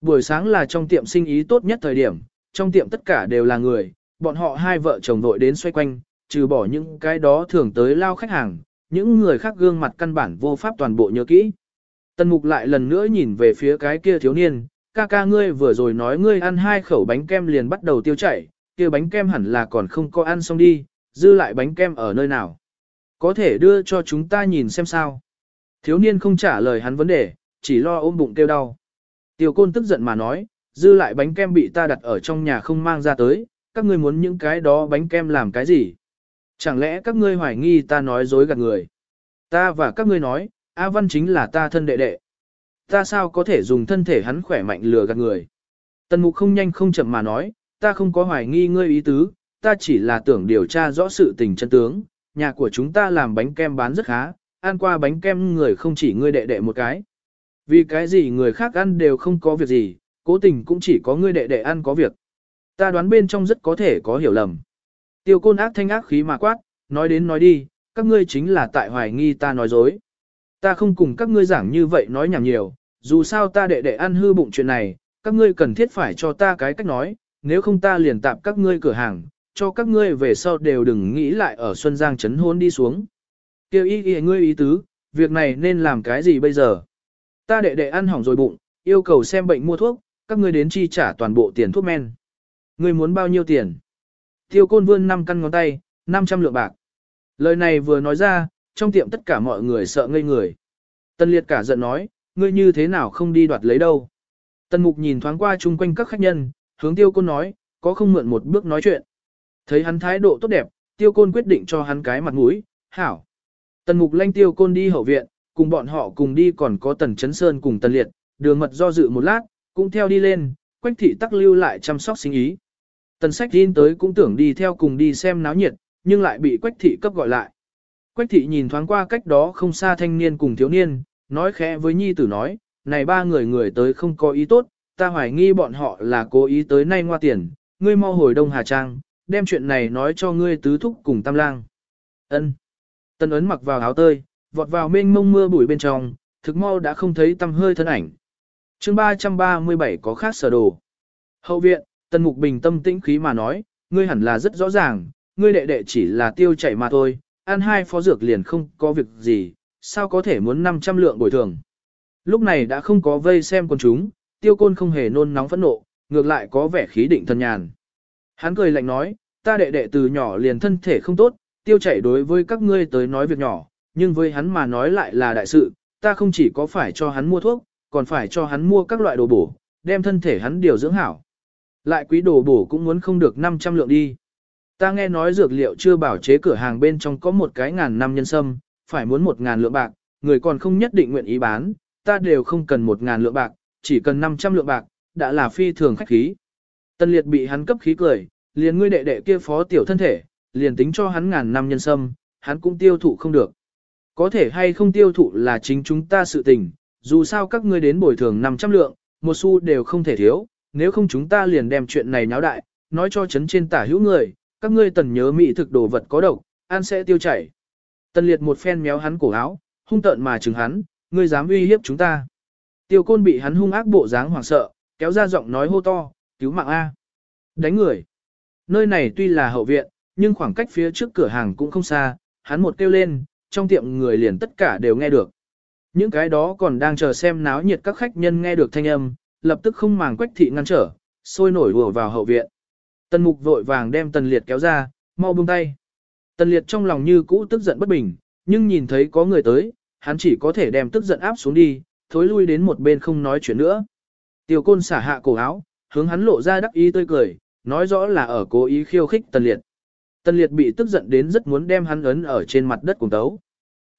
Buổi sáng là trong tiệm sinh ý tốt nhất thời điểm, trong tiệm tất cả đều là người, bọn họ hai vợ chồng vội đến xoay quanh, trừ bỏ những cái đó thường tới lao khách hàng, những người khác gương mặt căn bản vô pháp toàn bộ nhớ kỹ. Tần mục lại lần nữa nhìn về phía cái kia thiếu niên, ca ca ngươi vừa rồi nói ngươi ăn hai khẩu bánh kem liền bắt đầu tiêu chảy, kia bánh kem hẳn là còn không có ăn xong đi, dư lại bánh kem ở nơi nào. Có thể đưa cho chúng ta nhìn xem sao. Thiếu niên không trả lời hắn vấn đề, chỉ lo ôm bụng kêu đau. Tiêu côn tức giận mà nói, dư lại bánh kem bị ta đặt ở trong nhà không mang ra tới, các ngươi muốn những cái đó bánh kem làm cái gì? Chẳng lẽ các ngươi hoài nghi ta nói dối gạt người? Ta và các ngươi nói, A Văn chính là ta thân đệ đệ. Ta sao có thể dùng thân thể hắn khỏe mạnh lừa gạt người? Tần mục không nhanh không chậm mà nói, ta không có hoài nghi ngươi ý tứ, ta chỉ là tưởng điều tra rõ sự tình chân tướng, nhà của chúng ta làm bánh kem bán rất khá, ăn qua bánh kem người không chỉ ngươi đệ đệ một cái. Vì cái gì người khác ăn đều không có việc gì, cố tình cũng chỉ có ngươi đệ đệ ăn có việc. Ta đoán bên trong rất có thể có hiểu lầm. Tiêu côn ác thanh ác khí mà quát, nói đến nói đi, các ngươi chính là tại hoài nghi ta nói dối. Ta không cùng các ngươi giảng như vậy nói nhảm nhiều, dù sao ta đệ đệ ăn hư bụng chuyện này, các ngươi cần thiết phải cho ta cái cách nói, nếu không ta liền tạm các ngươi cửa hàng, cho các ngươi về sau đều đừng nghĩ lại ở Xuân Giang chấn hôn đi xuống. Kêu ý ý ngươi ý tứ, việc này nên làm cái gì bây giờ? Ta đệ đệ ăn hỏng rồi bụng, yêu cầu xem bệnh mua thuốc, các ngươi đến chi trả toàn bộ tiền thuốc men. Ngươi muốn bao nhiêu tiền? Tiêu côn vươn 5 căn ngón tay, 500 lượng bạc. Lời này vừa nói ra, trong tiệm tất cả mọi người sợ ngây người. Tân liệt cả giận nói, ngươi như thế nào không đi đoạt lấy đâu. Tân mục nhìn thoáng qua chung quanh các khách nhân, hướng tiêu côn nói, có không mượn một bước nói chuyện. Thấy hắn thái độ tốt đẹp, tiêu côn quyết định cho hắn cái mặt mũi, hảo. Tần mục lanh tiêu côn đi hậu viện, cùng bọn họ cùng đi còn có tần chấn sơn cùng tần liệt, đường mật do dự một lát, cũng theo đi lên, quách thị tắc lưu lại chăm sóc sinh ý. Tần sách tin tới cũng tưởng đi theo cùng đi xem náo nhiệt, nhưng lại bị quách thị cấp gọi lại. Quách thị nhìn thoáng qua cách đó không xa thanh niên cùng thiếu niên, nói khẽ với nhi tử nói, này ba người người tới không có ý tốt, ta hoài nghi bọn họ là cố ý tới nay ngoa tiền, ngươi mau hồi Đông Hà Trang, đem chuyện này nói cho ngươi tứ thúc cùng tam lang. Ân. Tân ấn mặc vào áo tơi, vọt vào mênh mông mưa bụi bên trong, thực mau đã không thấy tâm hơi thân ảnh. chương 337 có khác sở đồ. Hậu viện, Tân Mục Bình tâm tĩnh khí mà nói, ngươi hẳn là rất rõ ràng, ngươi đệ đệ chỉ là tiêu chảy mà thôi, ăn hai phó dược liền không có việc gì, sao có thể muốn 500 lượng bồi thường. Lúc này đã không có vây xem con chúng, tiêu côn không hề nôn nóng phẫn nộ, ngược lại có vẻ khí định thân nhàn. Hắn cười lạnh nói, ta đệ đệ từ nhỏ liền thân thể không tốt, tiêu chảy đối với các ngươi tới nói việc nhỏ, nhưng với hắn mà nói lại là đại sự, ta không chỉ có phải cho hắn mua thuốc, còn phải cho hắn mua các loại đồ bổ, đem thân thể hắn điều dưỡng hảo. Lại quý đồ bổ cũng muốn không được 500 lượng đi. Ta nghe nói dược liệu chưa bảo chế cửa hàng bên trong có một cái ngàn năm nhân sâm, phải muốn một ngàn lượng bạc, người còn không nhất định nguyện ý bán, ta đều không cần một ngàn lượng bạc, chỉ cần 500 lượng bạc, đã là phi thường khách khí. Tân liệt bị hắn cấp khí cười, liền ngươi đệ đệ kia phó tiểu thân thể, liền tính cho hắn ngàn năm nhân sâm, hắn cũng tiêu thụ không được. Có thể hay không tiêu thụ là chính chúng ta sự tình, dù sao các ngươi đến bồi thường 500 lượng, một xu đều không thể thiếu, nếu không chúng ta liền đem chuyện này nháo đại, nói cho chấn trên tả hữu người, các ngươi tần nhớ mỹ thực đồ vật có độc, ăn sẽ tiêu chảy. Tần liệt một phen méo hắn cổ áo, hung tợn mà chừng hắn, ngươi dám uy hiếp chúng ta. Tiêu côn bị hắn hung ác bộ dáng hoảng sợ, kéo ra giọng nói hô to, cứu mạng A. Đánh người. Nơi này tuy là hậu viện, nhưng khoảng cách phía trước cửa hàng cũng không xa, hắn một kêu lên, trong tiệm người liền tất cả đều nghe được. Những cái đó còn đang chờ xem náo nhiệt các khách nhân nghe được thanh âm, lập tức không màng quách thị ngăn trở, sôi nổi đùa vào hậu viện. Tần mục vội vàng đem tần liệt kéo ra, mau buông tay. Tần liệt trong lòng như cũ tức giận bất bình, nhưng nhìn thấy có người tới, hắn chỉ có thể đem tức giận áp xuống đi, thối lui đến một bên không nói chuyện nữa. Tiêu côn xả hạ cổ áo, hướng hắn lộ ra đắc ý tươi cười, nói rõ là ở cố ý khiêu khích tần liệt. Tần liệt bị tức giận đến rất muốn đem hắn ấn ở trên mặt đất cùng tấu.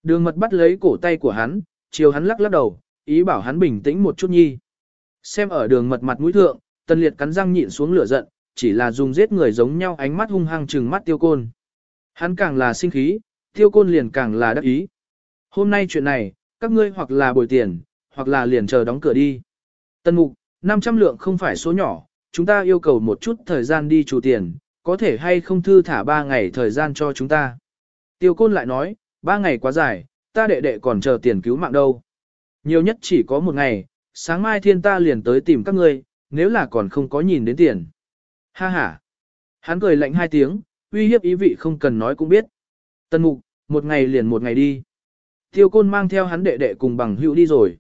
Đường mật bắt lấy cổ tay của hắn, chiều hắn lắc lắc đầu, ý bảo hắn bình tĩnh một chút nhi. Xem ở đường mật mặt mũi thượng, tần liệt cắn răng nhịn xuống lửa giận, chỉ là dùng giết người giống nhau ánh mắt hung hăng trừng mắt tiêu côn. Hắn càng là sinh khí, tiêu côn liền càng là đắc ý. Hôm nay chuyện này, các ngươi hoặc là bồi tiền, hoặc là liền chờ đóng cửa đi. Tân mục, 500 lượng không phải số nhỏ, chúng ta yêu cầu một chút thời gian đi chủ tiền, có thể hay không thư thả 3 ngày thời gian cho chúng ta. Tiêu côn lại nói, 3 ngày quá dài, ta đệ đệ còn chờ tiền cứu mạng đâu. Nhiều nhất chỉ có một ngày, sáng mai thiên ta liền tới tìm các ngươi, nếu là còn không có nhìn đến tiền. Ha ha. Hắn cười lạnh hai tiếng, uy hiếp ý vị không cần nói cũng biết. Tân mục, một ngày liền một ngày đi. Tiêu côn mang theo hắn đệ đệ cùng bằng hữu đi rồi.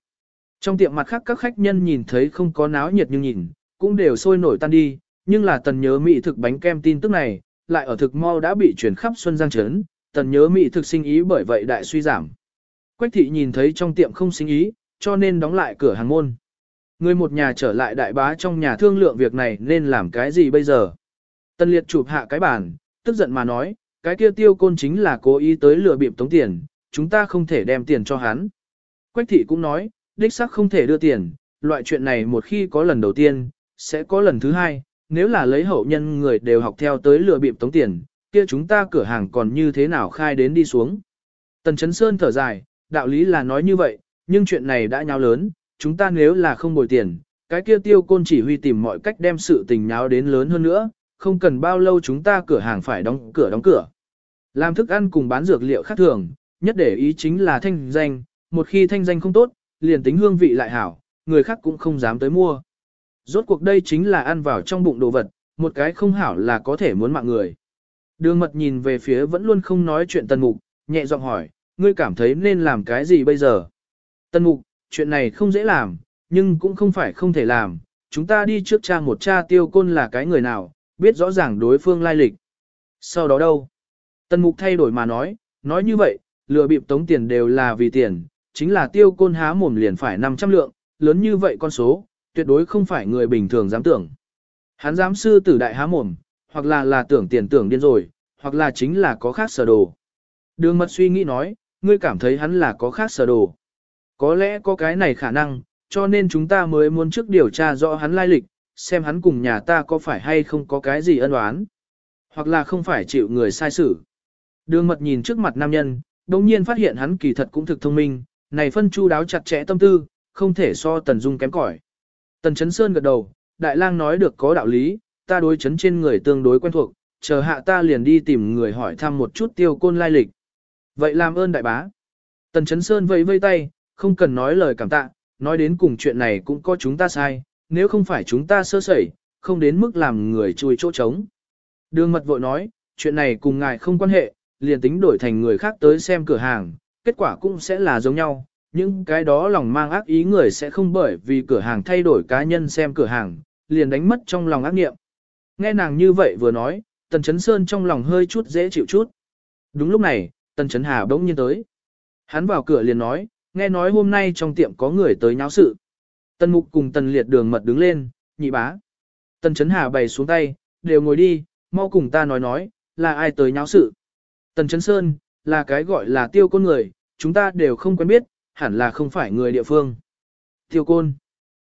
Trong tiệm mặt khác các khách nhân nhìn thấy không có náo nhiệt nhưng nhìn, cũng đều sôi nổi tan đi, nhưng là tần nhớ mỹ thực bánh kem tin tức này, lại ở thực mau đã bị chuyển khắp Xuân Giang Trấn, tần nhớ mỹ thực sinh ý bởi vậy đại suy giảm. Quách thị nhìn thấy trong tiệm không sinh ý, cho nên đóng lại cửa hàng môn. Người một nhà trở lại đại bá trong nhà thương lượng việc này nên làm cái gì bây giờ. tân liệt chụp hạ cái bàn, tức giận mà nói, cái kia tiêu côn chính là cố ý tới lừa bịp tống tiền, chúng ta không thể đem tiền cho hắn. Quách thị cũng nói, đích xác không thể đưa tiền, loại chuyện này một khi có lần đầu tiên, sẽ có lần thứ hai, nếu là lấy hậu nhân người đều học theo tới lừa bịp tống tiền, kia chúng ta cửa hàng còn như thế nào khai đến đi xuống. Tần Chấn Sơn thở dài, đạo lý là nói như vậy, nhưng chuyện này đã nháo lớn, chúng ta nếu là không bồi tiền, cái kia tiêu côn chỉ huy tìm mọi cách đem sự tình nháo đến lớn hơn nữa, không cần bao lâu chúng ta cửa hàng phải đóng cửa đóng cửa. Làm thức ăn cùng bán dược liệu khác thường, nhất để ý chính là thanh danh, một khi thanh danh không tốt, liền tính hương vị lại hảo, người khác cũng không dám tới mua. Rốt cuộc đây chính là ăn vào trong bụng đồ vật, một cái không hảo là có thể muốn mạng người. Đường mật nhìn về phía vẫn luôn không nói chuyện tần mục, nhẹ giọng hỏi, ngươi cảm thấy nên làm cái gì bây giờ? Tân mục, chuyện này không dễ làm, nhưng cũng không phải không thể làm, chúng ta đi trước cha một cha tiêu côn là cái người nào, biết rõ ràng đối phương lai lịch. Sau đó đâu? Tân mục thay đổi mà nói, nói như vậy, lừa bịp tống tiền đều là vì tiền, chính là tiêu côn há mồm liền phải 500 lượng, lớn như vậy con số, tuyệt đối không phải người bình thường dám tưởng. Hắn dám sư tử đại há mồm, hoặc là là tưởng tiền tưởng điên rồi, hoặc là chính là có khác sở đồ. Đường mật suy nghĩ nói, ngươi cảm thấy hắn là có khác sở đồ. Có lẽ có cái này khả năng, cho nên chúng ta mới muốn trước điều tra rõ hắn lai lịch, xem hắn cùng nhà ta có phải hay không có cái gì ân oán, hoặc là không phải chịu người sai xử. Đường mật nhìn trước mặt nam nhân, đồng nhiên phát hiện hắn kỳ thật cũng thực thông minh, này phân chu đáo chặt chẽ tâm tư, không thể so Tần Dung kém cỏi. Tần Chấn Sơn gật đầu, Đại lang nói được có đạo lý, ta đối chấn trên người tương đối quen thuộc, chờ hạ ta liền đi tìm người hỏi thăm một chút tiêu côn lai lịch. Vậy làm ơn đại bá. Tần Chấn Sơn vẫy vây tay, không cần nói lời cảm tạ, nói đến cùng chuyện này cũng có chúng ta sai, nếu không phải chúng ta sơ sẩy, không đến mức làm người chui chỗ trống. Đường mật vội nói, chuyện này cùng ngài không quan hệ, liền tính đổi thành người khác tới xem cửa hàng, kết quả cũng sẽ là giống nhau. Những cái đó lòng mang ác ý người sẽ không bởi vì cửa hàng thay đổi cá nhân xem cửa hàng, liền đánh mất trong lòng ác nghiệm. Nghe nàng như vậy vừa nói, Tần Chấn Sơn trong lòng hơi chút dễ chịu chút. Đúng lúc này, Tần Chấn Hà bỗng nhiên tới. Hắn vào cửa liền nói, nghe nói hôm nay trong tiệm có người tới nháo sự. Tần Mục cùng Tần Liệt đường mật đứng lên, nhị bá. Tần Chấn Hà bày xuống tay, đều ngồi đi, mau cùng ta nói nói, là ai tới nháo sự. Tần Chấn Sơn, là cái gọi là tiêu côn người, chúng ta đều không quen biết, hẳn là không phải người địa phương. Tiêu côn.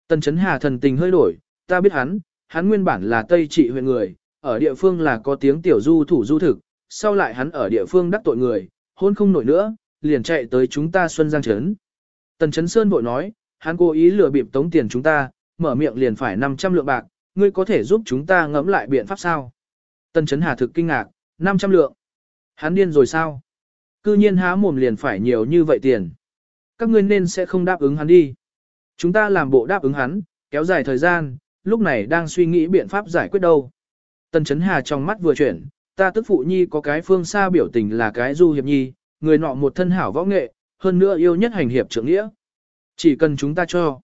Tần Chấn Hà thần tình hơi đổi, ta biết hắn, hắn nguyên bản là Tây Trị huyện người, ở địa phương là có tiếng tiểu du thủ du thực, sau lại hắn ở địa phương đắc tội người, hôn không nổi nữa, liền chạy tới chúng ta Xuân Giang Trấn. Tần Trấn Sơn bội nói, hắn cố ý lừa bịp tống tiền chúng ta, mở miệng liền phải 500 lượng bạc, ngươi có thể giúp chúng ta ngẫm lại biện pháp sao? Tần Trấn Hà thực kinh ngạc, 500 lượng. Hắn điên rồi sao? Cư nhiên há mồm liền phải nhiều như vậy tiền. Các ngươi nên sẽ không đáp ứng hắn đi. Chúng ta làm bộ đáp ứng hắn, kéo dài thời gian, lúc này đang suy nghĩ biện pháp giải quyết đâu. Tần Trấn Hà trong mắt vừa chuyển, ta tức phụ nhi có cái phương xa biểu tình là cái du hiệp nhi, người nọ một thân hảo võ nghệ, hơn nữa yêu nhất hành hiệp trưởng nghĩa. Chỉ cần chúng ta cho.